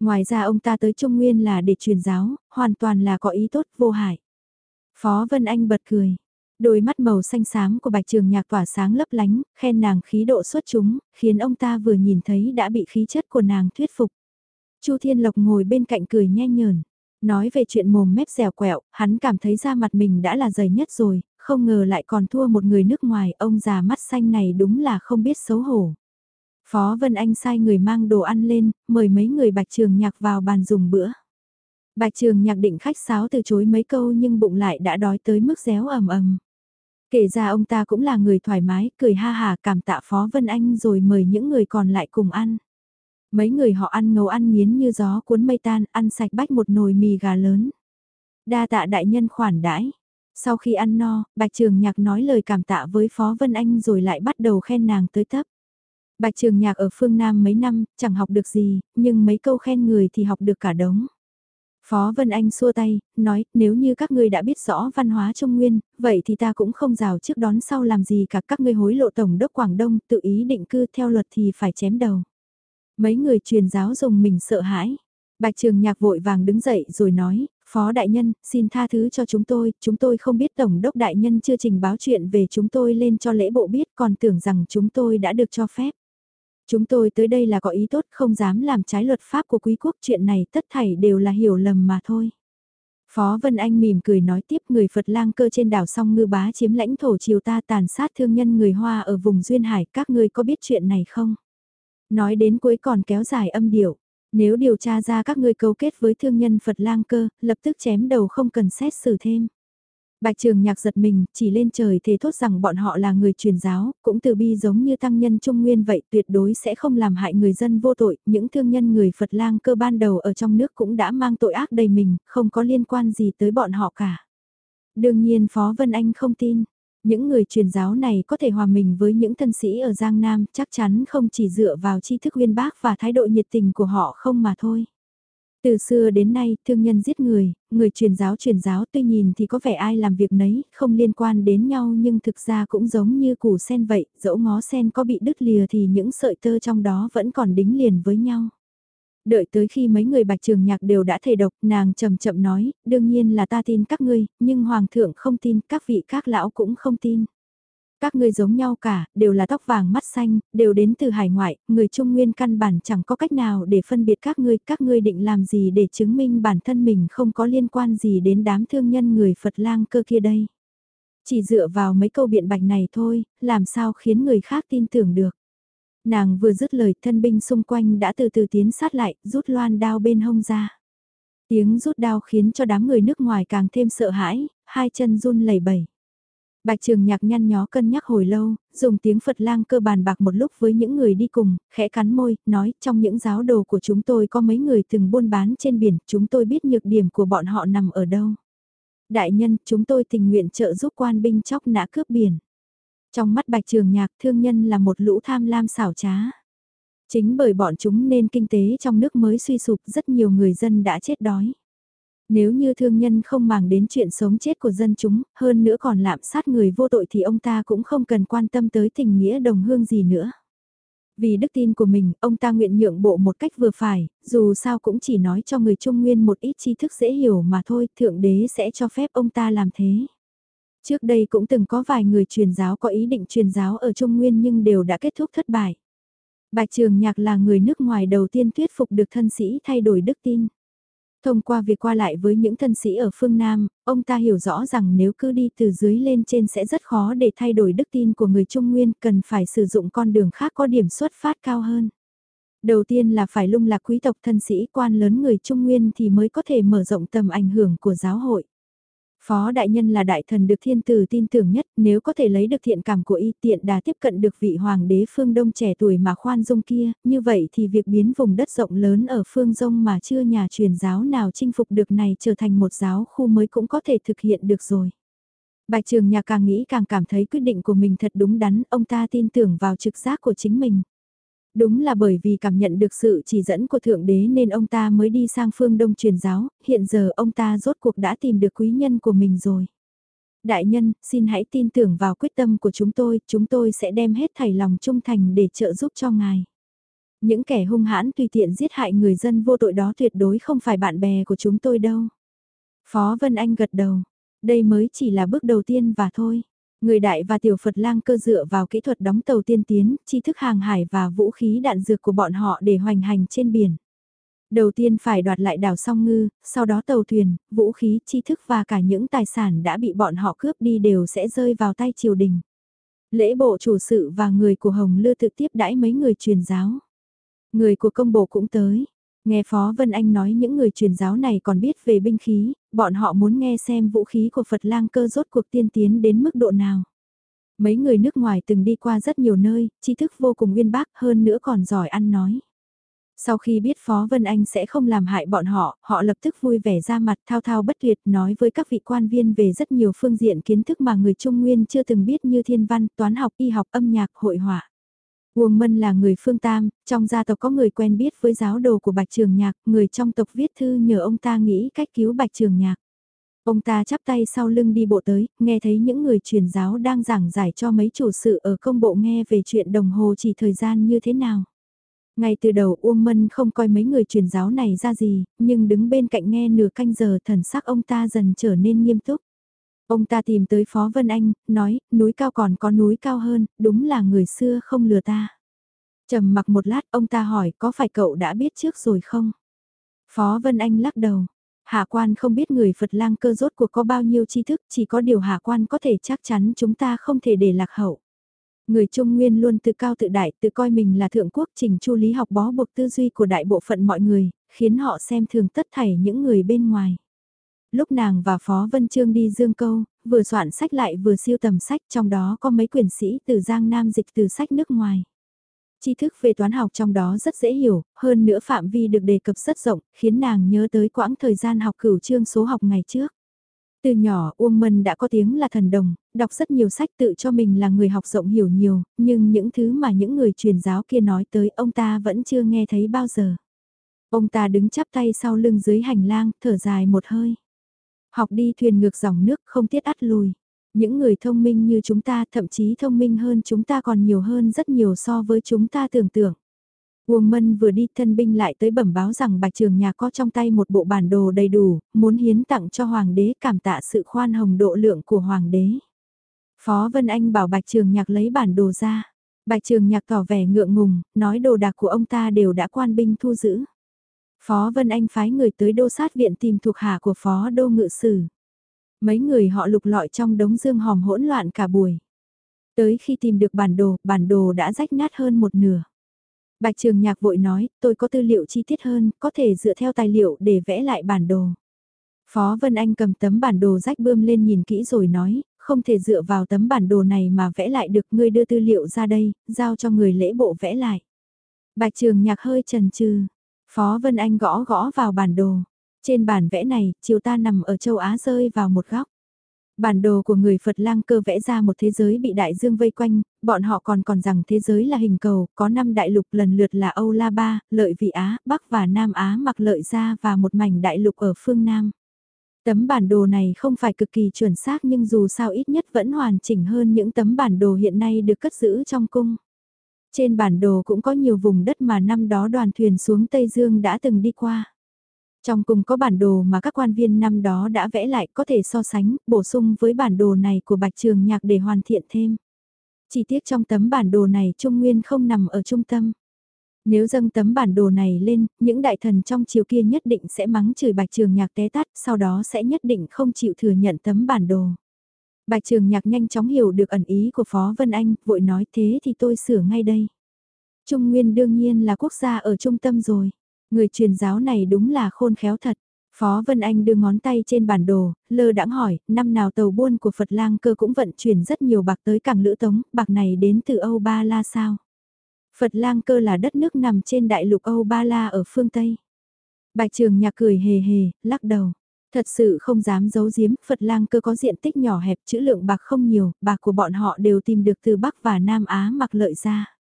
Ngoài ra ông ta tới Trung Nguyên là để truyền giáo, hoàn toàn là có ý tốt vô hại. Phó Vân Anh bật cười. Đôi mắt màu xanh xám của bạch trường nhạc tỏa sáng lấp lánh, khen nàng khí độ xuất chúng, khiến ông ta vừa nhìn thấy đã bị khí chất của nàng thuyết phục. Chu Thiên Lộc ngồi bên cạnh cười nhe nhờn. Nói về chuyện mồm mép dẻo quẹo, hắn cảm thấy da mặt mình đã là dày nhất rồi, không ngờ lại còn thua một người nước ngoài, ông già mắt xanh này đúng là không biết xấu hổ. Phó Vân Anh sai người mang đồ ăn lên, mời mấy người bạch trường nhạc vào bàn dùng bữa. Bạch trường nhạc định khách sáo từ chối mấy câu nhưng bụng lại đã đói tới mức réo ầm ầm. Kể ra ông ta cũng là người thoải mái, cười ha hà cảm tạ Phó Vân Anh rồi mời những người còn lại cùng ăn. Mấy người họ ăn ngấu ăn miến như gió cuốn mây tan, ăn sạch bách một nồi mì gà lớn. Đa tạ đại nhân khoản đãi. Sau khi ăn no, Bạch Trường Nhạc nói lời cảm tạ với Phó Vân Anh rồi lại bắt đầu khen nàng tới tấp. Bạch Trường Nhạc ở phương Nam mấy năm, chẳng học được gì, nhưng mấy câu khen người thì học được cả đống. Phó Vân Anh xua tay, nói, nếu như các ngươi đã biết rõ văn hóa Trung Nguyên, vậy thì ta cũng không rào trước đón sau làm gì cả các ngươi hối lộ Tổng đốc Quảng Đông tự ý định cư theo luật thì phải chém đầu. Mấy người truyền giáo dùng mình sợ hãi. Bạch Trường Nhạc vội vàng đứng dậy rồi nói, Phó Đại Nhân, xin tha thứ cho chúng tôi, chúng tôi không biết Tổng đốc Đại Nhân chưa trình báo chuyện về chúng tôi lên cho lễ bộ biết còn tưởng rằng chúng tôi đã được cho phép. Chúng tôi tới đây là có ý tốt không dám làm trái luật pháp của quý quốc chuyện này tất thảy đều là hiểu lầm mà thôi. Phó Vân Anh mỉm cười nói tiếp người Phật lang cơ trên đảo song ngư bá chiếm lãnh thổ triều ta tàn sát thương nhân người Hoa ở vùng Duyên Hải các ngươi có biết chuyện này không? Nói đến cuối còn kéo dài âm điệu. Nếu điều tra ra các ngươi cấu kết với thương nhân Phật lang cơ, lập tức chém đầu không cần xét xử thêm. Bạch Trường Nhạc giật mình, chỉ lên trời thề thốt rằng bọn họ là người truyền giáo, cũng từ bi giống như tăng nhân trung nguyên vậy tuyệt đối sẽ không làm hại người dân vô tội, những thương nhân người Phật lang cơ ban đầu ở trong nước cũng đã mang tội ác đầy mình, không có liên quan gì tới bọn họ cả. Đương nhiên Phó Vân Anh không tin, những người truyền giáo này có thể hòa mình với những thân sĩ ở Giang Nam chắc chắn không chỉ dựa vào tri thức uyên bác và thái độ nhiệt tình của họ không mà thôi. Từ xưa đến nay, thương nhân giết người, người truyền giáo truyền giáo tuy nhìn thì có vẻ ai làm việc nấy, không liên quan đến nhau nhưng thực ra cũng giống như củ sen vậy, dẫu ngó sen có bị đứt lìa thì những sợi tơ trong đó vẫn còn đính liền với nhau. Đợi tới khi mấy người bạch trường nhạc đều đã thể độc, nàng chậm chậm nói, đương nhiên là ta tin các ngươi, nhưng hoàng thượng không tin, các vị các lão cũng không tin. Các ngươi giống nhau cả, đều là tóc vàng mắt xanh, đều đến từ hải ngoại, người Trung Nguyên căn bản chẳng có cách nào để phân biệt các ngươi, các ngươi định làm gì để chứng minh bản thân mình không có liên quan gì đến đám thương nhân người Phật lang cơ kia đây. Chỉ dựa vào mấy câu biện bạch này thôi, làm sao khiến người khác tin tưởng được. Nàng vừa dứt lời thân binh xung quanh đã từ từ tiến sát lại, rút loan đao bên hông ra. Tiếng rút đao khiến cho đám người nước ngoài càng thêm sợ hãi, hai chân run lẩy bẩy. Bạch Trường Nhạc nhăn nhó cân nhắc hồi lâu, dùng tiếng Phật lang cơ bàn bạc một lúc với những người đi cùng, khẽ cắn môi, nói trong những giáo đồ của chúng tôi có mấy người từng buôn bán trên biển, chúng tôi biết nhược điểm của bọn họ nằm ở đâu. Đại nhân, chúng tôi tình nguyện trợ giúp quan binh chóc nã cướp biển. Trong mắt Bạch Trường Nhạc thương nhân là một lũ tham lam xảo trá. Chính bởi bọn chúng nên kinh tế trong nước mới suy sụp rất nhiều người dân đã chết đói. Nếu như thương nhân không màng đến chuyện sống chết của dân chúng, hơn nữa còn lạm sát người vô tội thì ông ta cũng không cần quan tâm tới tình nghĩa đồng hương gì nữa. Vì đức tin của mình, ông ta nguyện nhượng bộ một cách vừa phải, dù sao cũng chỉ nói cho người Trung Nguyên một ít tri thức dễ hiểu mà thôi, Thượng Đế sẽ cho phép ông ta làm thế. Trước đây cũng từng có vài người truyền giáo có ý định truyền giáo ở Trung Nguyên nhưng đều đã kết thúc thất bại. Bạch Trường Nhạc là người nước ngoài đầu tiên thuyết phục được thân sĩ thay đổi đức tin. Thông qua việc qua lại với những thân sĩ ở phương Nam, ông ta hiểu rõ rằng nếu cứ đi từ dưới lên trên sẽ rất khó để thay đổi đức tin của người Trung Nguyên, cần phải sử dụng con đường khác có điểm xuất phát cao hơn. Đầu tiên là phải lung lạc quý tộc thân sĩ quan lớn người Trung Nguyên thì mới có thể mở rộng tầm ảnh hưởng của giáo hội. Phó đại nhân là đại thần được thiên tử tin tưởng nhất, nếu có thể lấy được thiện cảm của y tiện đà tiếp cận được vị hoàng đế phương đông trẻ tuổi mà khoan dung kia, như vậy thì việc biến vùng đất rộng lớn ở phương đông mà chưa nhà truyền giáo nào chinh phục được này trở thành một giáo khu mới cũng có thể thực hiện được rồi. Bạch Trường Nhạc càng nghĩ càng cảm thấy quyết định của mình thật đúng đắn, ông ta tin tưởng vào trực giác của chính mình. Đúng là bởi vì cảm nhận được sự chỉ dẫn của Thượng Đế nên ông ta mới đi sang phương Đông truyền giáo, hiện giờ ông ta rốt cuộc đã tìm được quý nhân của mình rồi. Đại nhân, xin hãy tin tưởng vào quyết tâm của chúng tôi, chúng tôi sẽ đem hết thảy lòng trung thành để trợ giúp cho ngài. Những kẻ hung hãn tùy tiện giết hại người dân vô tội đó tuyệt đối không phải bạn bè của chúng tôi đâu. Phó Vân Anh gật đầu, đây mới chỉ là bước đầu tiên và thôi. Người đại và tiểu Phật lang cơ dựa vào kỹ thuật đóng tàu tiên tiến, tri thức hàng hải và vũ khí đạn dược của bọn họ để hoành hành trên biển. Đầu tiên phải đoạt lại đảo song ngư, sau đó tàu thuyền, vũ khí, tri thức và cả những tài sản đã bị bọn họ cướp đi đều sẽ rơi vào tay triều đình. Lễ bộ chủ sự và người của Hồng Lư tự tiếp đãi mấy người truyền giáo. Người của công bộ cũng tới. Nghe Phó Vân Anh nói những người truyền giáo này còn biết về binh khí, bọn họ muốn nghe xem vũ khí của Phật lang cơ rốt cuộc tiên tiến đến mức độ nào. Mấy người nước ngoài từng đi qua rất nhiều nơi, tri thức vô cùng uyên bác hơn nữa còn giỏi ăn nói. Sau khi biết Phó Vân Anh sẽ không làm hại bọn họ, họ lập tức vui vẻ ra mặt thao thao bất tuyệt nói với các vị quan viên về rất nhiều phương diện kiến thức mà người Trung Nguyên chưa từng biết như thiên văn, toán học, y học, âm nhạc, hội họa. Uông Mân là người phương Tam, trong gia tộc có người quen biết với giáo đồ của Bạch Trường Nhạc, người trong tộc viết thư nhờ ông ta nghĩ cách cứu Bạch Trường Nhạc. Ông ta chắp tay sau lưng đi bộ tới, nghe thấy những người truyền giáo đang giảng giải cho mấy chủ sự ở công bộ nghe về chuyện đồng hồ chỉ thời gian như thế nào. Ngay từ đầu Uông Mân không coi mấy người truyền giáo này ra gì, nhưng đứng bên cạnh nghe nửa canh giờ thần sắc ông ta dần trở nên nghiêm túc. Ông ta tìm tới Phó Vân Anh, nói, núi cao còn có núi cao hơn, đúng là người xưa không lừa ta. trầm mặc một lát ông ta hỏi có phải cậu đã biết trước rồi không? Phó Vân Anh lắc đầu. Hạ quan không biết người Phật lang cơ rốt cuộc có bao nhiêu tri thức, chỉ có điều hạ quan có thể chắc chắn chúng ta không thể để lạc hậu. Người Trung Nguyên luôn tự cao tự đại, tự coi mình là thượng quốc trình chu lý học bó buộc tư duy của đại bộ phận mọi người, khiến họ xem thường tất thảy những người bên ngoài. Lúc nàng và Phó Vân Trương đi dương câu, vừa soạn sách lại vừa siêu tầm sách trong đó có mấy quyển sĩ từ Giang Nam dịch từ sách nước ngoài. Tri thức về toán học trong đó rất dễ hiểu, hơn nữa phạm vi được đề cập rất rộng, khiến nàng nhớ tới quãng thời gian học cửu chương số học ngày trước. Từ nhỏ Uông Mân đã có tiếng là thần đồng, đọc rất nhiều sách tự cho mình là người học rộng hiểu nhiều, nhưng những thứ mà những người truyền giáo kia nói tới ông ta vẫn chưa nghe thấy bao giờ. Ông ta đứng chắp tay sau lưng dưới hành lang, thở dài một hơi. Học đi thuyền ngược dòng nước không tiết ắt lùi. Những người thông minh như chúng ta thậm chí thông minh hơn chúng ta còn nhiều hơn rất nhiều so với chúng ta tưởng tượng. Uông Mân vừa đi thân binh lại tới bẩm báo rằng Bạch Trường Nhạc có trong tay một bộ bản đồ đầy đủ, muốn hiến tặng cho Hoàng đế cảm tạ sự khoan hồng độ lượng của Hoàng đế. Phó Vân Anh bảo Bạch Trường Nhạc lấy bản đồ ra. Bạch Trường Nhạc tỏ vẻ ngượng ngùng, nói đồ đạc của ông ta đều đã quan binh thu giữ. Phó Vân Anh phái người tới đô sát viện tìm thuộc hạ của Phó Đô Ngự Sử. Mấy người họ lục lọi trong đống dương hòm hỗn loạn cả buổi. Tới khi tìm được bản đồ, bản đồ đã rách nát hơn một nửa. Bạch Trường Nhạc vội nói, tôi có tư liệu chi tiết hơn, có thể dựa theo tài liệu để vẽ lại bản đồ. Phó Vân Anh cầm tấm bản đồ rách bươm lên nhìn kỹ rồi nói, không thể dựa vào tấm bản đồ này mà vẽ lại được, ngươi đưa tư liệu ra đây, giao cho người lễ bộ vẽ lại. Bạch Trường Nhạc hơi chần chừ, Phó Vân Anh gõ gõ vào bản đồ. Trên bản vẽ này, chiều ta nằm ở châu Á rơi vào một góc. Bản đồ của người Phật lang cơ vẽ ra một thế giới bị đại dương vây quanh, bọn họ còn còn rằng thế giới là hình cầu, có 5 đại lục lần lượt là Âu La Ba, Lợi Vị Á, Bắc và Nam Á mặc lợi ra và một mảnh đại lục ở phương Nam. Tấm bản đồ này không phải cực kỳ chuẩn xác nhưng dù sao ít nhất vẫn hoàn chỉnh hơn những tấm bản đồ hiện nay được cất giữ trong cung. Trên bản đồ cũng có nhiều vùng đất mà năm đó đoàn thuyền xuống Tây Dương đã từng đi qua. Trong cùng có bản đồ mà các quan viên năm đó đã vẽ lại có thể so sánh, bổ sung với bản đồ này của Bạch Trường Nhạc để hoàn thiện thêm. Chi tiết trong tấm bản đồ này Trung Nguyên không nằm ở trung tâm. Nếu dâng tấm bản đồ này lên, những đại thần trong chiều kia nhất định sẽ mắng chửi Bạch Trường Nhạc té tát, sau đó sẽ nhất định không chịu thừa nhận tấm bản đồ. Bạch Trường Nhạc nhanh chóng hiểu được ẩn ý của Phó Vân Anh, vội nói thế thì tôi sửa ngay đây. Trung Nguyên đương nhiên là quốc gia ở trung tâm rồi. Người truyền giáo này đúng là khôn khéo thật. Phó Vân Anh đưa ngón tay trên bản đồ, lơ đãng hỏi, năm nào tàu buôn của Phật lang cơ cũng vận chuyển rất nhiều bạc tới cảng Lữ Tống, bạc này đến từ Âu Ba La sao? Phật lang cơ là đất nước nằm trên đại lục Âu Ba La ở phương Tây. Bạch Trường Nhạc cười hề hề, lắc đầu. Thật sự không dám giấu giếm, Phật lang cơ có diện tích nhỏ hẹp, chữ lượng bạc không nhiều, bạc của bọn họ đều tìm được từ Bắc và Nam Á mặc lợi ra.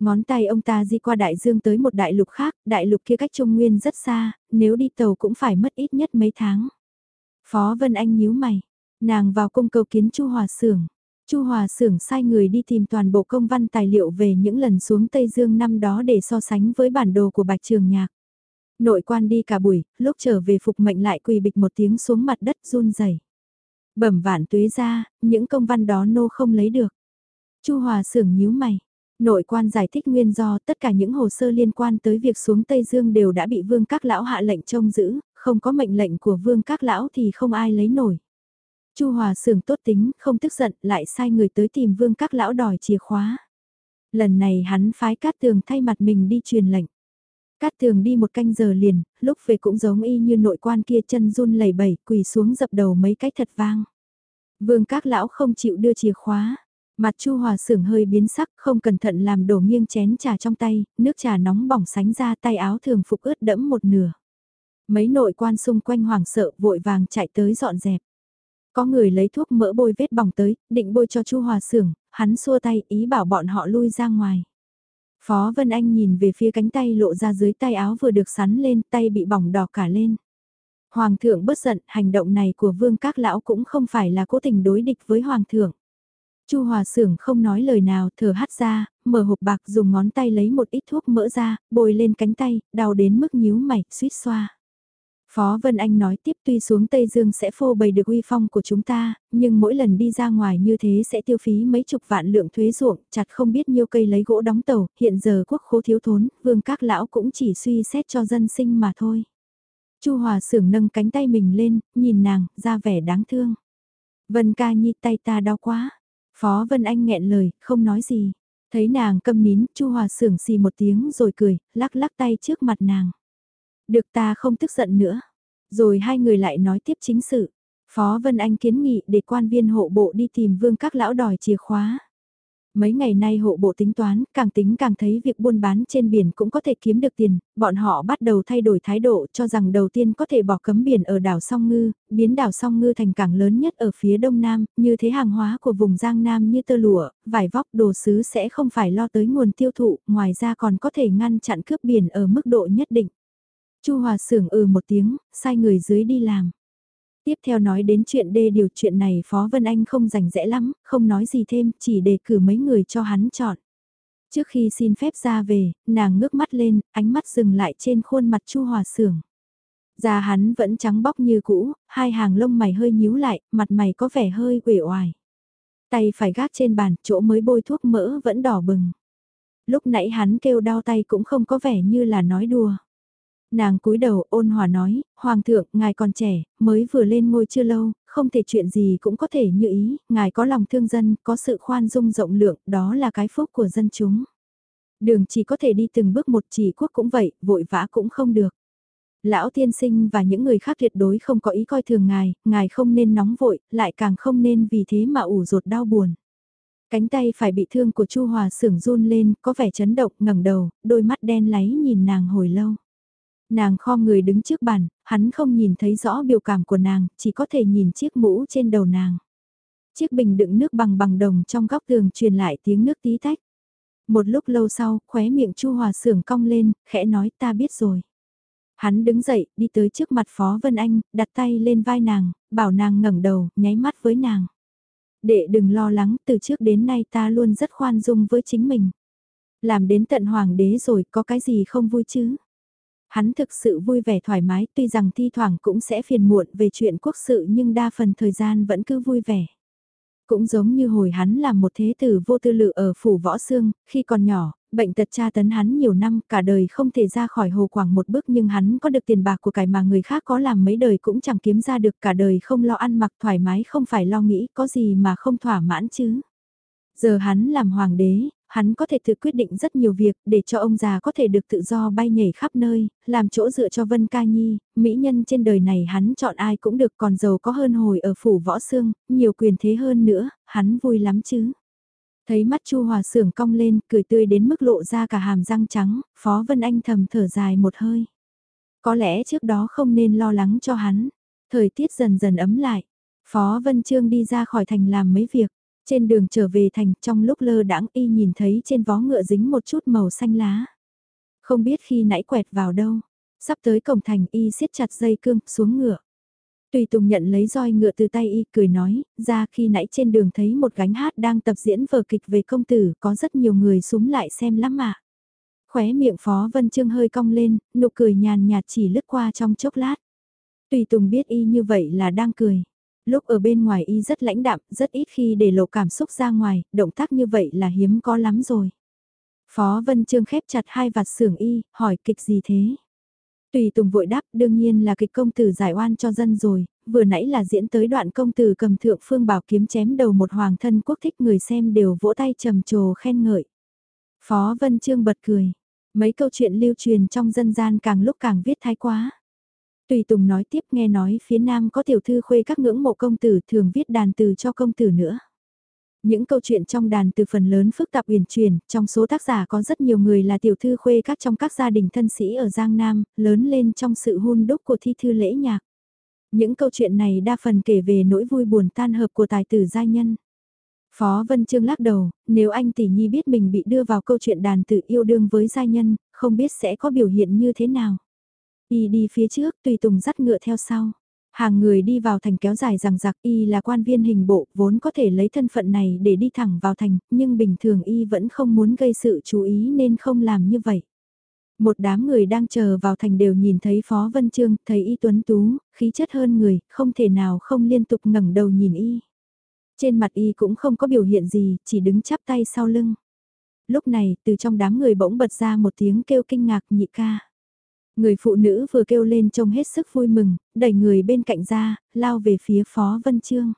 Ngón tay ông ta di qua đại dương tới một đại lục khác, đại lục kia cách Trung Nguyên rất xa, nếu đi tàu cũng phải mất ít nhất mấy tháng. Phó Vân Anh nhíu mày, nàng vào cung cầu kiến Chu Hòa Sưởng. Chu Hòa Sưởng sai người đi tìm toàn bộ công văn tài liệu về những lần xuống Tây Dương năm đó để so sánh với bản đồ của Bạch Trường Nhạc. Nội quan đi cả buổi, lúc trở về phục mệnh lại quỳ bịch một tiếng xuống mặt đất run rẩy. Bẩm vạn tuế ra, những công văn đó nô không lấy được. Chu Hòa Sưởng nhíu mày. Nội quan giải thích nguyên do tất cả những hồ sơ liên quan tới việc xuống Tây Dương đều đã bị vương các lão hạ lệnh trông giữ, không có mệnh lệnh của vương các lão thì không ai lấy nổi. Chu Hòa Sưởng tốt tính, không tức giận, lại sai người tới tìm vương các lão đòi chìa khóa. Lần này hắn phái cát tường thay mặt mình đi truyền lệnh. Cát tường đi một canh giờ liền, lúc về cũng giống y như nội quan kia chân run lẩy bẩy, quỳ xuống dập đầu mấy cái thật vang. Vương các lão không chịu đưa chìa khóa. Mặt Chu Hòa Sưởng hơi biến sắc, không cẩn thận làm đổ nghiêng chén trà trong tay, nước trà nóng bỏng sánh ra tay áo thường phục ướt đẫm một nửa. Mấy nội quan xung quanh hoảng sợ vội vàng chạy tới dọn dẹp. Có người lấy thuốc mỡ bôi vết bỏng tới, định bôi cho Chu Hòa Sưởng, hắn xua tay ý bảo bọn họ lui ra ngoài. Phó Vân Anh nhìn về phía cánh tay lộ ra dưới tay áo vừa được sắn lên, tay bị bỏng đỏ cả lên. Hoàng thượng bất giận, hành động này của vương các lão cũng không phải là cố tình đối địch với hoàng thượng. Chu Hòa Sưởng không nói lời nào, thở hắt ra, mở hộp bạc dùng ngón tay lấy một ít thuốc mỡ ra, bôi lên cánh tay, đau đến mức nhíu mày, suýt xoa. Phó Vân Anh nói tiếp tuy xuống Tây Dương sẽ phô bày được uy phong của chúng ta, nhưng mỗi lần đi ra ngoài như thế sẽ tiêu phí mấy chục vạn lượng thuế ruộng, chặt không biết nhiêu cây lấy gỗ đóng tàu, hiện giờ quốc khố thiếu thốn, vương các lão cũng chỉ suy xét cho dân sinh mà thôi. Chu Hòa Sưởng nâng cánh tay mình lên, nhìn nàng, ra vẻ đáng thương. Vân ca nhi tay ta đau quá. Phó Vân Anh nghẹn lời, không nói gì. Thấy nàng câm nín, Chu Hòa Sưởng xì một tiếng rồi cười, lắc lắc tay trước mặt nàng. Được ta không tức giận nữa. Rồi hai người lại nói tiếp chính sự. Phó Vân Anh kiến nghị để quan viên hộ bộ đi tìm vương các lão đòi chìa khóa. Mấy ngày nay hộ bộ tính toán, càng tính càng thấy việc buôn bán trên biển cũng có thể kiếm được tiền, bọn họ bắt đầu thay đổi thái độ cho rằng đầu tiên có thể bỏ cấm biển ở đảo Song Ngư, biến đảo Song Ngư thành cảng lớn nhất ở phía đông nam, như thế hàng hóa của vùng Giang Nam như tơ lụa, vải vóc đồ sứ sẽ không phải lo tới nguồn tiêu thụ, ngoài ra còn có thể ngăn chặn cướp biển ở mức độ nhất định. Chu Hòa Sưởng ừ một tiếng, sai người dưới đi làm. Tiếp theo nói đến chuyện đê điều chuyện này Phó Vân Anh không rành rẽ lắm, không nói gì thêm, chỉ đề cử mấy người cho hắn chọn. Trước khi xin phép ra về, nàng ngước mắt lên, ánh mắt dừng lại trên khuôn mặt Chu Hòa Sưởng. Da hắn vẫn trắng bóc như cũ, hai hàng lông mày hơi nhíu lại, mặt mày có vẻ hơi uể oải. Tay phải gác trên bàn, chỗ mới bôi thuốc mỡ vẫn đỏ bừng. Lúc nãy hắn kêu đau tay cũng không có vẻ như là nói đùa. Nàng cúi đầu ôn hòa nói, Hoàng thượng, ngài còn trẻ, mới vừa lên ngôi chưa lâu, không thể chuyện gì cũng có thể như ý, ngài có lòng thương dân, có sự khoan dung rộng lượng, đó là cái phúc của dân chúng. Đường chỉ có thể đi từng bước một chỉ quốc cũng vậy, vội vã cũng không được. Lão tiên sinh và những người khác tuyệt đối không có ý coi thường ngài, ngài không nên nóng vội, lại càng không nên vì thế mà ủ rột đau buồn. Cánh tay phải bị thương của Chu Hòa sưởng run lên, có vẻ chấn động, ngẩng đầu, đôi mắt đen láy nhìn nàng hồi lâu. Nàng kho người đứng trước bàn, hắn không nhìn thấy rõ biểu cảm của nàng, chỉ có thể nhìn chiếc mũ trên đầu nàng. Chiếc bình đựng nước bằng bằng đồng trong góc tường truyền lại tiếng nước tí tách. Một lúc lâu sau, khóe miệng Chu Hòa sưởng cong lên, khẽ nói ta biết rồi. Hắn đứng dậy, đi tới trước mặt Phó Vân Anh, đặt tay lên vai nàng, bảo nàng ngẩng đầu, nháy mắt với nàng. Đệ đừng lo lắng, từ trước đến nay ta luôn rất khoan dung với chính mình. Làm đến tận hoàng đế rồi, có cái gì không vui chứ? Hắn thực sự vui vẻ thoải mái tuy rằng thi thoảng cũng sẽ phiền muộn về chuyện quốc sự nhưng đa phần thời gian vẫn cứ vui vẻ. Cũng giống như hồi hắn làm một thế tử vô tư lự ở phủ võ xương, khi còn nhỏ, bệnh tật tra tấn hắn nhiều năm cả đời không thể ra khỏi hồ quảng một bước nhưng hắn có được tiền bạc của cải mà người khác có làm mấy đời cũng chẳng kiếm ra được cả đời không lo ăn mặc thoải mái không phải lo nghĩ có gì mà không thỏa mãn chứ. Giờ hắn làm hoàng đế, hắn có thể tự quyết định rất nhiều việc để cho ông già có thể được tự do bay nhảy khắp nơi, làm chỗ dựa cho Vân Ca Nhi, mỹ nhân trên đời này hắn chọn ai cũng được còn giàu có hơn hồi ở phủ võ xương, nhiều quyền thế hơn nữa, hắn vui lắm chứ. Thấy mắt Chu Hòa sưởng cong lên, cười tươi đến mức lộ ra cả hàm răng trắng, Phó Vân Anh thầm thở dài một hơi. Có lẽ trước đó không nên lo lắng cho hắn. Thời tiết dần dần ấm lại, Phó Vân Trương đi ra khỏi thành làm mấy việc. Trên đường trở về thành trong lúc lơ đãng y nhìn thấy trên vó ngựa dính một chút màu xanh lá. Không biết khi nãy quẹt vào đâu. Sắp tới cổng thành y siết chặt dây cương xuống ngựa. Tùy Tùng nhận lấy roi ngựa từ tay y cười nói, ra khi nãy trên đường thấy một gánh hát đang tập diễn vở kịch về công tử, có rất nhiều người súng lại xem lắm mà. Khóe miệng Phó Vân Trương hơi cong lên, nụ cười nhàn nhạt chỉ lướt qua trong chốc lát. Tùy Tùng biết y như vậy là đang cười. Lúc ở bên ngoài y rất lãnh đạm, rất ít khi để lộ cảm xúc ra ngoài, động tác như vậy là hiếm có lắm rồi. Phó Vân Trương khép chặt hai vạt xưởng y, hỏi kịch gì thế? Tùy Tùng vội đáp đương nhiên là kịch công tử giải oan cho dân rồi, vừa nãy là diễn tới đoạn công tử cầm thượng phương bảo kiếm chém đầu một hoàng thân quốc thích người xem đều vỗ tay trầm trồ khen ngợi. Phó Vân Trương bật cười, mấy câu chuyện lưu truyền trong dân gian càng lúc càng viết thái quá. Tùy Tùng nói tiếp nghe nói phía nam có tiểu thư khuê các ngưỡng mộ công tử thường viết đàn từ cho công tử nữa. Những câu chuyện trong đàn từ phần lớn phức tạp uyển truyền, trong số tác giả có rất nhiều người là tiểu thư khuê các trong các gia đình thân sĩ ở Giang Nam, lớn lên trong sự hôn đúc của thi thư lễ nhạc. Những câu chuyện này đa phần kể về nỗi vui buồn tan hợp của tài tử gia nhân. Phó Vân Trương lắc đầu, nếu anh tỷ nhi biết mình bị đưa vào câu chuyện đàn tự yêu đương với gia nhân, không biết sẽ có biểu hiện như thế nào. Y đi phía trước, tùy tùng dắt ngựa theo sau. Hàng người đi vào thành kéo dài rằng giặc y là quan viên hình bộ vốn có thể lấy thân phận này để đi thẳng vào thành, nhưng bình thường y vẫn không muốn gây sự chú ý nên không làm như vậy. Một đám người đang chờ vào thành đều nhìn thấy Phó Vân Trương, thấy y tuấn tú, khí chất hơn người, không thể nào không liên tục ngẩng đầu nhìn y. Trên mặt y cũng không có biểu hiện gì, chỉ đứng chắp tay sau lưng. Lúc này, từ trong đám người bỗng bật ra một tiếng kêu kinh ngạc nhị ca. Người phụ nữ vừa kêu lên trông hết sức vui mừng, đẩy người bên cạnh ra, lao về phía Phó Vân Trương.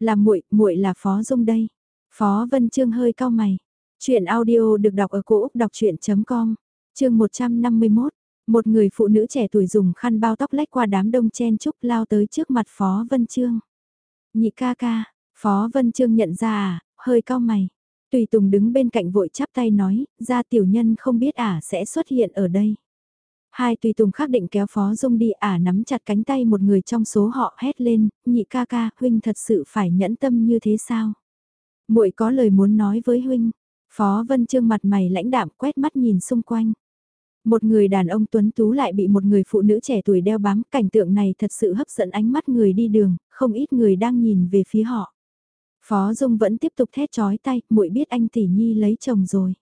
Là muội, muội là Phó Dung đây. Phó Vân Trương hơi cao mày. Chuyện audio được đọc ở cổ Úc đọc chuyện.com, chương 151. Một người phụ nữ trẻ tuổi dùng khăn bao tóc lách qua đám đông chen chúc lao tới trước mặt Phó Vân Trương. Nhị ca ca, Phó Vân Trương nhận ra à, hơi cao mày. Tùy Tùng đứng bên cạnh vội chắp tay nói, ra tiểu nhân không biết ả à sẽ xuất hiện ở đây. Hai tùy tùng khác định kéo Phó Dung đi ả nắm chặt cánh tay một người trong số họ hét lên, nhị ca ca, huynh thật sự phải nhẫn tâm như thế sao? muội có lời muốn nói với huynh. Phó Vân Trương mặt mày lãnh đạm quét mắt nhìn xung quanh. Một người đàn ông tuấn tú lại bị một người phụ nữ trẻ tuổi đeo bám, cảnh tượng này thật sự hấp dẫn ánh mắt người đi đường, không ít người đang nhìn về phía họ. Phó Dung vẫn tiếp tục thét chói tay, muội biết anh tỷ nhi lấy chồng rồi.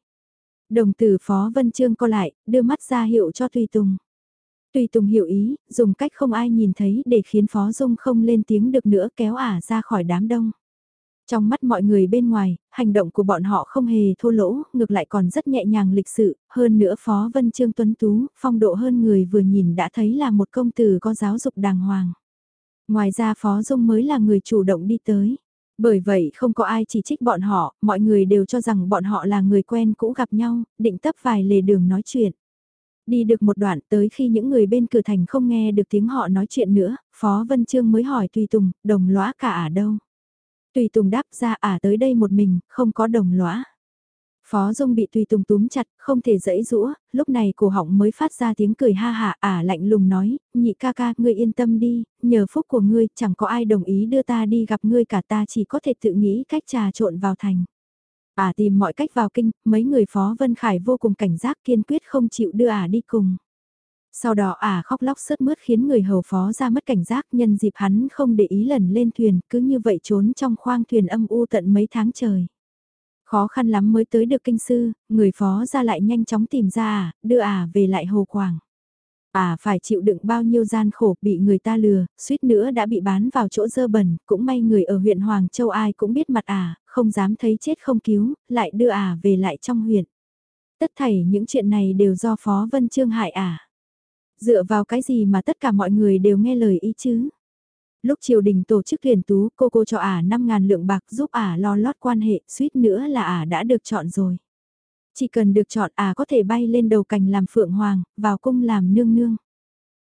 Đồng tử Phó Vân Trương co lại, đưa mắt ra hiệu cho Tùy Tùng. Tùy Tùng hiểu ý, dùng cách không ai nhìn thấy để khiến Phó Dung không lên tiếng được nữa kéo ả ra khỏi đám đông. Trong mắt mọi người bên ngoài, hành động của bọn họ không hề thô lỗ, ngược lại còn rất nhẹ nhàng lịch sự, hơn nữa Phó Vân Trương Tuấn Tú, phong độ hơn người vừa nhìn đã thấy là một công tử có giáo dục đàng hoàng. Ngoài ra Phó Dung mới là người chủ động đi tới. Bởi vậy không có ai chỉ trích bọn họ, mọi người đều cho rằng bọn họ là người quen cũ gặp nhau, định tấp vài lề đường nói chuyện. Đi được một đoạn tới khi những người bên cửa thành không nghe được tiếng họ nói chuyện nữa, Phó Vân Trương mới hỏi Tùy Tùng, đồng lõa cả ở đâu? Tùy Tùng đáp ra ả tới đây một mình, không có đồng lõa. Phó Dung bị Tùy Tùng túm chặt, không thể dẫy rũa, lúc này cổ họng mới phát ra tiếng cười ha hạ ả lạnh lùng nói, nhị ca ca, ngươi yên tâm đi, nhờ phúc của ngươi, chẳng có ai đồng ý đưa ta đi gặp ngươi cả ta chỉ có thể tự nghĩ cách trà trộn vào thành. Ả tìm mọi cách vào kinh, mấy người Phó Vân Khải vô cùng cảnh giác kiên quyết không chịu đưa ả đi cùng. Sau đó ả khóc lóc sớt mướt khiến người hầu phó ra mất cảnh giác nhân dịp hắn không để ý lần lên thuyền cứ như vậy trốn trong khoang thuyền âm u tận mấy tháng trời. Khó khăn lắm mới tới được kinh sư, người phó ra lại nhanh chóng tìm ra à, đưa à về lại hồ quảng. À phải chịu đựng bao nhiêu gian khổ bị người ta lừa, suýt nữa đã bị bán vào chỗ dơ bẩn, cũng may người ở huyện Hoàng Châu ai cũng biết mặt à, không dám thấy chết không cứu, lại đưa à về lại trong huyện. Tất thảy những chuyện này đều do Phó Vân Trương hại à. Dựa vào cái gì mà tất cả mọi người đều nghe lời ý chứ? Lúc triều đình tổ chức tuyển tú, cô cô cho ả 5.000 lượng bạc giúp ả lo lót quan hệ, suýt nữa là ả đã được chọn rồi. Chỉ cần được chọn ả có thể bay lên đầu cành làm phượng hoàng, vào cung làm nương nương.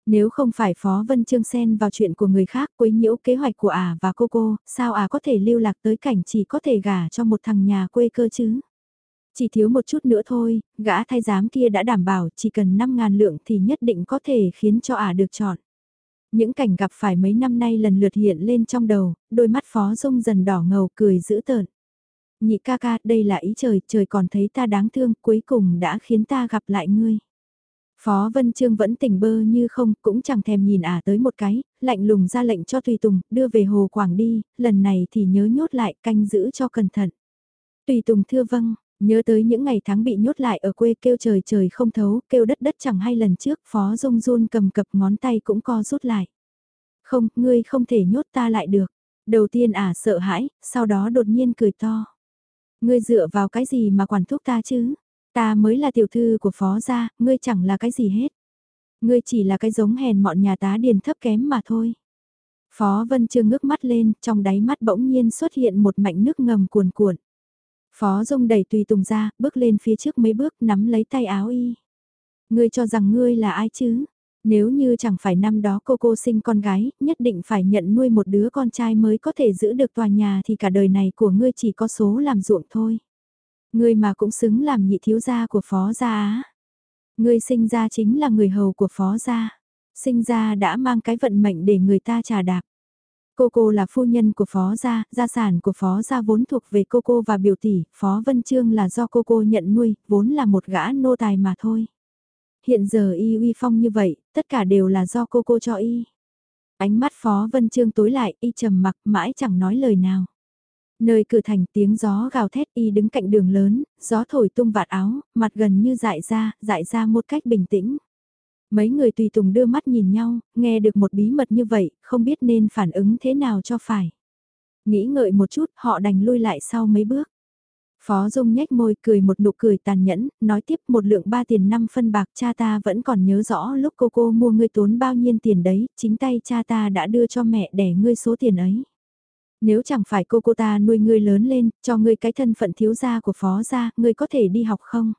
Nếu không phải Phó Vân Trương xen vào chuyện của người khác quấy nhiễu kế hoạch của ả và cô cô, sao ả có thể lưu lạc tới cảnh chỉ có thể gả cho một thằng nhà quê cơ chứ? Chỉ thiếu một chút nữa thôi, gã thay giám kia đã đảm bảo chỉ cần 5.000 lượng thì nhất định có thể khiến cho ả được chọn. Những cảnh gặp phải mấy năm nay lần lượt hiện lên trong đầu, đôi mắt Phó Dung dần đỏ ngầu cười dữ tợn. Nhị ca ca, đây là ý trời, trời còn thấy ta đáng thương, cuối cùng đã khiến ta gặp lại ngươi. Phó Vân Trương vẫn tỉnh bơ như không, cũng chẳng thèm nhìn ả tới một cái, lạnh lùng ra lệnh cho Tùy Tùng, đưa về Hồ Quảng đi, lần này thì nhớ nhốt lại, canh giữ cho cẩn thận. Tùy Tùng thưa vâng, nhớ tới những ngày tháng bị nhốt lại ở quê kêu trời trời không thấu, kêu đất đất chẳng hay lần trước, Phó Dung run cầm cập ngón tay cũng co rút lại. Không, ngươi không thể nhốt ta lại được. Đầu tiên ả sợ hãi, sau đó đột nhiên cười to. Ngươi dựa vào cái gì mà quản thúc ta chứ? Ta mới là tiểu thư của phó gia, ngươi chẳng là cái gì hết. Ngươi chỉ là cái giống hèn mọn nhà tá điền thấp kém mà thôi. Phó Vân Trương ngước mắt lên, trong đáy mắt bỗng nhiên xuất hiện một mảnh nước ngầm cuồn cuộn. Phó Dung đẩy tùy tùng ra, bước lên phía trước mấy bước nắm lấy tay áo y. Ngươi cho rằng ngươi là ai chứ? Nếu như chẳng phải năm đó cô cô sinh con gái, nhất định phải nhận nuôi một đứa con trai mới có thể giữ được tòa nhà thì cả đời này của ngươi chỉ có số làm ruộng thôi. Ngươi mà cũng xứng làm nhị thiếu gia của phó gia á. Ngươi sinh ra chính là người hầu của phó gia. Sinh ra đã mang cái vận mệnh để người ta trà đạp. Cô cô là phu nhân của phó gia, gia sản của phó gia vốn thuộc về cô cô và biểu tỷ, phó Vân Trương là do cô cô nhận nuôi, vốn là một gã nô tài mà thôi. Hiện giờ y uy phong như vậy, tất cả đều là do cô cô cho y. Ánh mắt phó Vân Trương tối lại, y trầm mặc mãi chẳng nói lời nào. Nơi cửa thành tiếng gió gào thét y đứng cạnh đường lớn, gió thổi tung vạt áo, mặt gần như dại ra, dại ra một cách bình tĩnh. Mấy người tùy tùng đưa mắt nhìn nhau, nghe được một bí mật như vậy, không biết nên phản ứng thế nào cho phải. Nghĩ ngợi một chút, họ đành lui lại sau mấy bước. Phó Dung nhếch môi cười một nụ cười tàn nhẫn, nói tiếp một lượng ba tiền năm phân bạc cha ta vẫn còn nhớ rõ lúc cô cô mua ngươi tốn bao nhiêu tiền đấy, chính tay cha ta đã đưa cho mẹ để ngươi số tiền ấy. Nếu chẳng phải cô cô ta nuôi ngươi lớn lên, cho ngươi cái thân phận thiếu gia của phó gia, ngươi có thể đi học không?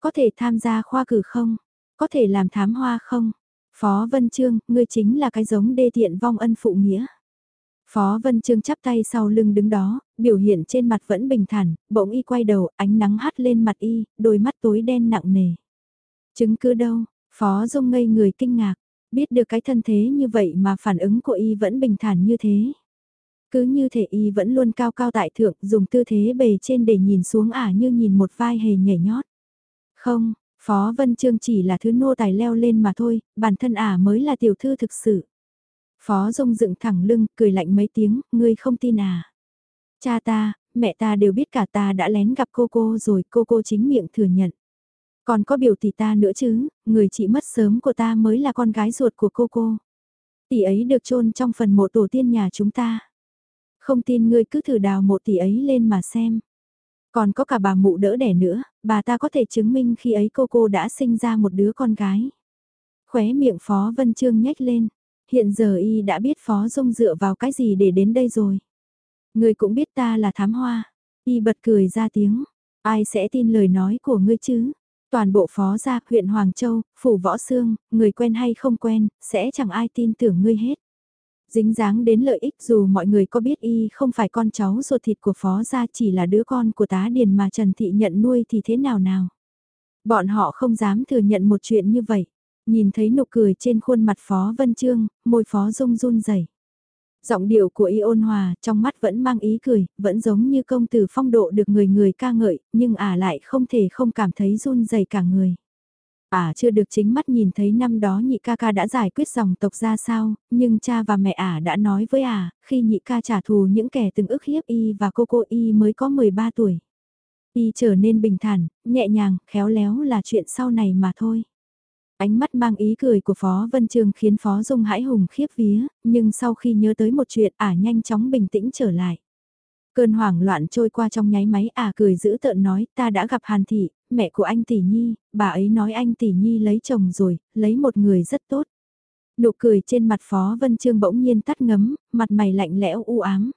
Có thể tham gia khoa cử không? Có thể làm thám hoa không? Phó Vân Trương, ngươi chính là cái giống đê tiện vong ân phụ nghĩa. Phó Vân Trương chắp tay sau lưng đứng đó, biểu hiện trên mặt vẫn bình thản, bỗng y quay đầu, ánh nắng hắt lên mặt y, đôi mắt tối đen nặng nề. Chứng cứ đâu? Phó Dung ngây người kinh ngạc, biết được cái thân thế như vậy mà phản ứng của y vẫn bình thản như thế. Cứ như thể y vẫn luôn cao cao tại thượng dùng tư thế bề trên để nhìn xuống ả như nhìn một vai hề nhảy nhót. Không, Phó Vân Trương chỉ là thứ nô tài leo lên mà thôi, bản thân ả mới là tiểu thư thực sự. Phó Dung dựng thẳng lưng, cười lạnh mấy tiếng, ngươi không tin à. Cha ta, mẹ ta đều biết cả ta đã lén gặp cô cô rồi, cô cô chính miệng thừa nhận. Còn có biểu tỷ ta nữa chứ, người chị mất sớm của ta mới là con gái ruột của cô cô. Tỷ ấy được chôn trong phần mộ tổ tiên nhà chúng ta. Không tin ngươi cứ thử đào mộ tỷ ấy lên mà xem. Còn có cả bà mụ đỡ đẻ nữa, bà ta có thể chứng minh khi ấy cô cô đã sinh ra một đứa con gái. Khóe miệng Phó Vân Trương nhếch lên. Hiện giờ y đã biết Phó Dung dựa vào cái gì để đến đây rồi. người cũng biết ta là thám hoa. Y bật cười ra tiếng. Ai sẽ tin lời nói của ngươi chứ? Toàn bộ phó gia, huyện Hoàng Châu, phủ võ xương, người quen hay không quen, sẽ chẳng ai tin tưởng ngươi hết. Dính dáng đến lợi ích dù mọi người có biết y không phải con cháu ruột thịt của phó gia chỉ là đứa con của tá điền mà Trần Thị nhận nuôi thì thế nào nào. Bọn họ không dám thừa nhận một chuyện như vậy. Nhìn thấy nụ cười trên khuôn mặt Phó Vân Trương, môi Phó rung run rẩy. Giọng điệu của y ôn hòa, trong mắt vẫn mang ý cười, vẫn giống như công tử phong độ được người người ca ngợi, nhưng ả lại không thể không cảm thấy run rẩy cả người. Ả chưa được chính mắt nhìn thấy năm đó nhị ca ca đã giải quyết dòng tộc ra sao, nhưng cha và mẹ ả đã nói với ả, khi nhị ca trả thù những kẻ từng ức hiếp y và cô cô y mới có 13 tuổi. Y trở nên bình thản, nhẹ nhàng, khéo léo là chuyện sau này mà thôi. Ánh mắt mang ý cười của Phó Vân Trường khiến Phó Dung hãi hùng khiếp vía, nhưng sau khi nhớ tới một chuyện ả nhanh chóng bình tĩnh trở lại. Cơn hoảng loạn trôi qua trong nháy máy ả cười giữ tợn nói ta đã gặp Hàn Thị, mẹ của anh Tỷ Nhi, bà ấy nói anh Tỷ Nhi lấy chồng rồi, lấy một người rất tốt. Nụ cười trên mặt Phó Vân Trương bỗng nhiên tắt ngấm, mặt mày lạnh lẽo u ám.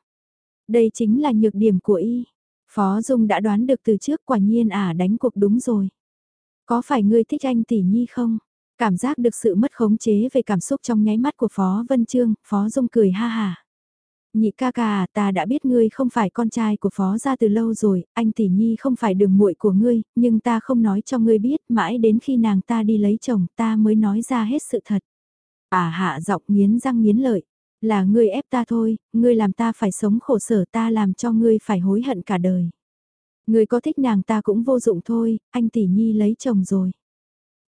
Đây chính là nhược điểm của y. Phó Dung đã đoán được từ trước quả nhiên à đánh cuộc đúng rồi. Có phải ngươi thích anh Tỷ Nhi không? Cảm giác được sự mất khống chế về cảm xúc trong nháy mắt của Phó Vân Trương, Phó Dung cười ha hà. Nhị ca ca à, ta đã biết ngươi không phải con trai của phó gia từ lâu rồi, anh tỷ nhi không phải đường muội của ngươi, nhưng ta không nói cho ngươi biết, mãi đến khi nàng ta đi lấy chồng ta mới nói ra hết sự thật. À hạ giọng nghiến răng nghiến lợi. Là ngươi ép ta thôi, ngươi làm ta phải sống khổ sở ta làm cho ngươi phải hối hận cả đời. Ngươi có thích nàng ta cũng vô dụng thôi, anh tỷ nhi lấy chồng rồi.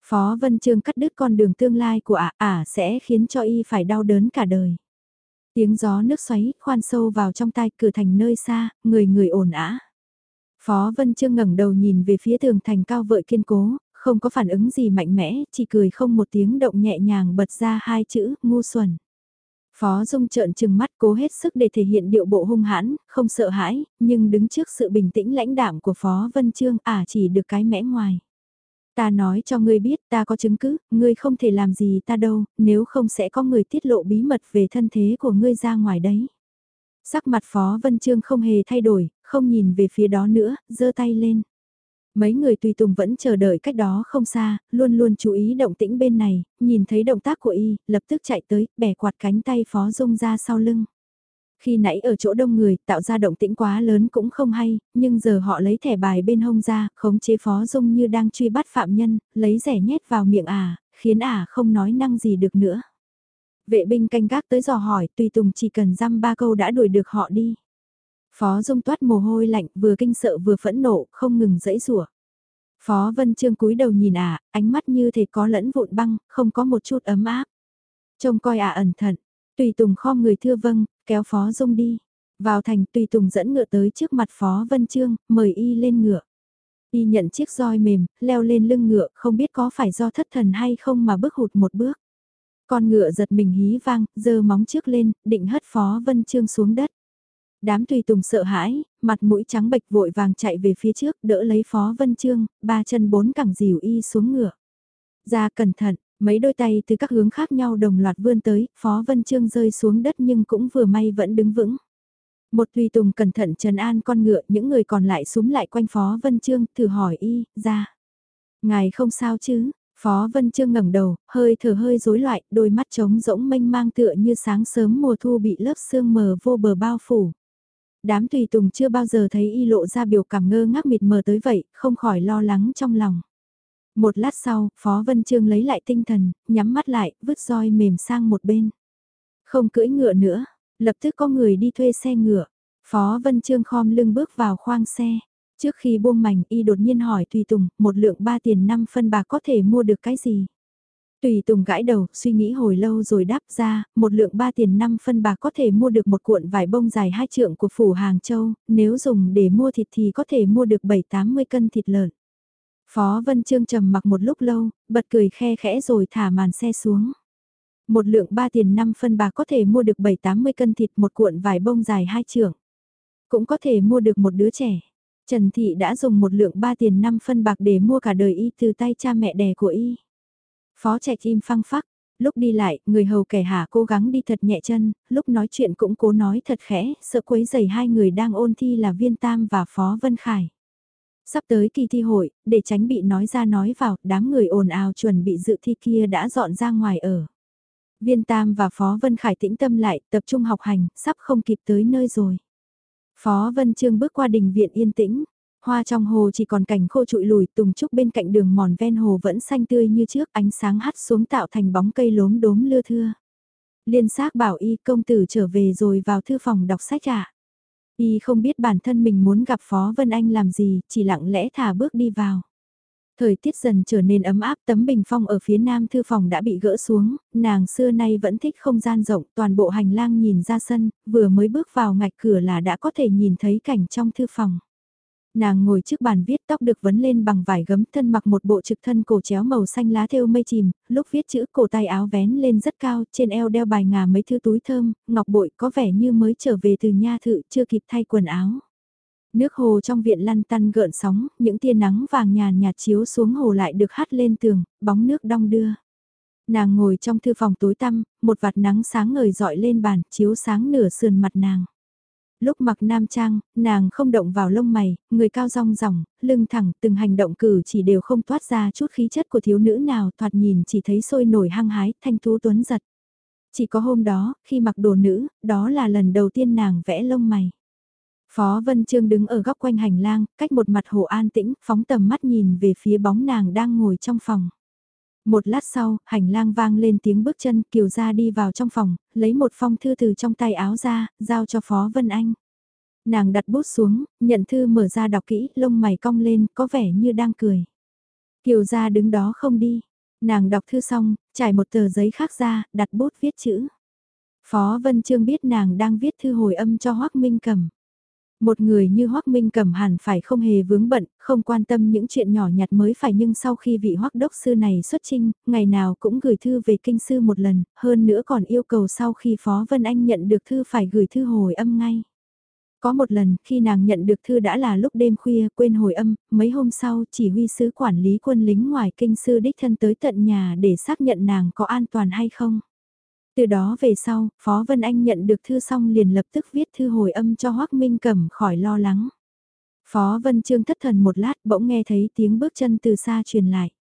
Phó Vân Trương cắt đứt con đường tương lai của ả, ả sẽ khiến cho y phải đau đớn cả đời. Tiếng gió nước xoáy khoan sâu vào trong tai cửa thành nơi xa, người người ồn ã. Phó Vân Trương ngẩng đầu nhìn về phía tường thành cao vợi kiên cố, không có phản ứng gì mạnh mẽ, chỉ cười không một tiếng động nhẹ nhàng bật ra hai chữ, ngu xuẩn. Phó Dung trợn trừng mắt cố hết sức để thể hiện điệu bộ hung hãn, không sợ hãi, nhưng đứng trước sự bình tĩnh lãnh đạm của Phó Vân Trương à chỉ được cái mẽ ngoài. Ta nói cho ngươi biết ta có chứng cứ, ngươi không thể làm gì ta đâu, nếu không sẽ có người tiết lộ bí mật về thân thế của ngươi ra ngoài đấy. Sắc mặt Phó Vân Trương không hề thay đổi, không nhìn về phía đó nữa, giơ tay lên. Mấy người tùy tùng vẫn chờ đợi cách đó không xa, luôn luôn chú ý động tĩnh bên này, nhìn thấy động tác của y, lập tức chạy tới, bẻ quạt cánh tay Phó Dung ra sau lưng. Khi nãy ở chỗ đông người, tạo ra động tĩnh quá lớn cũng không hay, nhưng giờ họ lấy thẻ bài bên hông ra, khống chế Phó Dung như đang truy bắt phạm nhân, lấy rẻ nhét vào miệng ả, khiến ả không nói năng gì được nữa. Vệ binh canh gác tới dò hỏi, tùy tùng chỉ cần dăm ba câu đã đuổi được họ đi. Phó Dung toát mồ hôi lạnh, vừa kinh sợ vừa phẫn nộ, không ngừng dẫy rủa. Phó Vân Trương cúi đầu nhìn ả, ánh mắt như thể có lẫn vụn băng, không có một chút ấm áp. Trông coi ả ẩn thận, tùy tùng kho người thưa vâng, kéo Phó Dung đi. Vào thành tùy tùng dẫn ngựa tới trước mặt Phó Vân Trương, mời y lên ngựa. Y nhận chiếc roi mềm, leo lên lưng ngựa, không biết có phải do thất thần hay không mà bước hụt một bước. Con ngựa giật mình hí vang, giơ móng trước lên, định hất Phó Vân Trương xuống đất. Đám tùy tùng sợ hãi, mặt mũi trắng bệch vội vàng chạy về phía trước, đỡ lấy Phó Vân Trương, ba chân bốn cẳng dìu y xuống ngựa. Ra cẩn thận, mấy đôi tay từ các hướng khác nhau đồng loạt vươn tới, Phó Vân Trương rơi xuống đất nhưng cũng vừa may vẫn đứng vững. Một tùy tùng cẩn thận trần an con ngựa, những người còn lại súng lại quanh Phó Vân Trương, thử hỏi y, ra. Ngài không sao chứ, Phó Vân Trương ngẩng đầu, hơi thở hơi rối loạn, đôi mắt trống rỗng mênh mang tựa như sáng sớm mùa thu bị lớp sương mờ vô bờ bao phủ. Đám tùy tùng chưa bao giờ thấy y lộ ra biểu cảm ngơ ngác mịt mờ tới vậy, không khỏi lo lắng trong lòng. Một lát sau, Phó Vân Trương lấy lại tinh thần, nhắm mắt lại, vứt roi mềm sang một bên. Không cưỡi ngựa nữa, lập tức có người đi thuê xe ngựa. Phó Vân Trương khom lưng bước vào khoang xe. Trước khi buông mảnh y đột nhiên hỏi Tùy Tùng, một lượng ba tiền năm phân bạc có thể mua được cái gì? Tùy Tùng gãi đầu, suy nghĩ hồi lâu rồi đáp ra, một lượng ba tiền năm phân bạc có thể mua được một cuộn vải bông dài hai trượng của phủ Hàng Châu, nếu dùng để mua thịt thì có thể mua được 7-80 cân thịt lợn. Phó Vân Trương trầm mặc một lúc lâu, bật cười khe khẽ rồi thả màn xe xuống. Một lượng ba tiền năm phân bạc có thể mua được 7-80 cân thịt một cuộn vải bông dài hai trượng. Cũng có thể mua được một đứa trẻ. Trần Thị đã dùng một lượng ba tiền năm phân bạc để mua cả đời y từ tay cha mẹ đẻ của y. Phó trạch im phăng phắc, lúc đi lại, người hầu kẻ hạ cố gắng đi thật nhẹ chân, lúc nói chuyện cũng cố nói thật khẽ, sợ quấy giày hai người đang ôn thi là Viên Tam và Phó Vân Khải. Sắp tới kỳ thi hội, để tránh bị nói ra nói vào, đám người ồn ào chuẩn bị dự thi kia đã dọn ra ngoài ở. Viên Tam và Phó Vân Khải tĩnh tâm lại, tập trung học hành, sắp không kịp tới nơi rồi. Phó Vân Trương bước qua đình viện yên tĩnh, Hoa trong hồ chỉ còn cảnh khô trụi lùi tùng trúc bên cạnh đường mòn ven hồ vẫn xanh tươi như trước ánh sáng hắt xuống tạo thành bóng cây lốm đốm lưa thưa. Liên xác bảo y công tử trở về rồi vào thư phòng đọc sách ạ. Y không biết bản thân mình muốn gặp Phó Vân Anh làm gì, chỉ lặng lẽ thả bước đi vào. Thời tiết dần trở nên ấm áp tấm bình phong ở phía nam thư phòng đã bị gỡ xuống, nàng xưa nay vẫn thích không gian rộng toàn bộ hành lang nhìn ra sân, vừa mới bước vào ngạch cửa là đã có thể nhìn thấy cảnh trong thư phòng. Nàng ngồi trước bàn viết tóc được vấn lên bằng vải gấm thân mặc một bộ trực thân cổ chéo màu xanh lá thêu mây chìm, lúc viết chữ cổ tay áo vén lên rất cao, trên eo đeo bài ngà mấy thứ túi thơm, ngọc bội có vẻ như mới trở về từ nha thự chưa kịp thay quần áo. Nước hồ trong viện lăn tăn gợn sóng, những tia nắng vàng nhàn nhạt chiếu xuống hồ lại được hắt lên tường, bóng nước đong đưa. Nàng ngồi trong thư phòng tối tăm, một vạt nắng sáng ngời dọi lên bàn, chiếu sáng nửa sườn mặt nàng. Lúc mặc nam trang, nàng không động vào lông mày, người cao rong ròng, lưng thẳng, từng hành động cử chỉ đều không toát ra chút khí chất của thiếu nữ nào, thoạt nhìn chỉ thấy sôi nổi hăng hái, thanh tú tuấn giật. Chỉ có hôm đó, khi mặc đồ nữ, đó là lần đầu tiên nàng vẽ lông mày. Phó Vân Trương đứng ở góc quanh hành lang, cách một mặt hồ an tĩnh, phóng tầm mắt nhìn về phía bóng nàng đang ngồi trong phòng. Một lát sau, hành lang vang lên tiếng bước chân, Kiều gia đi vào trong phòng, lấy một phong thư từ trong tay áo ra, giao cho Phó Vân Anh. Nàng đặt bút xuống, nhận thư mở ra đọc kỹ, lông mày cong lên, có vẻ như đang cười. Kiều gia đứng đó không đi. Nàng đọc thư xong, trải một tờ giấy khác ra, đặt bút viết chữ. Phó Vân Trương biết nàng đang viết thư hồi âm cho Hoác Minh Cầm. Một người như Hoác Minh Cầm hẳn phải không hề vướng bận, không quan tâm những chuyện nhỏ nhặt mới phải nhưng sau khi vị Hoác Đốc Sư này xuất trinh, ngày nào cũng gửi thư về kinh sư một lần, hơn nữa còn yêu cầu sau khi Phó Vân Anh nhận được thư phải gửi thư hồi âm ngay. Có một lần, khi nàng nhận được thư đã là lúc đêm khuya, quên hồi âm, mấy hôm sau chỉ huy sứ quản lý quân lính ngoài kinh sư đích thân tới tận nhà để xác nhận nàng có an toàn hay không. Từ đó về sau, Phó Vân Anh nhận được thư xong liền lập tức viết thư hồi âm cho Hoác Minh Cẩm khỏi lo lắng. Phó Vân Trương thất thần một lát bỗng nghe thấy tiếng bước chân từ xa truyền lại.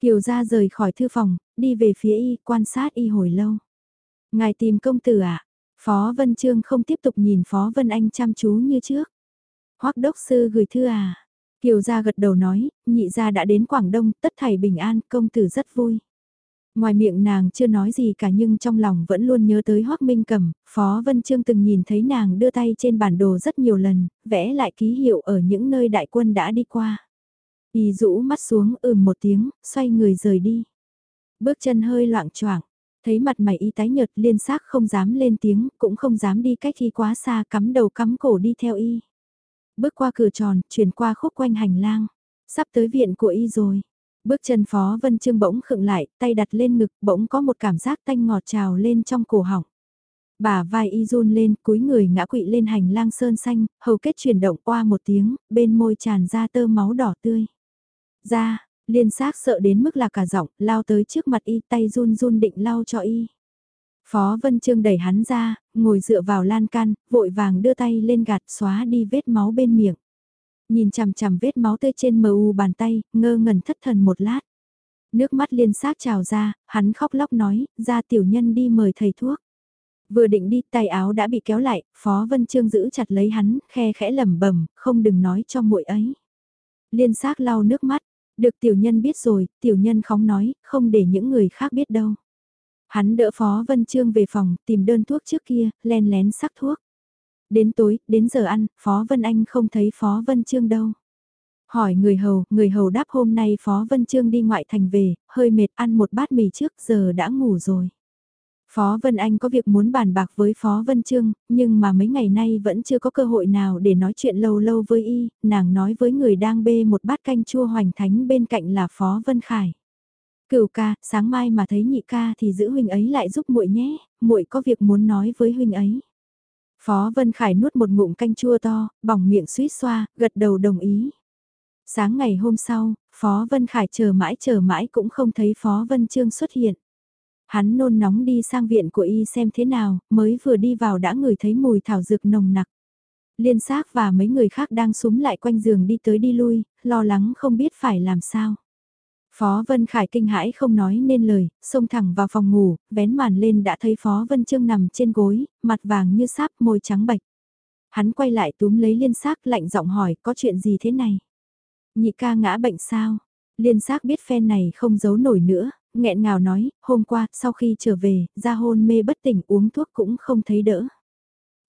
Kiều ra rời khỏi thư phòng, đi về phía y, quan sát y hồi lâu. Ngài tìm công tử ạ, Phó Vân Trương không tiếp tục nhìn Phó Vân Anh chăm chú như trước. Hoắc đốc sư gửi thư à? Kiều gia gật đầu nói, nhị gia đã đến Quảng Đông, tất thảy bình an, công tử rất vui. Ngoài miệng nàng chưa nói gì cả nhưng trong lòng vẫn luôn nhớ tới Hoắc Minh Cẩm, Phó Vân Trương từng nhìn thấy nàng đưa tay trên bản đồ rất nhiều lần, vẽ lại ký hiệu ở những nơi đại quân đã đi qua. Y rũ mắt xuống ừm một tiếng, xoay người rời đi. Bước chân hơi loạn choạng Thấy mặt mày y tái nhợt liên xác không dám lên tiếng, cũng không dám đi cách y quá xa cắm đầu cắm cổ đi theo y. Bước qua cửa tròn, chuyển qua khúc quanh hành lang. Sắp tới viện của y rồi. Bước chân Phó Vân Trương bỗng khựng lại, tay đặt lên ngực, bỗng có một cảm giác tanh ngọt trào lên trong cổ họng. Bà vai y run lên, cúi người ngã quỵ lên hành lang sơn xanh, hầu kết chuyển động qua một tiếng, bên môi tràn ra tơ máu đỏ tươi. Ra, Liên xác sợ đến mức là cả giọng, lao tới trước mặt y tay run run định lau cho y. Phó Vân Trương đẩy hắn ra, ngồi dựa vào lan can, vội vàng đưa tay lên gạt xóa đi vết máu bên miệng. Nhìn chằm chằm vết máu tươi trên mờ u bàn tay, ngơ ngẩn thất thần một lát. Nước mắt liên xác trào ra, hắn khóc lóc nói, ra tiểu nhân đi mời thầy thuốc. Vừa định đi, tay áo đã bị kéo lại, Phó Vân Trương giữ chặt lấy hắn, khe khẽ lẩm bẩm, không đừng nói cho muội ấy. Liên xác lau nước mắt, được tiểu nhân biết rồi, tiểu nhân khóng nói, không để những người khác biết đâu. Hắn đỡ Phó Vân Trương về phòng, tìm đơn thuốc trước kia, len lén sắc thuốc. Đến tối, đến giờ ăn, Phó Vân Anh không thấy Phó Vân Trương đâu. Hỏi người hầu, người hầu đáp hôm nay Phó Vân Trương đi ngoại thành về, hơi mệt ăn một bát mì trước giờ đã ngủ rồi. Phó Vân Anh có việc muốn bàn bạc với Phó Vân Trương, nhưng mà mấy ngày nay vẫn chưa có cơ hội nào để nói chuyện lâu lâu với y, nàng nói với người đang bê một bát canh chua hoành thánh bên cạnh là Phó Vân Khải. Cửu ca, sáng mai mà thấy nhị ca thì giữ huynh ấy lại giúp muội nhé, muội có việc muốn nói với huynh ấy. Phó Vân Khải nuốt một ngụm canh chua to, bỏng miệng suýt xoa, gật đầu đồng ý. Sáng ngày hôm sau, Phó Vân Khải chờ mãi chờ mãi cũng không thấy Phó Vân Trương xuất hiện. Hắn nôn nóng đi sang viện của y xem thế nào, mới vừa đi vào đã ngửi thấy mùi thảo dược nồng nặc. Liên xác và mấy người khác đang súng lại quanh giường đi tới đi lui, lo lắng không biết phải làm sao. Phó Vân Khải kinh hãi không nói nên lời, xông thẳng vào phòng ngủ, vén màn lên đã thấy Phó Vân Trương nằm trên gối, mặt vàng như sáp môi trắng bạch. Hắn quay lại túm lấy liên xác lạnh giọng hỏi có chuyện gì thế này. Nhị ca ngã bệnh sao? Liên xác biết phen này không giấu nổi nữa, nghẹn ngào nói, hôm qua, sau khi trở về, ra hôn mê bất tỉnh uống thuốc cũng không thấy đỡ.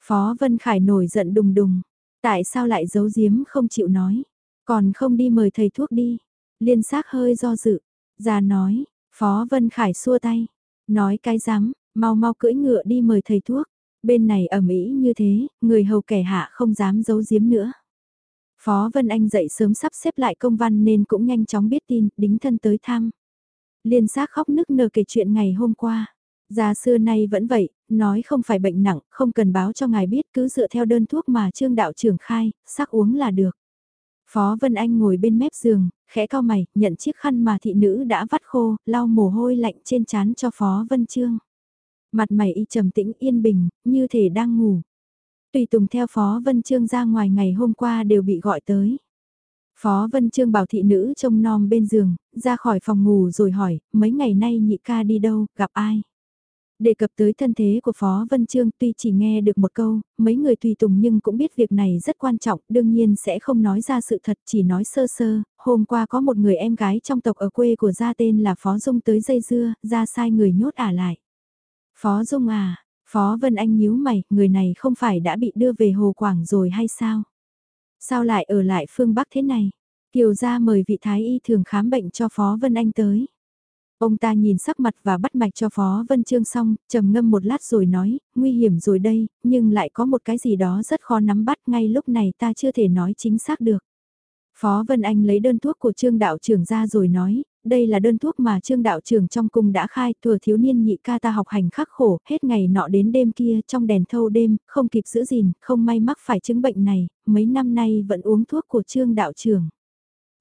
Phó Vân Khải nổi giận đùng đùng, tại sao lại giấu giếm không chịu nói, còn không đi mời thầy thuốc đi. Liên xác hơi do dự, ra nói, Phó Vân Khải xua tay, nói cái rắm mau mau cưỡi ngựa đi mời thầy thuốc. Bên này ở Mỹ như thế, người hầu kẻ hạ không dám giấu giếm nữa. Phó Vân Anh dậy sớm sắp xếp lại công văn nên cũng nhanh chóng biết tin, đính thân tới thăm. Liên xác khóc nức nở kể chuyện ngày hôm qua. Già xưa nay vẫn vậy, nói không phải bệnh nặng, không cần báo cho ngài biết cứ dựa theo đơn thuốc mà trương đạo trưởng khai, sắc uống là được. Phó Vân Anh ngồi bên mép giường, khẽ cao mày, nhận chiếc khăn mà thị nữ đã vắt khô, lau mồ hôi lạnh trên trán cho Phó Vân Trương. Mặt mày y trầm tĩnh yên bình, như thể đang ngủ. Tùy tùng theo Phó Vân Trương ra ngoài ngày hôm qua đều bị gọi tới. Phó Vân Trương bảo thị nữ trông nom bên giường, ra khỏi phòng ngủ rồi hỏi, mấy ngày nay nhị ca đi đâu, gặp ai? Đề cập tới thân thế của Phó Vân Trương tuy chỉ nghe được một câu, mấy người tùy tùng nhưng cũng biết việc này rất quan trọng, đương nhiên sẽ không nói ra sự thật chỉ nói sơ sơ, hôm qua có một người em gái trong tộc ở quê của gia tên là Phó Dung tới dây dưa, ra sai người nhốt ả lại. Phó Dung à, Phó Vân Anh nhíu mày, người này không phải đã bị đưa về Hồ Quảng rồi hay sao? Sao lại ở lại phương Bắc thế này? Kiều gia mời vị thái y thường khám bệnh cho Phó Vân Anh tới. Ông ta nhìn sắc mặt và bắt mạch cho Phó Vân Trương xong, trầm ngâm một lát rồi nói, nguy hiểm rồi đây, nhưng lại có một cái gì đó rất khó nắm bắt ngay lúc này ta chưa thể nói chính xác được. Phó Vân Anh lấy đơn thuốc của Trương Đạo trưởng ra rồi nói, đây là đơn thuốc mà Trương Đạo trưởng trong cung đã khai, thừa thiếu niên nhị ca ta học hành khắc khổ, hết ngày nọ đến đêm kia trong đèn thâu đêm, không kịp giữ gìn, không may mắc phải chứng bệnh này, mấy năm nay vẫn uống thuốc của Trương Đạo trưởng.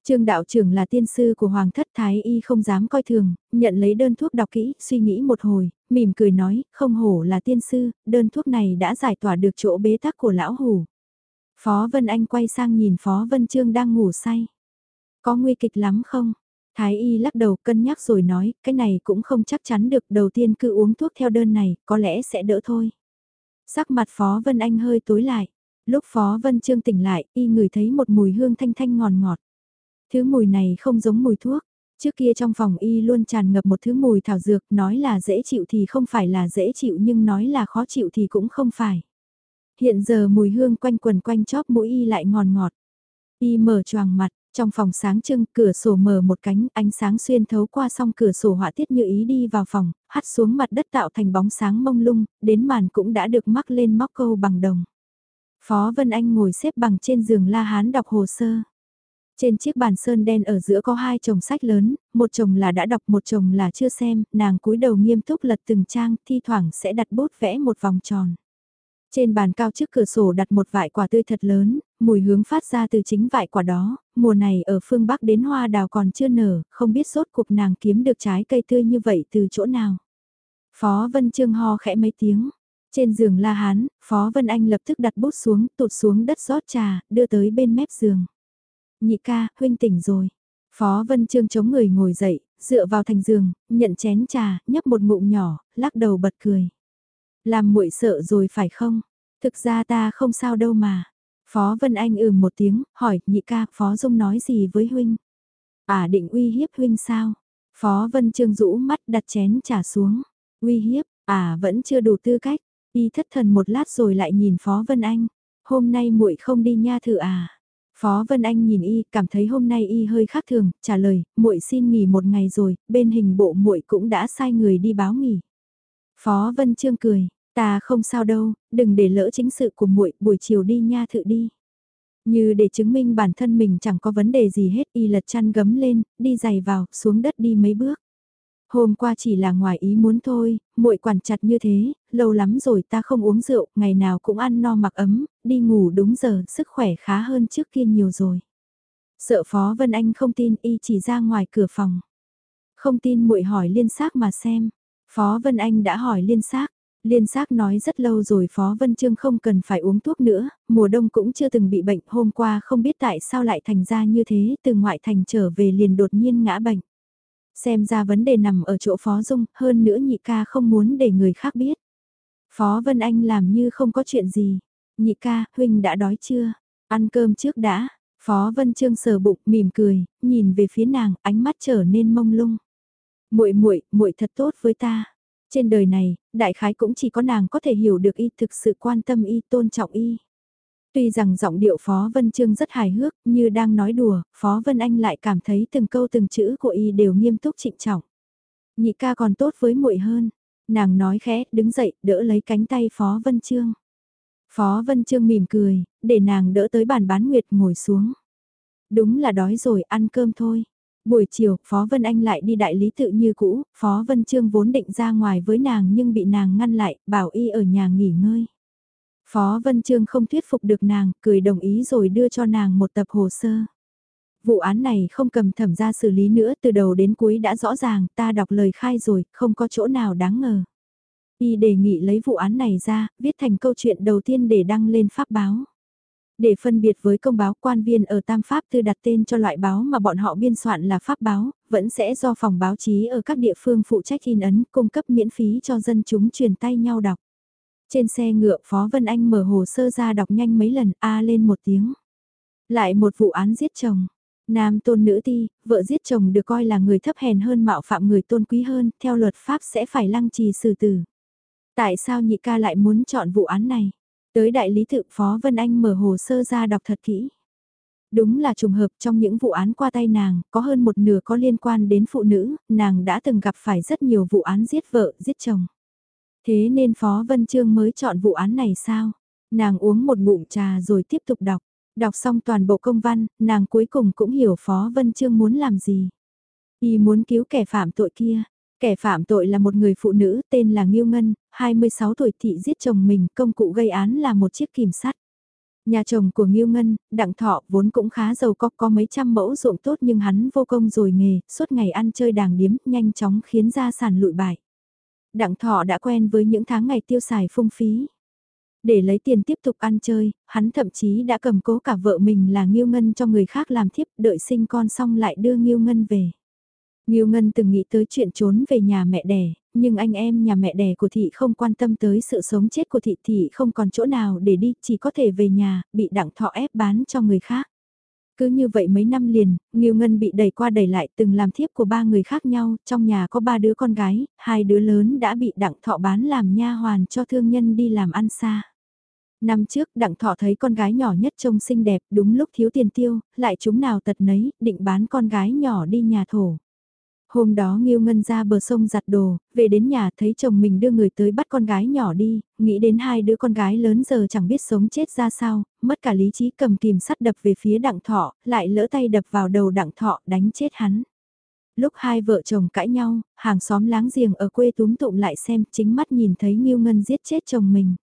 Trương đạo trưởng là tiên sư của Hoàng thất Thái Y không dám coi thường, nhận lấy đơn thuốc đọc kỹ, suy nghĩ một hồi, mỉm cười nói, không hổ là tiên sư, đơn thuốc này đã giải tỏa được chỗ bế tắc của lão hủ. Phó Vân Anh quay sang nhìn Phó Vân Trương đang ngủ say. Có nguy kịch lắm không? Thái y lắc đầu cân nhắc rồi nói, cái này cũng không chắc chắn được, đầu tiên cứ uống thuốc theo đơn này, có lẽ sẽ đỡ thôi. Sắc mặt Phó Vân Anh hơi tối lại. Lúc Phó Vân Trương tỉnh lại, y ngửi thấy một mùi hương thanh thanh ngọt ngọt. Thứ mùi này không giống mùi thuốc. Trước kia trong phòng y luôn tràn ngập một thứ mùi thảo dược, nói là dễ chịu thì không phải là dễ chịu nhưng nói là khó chịu thì cũng không phải. Hiện giờ mùi hương quanh quần quanh chóp mũi y lại ngọt ngọt. Y mở choàng mặt, trong phòng sáng trưng, cửa sổ mở một cánh, ánh sáng xuyên thấu qua song cửa sổ họa tiết như ý đi vào phòng, hắt xuống mặt đất tạo thành bóng sáng mông lung, đến màn cũng đã được mắc lên móc câu bằng đồng. Phó Vân Anh ngồi xếp bằng trên giường La Hán đọc hồ sơ. Trên chiếc bàn sơn đen ở giữa có hai chồng sách lớn, một chồng là đã đọc một chồng là chưa xem, nàng cúi đầu nghiêm túc lật từng trang, thi thoảng sẽ đặt bút vẽ một vòng tròn. Trên bàn cao trước cửa sổ đặt một vải quả tươi thật lớn, mùi hướng phát ra từ chính vải quả đó, mùa này ở phương Bắc đến hoa đào còn chưa nở, không biết sốt cuộc nàng kiếm được trái cây tươi như vậy từ chỗ nào. Phó Vân Trương ho khẽ mấy tiếng. Trên giường La Hán, Phó Vân Anh lập tức đặt bút xuống, tụt xuống đất rót trà, đưa tới bên mép giường. Nhị ca, huynh tỉnh rồi. Phó Vân Trương chống người ngồi dậy, dựa vào thành giường, nhận chén trà, nhấp một ngụm nhỏ, lắc đầu bật cười. Làm muội sợ rồi phải không? Thực ra ta không sao đâu mà. Phó Vân Anh ừ một tiếng, hỏi, nhị ca, Phó Dung nói gì với huynh? À định uy hiếp huynh sao? Phó Vân Trương rũ mắt đặt chén trà xuống. Uy hiếp, à vẫn chưa đủ tư cách. Y thất thần một lát rồi lại nhìn Phó Vân Anh. Hôm nay muội không đi nha thử à? Phó Vân Anh nhìn y, cảm thấy hôm nay y hơi khác thường, trả lời, muội xin nghỉ một ngày rồi, bên hình bộ muội cũng đã sai người đi báo nghỉ. Phó Vân Trương cười, ta không sao đâu, đừng để lỡ chính sự của muội, buổi chiều đi nha thự đi. Như để chứng minh bản thân mình chẳng có vấn đề gì hết, y lật chăn gấm lên, đi giày vào, xuống đất đi mấy bước. Hôm qua chỉ là ngoài ý muốn thôi, muội quản chặt như thế, lâu lắm rồi ta không uống rượu, ngày nào cũng ăn no mặc ấm, đi ngủ đúng giờ, sức khỏe khá hơn trước kia nhiều rồi. Sợ Phó Vân Anh không tin y chỉ ra ngoài cửa phòng. Không tin muội hỏi liên xác mà xem. Phó Vân Anh đã hỏi liên xác. Liên xác nói rất lâu rồi Phó Vân Trương không cần phải uống thuốc nữa, mùa đông cũng chưa từng bị bệnh, hôm qua không biết tại sao lại thành ra như thế, từ ngoại thành trở về liền đột nhiên ngã bệnh. Xem ra vấn đề nằm ở chỗ Phó Dung, hơn nữa nhị ca không muốn để người khác biết. Phó Vân Anh làm như không có chuyện gì. Nhị ca, huynh đã đói chưa? Ăn cơm trước đã. Phó Vân Trương sờ bụng, mỉm cười, nhìn về phía nàng, ánh mắt trở nên mông lung. Muội muội, muội thật tốt với ta. Trên đời này, đại khái cũng chỉ có nàng có thể hiểu được y thực sự quan tâm y, tôn trọng y. Tuy rằng giọng điệu Phó Vân Trương rất hài hước, như đang nói đùa, Phó Vân Anh lại cảm thấy từng câu từng chữ của y đều nghiêm túc trịnh trọng. Nhị ca còn tốt với muội hơn. Nàng nói khẽ, đứng dậy, đỡ lấy cánh tay Phó Vân Trương. Phó Vân Trương mỉm cười, để nàng đỡ tới bàn bán nguyệt ngồi xuống. Đúng là đói rồi, ăn cơm thôi. Buổi chiều, Phó Vân Anh lại đi đại lý tự như cũ, Phó Vân Trương vốn định ra ngoài với nàng nhưng bị nàng ngăn lại, bảo y ở nhà nghỉ ngơi. Phó Vân Trương không thuyết phục được nàng, cười đồng ý rồi đưa cho nàng một tập hồ sơ. Vụ án này không cầm thẩm ra xử lý nữa từ đầu đến cuối đã rõ ràng, ta đọc lời khai rồi, không có chỗ nào đáng ngờ. Y đề nghị lấy vụ án này ra, viết thành câu chuyện đầu tiên để đăng lên pháp báo. Để phân biệt với công báo quan viên ở Tam Pháp Tư đặt tên cho loại báo mà bọn họ biên soạn là Pháp báo, vẫn sẽ do phòng báo chí ở các địa phương phụ trách in ấn cung cấp miễn phí cho dân chúng truyền tay nhau đọc. Trên xe ngựa Phó Vân Anh mở hồ sơ ra đọc nhanh mấy lần A lên một tiếng. Lại một vụ án giết chồng. Nam tôn nữ ti, vợ giết chồng được coi là người thấp hèn hơn mạo phạm người tôn quý hơn, theo luật pháp sẽ phải lăng trì xử tử. Tại sao nhị ca lại muốn chọn vụ án này? Tới đại lý tự Phó Vân Anh mở hồ sơ ra đọc thật kỹ. Đúng là trùng hợp trong những vụ án qua tay nàng, có hơn một nửa có liên quan đến phụ nữ, nàng đã từng gặp phải rất nhiều vụ án giết vợ, giết chồng. Thế nên Phó Vân Trương mới chọn vụ án này sao? Nàng uống một ngụm trà rồi tiếp tục đọc. Đọc xong toàn bộ công văn, nàng cuối cùng cũng hiểu Phó Vân Trương muốn làm gì. Y muốn cứu kẻ phạm tội kia. Kẻ phạm tội là một người phụ nữ tên là Nghiêu Ngân, 26 tuổi thị giết chồng mình, công cụ gây án là một chiếc kìm sắt. Nhà chồng của Nghiêu Ngân, Đặng Thọ vốn cũng khá giàu có có mấy trăm mẫu ruộng tốt nhưng hắn vô công rồi nghề, suốt ngày ăn chơi đàng điếm, nhanh chóng khiến gia sản lụi bại. Đặng Thọ đã quen với những tháng ngày tiêu xài phung phí. Để lấy tiền tiếp tục ăn chơi, hắn thậm chí đã cầm cố cả vợ mình là Nghiêu Ngân cho người khác làm thiếp đợi sinh con xong lại đưa Nghiêu Ngân về. Nghiêu Ngân từng nghĩ tới chuyện trốn về nhà mẹ đẻ, nhưng anh em nhà mẹ đẻ của thị không quan tâm tới sự sống chết của thị thị không còn chỗ nào để đi, chỉ có thể về nhà, bị đặng thọ ép bán cho người khác. Cứ như vậy mấy năm liền, Nghiêu Ngân bị đẩy qua đẩy lại từng làm thiếp của ba người khác nhau, trong nhà có ba đứa con gái, hai đứa lớn đã bị đặng thọ bán làm nha hoàn cho thương nhân đi làm ăn xa. Năm trước đặng thọ thấy con gái nhỏ nhất trông xinh đẹp đúng lúc thiếu tiền tiêu, lại chúng nào tật nấy, định bán con gái nhỏ đi nhà thổ. Hôm đó Nghiêu Ngân ra bờ sông giặt đồ, về đến nhà thấy chồng mình đưa người tới bắt con gái nhỏ đi, nghĩ đến hai đứa con gái lớn giờ chẳng biết sống chết ra sao, mất cả lý trí cầm kìm sắt đập về phía đặng thọ, lại lỡ tay đập vào đầu đặng thọ đánh chết hắn. Lúc hai vợ chồng cãi nhau, hàng xóm láng giềng ở quê túm tụm lại xem chính mắt nhìn thấy Nghiêu Ngân giết chết chồng mình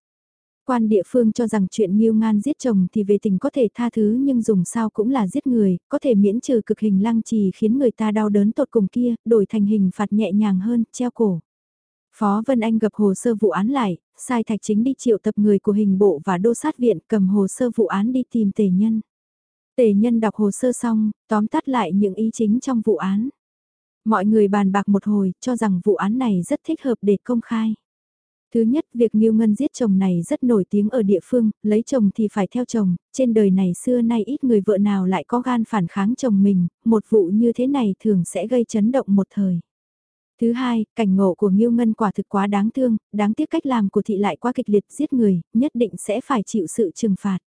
quan địa phương cho rằng chuyện Nghiêu Ngan giết chồng thì về tình có thể tha thứ nhưng dùng sao cũng là giết người, có thể miễn trừ cực hình lăng trì khiến người ta đau đớn tột cùng kia, đổi thành hình phạt nhẹ nhàng hơn, treo cổ. Phó Vân Anh gặp hồ sơ vụ án lại, sai thạch chính đi triệu tập người của hình bộ và đô sát viện cầm hồ sơ vụ án đi tìm tề nhân. Tề nhân đọc hồ sơ xong, tóm tắt lại những ý chính trong vụ án. Mọi người bàn bạc một hồi, cho rằng vụ án này rất thích hợp để công khai. Thứ nhất, việc Ngưu Ngân giết chồng này rất nổi tiếng ở địa phương, lấy chồng thì phải theo chồng, trên đời này xưa nay ít người vợ nào lại có gan phản kháng chồng mình, một vụ như thế này thường sẽ gây chấn động một thời. Thứ hai, cảnh ngộ của Ngưu Ngân quả thực quá đáng thương, đáng tiếc cách làm của thị lại quá kịch liệt giết người, nhất định sẽ phải chịu sự trừng phạt.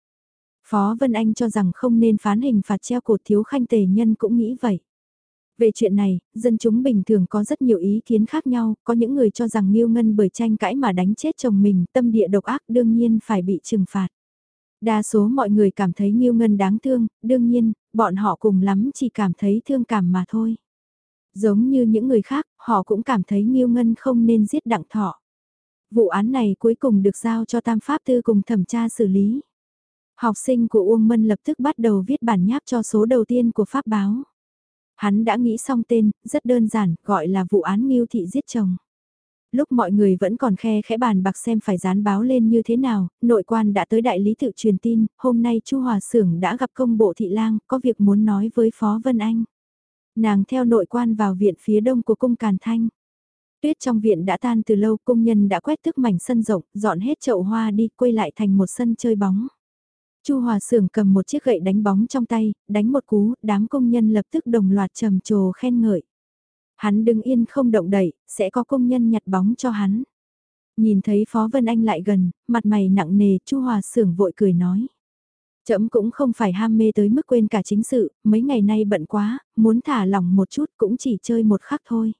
Phó Vân Anh cho rằng không nên phán hình phạt treo cột thiếu khanh tề nhân cũng nghĩ vậy. Về chuyện này, dân chúng bình thường có rất nhiều ý kiến khác nhau, có những người cho rằng Nghiêu Ngân bởi tranh cãi mà đánh chết chồng mình, tâm địa độc ác đương nhiên phải bị trừng phạt. Đa số mọi người cảm thấy Nghiêu Ngân đáng thương, đương nhiên, bọn họ cùng lắm chỉ cảm thấy thương cảm mà thôi. Giống như những người khác, họ cũng cảm thấy Nghiêu Ngân không nên giết đặng thọ. Vụ án này cuối cùng được giao cho Tam Pháp Tư cùng thẩm tra xử lý. Học sinh của Uông Mân lập tức bắt đầu viết bản nháp cho số đầu tiên của Pháp báo. Hắn đã nghĩ xong tên, rất đơn giản, gọi là vụ án Ngưu Thị giết chồng. Lúc mọi người vẫn còn khe khẽ bàn bạc xem phải dán báo lên như thế nào, nội quan đã tới đại lý tự truyền tin, hôm nay Chu Hòa Sưởng đã gặp công bộ thị lang, có việc muốn nói với Phó Vân Anh. Nàng theo nội quan vào viện phía đông của cung Càn Thanh. Tuyết trong viện đã tan từ lâu, công nhân đã quét thức mảnh sân rộng, dọn hết chậu hoa đi, quay lại thành một sân chơi bóng. Chu Hòa Sưởng cầm một chiếc gậy đánh bóng trong tay, đánh một cú, đám công nhân lập tức đồng loạt trầm trồ khen ngợi. Hắn đứng yên không động đậy, sẽ có công nhân nhặt bóng cho hắn. Nhìn thấy Phó Vân Anh lại gần, mặt mày nặng nề, Chu Hòa Sưởng vội cười nói. Chậm cũng không phải ham mê tới mức quên cả chính sự, mấy ngày nay bận quá, muốn thả lỏng một chút cũng chỉ chơi một khắc thôi.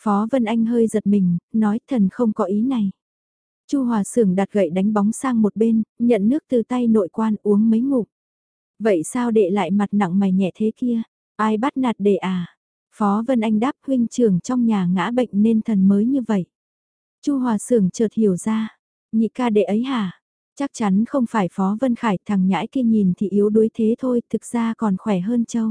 Phó Vân Anh hơi giật mình, nói thần không có ý này. Chu Hòa Sưởng đặt gậy đánh bóng sang một bên, nhận nước từ tay nội quan uống mấy ngụm. Vậy sao đệ lại mặt nặng mày nhẹ thế kia? Ai bắt nạt đệ à? Phó Vân Anh đáp huynh trưởng trong nhà ngã bệnh nên thần mới như vậy. Chu Hòa Sưởng chợt hiểu ra, nhị ca đệ ấy hả? Chắc chắn không phải Phó Vân Khải thằng nhãi kia nhìn thì yếu đuối thế thôi, thực ra còn khỏe hơn Châu.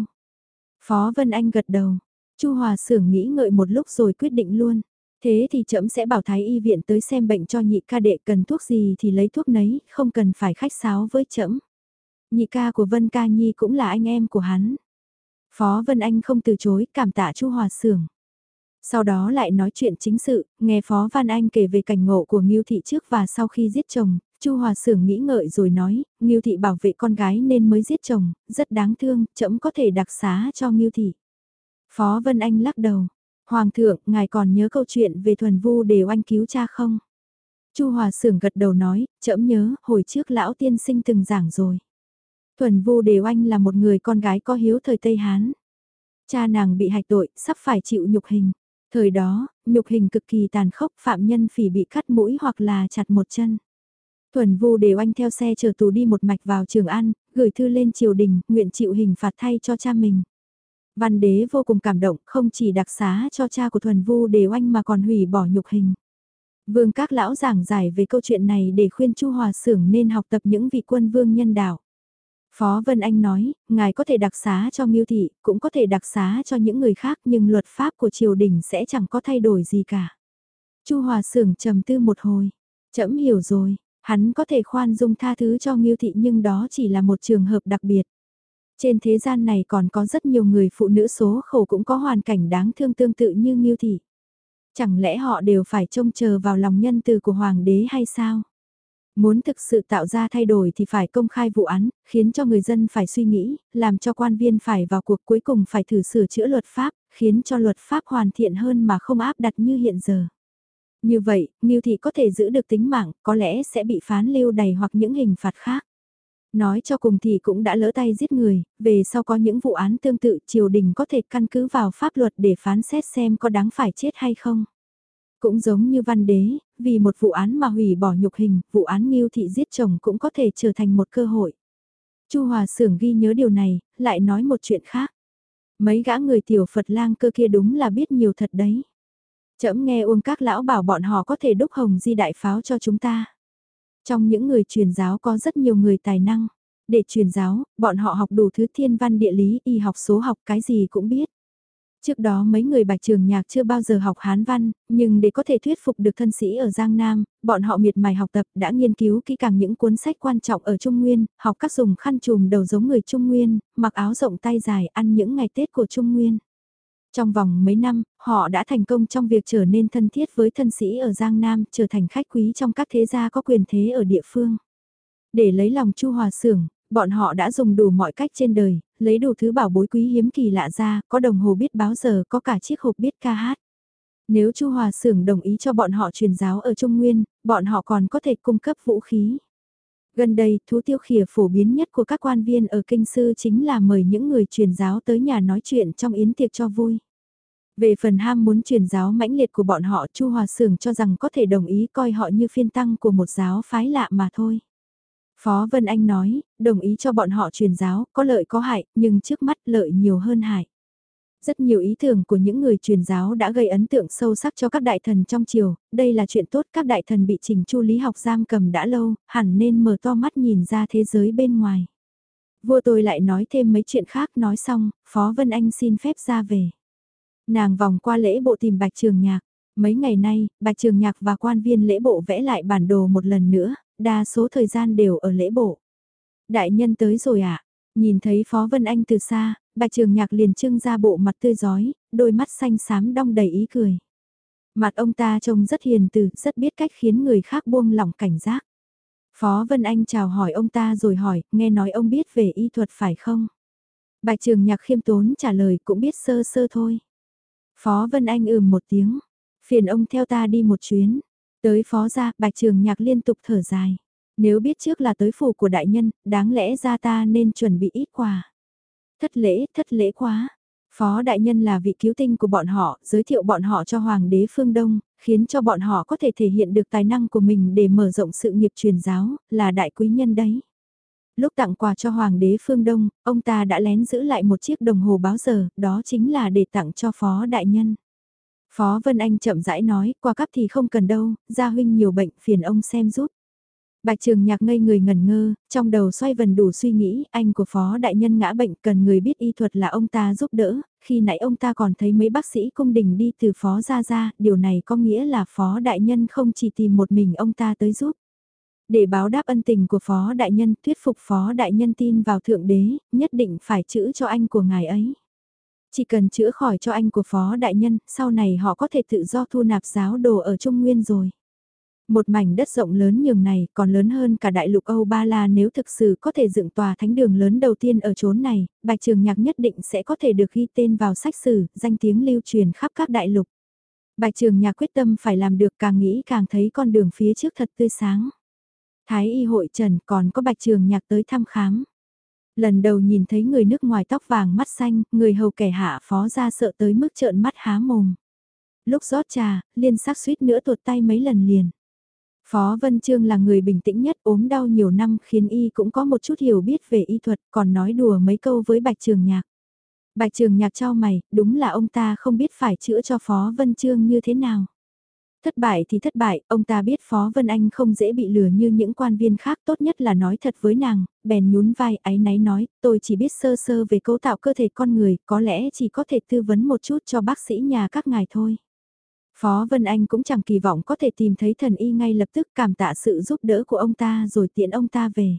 Phó Vân Anh gật đầu, Chu Hòa Sưởng nghĩ ngợi một lúc rồi quyết định luôn. Thế thì trẫm sẽ bảo thái y viện tới xem bệnh cho nhị ca đệ cần thuốc gì thì lấy thuốc nấy, không cần phải khách sáo với trẫm. Nhị ca của Vân Ca Nhi cũng là anh em của hắn. Phó Vân Anh không từ chối, cảm tạ Chu Hòa Sưởng. Sau đó lại nói chuyện chính sự, nghe Phó Văn Anh kể về cảnh ngộ của Ngưu Thị trước và sau khi giết chồng, Chu Hòa Sưởng nghĩ ngợi rồi nói, Ngưu Thị bảo vệ con gái nên mới giết chồng, rất đáng thương, trẫm có thể đặc xá cho Ngưu Thị. Phó Vân Anh lắc đầu, Hoàng thượng, ngài còn nhớ câu chuyện về thuần vu để oanh cứu cha không? Chu Hòa Sưởng gật đầu nói, chậm nhớ, hồi trước lão tiên sinh từng giảng rồi. Thuần vu đề oanh là một người con gái có hiếu thời Tây Hán. Cha nàng bị hạch tội, sắp phải chịu nhục hình. Thời đó, nhục hình cực kỳ tàn khốc, phạm nhân phỉ bị cắt mũi hoặc là chặt một chân. Thuần vu đề oanh theo xe chở tù đi một mạch vào Trường An, gửi thư lên triều đình, nguyện chịu hình phạt thay cho cha mình. Văn đế vô cùng cảm động, không chỉ đặc xá cho cha của thuần vu đề oanh mà còn hủy bỏ nhục hình. Vương các lão giảng giải về câu chuyện này để khuyên Chu Hòa Sưởng nên học tập những vị quân vương nhân đạo. Phó Vân Anh nói, ngài có thể đặc xá cho Ngưu Thị, cũng có thể đặc xá cho những người khác nhưng luật pháp của triều đình sẽ chẳng có thay đổi gì cả. Chu Hòa Sưởng trầm tư một hồi, trẫm hiểu rồi, hắn có thể khoan dung tha thứ cho Ngưu Thị nhưng đó chỉ là một trường hợp đặc biệt. Trên thế gian này còn có rất nhiều người phụ nữ số khổ cũng có hoàn cảnh đáng thương tương tự như Nghiêu Thị. Chẳng lẽ họ đều phải trông chờ vào lòng nhân từ của Hoàng đế hay sao? Muốn thực sự tạo ra thay đổi thì phải công khai vụ án, khiến cho người dân phải suy nghĩ, làm cho quan viên phải vào cuộc cuối cùng phải thử sửa chữa luật pháp, khiến cho luật pháp hoàn thiện hơn mà không áp đặt như hiện giờ. Như vậy, Nghiêu Thị có thể giữ được tính mạng, có lẽ sẽ bị phán lưu đầy hoặc những hình phạt khác. Nói cho cùng thì cũng đã lỡ tay giết người, về sau có những vụ án tương tự triều đình có thể căn cứ vào pháp luật để phán xét xem có đáng phải chết hay không. Cũng giống như văn đế, vì một vụ án mà hủy bỏ nhục hình, vụ án nghiêu thị giết chồng cũng có thể trở thành một cơ hội. Chu Hòa Sưởng ghi nhớ điều này, lại nói một chuyện khác. Mấy gã người tiểu Phật lang cơ kia đúng là biết nhiều thật đấy. Chậm nghe uông các lão bảo bọn họ có thể đúc hồng di đại pháo cho chúng ta. Trong những người truyền giáo có rất nhiều người tài năng. Để truyền giáo, bọn họ học đủ thứ thiên văn địa lý, y học số học cái gì cũng biết. Trước đó mấy người bạch trường nhạc chưa bao giờ học Hán văn, nhưng để có thể thuyết phục được thân sĩ ở Giang Nam, bọn họ miệt mài học tập đã nghiên cứu kỹ càng những cuốn sách quan trọng ở Trung Nguyên, học các dùng khăn trùm đầu giống người Trung Nguyên, mặc áo rộng tay dài ăn những ngày Tết của Trung Nguyên. Trong vòng mấy năm, họ đã thành công trong việc trở nên thân thiết với thân sĩ ở Giang Nam, trở thành khách quý trong các thế gia có quyền thế ở địa phương. Để lấy lòng Chu Hòa Sưởng, bọn họ đã dùng đủ mọi cách trên đời, lấy đủ thứ bảo bối quý hiếm kỳ lạ ra, có đồng hồ biết báo giờ, có cả chiếc hộp biết ca hát. Nếu Chu Hòa Sưởng đồng ý cho bọn họ truyền giáo ở Trung Nguyên, bọn họ còn có thể cung cấp vũ khí. Gần đây, thú tiêu khỉa phổ biến nhất của các quan viên ở kinh sư chính là mời những người truyền giáo tới nhà nói chuyện trong yến tiệc cho vui. Về phần ham muốn truyền giáo mãnh liệt của bọn họ Chu Hòa Sưởng cho rằng có thể đồng ý coi họ như phiên tăng của một giáo phái lạ mà thôi. Phó Vân Anh nói, đồng ý cho bọn họ truyền giáo, có lợi có hại, nhưng trước mắt lợi nhiều hơn hại. Rất nhiều ý tưởng của những người truyền giáo đã gây ấn tượng sâu sắc cho các đại thần trong triều, đây là chuyện tốt các đại thần bị trình chu lý học giam cầm đã lâu, hẳn nên mở to mắt nhìn ra thế giới bên ngoài. Vua tôi lại nói thêm mấy chuyện khác nói xong, Phó Vân Anh xin phép ra về. Nàng vòng qua lễ bộ tìm Bạch Trường Nhạc. Mấy ngày nay, Bạch Trường Nhạc và quan viên lễ bộ vẽ lại bản đồ một lần nữa, đa số thời gian đều ở lễ bộ. Đại nhân tới rồi ạ. À? Nhìn thấy Phó Vân Anh từ xa, Bạch Trường Nhạc liền trưng ra bộ mặt tươi giói, đôi mắt xanh xám đong đầy ý cười. Mặt ông ta trông rất hiền từ, rất biết cách khiến người khác buông lỏng cảnh giác. Phó Vân Anh chào hỏi ông ta rồi hỏi, nghe nói ông biết về y thuật phải không? Bạch Trường Nhạc khiêm tốn trả lời cũng biết sơ sơ thôi. Phó Vân Anh ừm một tiếng, phiền ông theo ta đi một chuyến. Tới phó ra, Bạch Trường Nhạc liên tục thở dài. Nếu biết trước là tới phủ của đại nhân, đáng lẽ ra ta nên chuẩn bị ít quà. Thất lễ, thất lễ quá. Phó đại nhân là vị cứu tinh của bọn họ, giới thiệu bọn họ cho Hoàng đế phương Đông, khiến cho bọn họ có thể thể hiện được tài năng của mình để mở rộng sự nghiệp truyền giáo, là đại quý nhân đấy. Lúc tặng quà cho Hoàng đế phương Đông, ông ta đã lén giữ lại một chiếc đồng hồ báo giờ, đó chính là để tặng cho Phó đại nhân. Phó Vân Anh chậm rãi nói, quà cấp thì không cần đâu, gia huynh nhiều bệnh phiền ông xem giúp. Bạch Trường Nhạc ngây người ngẩn ngơ, trong đầu xoay vần đủ suy nghĩ, anh của Phó Đại Nhân ngã bệnh cần người biết y thuật là ông ta giúp đỡ, khi nãy ông ta còn thấy mấy bác sĩ cung đình đi từ Phó ra ra, điều này có nghĩa là Phó Đại Nhân không chỉ tìm một mình ông ta tới giúp. Để báo đáp ân tình của Phó Đại Nhân, thuyết phục Phó Đại Nhân tin vào Thượng Đế, nhất định phải chữa cho anh của ngài ấy. Chỉ cần chữa khỏi cho anh của Phó Đại Nhân, sau này họ có thể tự do thu nạp giáo đồ ở Trung Nguyên rồi. Một mảnh đất rộng lớn nhường này còn lớn hơn cả đại lục Âu Ba La nếu thực sự có thể dựng tòa thánh đường lớn đầu tiên ở chốn này, Bạch Trường Nhạc nhất định sẽ có thể được ghi tên vào sách sử, danh tiếng lưu truyền khắp các đại lục. Bạch Trường Nhạc quyết tâm phải làm được càng nghĩ càng thấy con đường phía trước thật tươi sáng. Thái y hội trần còn có Bạch Trường Nhạc tới thăm khám. Lần đầu nhìn thấy người nước ngoài tóc vàng mắt xanh, người hầu kẻ hạ phó ra sợ tới mức trợn mắt há mồm. Lúc rót trà, liên sắc suýt nữa tuột tay mấy lần liền. Phó Vân Trương là người bình tĩnh nhất ốm đau nhiều năm khiến y cũng có một chút hiểu biết về y thuật còn nói đùa mấy câu với Bạch Trường Nhạc. Bạch Trường Nhạc cho mày, đúng là ông ta không biết phải chữa cho Phó Vân Trương như thế nào. Thất bại thì thất bại, ông ta biết Phó Vân Anh không dễ bị lừa như những quan viên khác tốt nhất là nói thật với nàng, bèn nhún vai áy náy nói, tôi chỉ biết sơ sơ về cấu tạo cơ thể con người, có lẽ chỉ có thể tư vấn một chút cho bác sĩ nhà các ngài thôi. Phó Vân Anh cũng chẳng kỳ vọng có thể tìm thấy thần y ngay lập tức cảm tạ sự giúp đỡ của ông ta rồi tiện ông ta về.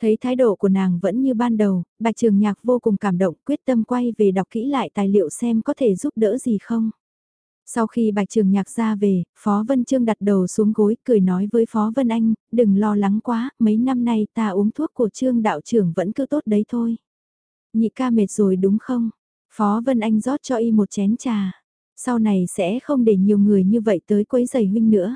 Thấy thái độ của nàng vẫn như ban đầu, Bạch Trường Nhạc vô cùng cảm động quyết tâm quay về đọc kỹ lại tài liệu xem có thể giúp đỡ gì không. Sau khi Bạch Trường Nhạc ra về, Phó Vân Trương đặt đầu xuống gối cười nói với Phó Vân Anh, đừng lo lắng quá, mấy năm nay ta uống thuốc của Trương đạo trưởng vẫn cứ tốt đấy thôi. Nhị ca mệt rồi đúng không? Phó Vân Anh rót cho y một chén trà. Sau này sẽ không để nhiều người như vậy tới quấy giày huynh nữa.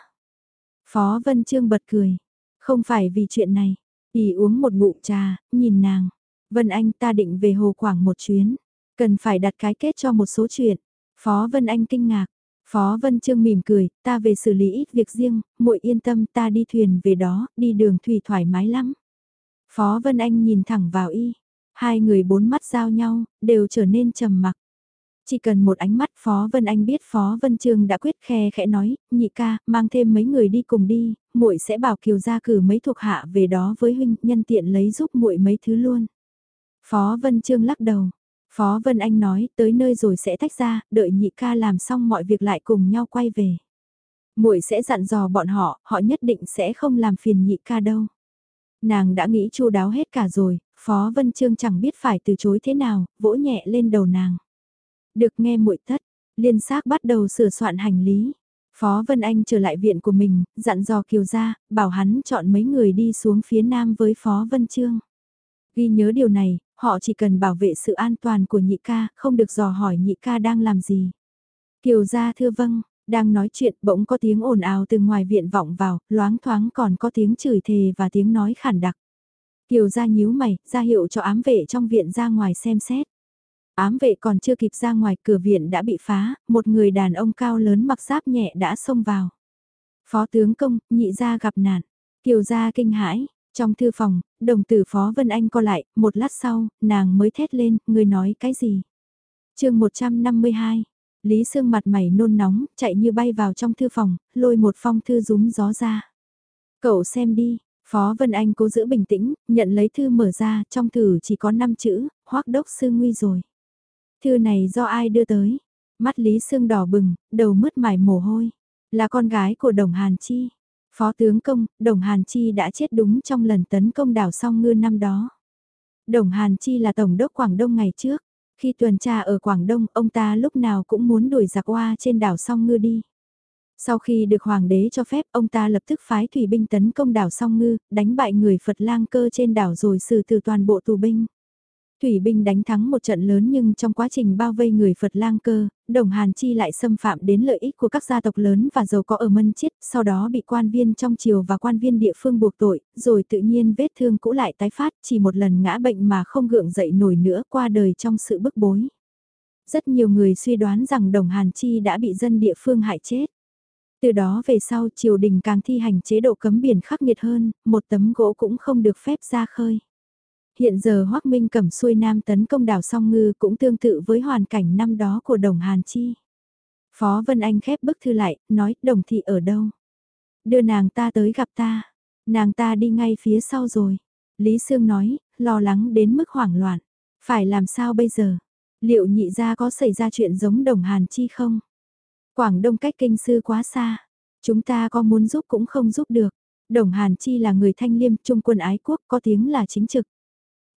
Phó Vân Trương bật cười. Không phải vì chuyện này. Y uống một ngụm trà, nhìn nàng. Vân Anh ta định về Hồ Quảng một chuyến. Cần phải đặt cái kết cho một số chuyện. Phó Vân Anh kinh ngạc. Phó Vân Trương mỉm cười, ta về xử lý ít việc riêng, muội yên tâm ta đi thuyền về đó, đi đường thủy thoải mái lắm. Phó Vân Anh nhìn thẳng vào y, hai người bốn mắt giao nhau, đều trở nên trầm mặc. Chỉ cần một ánh mắt Phó Vân Anh biết Phó Vân Trương đã quyết khe khẽ nói, nhị ca, mang thêm mấy người đi cùng đi, muội sẽ bảo Kiều gia cử mấy thuộc hạ về đó với huynh, nhân tiện lấy giúp muội mấy thứ luôn. Phó Vân Trương lắc đầu, Phó Vân Anh nói, tới nơi rồi sẽ tách ra, đợi nhị ca làm xong mọi việc lại cùng nhau quay về. Muội sẽ dặn dò bọn họ, họ nhất định sẽ không làm phiền nhị ca đâu. Nàng đã nghĩ chu đáo hết cả rồi, Phó Vân Trương chẳng biết phải từ chối thế nào, vỗ nhẹ lên đầu nàng. Được nghe muội tất, liên xác bắt đầu sửa soạn hành lý. Phó Vân Anh trở lại viện của mình, dặn dò Kiều gia, bảo hắn chọn mấy người đi xuống phía nam với Phó Vân Trương. Ghi nhớ điều này, họ chỉ cần bảo vệ sự an toàn của nhị ca, không được dò hỏi nhị ca đang làm gì. Kiều gia thưa vâng, đang nói chuyện bỗng có tiếng ồn ào từ ngoài viện vọng vào, loáng thoáng còn có tiếng chửi thề và tiếng nói khản đặc. Kiều gia nhíu mày, ra hiệu cho ám vệ trong viện ra ngoài xem xét. Ám vệ còn chưa kịp ra ngoài cửa viện đã bị phá, một người đàn ông cao lớn mặc giáp nhẹ đã xông vào. Phó tướng công, nhị gia gặp nạn. Kiều gia kinh hãi, trong thư phòng, đồng tử Phó Vân Anh co lại, một lát sau, nàng mới thét lên, người nói cái gì? chương 152, Lý Sương mặt mày nôn nóng, chạy như bay vào trong thư phòng, lôi một phong thư rúm gió ra. Cậu xem đi, Phó Vân Anh cố giữ bình tĩnh, nhận lấy thư mở ra, trong thư chỉ có 5 chữ, hoác đốc sư nguy rồi. Thư này do ai đưa tới? Mắt Lý Sương đỏ bừng, đầu mứt mải mồ hôi. Là con gái của Đồng Hàn Chi. Phó tướng công, Đồng Hàn Chi đã chết đúng trong lần tấn công đảo song ngư năm đó. Đồng Hàn Chi là Tổng đốc Quảng Đông ngày trước. Khi tuần tra ở Quảng Đông, ông ta lúc nào cũng muốn đuổi giặc qua trên đảo song ngư đi. Sau khi được hoàng đế cho phép, ông ta lập tức phái thủy binh tấn công đảo song ngư, đánh bại người Phật lang cơ trên đảo rồi xử từ toàn bộ tù binh. Thủy binh đánh thắng một trận lớn nhưng trong quá trình bao vây người Phật lang cơ, đồng Hàn Chi lại xâm phạm đến lợi ích của các gia tộc lớn và giàu có ở Mân Chiết, sau đó bị quan viên trong triều và quan viên địa phương buộc tội, rồi tự nhiên vết thương cũ lại tái phát, chỉ một lần ngã bệnh mà không gượng dậy nổi nữa qua đời trong sự bức bối. Rất nhiều người suy đoán rằng đồng Hàn Chi đã bị dân địa phương hại chết. Từ đó về sau triều đình càng thi hành chế độ cấm biển khắc nghiệt hơn, một tấm gỗ cũng không được phép ra khơi hiện giờ Hoác Minh cầm xuôi nam tấn công đảo song ngư cũng tương tự với hoàn cảnh năm đó của đồng Hàn Chi. Phó Vân Anh khép bức thư lại, nói đồng thị ở đâu? Đưa nàng ta tới gặp ta. Nàng ta đi ngay phía sau rồi. Lý Sương nói, lo lắng đến mức hoảng loạn. Phải làm sao bây giờ? Liệu nhị gia có xảy ra chuyện giống đồng Hàn Chi không? Quảng Đông cách kinh sư quá xa. Chúng ta có muốn giúp cũng không giúp được. Đồng Hàn Chi là người thanh liêm, trung quân ái quốc, có tiếng là chính trực.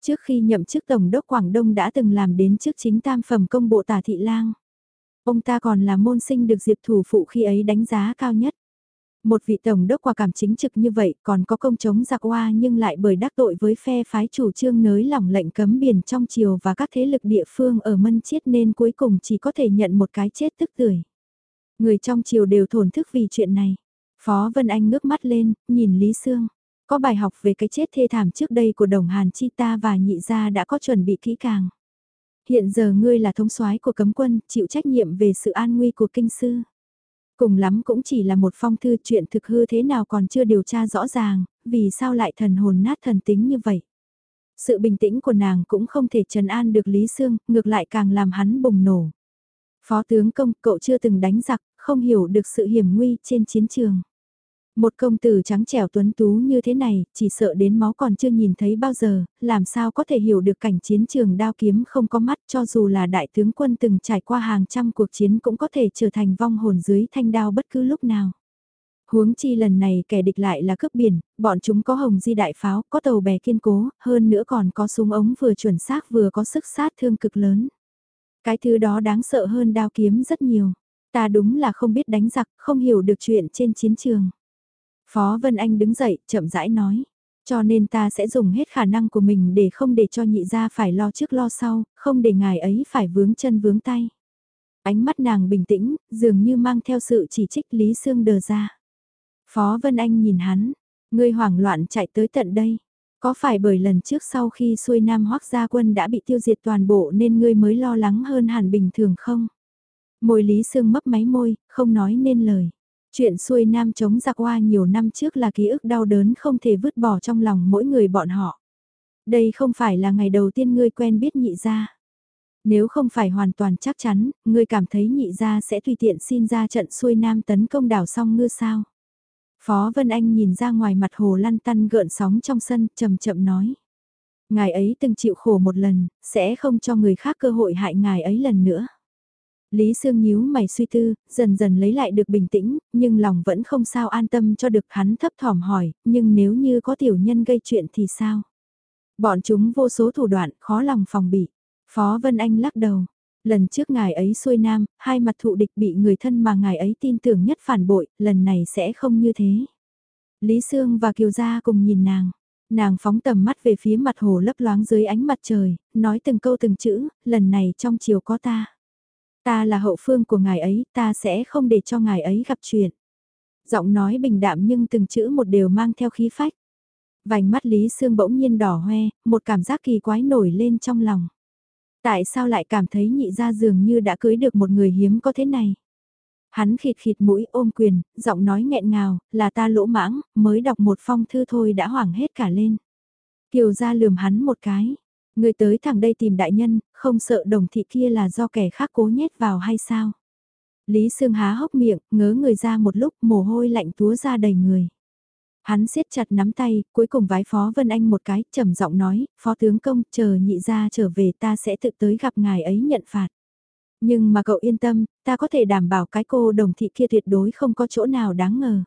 Trước khi nhậm chức Tổng đốc Quảng Đông đã từng làm đến chức chính tam phẩm công bộ tả thị lang. Ông ta còn là môn sinh được Diệp thủ phụ khi ấy đánh giá cao nhất. Một vị tổng đốc quả cảm chính trực như vậy còn có công chống giặc hoa nhưng lại bởi đắc tội với phe phái chủ trương nới lỏng lệnh cấm biển trong triều và các thế lực địa phương ở Mân Chiết nên cuối cùng chỉ có thể nhận một cái chết tức tưởi. Người trong triều đều thổn thức vì chuyện này. Phó Vân Anh ngước mắt lên, nhìn Lý Sương. Có bài học về cái chết thê thảm trước đây của đồng Hàn Chi ta và nhị gia đã có chuẩn bị kỹ càng. Hiện giờ ngươi là thống soái của cấm quân, chịu trách nhiệm về sự an nguy của kinh sư. Cùng lắm cũng chỉ là một phong thư chuyện thực hư thế nào còn chưa điều tra rõ ràng, vì sao lại thần hồn nát thần tính như vậy. Sự bình tĩnh của nàng cũng không thể trấn an được Lý Sương, ngược lại càng làm hắn bùng nổ. Phó tướng công, cậu chưa từng đánh giặc, không hiểu được sự hiểm nguy trên chiến trường. Một công tử trắng trẻo tuấn tú như thế này, chỉ sợ đến máu còn chưa nhìn thấy bao giờ, làm sao có thể hiểu được cảnh chiến trường đao kiếm không có mắt cho dù là đại tướng quân từng trải qua hàng trăm cuộc chiến cũng có thể trở thành vong hồn dưới thanh đao bất cứ lúc nào. Huống chi lần này kẻ địch lại là cướp biển, bọn chúng có hồng di đại pháo, có tàu bè kiên cố, hơn nữa còn có súng ống vừa chuẩn xác vừa có sức sát thương cực lớn. Cái thứ đó đáng sợ hơn đao kiếm rất nhiều. Ta đúng là không biết đánh giặc, không hiểu được chuyện trên chiến trường. Phó Vân Anh đứng dậy, chậm rãi nói. Cho nên ta sẽ dùng hết khả năng của mình để không để cho nhị gia phải lo trước lo sau, không để ngài ấy phải vướng chân vướng tay. Ánh mắt nàng bình tĩnh, dường như mang theo sự chỉ trích Lý Sương đờ ra. Phó Vân Anh nhìn hắn, ngươi hoảng loạn chạy tới tận đây. Có phải bởi lần trước sau khi xuôi Nam hoắc gia quân đã bị tiêu diệt toàn bộ nên ngươi mới lo lắng hơn hẳn bình thường không? Môi Lý Sương mấp máy môi, không nói nên lời. Chuyện xuôi nam chống giặc hoa nhiều năm trước là ký ức đau đớn không thể vứt bỏ trong lòng mỗi người bọn họ. Đây không phải là ngày đầu tiên ngươi quen biết nhị gia. Nếu không phải hoàn toàn chắc chắn, ngươi cảm thấy nhị gia sẽ tùy tiện xin ra trận xuôi nam tấn công đảo song ngư sao. Phó Vân Anh nhìn ra ngoài mặt hồ lăn tăn gợn sóng trong sân, chậm chậm nói. Ngài ấy từng chịu khổ một lần, sẽ không cho người khác cơ hội hại ngài ấy lần nữa. Lý Sương nhíu mày suy tư, dần dần lấy lại được bình tĩnh, nhưng lòng vẫn không sao an tâm cho được hắn thấp thỏm hỏi, nhưng nếu như có tiểu nhân gây chuyện thì sao? Bọn chúng vô số thủ đoạn, khó lòng phòng bị. Phó Vân Anh lắc đầu. Lần trước ngài ấy xuôi nam, hai mặt thụ địch bị người thân mà ngài ấy tin tưởng nhất phản bội, lần này sẽ không như thế. Lý Sương và Kiều Gia cùng nhìn nàng. Nàng phóng tầm mắt về phía mặt hồ lấp loáng dưới ánh mặt trời, nói từng câu từng chữ, lần này trong chiều có ta. Ta là hậu phương của ngài ấy, ta sẽ không để cho ngài ấy gặp chuyện. Giọng nói bình đạm nhưng từng chữ một đều mang theo khí phách. Vành mắt Lý Sương bỗng nhiên đỏ hoe, một cảm giác kỳ quái nổi lên trong lòng. Tại sao lại cảm thấy nhị ra dường như đã cưới được một người hiếm có thế này? Hắn khịt khịt mũi ôm quyền, giọng nói nghẹn ngào, là ta lỗ mãng, mới đọc một phong thư thôi đã hoảng hết cả lên. Kiều ra lườm hắn một cái, Người tới thẳng đây tìm đại nhân, không sợ đồng thị kia là do kẻ khác cố nhét vào hay sao? Lý Sương há hốc miệng, ngớ người ra một lúc mồ hôi lạnh túa ra đầy người. Hắn siết chặt nắm tay, cuối cùng vái Phó Vân Anh một cái, trầm giọng nói, Phó tướng công, chờ nhị ra trở về ta sẽ tự tới gặp ngài ấy nhận phạt. Nhưng mà cậu yên tâm, ta có thể đảm bảo cái cô đồng thị kia tuyệt đối không có chỗ nào đáng ngờ.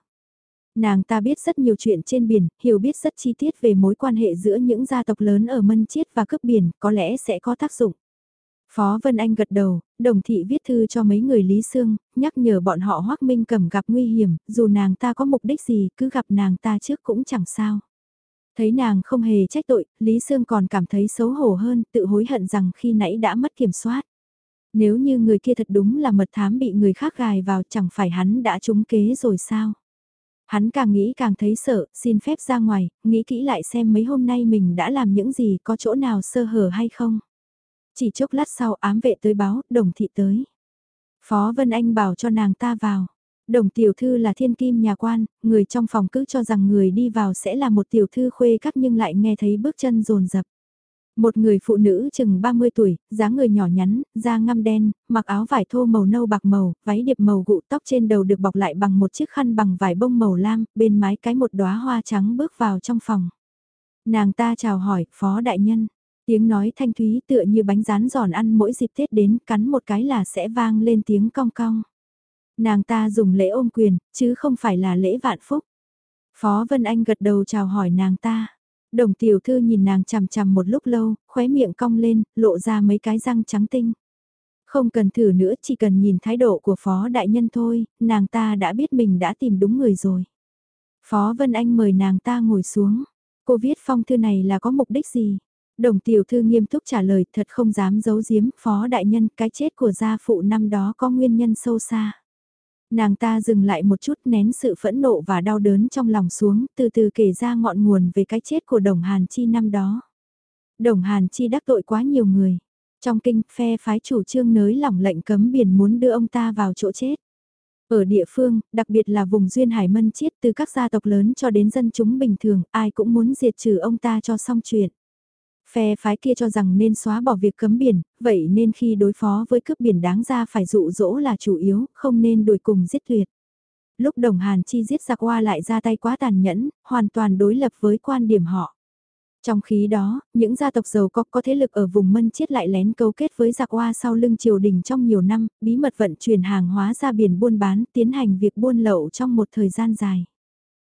Nàng ta biết rất nhiều chuyện trên biển, hiểu biết rất chi tiết về mối quan hệ giữa những gia tộc lớn ở Mân Chiết và cướp biển, có lẽ sẽ có tác dụng. Phó Vân Anh gật đầu, đồng thị viết thư cho mấy người Lý Sương, nhắc nhở bọn họ Hoác Minh cầm gặp nguy hiểm, dù nàng ta có mục đích gì, cứ gặp nàng ta trước cũng chẳng sao. Thấy nàng không hề trách tội, Lý Sương còn cảm thấy xấu hổ hơn, tự hối hận rằng khi nãy đã mất kiểm soát. Nếu như người kia thật đúng là mật thám bị người khác gài vào chẳng phải hắn đã trúng kế rồi sao? Hắn càng nghĩ càng thấy sợ, xin phép ra ngoài, nghĩ kỹ lại xem mấy hôm nay mình đã làm những gì có chỗ nào sơ hở hay không. Chỉ chốc lát sau ám vệ tới báo, đồng thị tới. Phó Vân Anh bảo cho nàng ta vào. Đồng tiểu thư là thiên kim nhà quan, người trong phòng cứ cho rằng người đi vào sẽ là một tiểu thư khuê các nhưng lại nghe thấy bước chân rồn rập. Một người phụ nữ chừng 30 tuổi, dáng người nhỏ nhắn, da ngăm đen, mặc áo vải thô màu nâu bạc màu, váy điệp màu gụ tóc trên đầu được bọc lại bằng một chiếc khăn bằng vải bông màu lam, bên mái cái một đóa hoa trắng bước vào trong phòng. Nàng ta chào hỏi, phó đại nhân. Tiếng nói thanh thúy tựa như bánh rán giòn ăn mỗi dịp Tết đến, cắn một cái là sẽ vang lên tiếng cong cong. Nàng ta dùng lễ ôm quyền, chứ không phải là lễ vạn phúc. Phó Vân Anh gật đầu chào hỏi nàng ta. Đồng tiểu thư nhìn nàng chằm chằm một lúc lâu, khóe miệng cong lên, lộ ra mấy cái răng trắng tinh. Không cần thử nữa, chỉ cần nhìn thái độ của Phó Đại Nhân thôi, nàng ta đã biết mình đã tìm đúng người rồi. Phó Vân Anh mời nàng ta ngồi xuống. Cô viết phong thư này là có mục đích gì? Đồng tiểu thư nghiêm túc trả lời thật không dám giấu giếm, Phó Đại Nhân cái chết của gia phụ năm đó có nguyên nhân sâu xa. Nàng ta dừng lại một chút nén sự phẫn nộ và đau đớn trong lòng xuống, từ từ kể ra ngọn nguồn về cái chết của Đồng Hàn Chi năm đó. Đồng Hàn Chi đắc tội quá nhiều người. Trong kinh, phe phái chủ trương nới lỏng lệnh cấm biển muốn đưa ông ta vào chỗ chết. Ở địa phương, đặc biệt là vùng duyên hải mân chiết từ các gia tộc lớn cho đến dân chúng bình thường, ai cũng muốn diệt trừ ông ta cho xong chuyện. Phe phái kia cho rằng nên xóa bỏ việc cấm biển, vậy nên khi đối phó với cướp biển đáng ra phải dụ dỗ là chủ yếu, không nên đuổi cùng giết tuyệt. Lúc đồng Hàn Chi giết giặc qua lại ra tay quá tàn nhẫn, hoàn toàn đối lập với quan điểm họ. Trong khi đó, những gia tộc giàu có có thế lực ở vùng mân chiết lại lén cấu kết với giặc hoa sau lưng triều đình trong nhiều năm, bí mật vận chuyển hàng hóa ra biển buôn bán, tiến hành việc buôn lậu trong một thời gian dài.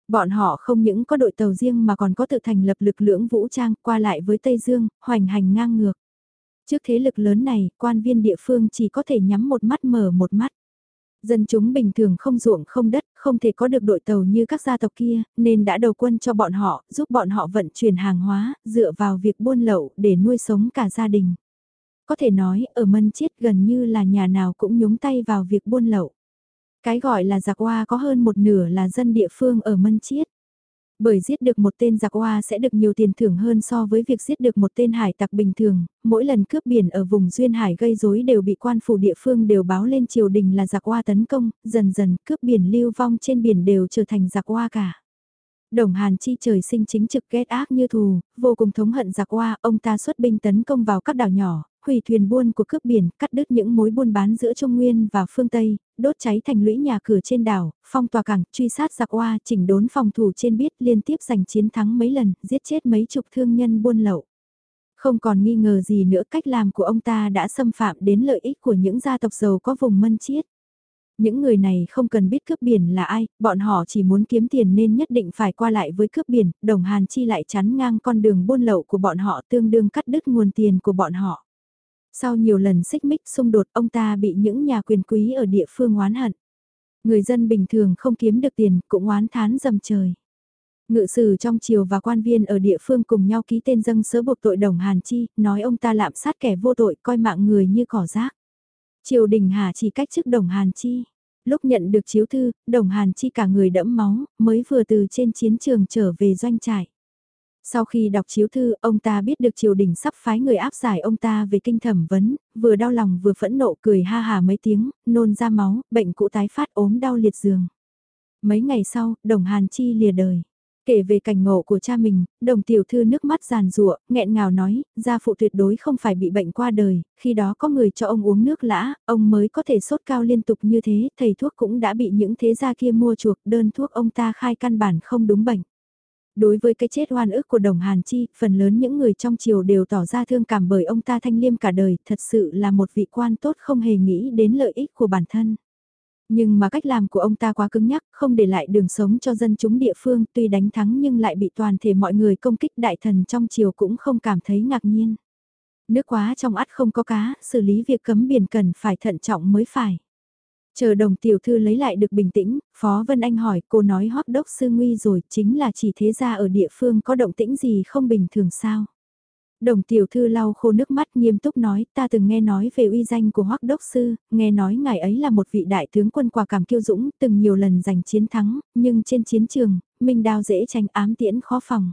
Bọn họ không những có đội tàu riêng mà còn có tự thành lập lực lượng vũ trang qua lại với Tây Dương, hoành hành ngang ngược. Trước thế lực lớn này, quan viên địa phương chỉ có thể nhắm một mắt mở một mắt. Dân chúng bình thường không ruộng không đất, không thể có được đội tàu như các gia tộc kia, nên đã đầu quân cho bọn họ, giúp bọn họ vận chuyển hàng hóa, dựa vào việc buôn lậu để nuôi sống cả gia đình. Có thể nói, ở Mân Chiết gần như là nhà nào cũng nhúng tay vào việc buôn lậu. Cái gọi là giặc hoa có hơn một nửa là dân địa phương ở Mân Chiết. Bởi giết được một tên giặc hoa sẽ được nhiều tiền thưởng hơn so với việc giết được một tên hải tặc bình thường, mỗi lần cướp biển ở vùng Duyên Hải gây rối đều bị quan phủ địa phương đều báo lên triều đình là giặc hoa tấn công, dần dần cướp biển lưu vong trên biển đều trở thành giặc hoa cả. Đồng Hàn Chi trời sinh chính trực ghét ác như thù, vô cùng thống hận giặc hoa, ông ta xuất binh tấn công vào các đảo nhỏ, hủy thuyền buôn của cướp biển, cắt đứt những mối buôn bán giữa Trung Nguyên và phương Tây, đốt cháy thành lũy nhà cửa trên đảo, phong tòa cảng, truy sát giặc oa, chỉnh đốn phòng thủ trên biết liên tiếp giành chiến thắng mấy lần, giết chết mấy chục thương nhân buôn lậu. Không còn nghi ngờ gì nữa cách làm của ông ta đã xâm phạm đến lợi ích của những gia tộc giàu có vùng mân chiết. Những người này không cần biết cướp biển là ai, bọn họ chỉ muốn kiếm tiền nên nhất định phải qua lại với cướp biển, đồng hàn chi lại chắn ngang con đường buôn lậu của bọn họ tương đương cắt đứt nguồn tiền của bọn họ. Sau nhiều lần xích mích xung đột ông ta bị những nhà quyền quý ở địa phương oán hận. Người dân bình thường không kiếm được tiền cũng oán thán dầm trời. Ngự sử trong triều và quan viên ở địa phương cùng nhau ký tên dâng sớ buộc tội đồng Hàn Chi, nói ông ta lạm sát kẻ vô tội coi mạng người như cỏ rác. Triều đình hà chỉ cách chức đồng Hàn Chi. Lúc nhận được chiếu thư, đồng Hàn Chi cả người đẫm máu, mới vừa từ trên chiến trường trở về doanh trại. Sau khi đọc chiếu thư, ông ta biết được triều đình sắp phái người áp giải ông ta về kinh thẩm vấn, vừa đau lòng vừa phẫn nộ cười ha hà mấy tiếng, nôn ra máu, bệnh cũ tái phát ốm đau liệt giường. Mấy ngày sau, đồng Hàn Chi lìa đời. Kể về cảnh ngộ của cha mình, đồng tiểu thư nước mắt giàn rụa, nghẹn ngào nói, gia phụ tuyệt đối không phải bị bệnh qua đời, khi đó có người cho ông uống nước lã, ông mới có thể sốt cao liên tục như thế, thầy thuốc cũng đã bị những thế gia kia mua chuộc, đơn thuốc ông ta khai căn bản không đúng bệnh. Đối với cái chết oan ức của đồng Hàn Chi, phần lớn những người trong triều đều tỏ ra thương cảm bởi ông ta thanh liêm cả đời, thật sự là một vị quan tốt không hề nghĩ đến lợi ích của bản thân. Nhưng mà cách làm của ông ta quá cứng nhắc, không để lại đường sống cho dân chúng địa phương, tuy đánh thắng nhưng lại bị toàn thể mọi người công kích đại thần trong triều cũng không cảm thấy ngạc nhiên. Nước quá trong ắt không có cá, xử lý việc cấm biển cần phải thận trọng mới phải. Chờ đồng tiểu thư lấy lại được bình tĩnh, Phó Vân Anh hỏi cô nói hoắc đốc sư nguy rồi chính là chỉ thế ra ở địa phương có động tĩnh gì không bình thường sao. Đồng tiểu thư lau khô nước mắt nghiêm túc nói ta từng nghe nói về uy danh của hoắc đốc sư, nghe nói ngài ấy là một vị đại tướng quân quả cảm kiêu dũng từng nhiều lần giành chiến thắng, nhưng trên chiến trường, minh đao dễ tránh ám tiễn khó phòng.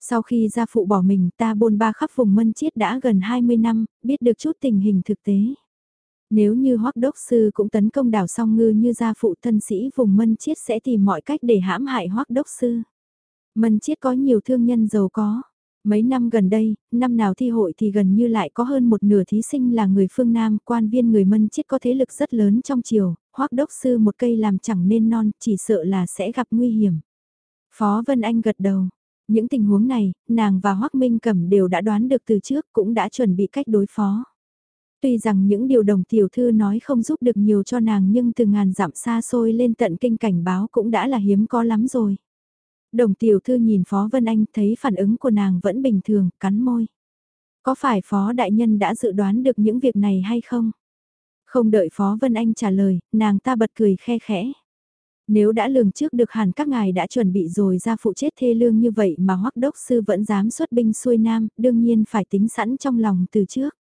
Sau khi gia phụ bỏ mình ta bôn ba khắp vùng mân chiết đã gần 20 năm, biết được chút tình hình thực tế. Nếu như hoắc đốc sư cũng tấn công đảo song ngư như gia phụ thân sĩ vùng mân chiết sẽ tìm mọi cách để hãm hại hoắc đốc sư. Mân chiết có nhiều thương nhân giàu có. Mấy năm gần đây, năm nào thi hội thì gần như lại có hơn một nửa thí sinh là người phương Nam, quan viên người mân chiết có thế lực rất lớn trong triều, hoắc đốc sư một cây làm chẳng nên non, chỉ sợ là sẽ gặp nguy hiểm. Phó Vân Anh gật đầu. Những tình huống này, nàng và Hoắc Minh Cẩm đều đã đoán được từ trước cũng đã chuẩn bị cách đối phó. Tuy rằng những điều đồng tiểu thư nói không giúp được nhiều cho nàng nhưng từ ngàn dặm xa xôi lên tận kinh cảnh báo cũng đã là hiếm có lắm rồi. Đồng tiểu thư nhìn Phó Vân Anh thấy phản ứng của nàng vẫn bình thường, cắn môi. Có phải Phó Đại Nhân đã dự đoán được những việc này hay không? Không đợi Phó Vân Anh trả lời, nàng ta bật cười khe khẽ. Nếu đã lường trước được hẳn các ngài đã chuẩn bị rồi ra phụ chết thê lương như vậy mà hoắc đốc sư vẫn dám xuất binh xuôi nam, đương nhiên phải tính sẵn trong lòng từ trước.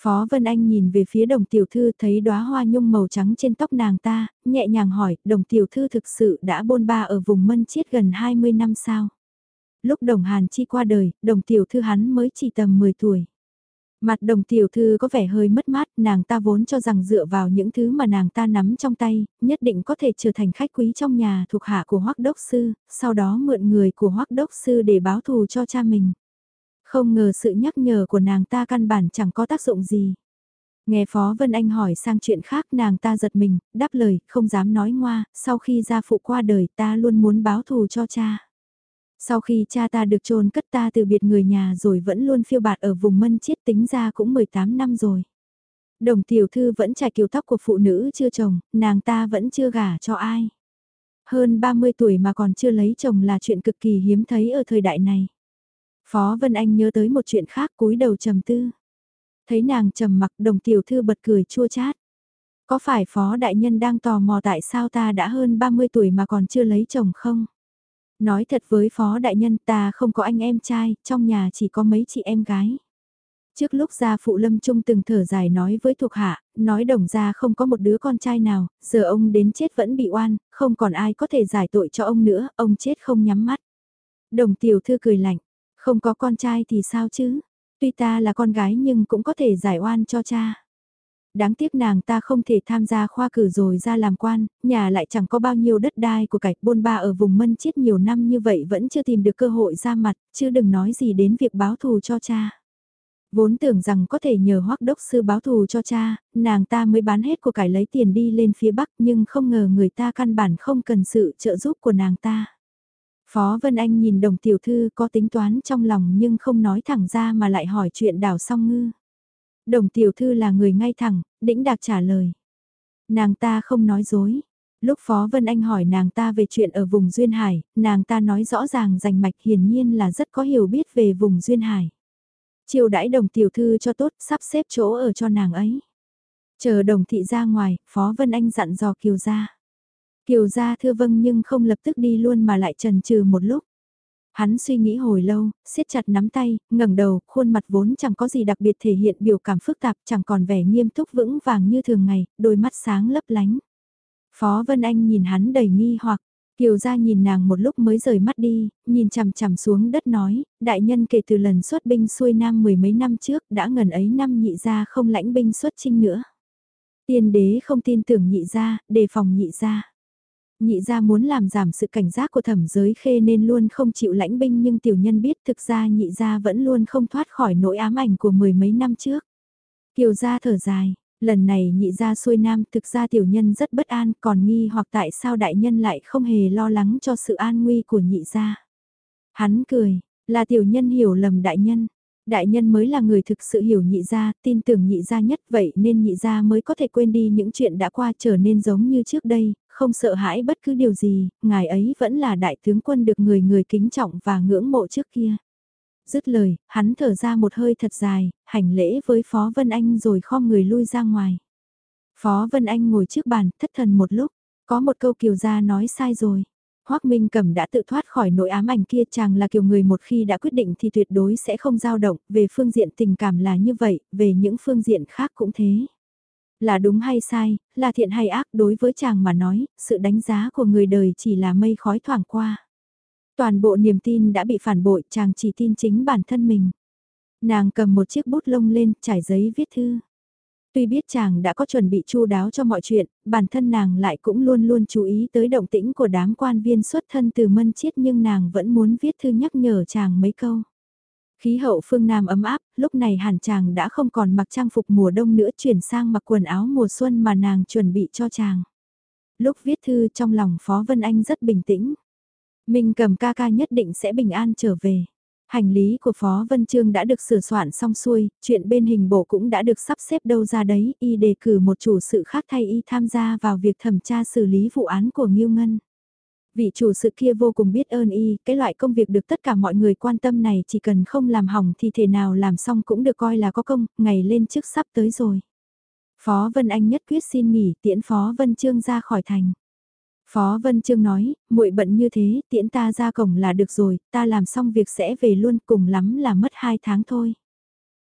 Phó Vân Anh nhìn về phía đồng tiểu thư thấy đóa hoa nhung màu trắng trên tóc nàng ta, nhẹ nhàng hỏi, đồng tiểu thư thực sự đã bôn ba ở vùng mân chiết gần 20 năm sao? Lúc đồng Hàn Chi qua đời, đồng tiểu thư hắn mới chỉ tầm 10 tuổi. Mặt đồng tiểu thư có vẻ hơi mất mát, nàng ta vốn cho rằng dựa vào những thứ mà nàng ta nắm trong tay, nhất định có thể trở thành khách quý trong nhà thuộc hạ của hoắc đốc sư, sau đó mượn người của hoắc đốc sư để báo thù cho cha mình. Không ngờ sự nhắc nhở của nàng ta căn bản chẳng có tác dụng gì. Nghe Phó Vân Anh hỏi sang chuyện khác nàng ta giật mình, đáp lời, không dám nói ngoa, sau khi gia phụ qua đời ta luôn muốn báo thù cho cha. Sau khi cha ta được chôn cất ta từ biệt người nhà rồi vẫn luôn phiêu bạt ở vùng mân chiết tính ra cũng 18 năm rồi. Đồng tiểu thư vẫn trải kiều tóc của phụ nữ chưa chồng, nàng ta vẫn chưa gả cho ai. Hơn 30 tuổi mà còn chưa lấy chồng là chuyện cực kỳ hiếm thấy ở thời đại này. Phó Vân Anh nhớ tới một chuyện khác cúi đầu trầm tư. Thấy nàng trầm mặc đồng tiểu thư bật cười chua chát. Có phải Phó Đại Nhân đang tò mò tại sao ta đã hơn 30 tuổi mà còn chưa lấy chồng không? Nói thật với Phó Đại Nhân ta không có anh em trai, trong nhà chỉ có mấy chị em gái. Trước lúc gia phụ Lâm Trung từng thở dài nói với thuộc hạ, nói đồng gia không có một đứa con trai nào, giờ ông đến chết vẫn bị oan, không còn ai có thể giải tội cho ông nữa, ông chết không nhắm mắt. Đồng tiểu thư cười lạnh, không có con trai thì sao chứ? Tuy ta là con gái nhưng cũng có thể giải oan cho cha. Đáng tiếc nàng ta không thể tham gia khoa cử rồi ra làm quan, nhà lại chẳng có bao nhiêu đất đai của cải bôn ba ở vùng mân chiết nhiều năm như vậy vẫn chưa tìm được cơ hội ra mặt, chứ đừng nói gì đến việc báo thù cho cha. Vốn tưởng rằng có thể nhờ hoắc đốc sư báo thù cho cha, nàng ta mới bán hết của cải lấy tiền đi lên phía bắc nhưng không ngờ người ta căn bản không cần sự trợ giúp của nàng ta. Phó Vân Anh nhìn đồng tiểu thư có tính toán trong lòng nhưng không nói thẳng ra mà lại hỏi chuyện đào song ngư. Đồng tiểu thư là người ngay thẳng, đĩnh đạc trả lời. Nàng ta không nói dối. Lúc Phó Vân Anh hỏi nàng ta về chuyện ở vùng Duyên Hải, nàng ta nói rõ ràng rành mạch hiển nhiên là rất có hiểu biết về vùng Duyên Hải. Chiều đãi đồng tiểu thư cho tốt, sắp xếp chỗ ở cho nàng ấy. Chờ đồng thị ra ngoài, Phó Vân Anh dặn dò Kiều ra. Kiều gia thưa vâng nhưng không lập tức đi luôn mà lại trần trừ một lúc. Hắn suy nghĩ hồi lâu, siết chặt nắm tay, ngẩng đầu, khuôn mặt vốn chẳng có gì đặc biệt thể hiện biểu cảm phức tạp, chẳng còn vẻ nghiêm túc vững vàng như thường ngày, đôi mắt sáng lấp lánh. Phó Vân Anh nhìn hắn đầy nghi hoặc, Kiều gia nhìn nàng một lúc mới rời mắt đi, nhìn chằm chằm xuống đất nói, đại nhân kể từ lần xuất binh xuôi nam mười mấy năm trước đã ngần ấy năm nhị gia không lãnh binh xuất chinh nữa. Tiên đế không tin tưởng nhị gia, đề phòng nhị gia nhị gia muốn làm giảm sự cảnh giác của thẩm giới khê nên luôn không chịu lãnh binh nhưng tiểu nhân biết thực ra nhị gia vẫn luôn không thoát khỏi nỗi ám ảnh của mười mấy năm trước. Kiều gia thở dài, lần này nhị gia xuôi nam thực ra tiểu nhân rất bất an còn nghi hoặc tại sao đại nhân lại không hề lo lắng cho sự an nguy của nhị gia. Hắn cười, là tiểu nhân hiểu lầm đại nhân, đại nhân mới là người thực sự hiểu nhị gia, tin tưởng nhị gia nhất vậy nên nhị gia mới có thể quên đi những chuyện đã qua trở nên giống như trước đây, không sợ hãi bất cứ điều gì, ngài ấy vẫn là đại tướng quân được người người kính trọng và ngưỡng mộ trước kia. Dứt lời, hắn thở ra một hơi thật dài, hành lễ với Phó Vân Anh rồi khom người lui ra ngoài. Phó Vân Anh ngồi trước bàn, thất thần một lúc, có một câu kiều gia nói sai rồi. Hoác Minh Cẩm đã tự thoát khỏi nỗi ám ảnh kia chàng là kiểu người một khi đã quyết định thì tuyệt đối sẽ không dao động, về phương diện tình cảm là như vậy, về những phương diện khác cũng thế. Là đúng hay sai, là thiện hay ác đối với chàng mà nói, sự đánh giá của người đời chỉ là mây khói thoảng qua. Toàn bộ niềm tin đã bị phản bội, chàng chỉ tin chính bản thân mình. Nàng cầm một chiếc bút lông lên, trải giấy viết thư. Tuy biết chàng đã có chuẩn bị chu đáo cho mọi chuyện, bản thân nàng lại cũng luôn luôn chú ý tới động tĩnh của đám quan viên xuất thân từ mân chiết nhưng nàng vẫn muốn viết thư nhắc nhở chàng mấy câu. Khí hậu phương Nam ấm áp, lúc này hàn chàng đã không còn mặc trang phục mùa đông nữa chuyển sang mặc quần áo mùa xuân mà nàng chuẩn bị cho chàng. Lúc viết thư trong lòng Phó Vân Anh rất bình tĩnh. Mình cầm ca ca nhất định sẽ bình an trở về. Hành lý của Phó Vân Trương đã được sửa soạn xong xuôi, chuyện bên hình bộ cũng đã được sắp xếp đâu ra đấy, y đề cử một chủ sự khác thay y tham gia vào việc thẩm tra xử lý vụ án của Nghiêu Ngân. Vị chủ sự kia vô cùng biết ơn y, cái loại công việc được tất cả mọi người quan tâm này chỉ cần không làm hỏng thì thể nào làm xong cũng được coi là có công, ngày lên chức sắp tới rồi. Phó Vân Anh nhất quyết xin nghỉ tiễn Phó Vân Trương ra khỏi thành. Phó Vân Trương nói, muội bận như thế, tiễn ta ra cổng là được rồi, ta làm xong việc sẽ về luôn cùng lắm là mất hai tháng thôi.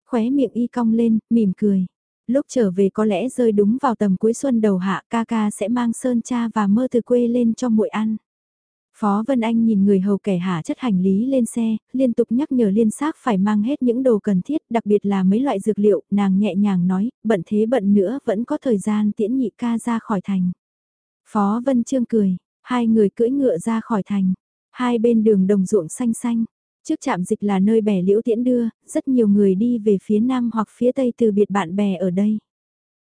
Khóe miệng y cong lên, mỉm cười. Lúc trở về có lẽ rơi đúng vào tầm cuối xuân đầu hạ ca ca sẽ mang sơn cha và mơ từ quê lên cho muội ăn. Phó Vân Anh nhìn người hầu kẻ hạ chất hành lý lên xe, liên tục nhắc nhở liên xác phải mang hết những đồ cần thiết, đặc biệt là mấy loại dược liệu, nàng nhẹ nhàng nói, bận thế bận nữa vẫn có thời gian tiễn nhị ca ra khỏi thành. Phó Vân Trương cười, hai người cưỡi ngựa ra khỏi thành, hai bên đường đồng ruộng xanh xanh. Trước trạm dịch là nơi bè liễu tiễn đưa, rất nhiều người đi về phía nam hoặc phía tây từ biệt bạn bè ở đây.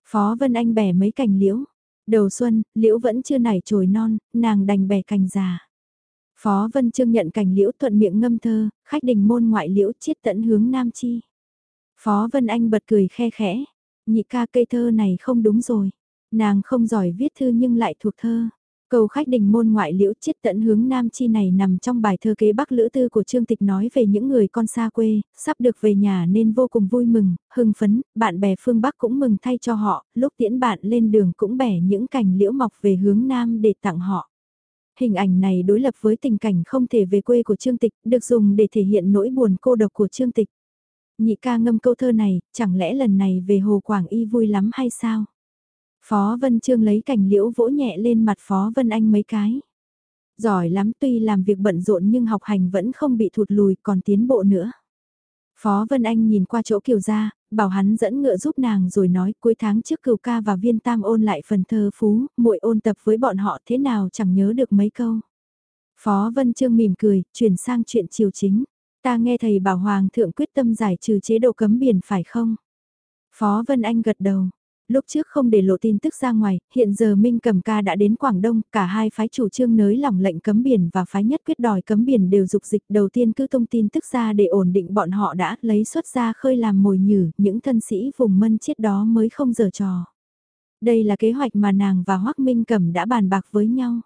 Phó Vân Anh bẻ mấy cành liễu. Đầu xuân, liễu vẫn chưa nảy trồi non, nàng đành bẻ cành già. Phó Vân Trương nhận cành liễu thuận miệng ngâm thơ, khách đình môn ngoại liễu chiết tận hướng nam chi. Phó Vân Anh bật cười khe khẽ, nhị ca cây thơ này không đúng rồi. Nàng không giỏi viết thư nhưng lại thuộc thơ. Cầu khách đình môn ngoại liễu chiết tận hướng nam chi này nằm trong bài thơ kế bắc lữ tư của Trương Tịch nói về những người con xa quê, sắp được về nhà nên vô cùng vui mừng, hưng phấn, bạn bè phương Bắc cũng mừng thay cho họ, lúc tiễn bạn lên đường cũng bẻ những cành liễu mọc về hướng nam để tặng họ. Hình ảnh này đối lập với tình cảnh không thể về quê của Trương Tịch, được dùng để thể hiện nỗi buồn cô độc của Trương Tịch. Nhị ca ngâm câu thơ này, chẳng lẽ lần này về Hồ Quảng Y vui lắm hay sao? Phó Vân Trương lấy cành liễu vỗ nhẹ lên mặt Phó Vân Anh mấy cái. Giỏi lắm tuy làm việc bận rộn nhưng học hành vẫn không bị thụt lùi còn tiến bộ nữa. Phó Vân Anh nhìn qua chỗ kiều Ra bảo hắn dẫn ngựa giúp nàng rồi nói cuối tháng trước cửu ca và viên tam ôn lại phần thơ phú, muội ôn tập với bọn họ thế nào chẳng nhớ được mấy câu. Phó Vân Trương mỉm cười, chuyển sang chuyện chiều chính. Ta nghe thầy bảo Hoàng thượng quyết tâm giải trừ chế độ cấm biển phải không? Phó Vân Anh gật đầu. Lúc trước không để lộ tin tức ra ngoài, hiện giờ Minh Cầm Ca đã đến Quảng Đông, cả hai phái chủ trương nới lỏng lệnh cấm biển và phái nhất quyết đòi cấm biển đều dục dịch đầu tiên cứ thông tin tức ra để ổn định bọn họ đã lấy xuất ra khơi làm mồi nhử, những thân sĩ vùng mân chết đó mới không giở trò. Đây là kế hoạch mà nàng và Hoác Minh Cầm đã bàn bạc với nhau.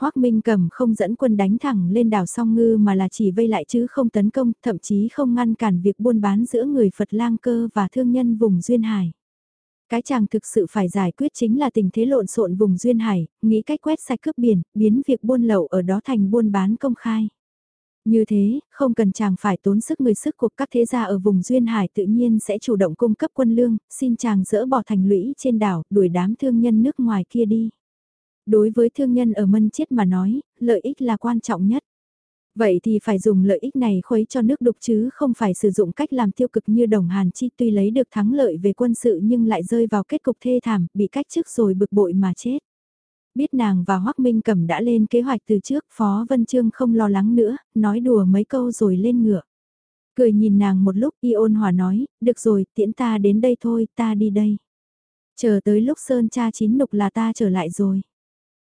Hoác Minh Cầm không dẫn quân đánh thẳng lên đảo Song Ngư mà là chỉ vây lại chứ không tấn công, thậm chí không ngăn cản việc buôn bán giữa người Phật lang cơ và thương nhân vùng Duyên Hải. Cái chàng thực sự phải giải quyết chính là tình thế lộn xộn vùng Duyên Hải, nghĩ cách quét sạch cướp biển, biến việc buôn lậu ở đó thành buôn bán công khai. Như thế, không cần chàng phải tốn sức người sức của các thế gia ở vùng Duyên Hải tự nhiên sẽ chủ động cung cấp quân lương, xin chàng dỡ bỏ thành lũy trên đảo, đuổi đám thương nhân nước ngoài kia đi. Đối với thương nhân ở Mân Chiết mà nói, lợi ích là quan trọng nhất. Vậy thì phải dùng lợi ích này khuấy cho nước đục chứ không phải sử dụng cách làm tiêu cực như đồng Hàn Chi tuy lấy được thắng lợi về quân sự nhưng lại rơi vào kết cục thê thảm, bị cách chức rồi bực bội mà chết. Biết nàng và hoắc Minh Cẩm đã lên kế hoạch từ trước, Phó Vân Trương không lo lắng nữa, nói đùa mấy câu rồi lên ngựa. Cười nhìn nàng một lúc y ôn hòa nói, được rồi, tiễn ta đến đây thôi, ta đi đây. Chờ tới lúc sơn cha chín nục là ta trở lại rồi.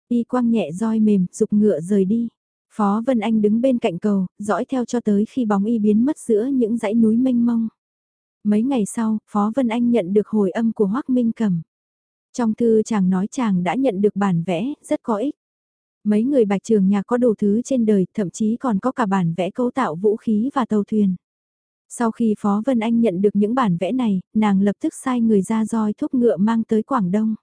Y quang nhẹ roi mềm, dục ngựa rời đi. Phó Vân Anh đứng bên cạnh cầu, dõi theo cho tới khi bóng y biến mất giữa những dãy núi mênh mông. Mấy ngày sau, Phó Vân Anh nhận được hồi âm của Hoác Minh Cầm. Trong thư chàng nói chàng đã nhận được bản vẽ, rất có ích. Mấy người bạch trường nhà có đủ thứ trên đời, thậm chí còn có cả bản vẽ cấu tạo vũ khí và tàu thuyền. Sau khi Phó Vân Anh nhận được những bản vẽ này, nàng lập tức sai người ra roi thúc ngựa mang tới Quảng Đông.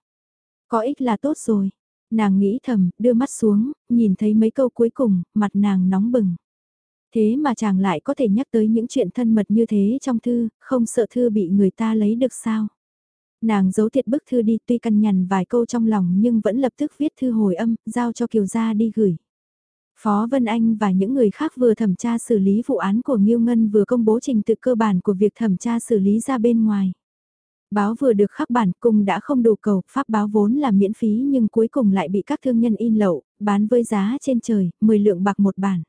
Có ích là tốt rồi. Nàng nghĩ thầm, đưa mắt xuống, nhìn thấy mấy câu cuối cùng, mặt nàng nóng bừng. Thế mà chàng lại có thể nhắc tới những chuyện thân mật như thế trong thư, không sợ thư bị người ta lấy được sao. Nàng giấu thiệt bức thư đi tuy căn nhằn vài câu trong lòng nhưng vẫn lập tức viết thư hồi âm, giao cho Kiều Gia đi gửi. Phó Vân Anh và những người khác vừa thẩm tra xử lý vụ án của Nghiêu Ngân vừa công bố trình tự cơ bản của việc thẩm tra xử lý ra bên ngoài. Báo vừa được khắc bản cung đã không đủ cầu, pháp báo vốn là miễn phí nhưng cuối cùng lại bị các thương nhân in lậu, bán với giá trên trời, 10 lượng bạc một bản.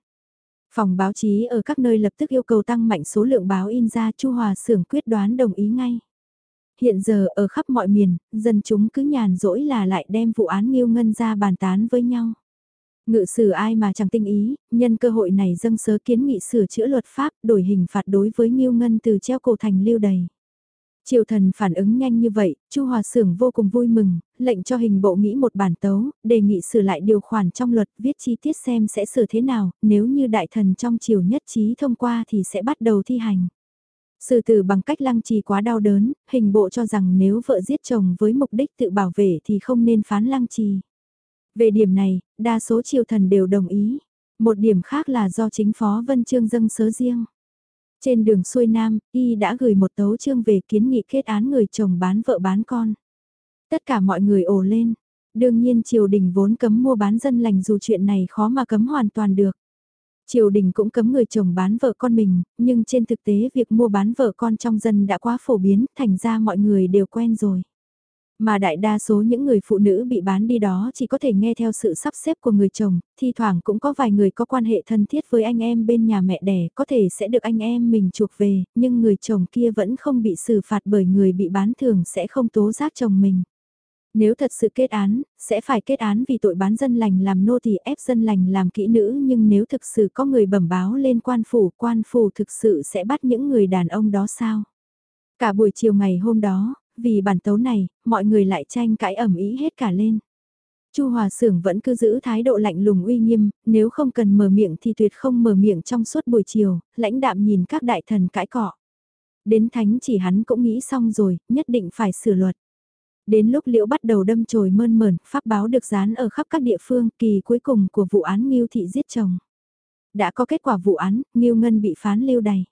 Phòng báo chí ở các nơi lập tức yêu cầu tăng mạnh số lượng báo in ra Chu Hòa Sưởng quyết đoán đồng ý ngay. Hiện giờ ở khắp mọi miền, dân chúng cứ nhàn rỗi là lại đem vụ án nghiêu ngân ra bàn tán với nhau. Ngự sử ai mà chẳng tinh ý, nhân cơ hội này dâng sớ kiến nghị sửa chữa luật pháp đổi hình phạt đối với nghiêu ngân từ treo cổ thành lưu đầy. Triều thần phản ứng nhanh như vậy, Chu Hòa Sưởng vô cùng vui mừng, lệnh cho hình bộ nghĩ một bản tấu, đề nghị sửa lại điều khoản trong luật, viết chi tiết xem sẽ sửa thế nào, nếu như đại thần trong triều nhất trí thông qua thì sẽ bắt đầu thi hành. Sự tử bằng cách lăng trì quá đau đớn, hình bộ cho rằng nếu vợ giết chồng với mục đích tự bảo vệ thì không nên phán lăng trì. Về điểm này, đa số triều thần đều đồng ý. Một điểm khác là do chính phó Vân Trương dâng sớ riêng. Trên đường xuôi Nam, y đã gửi một tấu chương về kiến nghị kết án người chồng bán vợ bán con. Tất cả mọi người ồ lên. Đương nhiên triều đình vốn cấm mua bán dân lành dù chuyện này khó mà cấm hoàn toàn được. Triều đình cũng cấm người chồng bán vợ con mình, nhưng trên thực tế việc mua bán vợ con trong dân đã quá phổ biến, thành ra mọi người đều quen rồi. Mà đại đa số những người phụ nữ bị bán đi đó chỉ có thể nghe theo sự sắp xếp của người chồng, thi thoảng cũng có vài người có quan hệ thân thiết với anh em bên nhà mẹ đẻ có thể sẽ được anh em mình chuộc về, nhưng người chồng kia vẫn không bị xử phạt bởi người bị bán thường sẽ không tố giác chồng mình. Nếu thật sự kết án, sẽ phải kết án vì tội bán dân lành làm nô thì ép dân lành làm kỹ nữ nhưng nếu thực sự có người bẩm báo lên quan phủ, quan phủ thực sự sẽ bắt những người đàn ông đó sao? Cả buổi chiều ngày hôm đó, vì bản tấu này, mọi người lại tranh cãi ẩm ý hết cả lên. Chu Hòa Sưởng vẫn cứ giữ thái độ lạnh lùng uy nghiêm, nếu không cần mở miệng thì tuyệt không mở miệng trong suốt buổi chiều, lãnh đạm nhìn các đại thần cãi cọ. Đến thánh chỉ hắn cũng nghĩ xong rồi, nhất định phải sửa luật. Đến lúc liễu bắt đầu đâm chồi mơn mờn, pháp báo được dán ở khắp các địa phương, kỳ cuối cùng của vụ án Nghiêu Thị giết chồng. Đã có kết quả vụ án, Nghiêu Ngân bị phán lưu đày.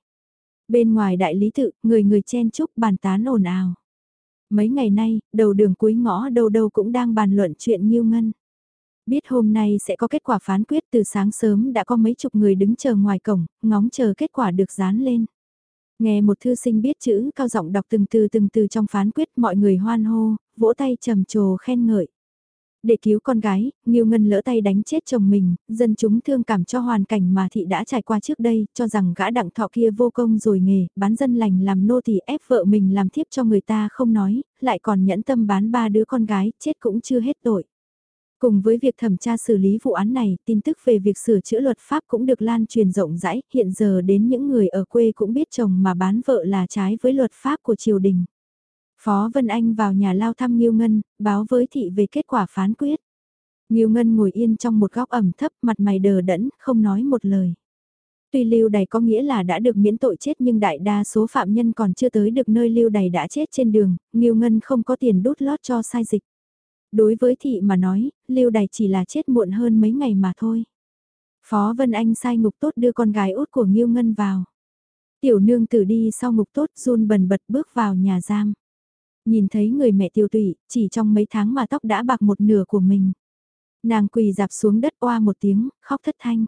Bên ngoài đại lý tự, người người chen chúc bàn tán ồn ào. Mấy ngày nay, đầu đường cuối ngõ đâu đâu cũng đang bàn luận chuyện Nhiêu Ngân. Biết hôm nay sẽ có kết quả phán quyết từ sáng sớm đã có mấy chục người đứng chờ ngoài cổng, ngóng chờ kết quả được dán lên. Nghe một thư sinh biết chữ cao giọng đọc từng từ từng từ trong phán quyết mọi người hoan hô, vỗ tay trầm trồ khen ngợi. Để cứu con gái, Nghiêu Ngân lỡ tay đánh chết chồng mình, dân chúng thương cảm cho hoàn cảnh mà thị đã trải qua trước đây, cho rằng gã đặng thọ kia vô công rồi nghề, bán dân lành làm nô thì ép vợ mình làm thiếp cho người ta không nói, lại còn nhẫn tâm bán ba đứa con gái, chết cũng chưa hết tội. Cùng với việc thẩm tra xử lý vụ án này, tin tức về việc sửa chữa luật pháp cũng được lan truyền rộng rãi, hiện giờ đến những người ở quê cũng biết chồng mà bán vợ là trái với luật pháp của triều đình. Phó Vân Anh vào nhà lao thăm Nghiêu Ngân, báo với thị về kết quả phán quyết. Nghiêu Ngân ngồi yên trong một góc ẩm thấp, mặt mày đờ đẫn, không nói một lời. Tuy lưu đày có nghĩa là đã được miễn tội chết nhưng đại đa số phạm nhân còn chưa tới được nơi lưu đày đã chết trên đường, Nghiêu Ngân không có tiền đút lót cho sai dịch. Đối với thị mà nói, lưu đày chỉ là chết muộn hơn mấy ngày mà thôi. Phó Vân Anh sai ngục tốt đưa con gái út của Nghiêu Ngân vào. Tiểu nương tử đi sau ngục tốt run bần bật bước vào nhà giam. Nhìn thấy người mẹ tiêu tụy, chỉ trong mấy tháng mà tóc đã bạc một nửa của mình. Nàng quỳ dạp xuống đất oa một tiếng, khóc thất thanh.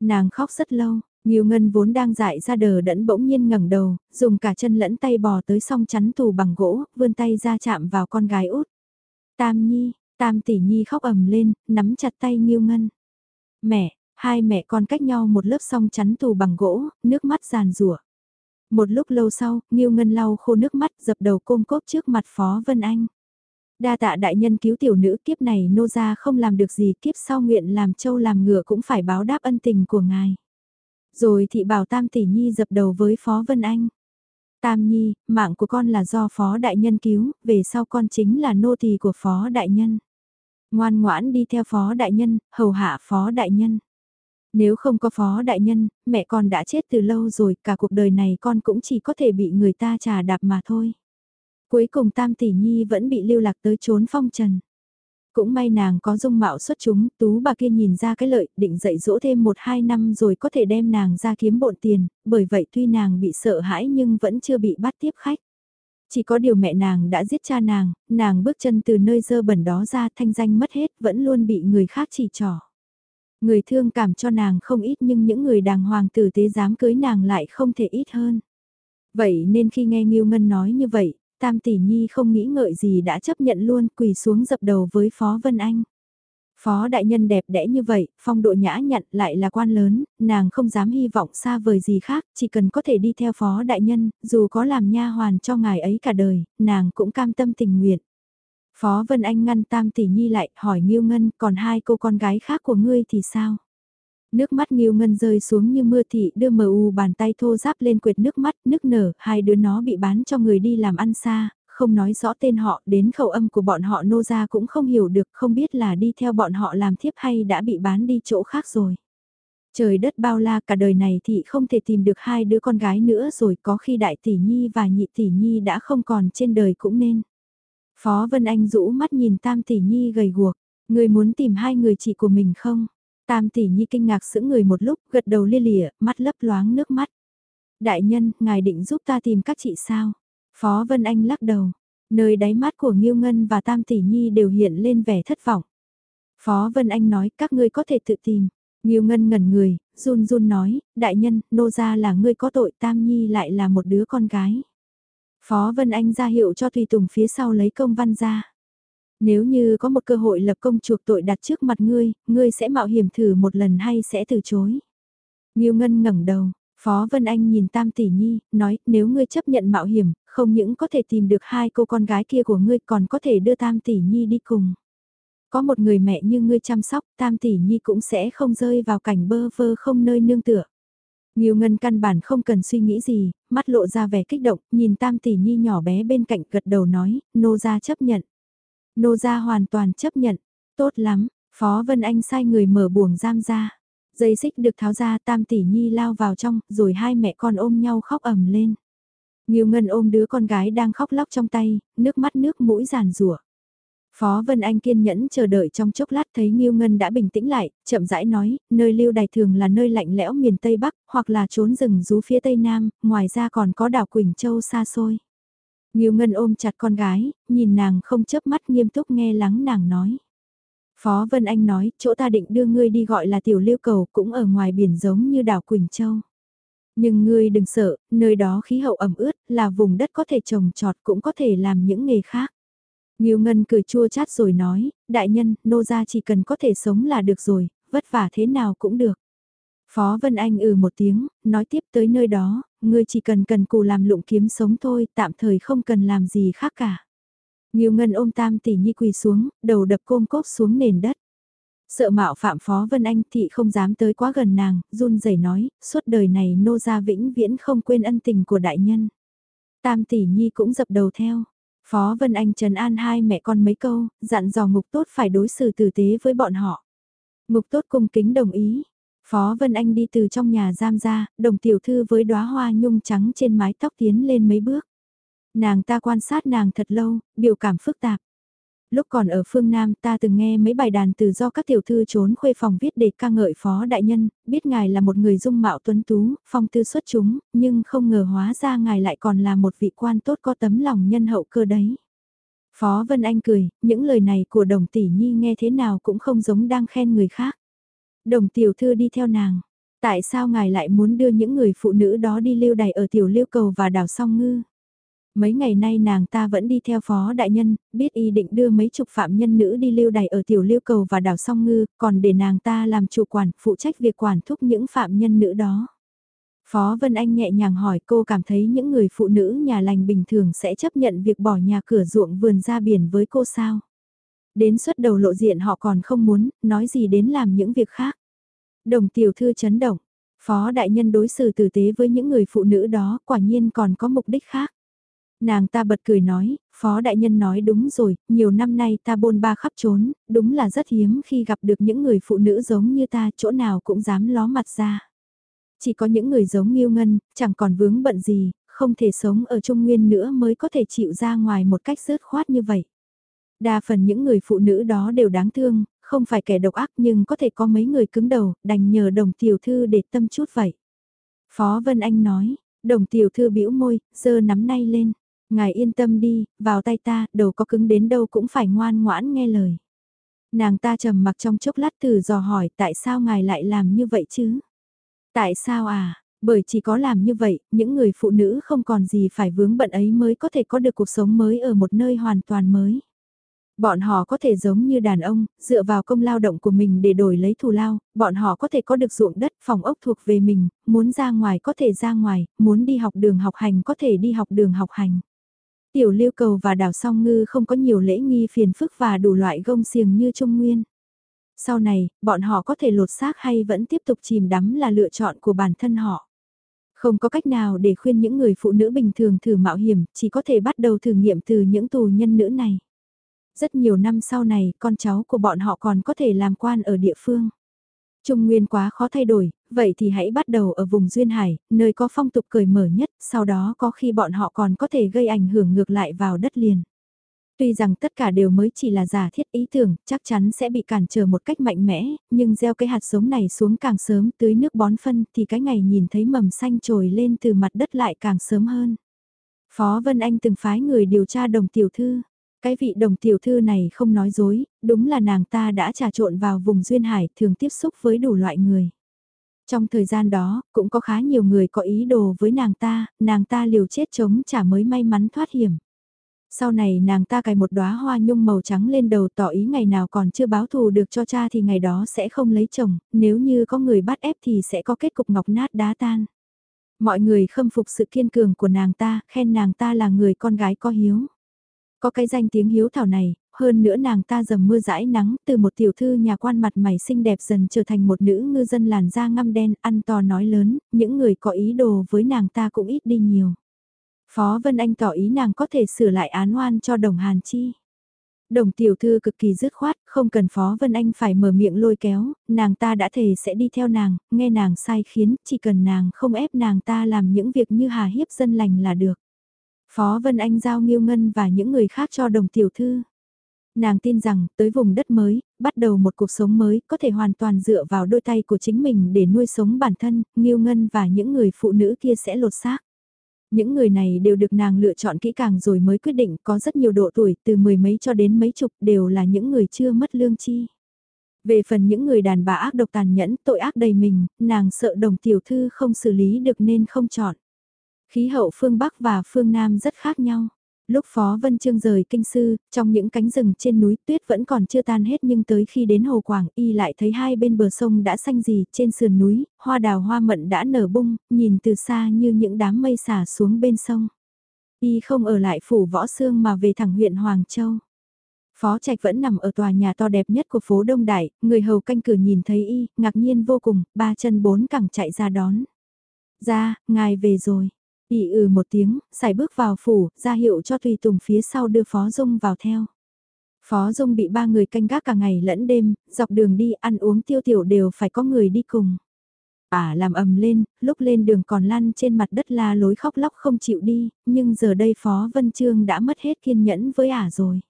Nàng khóc rất lâu, Nghiêu Ngân vốn đang dại ra đờ đẫn bỗng nhiên ngẩng đầu, dùng cả chân lẫn tay bò tới song chắn tù bằng gỗ, vươn tay ra chạm vào con gái út. Tam Nhi, Tam Tỷ Nhi khóc ầm lên, nắm chặt tay Nghiêu Ngân. Mẹ, hai mẹ con cách nhau một lớp song chắn tù bằng gỗ, nước mắt giàn rủa. Một lúc lâu sau, Nghiêu Ngân lau khô nước mắt dập đầu côm cốp trước mặt Phó Vân Anh. Đa tạ đại nhân cứu tiểu nữ kiếp này nô gia không làm được gì kiếp sau nguyện làm châu làm ngựa cũng phải báo đáp ân tình của ngài. Rồi thị bảo Tam Tỷ Nhi dập đầu với Phó Vân Anh. Tam Nhi, mạng của con là do Phó Đại Nhân cứu, về sau con chính là nô tỳ của Phó Đại Nhân. Ngoan ngoãn đi theo Phó Đại Nhân, hầu hạ Phó Đại Nhân. Nếu không có Phó Đại Nhân, mẹ con đã chết từ lâu rồi, cả cuộc đời này con cũng chỉ có thể bị người ta trà đạp mà thôi. Cuối cùng Tam Tỷ Nhi vẫn bị lưu lạc tới trốn phong trần. Cũng may nàng có dung mạo xuất chúng, tú bà kia nhìn ra cái lợi, định dạy dỗ thêm một hai năm rồi có thể đem nàng ra kiếm bộn tiền, bởi vậy tuy nàng bị sợ hãi nhưng vẫn chưa bị bắt tiếp khách. Chỉ có điều mẹ nàng đã giết cha nàng, nàng bước chân từ nơi dơ bẩn đó ra thanh danh mất hết vẫn luôn bị người khác chỉ trỏ. Người thương cảm cho nàng không ít nhưng những người đàng hoàng tử tế dám cưới nàng lại không thể ít hơn. Vậy nên khi nghe Ngưu Ngân nói như vậy, Tam tỷ nhi không nghĩ ngợi gì đã chấp nhận luôn quỳ xuống dập đầu với Phó Vân Anh. Phó đại nhân đẹp đẽ như vậy, phong độ nhã nhặn lại là quan lớn, nàng không dám hy vọng xa vời gì khác, chỉ cần có thể đi theo phó đại nhân, dù có làm nha hoàn cho ngài ấy cả đời, nàng cũng cam tâm tình nguyện. Phó Vân Anh ngăn Tam tỷ nhi lại, hỏi Nghiêu Ngân, còn hai cô con gái khác của ngươi thì sao? Nước mắt Nghiêu Ngân rơi xuống như mưa thị đưa mờ u bàn tay thô giáp lên quệt nước mắt, nước nở, hai đứa nó bị bán cho người đi làm ăn xa, không nói rõ tên họ, đến khẩu âm của bọn họ nô ra cũng không hiểu được, không biết là đi theo bọn họ làm thiếp hay đã bị bán đi chỗ khác rồi. Trời đất bao la cả đời này thì không thể tìm được hai đứa con gái nữa rồi có khi đại tỷ nhi và nhị tỷ nhi đã không còn trên đời cũng nên. Phó Vân Anh rũ mắt nhìn tam tỷ nhi gầy guộc, người muốn tìm hai người chị của mình không? Tam tỷ nhi kinh ngạc sững người một lúc, gật đầu lia lịa, mắt lấp loáng nước mắt. Đại nhân, ngài định giúp ta tìm các chị sao? Phó Vân Anh lắc đầu, nơi đáy mắt của Nghiêu Ngân và Tam tỷ nhi đều hiện lên vẻ thất vọng. Phó Vân Anh nói các ngươi có thể tự tìm. Nghiêu Ngân ngẩn người, run run nói, đại nhân, nô gia là ngươi có tội Tam Nhi lại là một đứa con gái. Phó Vân Anh ra hiệu cho Thùy Tùng phía sau lấy công văn ra. Nếu như có một cơ hội lập công chuộc tội đặt trước mặt ngươi, ngươi sẽ mạo hiểm thử một lần hay sẽ từ chối. Nghiêu Ngân ngẩng đầu, Phó Vân Anh nhìn Tam Tỷ Nhi, nói nếu ngươi chấp nhận mạo hiểm, không những có thể tìm được hai cô con gái kia của ngươi còn có thể đưa Tam Tỷ Nhi đi cùng. Có một người mẹ như ngươi chăm sóc, Tam Tỷ Nhi cũng sẽ không rơi vào cảnh bơ vơ không nơi nương tựa. Nhiều ngân căn bản không cần suy nghĩ gì, mắt lộ ra vẻ kích động, nhìn Tam Tỷ Nhi nhỏ bé bên cạnh gật đầu nói, nô gia chấp nhận. Nô gia hoàn toàn chấp nhận, tốt lắm, Phó Vân Anh sai người mở buồng giam ra. Dây xích được tháo ra Tam Tỷ Nhi lao vào trong, rồi hai mẹ con ôm nhau khóc ầm lên. Nhiều ngân ôm đứa con gái đang khóc lóc trong tay, nước mắt nước mũi giàn rủa. Phó Vân Anh kiên nhẫn chờ đợi trong chốc lát thấy Nghiêu Ngân đã bình tĩnh lại, chậm rãi nói, nơi lưu đài thường là nơi lạnh lẽo miền Tây Bắc, hoặc là trốn rừng rú phía Tây Nam, ngoài ra còn có đảo Quỳnh Châu xa xôi. Nghiêu Ngân ôm chặt con gái, nhìn nàng không chớp mắt nghiêm túc nghe lắng nàng nói. Phó Vân Anh nói, chỗ ta định đưa ngươi đi gọi là tiểu lưu cầu cũng ở ngoài biển giống như đảo Quỳnh Châu. Nhưng ngươi đừng sợ, nơi đó khí hậu ẩm ướt, là vùng đất có thể trồng trọt cũng có thể làm những nghề khác. Nhiều Ngân cười chua chát rồi nói, đại nhân, nô gia chỉ cần có thể sống là được rồi, vất vả thế nào cũng được. Phó Vân Anh ừ một tiếng, nói tiếp tới nơi đó, ngươi chỉ cần cần cù làm lụng kiếm sống thôi, tạm thời không cần làm gì khác cả. Nhiều Ngân ôm tam tỷ nhi quỳ xuống, đầu đập côm cốc xuống nền đất. Sợ mạo phạm Phó Vân Anh thị không dám tới quá gần nàng, run rẩy nói, suốt đời này nô gia vĩnh viễn không quên ân tình của đại nhân. Tam tỷ nhi cũng dập đầu theo. Phó Vân Anh trần an hai mẹ con mấy câu, dặn dò ngục tốt phải đối xử tử tế với bọn họ. Ngục tốt cung kính đồng ý. Phó Vân Anh đi từ trong nhà giam ra, đồng tiểu thư với đóa hoa nhung trắng trên mái tóc tiến lên mấy bước. Nàng ta quan sát nàng thật lâu, biểu cảm phức tạp. Lúc còn ở phương Nam ta từng nghe mấy bài đàn từ do các tiểu thư trốn khuê phòng viết để ca ngợi phó đại nhân, biết ngài là một người dung mạo tuấn tú, phong tư xuất chúng, nhưng không ngờ hóa ra ngài lại còn là một vị quan tốt có tấm lòng nhân hậu cơ đấy. Phó Vân Anh cười, những lời này của đồng tỷ nhi nghe thế nào cũng không giống đang khen người khác. Đồng tiểu thư đi theo nàng. Tại sao ngài lại muốn đưa những người phụ nữ đó đi lưu đày ở tiểu liêu cầu và đảo song ngư? Mấy ngày nay nàng ta vẫn đi theo phó đại nhân, biết y định đưa mấy chục phạm nhân nữ đi lưu đày ở tiểu lưu cầu và đảo song ngư, còn để nàng ta làm chủ quản, phụ trách việc quản thúc những phạm nhân nữ đó. Phó Vân Anh nhẹ nhàng hỏi cô cảm thấy những người phụ nữ nhà lành bình thường sẽ chấp nhận việc bỏ nhà cửa ruộng vườn ra biển với cô sao? Đến suốt đầu lộ diện họ còn không muốn, nói gì đến làm những việc khác. Đồng tiểu thư chấn động, phó đại nhân đối xử tử tế với những người phụ nữ đó quả nhiên còn có mục đích khác. Nàng ta bật cười nói, phó đại nhân nói đúng rồi, nhiều năm nay ta bôn ba khắp trốn, đúng là rất hiếm khi gặp được những người phụ nữ giống như ta, chỗ nào cũng dám ló mặt ra. Chỉ có những người giống Nghiêu Ngân, chẳng còn vướng bận gì, không thể sống ở Trung Nguyên nữa mới có thể chịu ra ngoài một cách rớt khoát như vậy. Đa phần những người phụ nữ đó đều đáng thương, không phải kẻ độc ác nhưng có thể có mấy người cứng đầu, đành nhờ đồng tiểu thư để tâm chút vậy. Phó Vân Anh nói, đồng tiểu thư bĩu môi, giơ nắm nay lên. Ngài yên tâm đi, vào tay ta, đầu có cứng đến đâu cũng phải ngoan ngoãn nghe lời. Nàng ta trầm mặc trong chốc lát từ dò hỏi tại sao ngài lại làm như vậy chứ? Tại sao à? Bởi chỉ có làm như vậy, những người phụ nữ không còn gì phải vướng bận ấy mới có thể có được cuộc sống mới ở một nơi hoàn toàn mới. Bọn họ có thể giống như đàn ông, dựa vào công lao động của mình để đổi lấy thù lao, bọn họ có thể có được ruộng đất, phòng ốc thuộc về mình, muốn ra ngoài có thể ra ngoài, muốn đi học đường học hành có thể đi học đường học hành. Tiểu lưu cầu và đảo song ngư không có nhiều lễ nghi phiền phức và đủ loại gông xiềng như Trung Nguyên. Sau này, bọn họ có thể lột xác hay vẫn tiếp tục chìm đắm là lựa chọn của bản thân họ. Không có cách nào để khuyên những người phụ nữ bình thường thử mạo hiểm, chỉ có thể bắt đầu thử nghiệm từ những tù nhân nữ này. Rất nhiều năm sau này, con cháu của bọn họ còn có thể làm quan ở địa phương. Trung Nguyên quá khó thay đổi, vậy thì hãy bắt đầu ở vùng Duyên Hải, nơi có phong tục cởi mở nhất, sau đó có khi bọn họ còn có thể gây ảnh hưởng ngược lại vào đất liền. Tuy rằng tất cả đều mới chỉ là giả thiết ý tưởng, chắc chắn sẽ bị cản trở một cách mạnh mẽ, nhưng gieo cái hạt giống này xuống càng sớm tưới nước bón phân thì cái ngày nhìn thấy mầm xanh trồi lên từ mặt đất lại càng sớm hơn. Phó Vân Anh từng phái người điều tra đồng tiểu thư. Cái vị đồng tiểu thư này không nói dối, đúng là nàng ta đã trà trộn vào vùng duyên hải thường tiếp xúc với đủ loại người. Trong thời gian đó, cũng có khá nhiều người có ý đồ với nàng ta, nàng ta liều chết chống trả mới may mắn thoát hiểm. Sau này nàng ta cài một đóa hoa nhung màu trắng lên đầu tỏ ý ngày nào còn chưa báo thù được cho cha thì ngày đó sẽ không lấy chồng, nếu như có người bắt ép thì sẽ có kết cục ngọc nát đá tan. Mọi người khâm phục sự kiên cường của nàng ta, khen nàng ta là người con gái có hiếu. Có cái danh tiếng hiếu thảo này, hơn nữa nàng ta dầm mưa dãi nắng từ một tiểu thư nhà quan mặt mày xinh đẹp dần trở thành một nữ ngư dân làn da ngăm đen ăn to nói lớn, những người có ý đồ với nàng ta cũng ít đi nhiều. Phó Vân Anh tỏ ý nàng có thể sửa lại án oan cho đồng Hàn Chi. Đồng tiểu thư cực kỳ dứt khoát, không cần Phó Vân Anh phải mở miệng lôi kéo, nàng ta đã thề sẽ đi theo nàng, nghe nàng sai khiến, chỉ cần nàng không ép nàng ta làm những việc như hà hiếp dân lành là được. Phó Vân Anh giao Nghiêu Ngân và những người khác cho đồng tiểu thư. Nàng tin rằng, tới vùng đất mới, bắt đầu một cuộc sống mới, có thể hoàn toàn dựa vào đôi tay của chính mình để nuôi sống bản thân, Nghiêu Ngân và những người phụ nữ kia sẽ lột xác. Những người này đều được nàng lựa chọn kỹ càng rồi mới quyết định có rất nhiều độ tuổi từ mười mấy cho đến mấy chục đều là những người chưa mất lương chi. Về phần những người đàn bà ác độc tàn nhẫn tội ác đầy mình, nàng sợ đồng tiểu thư không xử lý được nên không chọn. Khí hậu phương Bắc và phương Nam rất khác nhau. Lúc Phó Vân Trương rời kinh sư, trong những cánh rừng trên núi tuyết vẫn còn chưa tan hết nhưng tới khi đến Hồ Quảng y lại thấy hai bên bờ sông đã xanh gì trên sườn núi, hoa đào hoa mận đã nở bung, nhìn từ xa như những đám mây xả xuống bên sông. Y không ở lại phủ võ sương mà về thẳng huyện Hoàng Châu. Phó Trạch vẫn nằm ở tòa nhà to đẹp nhất của phố Đông Đại, người hầu canh cửa nhìn thấy y, ngạc nhiên vô cùng, ba chân bốn cẳng chạy ra đón. Ra, ngài về rồi ỉ ừ một tiếng, xài bước vào phủ, ra hiệu cho tùy tùng phía sau đưa Phó Dung vào theo. Phó Dung bị ba người canh gác cả ngày lẫn đêm, dọc đường đi ăn uống tiêu tiểu đều phải có người đi cùng. À làm ầm lên, lúc lên đường còn lăn trên mặt đất la lối khóc lóc không chịu đi, nhưng giờ đây Phó Vân Trương đã mất hết kiên nhẫn với ả rồi.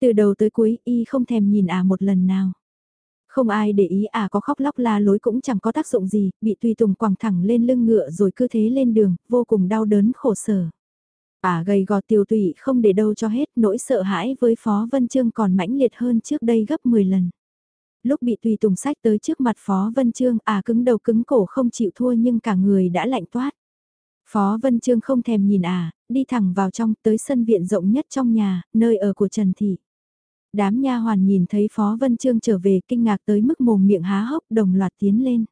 Từ đầu tới cuối y không thèm nhìn ả một lần nào. Không ai để ý à có khóc lóc la lối cũng chẳng có tác dụng gì, bị tùy tùng quẳng thẳng lên lưng ngựa rồi cứ thế lên đường, vô cùng đau đớn khổ sở. à gầy gò tiêu tụy không để đâu cho hết, nỗi sợ hãi với Phó Vân Trương còn mãnh liệt hơn trước đây gấp 10 lần. Lúc bị tùy tùng sách tới trước mặt Phó Vân Trương, à cứng đầu cứng cổ không chịu thua nhưng cả người đã lạnh toát. Phó Vân Trương không thèm nhìn à đi thẳng vào trong tới sân viện rộng nhất trong nhà, nơi ở của Trần Thị. Đám nha hoàn nhìn thấy Phó Vân Trương trở về kinh ngạc tới mức mồm miệng há hốc đồng loạt tiến lên.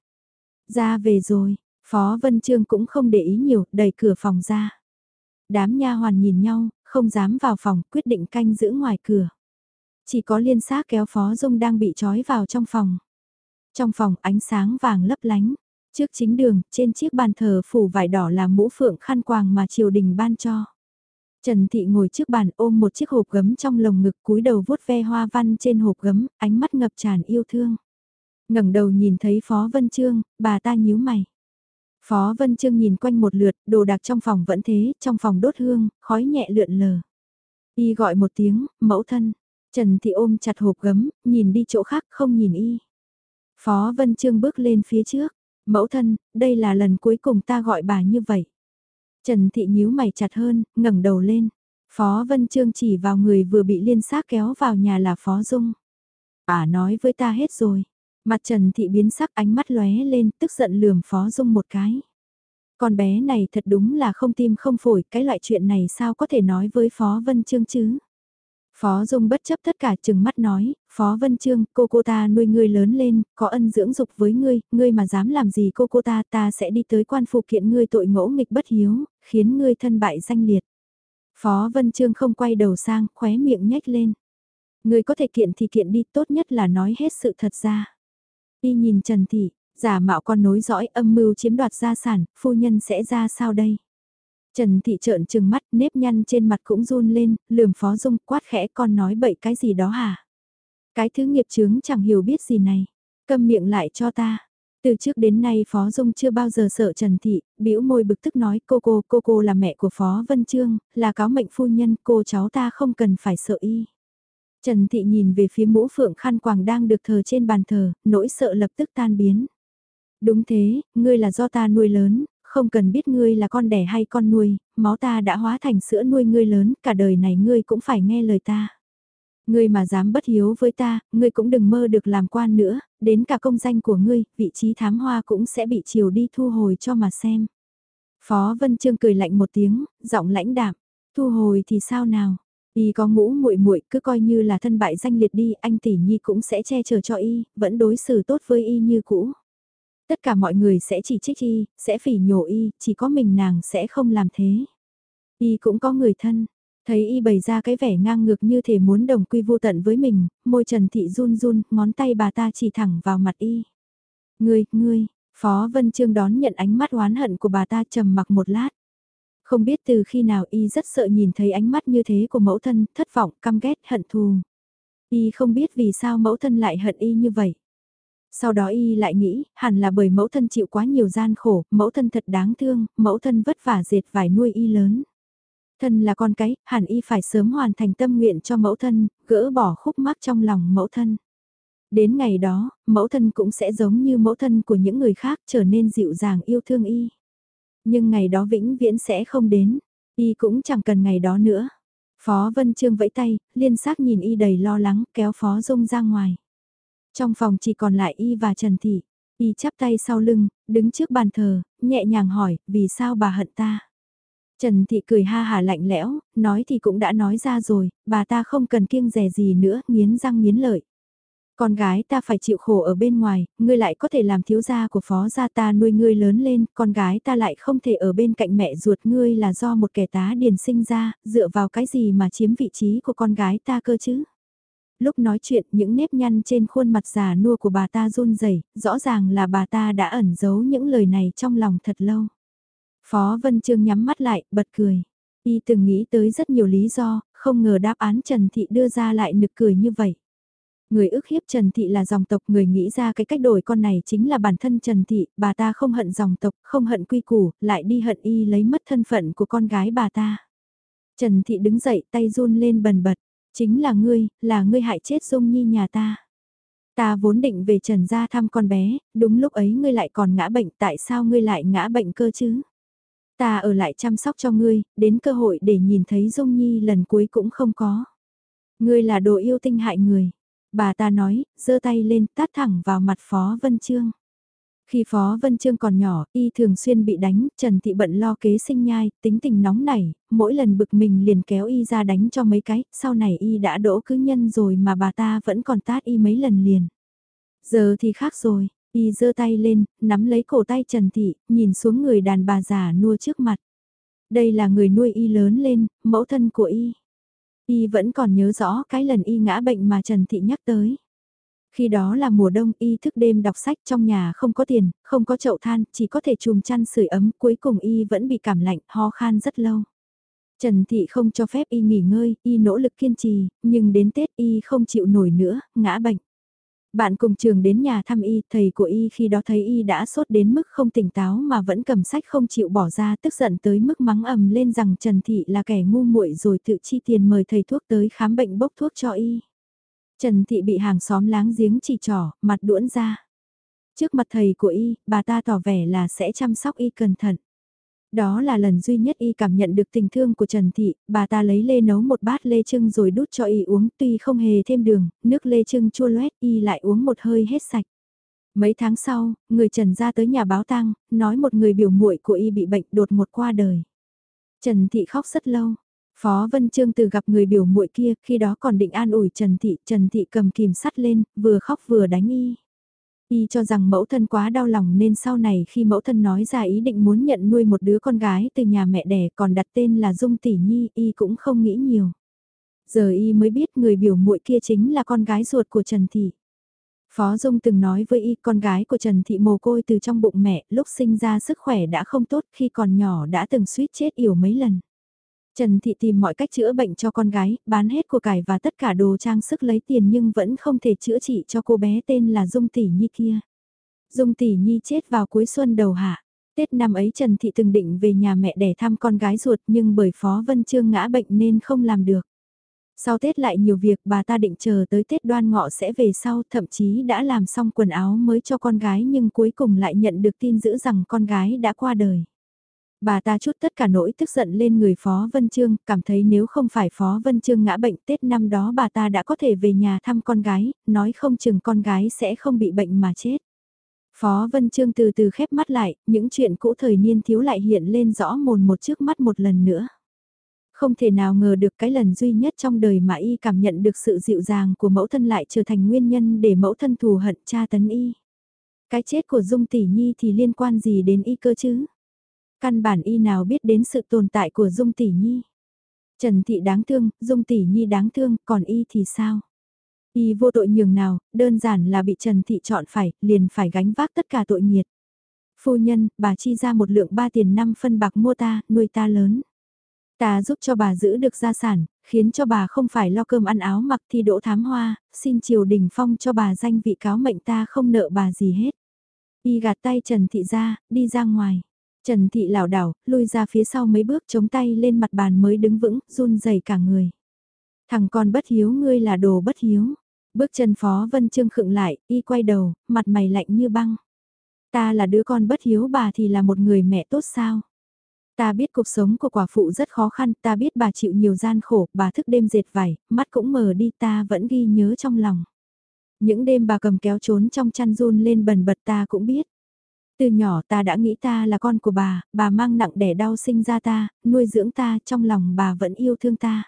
Ra về rồi, Phó Vân Trương cũng không để ý nhiều, đẩy cửa phòng ra. Đám nha hoàn nhìn nhau, không dám vào phòng, quyết định canh giữ ngoài cửa. Chỉ có liên xác kéo Phó Dung đang bị trói vào trong phòng. Trong phòng ánh sáng vàng lấp lánh. Trước chính đường, trên chiếc bàn thờ phủ vải đỏ là mũ phượng khăn quàng mà triều đình ban cho. Trần Thị ngồi trước bàn ôm một chiếc hộp gấm trong lồng ngực cúi đầu vuốt ve hoa văn trên hộp gấm, ánh mắt ngập tràn yêu thương. ngẩng đầu nhìn thấy Phó Vân Trương, bà ta nhíu mày. Phó Vân Trương nhìn quanh một lượt, đồ đạc trong phòng vẫn thế, trong phòng đốt hương, khói nhẹ lượn lờ. Y gọi một tiếng, mẫu thân. Trần Thị ôm chặt hộp gấm, nhìn đi chỗ khác không nhìn Y. Phó Vân Trương bước lên phía trước. Mẫu thân, đây là lần cuối cùng ta gọi bà như vậy. Trần Thị nhíu mày chặt hơn, ngẩng đầu lên. Phó Vân Trương chỉ vào người vừa bị liên xác kéo vào nhà là Phó Dung. À nói với ta hết rồi. Mặt Trần Thị biến sắc ánh mắt lóe lên tức giận lườm Phó Dung một cái. Con bé này thật đúng là không tim không phổi, cái loại chuyện này sao có thể nói với Phó Vân Trương chứ? Phó Dung bất chấp tất cả chừng mắt nói, Phó Vân Trương, cô cô ta nuôi ngươi lớn lên, có ân dưỡng dục với ngươi, ngươi mà dám làm gì cô cô ta ta sẽ đi tới quan phụ kiện ngươi tội ngỗ nghịch bất hiếu, khiến ngươi thân bại danh liệt. Phó Vân Trương không quay đầu sang, khóe miệng nhếch lên. ngươi có thể kiện thì kiện đi, tốt nhất là nói hết sự thật ra. Y nhìn Trần Thị, giả mạo con nối dõi âm mưu chiếm đoạt gia sản, phu nhân sẽ ra sao đây? Trần Thị trợn trừng mắt, nếp nhăn trên mặt cũng run lên, lườm Phó Dung quát khẽ con nói bậy cái gì đó hả? Cái thứ nghiệp chướng chẳng hiểu biết gì này, câm miệng lại cho ta. Từ trước đến nay Phó Dung chưa bao giờ sợ Trần Thị, bĩu môi bực tức nói cô cô, cô cô là mẹ của Phó Vân Trương, là cáo mệnh phu nhân, cô cháu ta không cần phải sợ y. Trần Thị nhìn về phía mũ phượng khăn quàng đang được thờ trên bàn thờ, nỗi sợ lập tức tan biến. Đúng thế, ngươi là do ta nuôi lớn, không cần biết ngươi là con đẻ hay con nuôi, máu ta đã hóa thành sữa nuôi ngươi lớn, cả đời này ngươi cũng phải nghe lời ta. Ngươi mà dám bất hiếu với ta, ngươi cũng đừng mơ được làm quan nữa, đến cả công danh của ngươi, vị trí thám hoa cũng sẽ bị chiều đi thu hồi cho mà xem. Phó Vân Trương cười lạnh một tiếng, giọng lãnh đạm, thu hồi thì sao nào? Y có ngũ muội muội cứ coi như là thân bại danh liệt đi, anh tỷ nhi cũng sẽ che chở cho y, vẫn đối xử tốt với y như cũ. Tất cả mọi người sẽ chỉ trích y, sẽ phỉ nhổ y, chỉ có mình nàng sẽ không làm thế. Y cũng có người thân, thấy y bày ra cái vẻ ngang ngược như thể muốn đồng quy vô tận với mình, môi trần thị run run, ngón tay bà ta chỉ thẳng vào mặt y. Ngươi, ngươi, Phó Vân Trương đón nhận ánh mắt oán hận của bà ta trầm mặc một lát. Không biết từ khi nào y rất sợ nhìn thấy ánh mắt như thế của mẫu thân, thất vọng, căm ghét, hận thù. Y không biết vì sao mẫu thân lại hận y như vậy. Sau đó y lại nghĩ, hẳn là bởi mẫu thân chịu quá nhiều gian khổ, mẫu thân thật đáng thương, mẫu thân vất vả dệt vải nuôi y lớn. Thân là con cái, hẳn y phải sớm hoàn thành tâm nguyện cho mẫu thân, gỡ bỏ khúc mắc trong lòng mẫu thân. Đến ngày đó, mẫu thân cũng sẽ giống như mẫu thân của những người khác trở nên dịu dàng yêu thương y. Nhưng ngày đó vĩnh viễn sẽ không đến, y cũng chẳng cần ngày đó nữa. Phó Vân Trương vẫy tay, liên xác nhìn y đầy lo lắng, kéo Phó Dung ra ngoài. Trong phòng chỉ còn lại y và Trần Thị. Y chắp tay sau lưng, đứng trước bàn thờ, nhẹ nhàng hỏi, vì sao bà hận ta? Trần Thị cười ha hà lạnh lẽo, nói thì cũng đã nói ra rồi, bà ta không cần kiêng rẻ gì nữa, nghiến răng nghiến lợi. Con gái ta phải chịu khổ ở bên ngoài, ngươi lại có thể làm thiếu gia của phó gia ta nuôi ngươi lớn lên, con gái ta lại không thể ở bên cạnh mẹ ruột ngươi là do một kẻ tá điền sinh ra, dựa vào cái gì mà chiếm vị trí của con gái ta cơ chứ? Lúc nói chuyện những nếp nhăn trên khuôn mặt già nua của bà ta run rẩy rõ ràng là bà ta đã ẩn giấu những lời này trong lòng thật lâu. Phó Vân Trương nhắm mắt lại, bật cười. Y từng nghĩ tới rất nhiều lý do, không ngờ đáp án Trần Thị đưa ra lại nực cười như vậy. Người ức hiếp Trần Thị là dòng tộc, người nghĩ ra cái cách đổi con này chính là bản thân Trần Thị, bà ta không hận dòng tộc, không hận quy củ, lại đi hận y lấy mất thân phận của con gái bà ta. Trần Thị đứng dậy tay run lên bần bật, chính là ngươi, là ngươi hại chết Dung Nhi nhà ta. Ta vốn định về Trần gia thăm con bé, đúng lúc ấy ngươi lại còn ngã bệnh, tại sao ngươi lại ngã bệnh cơ chứ? Ta ở lại chăm sóc cho ngươi, đến cơ hội để nhìn thấy Dung Nhi lần cuối cũng không có. Ngươi là đồ yêu tinh hại người. Bà ta nói, giơ tay lên tát thẳng vào mặt Phó Vân Trương. Khi Phó Vân Trương còn nhỏ, y thường xuyên bị đánh, Trần Thị bận lo kế sinh nhai, tính tình nóng nảy, mỗi lần bực mình liền kéo y ra đánh cho mấy cái, sau này y đã đỗ cứ nhân rồi mà bà ta vẫn còn tát y mấy lần liền. Giờ thì khác rồi, y giơ tay lên, nắm lấy cổ tay Trần Thị, nhìn xuống người đàn bà già nua trước mặt. Đây là người nuôi y lớn lên, mẫu thân của y. Y vẫn còn nhớ rõ cái lần y ngã bệnh mà Trần Thị nhắc tới. Khi đó là mùa đông y thức đêm đọc sách trong nhà không có tiền, không có chậu than, chỉ có thể chùm chăn sưởi ấm, cuối cùng y vẫn bị cảm lạnh, ho khan rất lâu. Trần Thị không cho phép y nghỉ ngơi, y nỗ lực kiên trì, nhưng đến Tết y không chịu nổi nữa, ngã bệnh. Bạn cùng trường đến nhà thăm y, thầy của y khi đó thấy y đã sốt đến mức không tỉnh táo mà vẫn cầm sách không chịu bỏ ra tức giận tới mức mắng ầm lên rằng Trần Thị là kẻ ngu muội rồi tự chi tiền mời thầy thuốc tới khám bệnh bốc thuốc cho y. Trần Thị bị hàng xóm láng giếng chỉ trỏ, mặt đuỗn ra. Trước mặt thầy của y, bà ta tỏ vẻ là sẽ chăm sóc y cẩn thận. Đó là lần duy nhất y cảm nhận được tình thương của Trần Thị, bà ta lấy lê nấu một bát lê trưng rồi đút cho y uống tuy không hề thêm đường, nước lê trưng chua loét y lại uống một hơi hết sạch. Mấy tháng sau, người Trần ra tới nhà báo tang, nói một người biểu muội của y bị bệnh đột ngột qua đời. Trần Thị khóc rất lâu. Phó Vân Trương từ gặp người biểu muội kia, khi đó còn định an ủi Trần Thị, Trần Thị cầm kìm sắt lên, vừa khóc vừa đánh y. Y cho rằng mẫu thân quá đau lòng nên sau này khi mẫu thân nói ra ý định muốn nhận nuôi một đứa con gái từ nhà mẹ đẻ còn đặt tên là Dung Tỷ Nhi, Y cũng không nghĩ nhiều. Giờ y mới biết người biểu muội kia chính là con gái ruột của Trần Thị. Phó Dung từng nói với y con gái của Trần Thị mồ côi từ trong bụng mẹ lúc sinh ra sức khỏe đã không tốt khi còn nhỏ đã từng suýt chết yểu mấy lần. Trần Thị tìm mọi cách chữa bệnh cho con gái, bán hết của cải và tất cả đồ trang sức lấy tiền nhưng vẫn không thể chữa trị cho cô bé tên là Dung Tỷ Nhi kia. Dung Tỷ Nhi chết vào cuối xuân đầu hạ. Tết năm ấy Trần Thị từng định về nhà mẹ để thăm con gái ruột nhưng bởi Phó Vân Trương ngã bệnh nên không làm được. Sau Tết lại nhiều việc bà ta định chờ tới Tết đoan ngọ sẽ về sau thậm chí đã làm xong quần áo mới cho con gái nhưng cuối cùng lại nhận được tin dữ rằng con gái đã qua đời. Bà ta chút tất cả nỗi tức giận lên người Phó Vân Trương, cảm thấy nếu không phải Phó Vân Trương ngã bệnh Tết năm đó bà ta đã có thể về nhà thăm con gái, nói không chừng con gái sẽ không bị bệnh mà chết. Phó Vân Trương từ từ khép mắt lại, những chuyện cũ thời niên thiếu lại hiện lên rõ mồn một trước mắt một lần nữa. Không thể nào ngờ được cái lần duy nhất trong đời mà y cảm nhận được sự dịu dàng của mẫu thân lại trở thành nguyên nhân để mẫu thân thù hận cha tấn y. Cái chết của Dung Tỷ Nhi thì liên quan gì đến y cơ chứ? Căn bản y nào biết đến sự tồn tại của Dung Tỷ Nhi. Trần Thị đáng thương, Dung Tỷ Nhi đáng thương, còn y thì sao? Y vô tội nhường nào, đơn giản là bị Trần Thị chọn phải, liền phải gánh vác tất cả tội nghiệt. Phu nhân, bà chi ra một lượng ba tiền năm phân bạc mua ta, nuôi ta lớn. Ta giúp cho bà giữ được gia sản, khiến cho bà không phải lo cơm ăn áo mặc thi đỗ thám hoa, xin triều đình phong cho bà danh vị cáo mệnh ta không nợ bà gì hết. Y gạt tay Trần Thị ra, đi ra ngoài. Trần Thị lảo đảo, lui ra phía sau mấy bước chống tay lên mặt bàn mới đứng vững, run rẩy cả người. Thằng con bất hiếu ngươi là đồ bất hiếu. Bước chân Phó Vân Trương khựng lại, y quay đầu, mặt mày lạnh như băng. Ta là đứa con bất hiếu bà thì là một người mẹ tốt sao? Ta biết cuộc sống của quả phụ rất khó khăn, ta biết bà chịu nhiều gian khổ, bà thức đêm dệt vải, mắt cũng mờ đi ta vẫn ghi nhớ trong lòng. Những đêm bà cầm kéo trốn trong chăn run lên bần bật ta cũng biết. Từ nhỏ ta đã nghĩ ta là con của bà, bà mang nặng đẻ đau sinh ra ta, nuôi dưỡng ta, trong lòng bà vẫn yêu thương ta.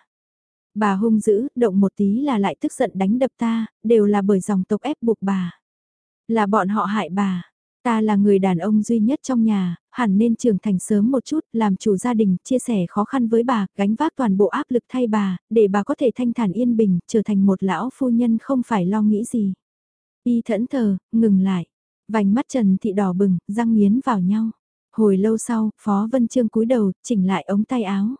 Bà hung dữ, động một tí là lại tức giận đánh đập ta, đều là bởi dòng tộc ép buộc bà. Là bọn họ hại bà. Ta là người đàn ông duy nhất trong nhà, hẳn nên trưởng thành sớm một chút, làm chủ gia đình, chia sẻ khó khăn với bà, gánh vác toàn bộ áp lực thay bà, để bà có thể thanh thản yên bình, trở thành một lão phu nhân không phải lo nghĩ gì. Y thẫn thờ, ngừng lại. Vành mắt Trần Thị đỏ bừng, răng nghiến vào nhau. Hồi lâu sau, Phó Vân Trương cúi đầu, chỉnh lại ống tay áo.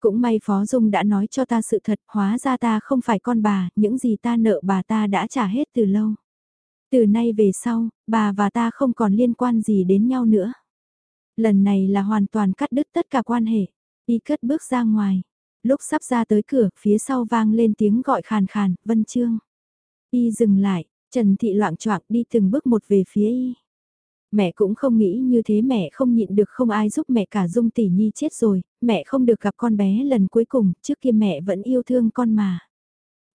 Cũng may Phó Dung đã nói cho ta sự thật, hóa ra ta không phải con bà, những gì ta nợ bà ta đã trả hết từ lâu. Từ nay về sau, bà và ta không còn liên quan gì đến nhau nữa. Lần này là hoàn toàn cắt đứt tất cả quan hệ. Y cất bước ra ngoài. Lúc sắp ra tới cửa, phía sau vang lên tiếng gọi khàn khàn, Vân Trương. Y dừng lại, Trần Thị loạn choạng đi từng bước một về phía Y. Mẹ cũng không nghĩ như thế mẹ không nhịn được không ai giúp mẹ cả Dung Tỷ Nhi chết rồi, mẹ không được gặp con bé lần cuối cùng, trước kia mẹ vẫn yêu thương con mà.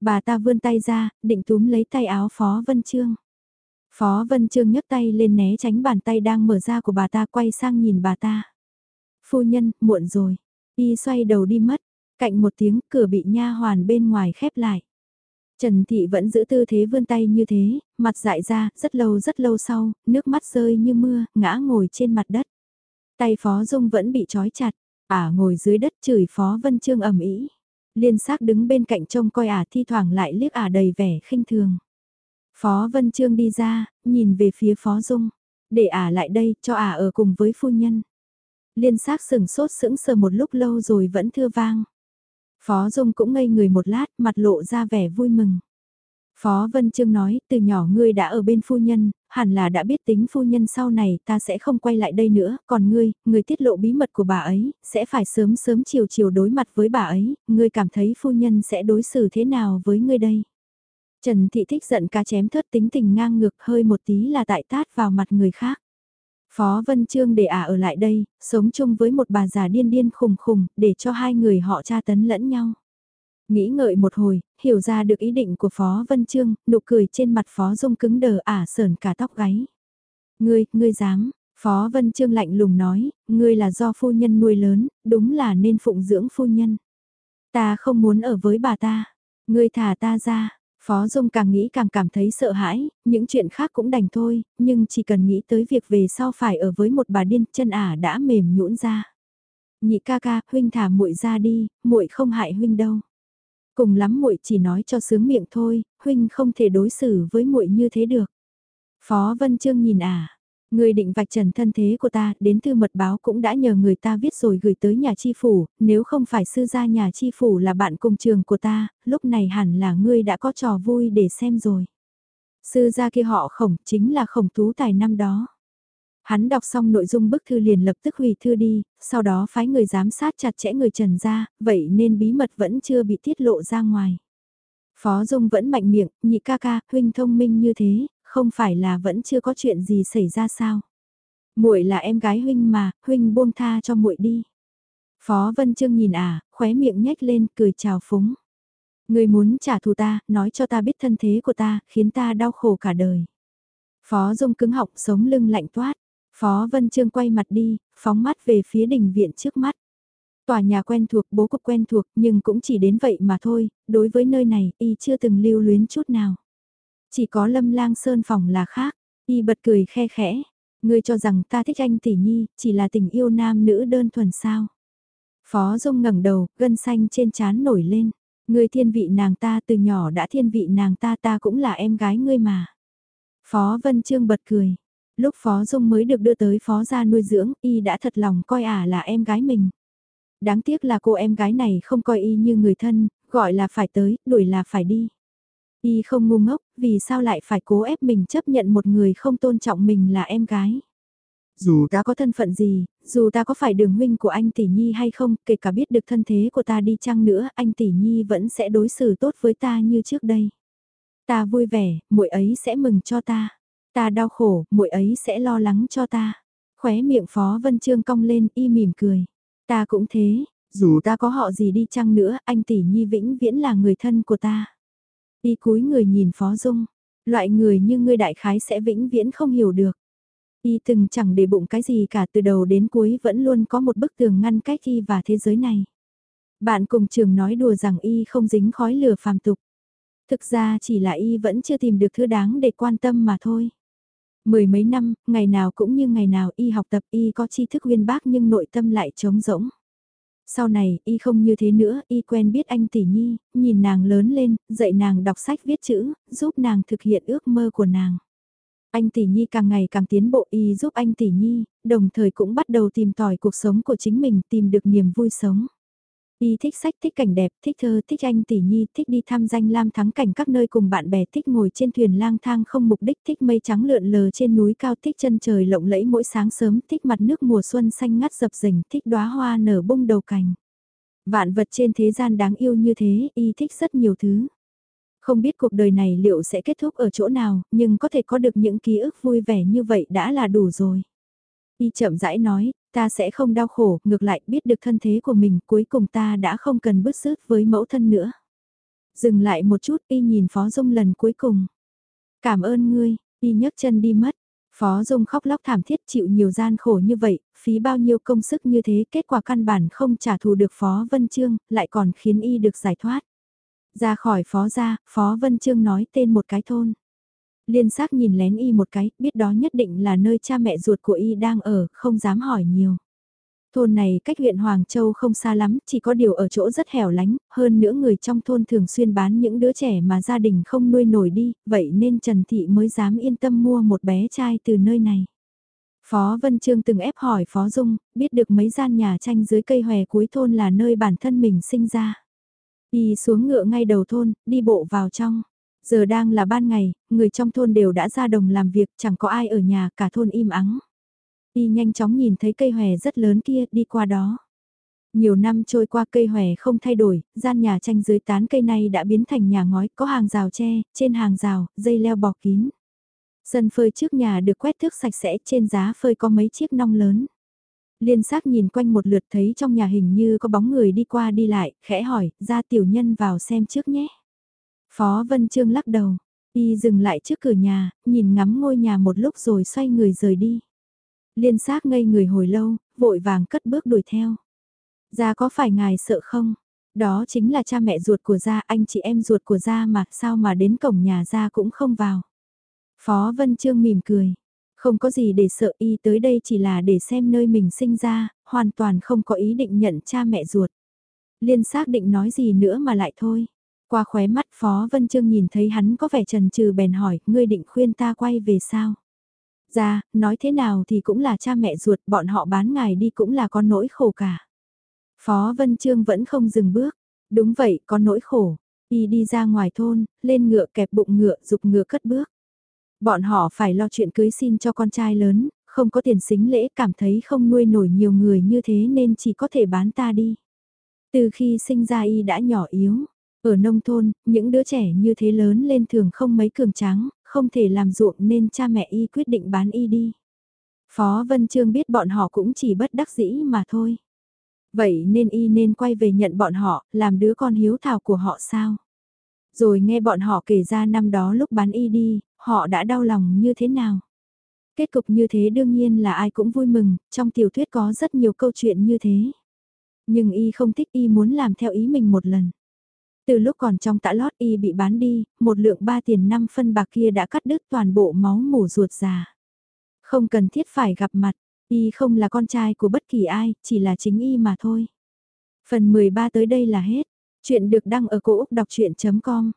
Bà ta vươn tay ra, định túm lấy tay áo Phó Vân Trương. Phó Vân Trương nhấc tay lên né tránh bàn tay đang mở ra của bà ta quay sang nhìn bà ta. Phu nhân, muộn rồi. Y xoay đầu đi mất. Cạnh một tiếng cửa bị nha hoàn bên ngoài khép lại. Trần Thị vẫn giữ tư thế vươn tay như thế, mặt dại ra, rất lâu rất lâu sau, nước mắt rơi như mưa, ngã ngồi trên mặt đất. Tay Phó Dung vẫn bị trói chặt, ả ngồi dưới đất chửi Phó Vân Trương ầm ĩ. Liên xác đứng bên cạnh trông coi ả thi thoảng lại liếc ả đầy vẻ khinh thường. Phó Vân Trương đi ra, nhìn về phía Phó Dung, để ả lại đây, cho ả ở cùng với phu nhân. Liên xác sừng sốt sững sờ một lúc lâu rồi vẫn thưa vang. Phó Dung cũng ngây người một lát, mặt lộ ra vẻ vui mừng. Phó Vân Trương nói, từ nhỏ ngươi đã ở bên phu nhân, hẳn là đã biết tính phu nhân sau này ta sẽ không quay lại đây nữa, còn ngươi, ngươi tiết lộ bí mật của bà ấy, sẽ phải sớm sớm chiều chiều đối mặt với bà ấy, ngươi cảm thấy phu nhân sẽ đối xử thế nào với ngươi đây? Trần Thị thích giận cá chém thớt tính tình ngang ngược hơi một tí là tại tát vào mặt người khác. Phó Vân Trương để ả ở lại đây, sống chung với một bà già điên điên khùng khùng, để cho hai người họ tra tấn lẫn nhau. Nghĩ ngợi một hồi, hiểu ra được ý định của Phó Vân Trương, nụ cười trên mặt Phó Dung cứng đờ ả sờn cả tóc gáy. Ngươi, ngươi dám, Phó Vân Trương lạnh lùng nói, ngươi là do phu nhân nuôi lớn, đúng là nên phụng dưỡng phu nhân. Ta không muốn ở với bà ta, ngươi thả ta ra, Phó Dung càng nghĩ càng cảm thấy sợ hãi, những chuyện khác cũng đành thôi, nhưng chỉ cần nghĩ tới việc về sau phải ở với một bà điên, chân ả đã mềm nhũn ra. Nhị ca ca, huynh thả muội ra đi, muội không hại huynh đâu. Cùng lắm muội chỉ nói cho sướng miệng thôi, huynh không thể đối xử với muội như thế được. Phó Vân Trương nhìn à, Người định vạch trần thân thế của ta, đến thư mật báo cũng đã nhờ người ta viết rồi gửi tới nhà chi phủ, nếu không phải sư gia nhà chi phủ là bạn cùng trường của ta, lúc này hẳn là ngươi đã có trò vui để xem rồi. Sư gia kia họ khổng chính là khổng tú tài năm đó. Hắn đọc xong nội dung bức thư liền lập tức hủy thư đi, sau đó phái người giám sát chặt chẽ người trần ra, vậy nên bí mật vẫn chưa bị tiết lộ ra ngoài. Phó Dung vẫn mạnh miệng, nhị ca ca, huynh thông minh như thế, không phải là vẫn chưa có chuyện gì xảy ra sao? Muội là em gái huynh mà, huynh buông tha cho muội đi. Phó Vân Trương nhìn à, khóe miệng nhếch lên, cười chào phúng. Người muốn trả thù ta, nói cho ta biết thân thế của ta, khiến ta đau khổ cả đời. Phó Dung cứng họng sống lưng lạnh toát. Phó Vân Trương quay mặt đi, phóng mắt về phía đình viện trước mắt. Tòa nhà quen thuộc, bố cục quen thuộc, nhưng cũng chỉ đến vậy mà thôi, đối với nơi này, y chưa từng lưu luyến chút nào. Chỉ có lâm lang sơn phòng là khác, y bật cười khe khẽ. Ngươi cho rằng ta thích anh tỷ nhi, chỉ là tình yêu nam nữ đơn thuần sao. Phó Dung ngẩng đầu, gân xanh trên trán nổi lên. Ngươi thiên vị nàng ta từ nhỏ đã thiên vị nàng ta ta cũng là em gái ngươi mà. Phó Vân Trương bật cười. Lúc Phó Dung mới được đưa tới Phó gia nuôi dưỡng, y đã thật lòng coi ả là em gái mình. Đáng tiếc là cô em gái này không coi y như người thân, gọi là phải tới, đuổi là phải đi. Y không ngu ngốc, vì sao lại phải cố ép mình chấp nhận một người không tôn trọng mình là em gái. Dù ta có thân phận gì, dù ta có phải đường huynh của anh Tỷ Nhi hay không, kể cả biết được thân thế của ta đi chăng nữa, anh Tỷ Nhi vẫn sẽ đối xử tốt với ta như trước đây. Ta vui vẻ, muội ấy sẽ mừng cho ta. Ta đau khổ, muội ấy sẽ lo lắng cho ta. Khóe miệng Phó Vân Trương cong lên, y mỉm cười. Ta cũng thế, dù ta có họ gì đi chăng nữa, anh Tỷ Nhi vĩnh viễn là người thân của ta. Y cúi người nhìn Phó Dung, loại người như ngươi đại khái sẽ vĩnh viễn không hiểu được. Y từng chẳng để bụng cái gì cả từ đầu đến cuối vẫn luôn có một bức tường ngăn cách Y và thế giới này. Bạn cùng trường nói đùa rằng Y không dính khói lửa phàm tục. Thực ra chỉ là Y vẫn chưa tìm được thứ đáng để quan tâm mà thôi. Mười mấy năm, ngày nào cũng như ngày nào Y học tập Y có tri thức uyên bác nhưng nội tâm lại trống rỗng. Sau này, y không như thế nữa, y quen biết anh tỷ nhi, nhìn nàng lớn lên, dạy nàng đọc sách viết chữ, giúp nàng thực hiện ước mơ của nàng. Anh tỷ nhi càng ngày càng tiến bộ y giúp anh tỷ nhi, đồng thời cũng bắt đầu tìm tòi cuộc sống của chính mình, tìm được niềm vui sống. Y thích sách, thích cảnh đẹp, thích thơ, thích anh tỷ nhi, thích đi tham danh lam thắng cảnh các nơi cùng bạn bè, thích ngồi trên thuyền lang thang không mục đích, thích mây trắng lượn lờ trên núi cao, thích chân trời lộng lẫy mỗi sáng sớm, thích mặt nước mùa xuân xanh ngắt dập dềnh, thích đóa hoa nở bung đầu cành. Vạn vật trên thế gian đáng yêu như thế, y thích rất nhiều thứ. Không biết cuộc đời này liệu sẽ kết thúc ở chỗ nào, nhưng có thể có được những ký ức vui vẻ như vậy đã là đủ rồi. Y chậm rãi nói, ta sẽ không đau khổ, ngược lại biết được thân thế của mình, cuối cùng ta đã không cần bứt rứt với mẫu thân nữa. Dừng lại một chút, y nhìn Phó Dung lần cuối cùng. Cảm ơn ngươi, y nhấc chân đi mất. Phó Dung khóc lóc thảm thiết chịu nhiều gian khổ như vậy, phí bao nhiêu công sức như thế, kết quả căn bản không trả thù được Phó Vân Trương, lại còn khiến y được giải thoát. Ra khỏi Phó gia, Phó Vân Trương nói tên một cái thôn. Liên xác nhìn lén y một cái, biết đó nhất định là nơi cha mẹ ruột của y đang ở, không dám hỏi nhiều. Thôn này cách huyện Hoàng Châu không xa lắm, chỉ có điều ở chỗ rất hẻo lánh, hơn nữa người trong thôn thường xuyên bán những đứa trẻ mà gia đình không nuôi nổi đi, vậy nên Trần Thị mới dám yên tâm mua một bé trai từ nơi này. Phó Vân Trương từng ép hỏi Phó Dung, biết được mấy gian nhà tranh dưới cây hòe cuối thôn là nơi bản thân mình sinh ra. Y xuống ngựa ngay đầu thôn, đi bộ vào trong. Giờ đang là ban ngày, người trong thôn đều đã ra đồng làm việc, chẳng có ai ở nhà, cả thôn im ắng. Y nhanh chóng nhìn thấy cây hòe rất lớn kia, đi qua đó. Nhiều năm trôi qua cây hòe không thay đổi, gian nhà tranh dưới tán cây này đã biến thành nhà ngói, có hàng rào tre, trên hàng rào, dây leo bọc kín. Sân phơi trước nhà được quét thước sạch sẽ, trên giá phơi có mấy chiếc nong lớn. Liên xác nhìn quanh một lượt thấy trong nhà hình như có bóng người đi qua đi lại, khẽ hỏi, ra tiểu nhân vào xem trước nhé. Phó Vân Trương lắc đầu, y dừng lại trước cửa nhà, nhìn ngắm ngôi nhà một lúc rồi xoay người rời đi. Liên xác ngây người hồi lâu, vội vàng cất bước đuổi theo. Gia có phải ngài sợ không? Đó chính là cha mẹ ruột của Gia, anh chị em ruột của Gia mà, sao mà đến cổng nhà Gia cũng không vào. Phó Vân Trương mỉm cười. Không có gì để sợ y tới đây chỉ là để xem nơi mình sinh ra, hoàn toàn không có ý định nhận cha mẹ ruột. Liên xác định nói gì nữa mà lại thôi. Qua khóe mắt Phó Vân Trương nhìn thấy hắn có vẻ trần trừ bèn hỏi, ngươi định khuyên ta quay về sao? Ra, nói thế nào thì cũng là cha mẹ ruột, bọn họ bán ngài đi cũng là con nỗi khổ cả. Phó Vân Trương vẫn không dừng bước. Đúng vậy, có nỗi khổ. Y đi ra ngoài thôn, lên ngựa kẹp bụng ngựa, dục ngựa cất bước. Bọn họ phải lo chuyện cưới xin cho con trai lớn, không có tiền xính lễ cảm thấy không nuôi nổi nhiều người như thế nên chỉ có thể bán ta đi. Từ khi sinh ra y đã nhỏ yếu, ở nông thôn, những đứa trẻ như thế lớn lên thường không mấy cường tráng, không thể làm ruộng nên cha mẹ y quyết định bán y đi. Phó Vân Trương biết bọn họ cũng chỉ bất đắc dĩ mà thôi. Vậy nên y nên quay về nhận bọn họ, làm đứa con hiếu thảo của họ sao? Rồi nghe bọn họ kể ra năm đó lúc bán y đi, họ đã đau lòng như thế nào? Kết cục như thế đương nhiên là ai cũng vui mừng, trong tiểu thuyết có rất nhiều câu chuyện như thế. Nhưng y không thích y muốn làm theo ý mình một lần. Từ lúc còn trong tã lót y bị bán đi, một lượng ba tiền năm phân bạc kia đã cắt đứt toàn bộ máu mủ ruột già. Không cần thiết phải gặp mặt, y không là con trai của bất kỳ ai, chỉ là chính y mà thôi. Phần 13 tới đây là hết. Chuyện được đăng ở cổ Úc đọc chuyện.com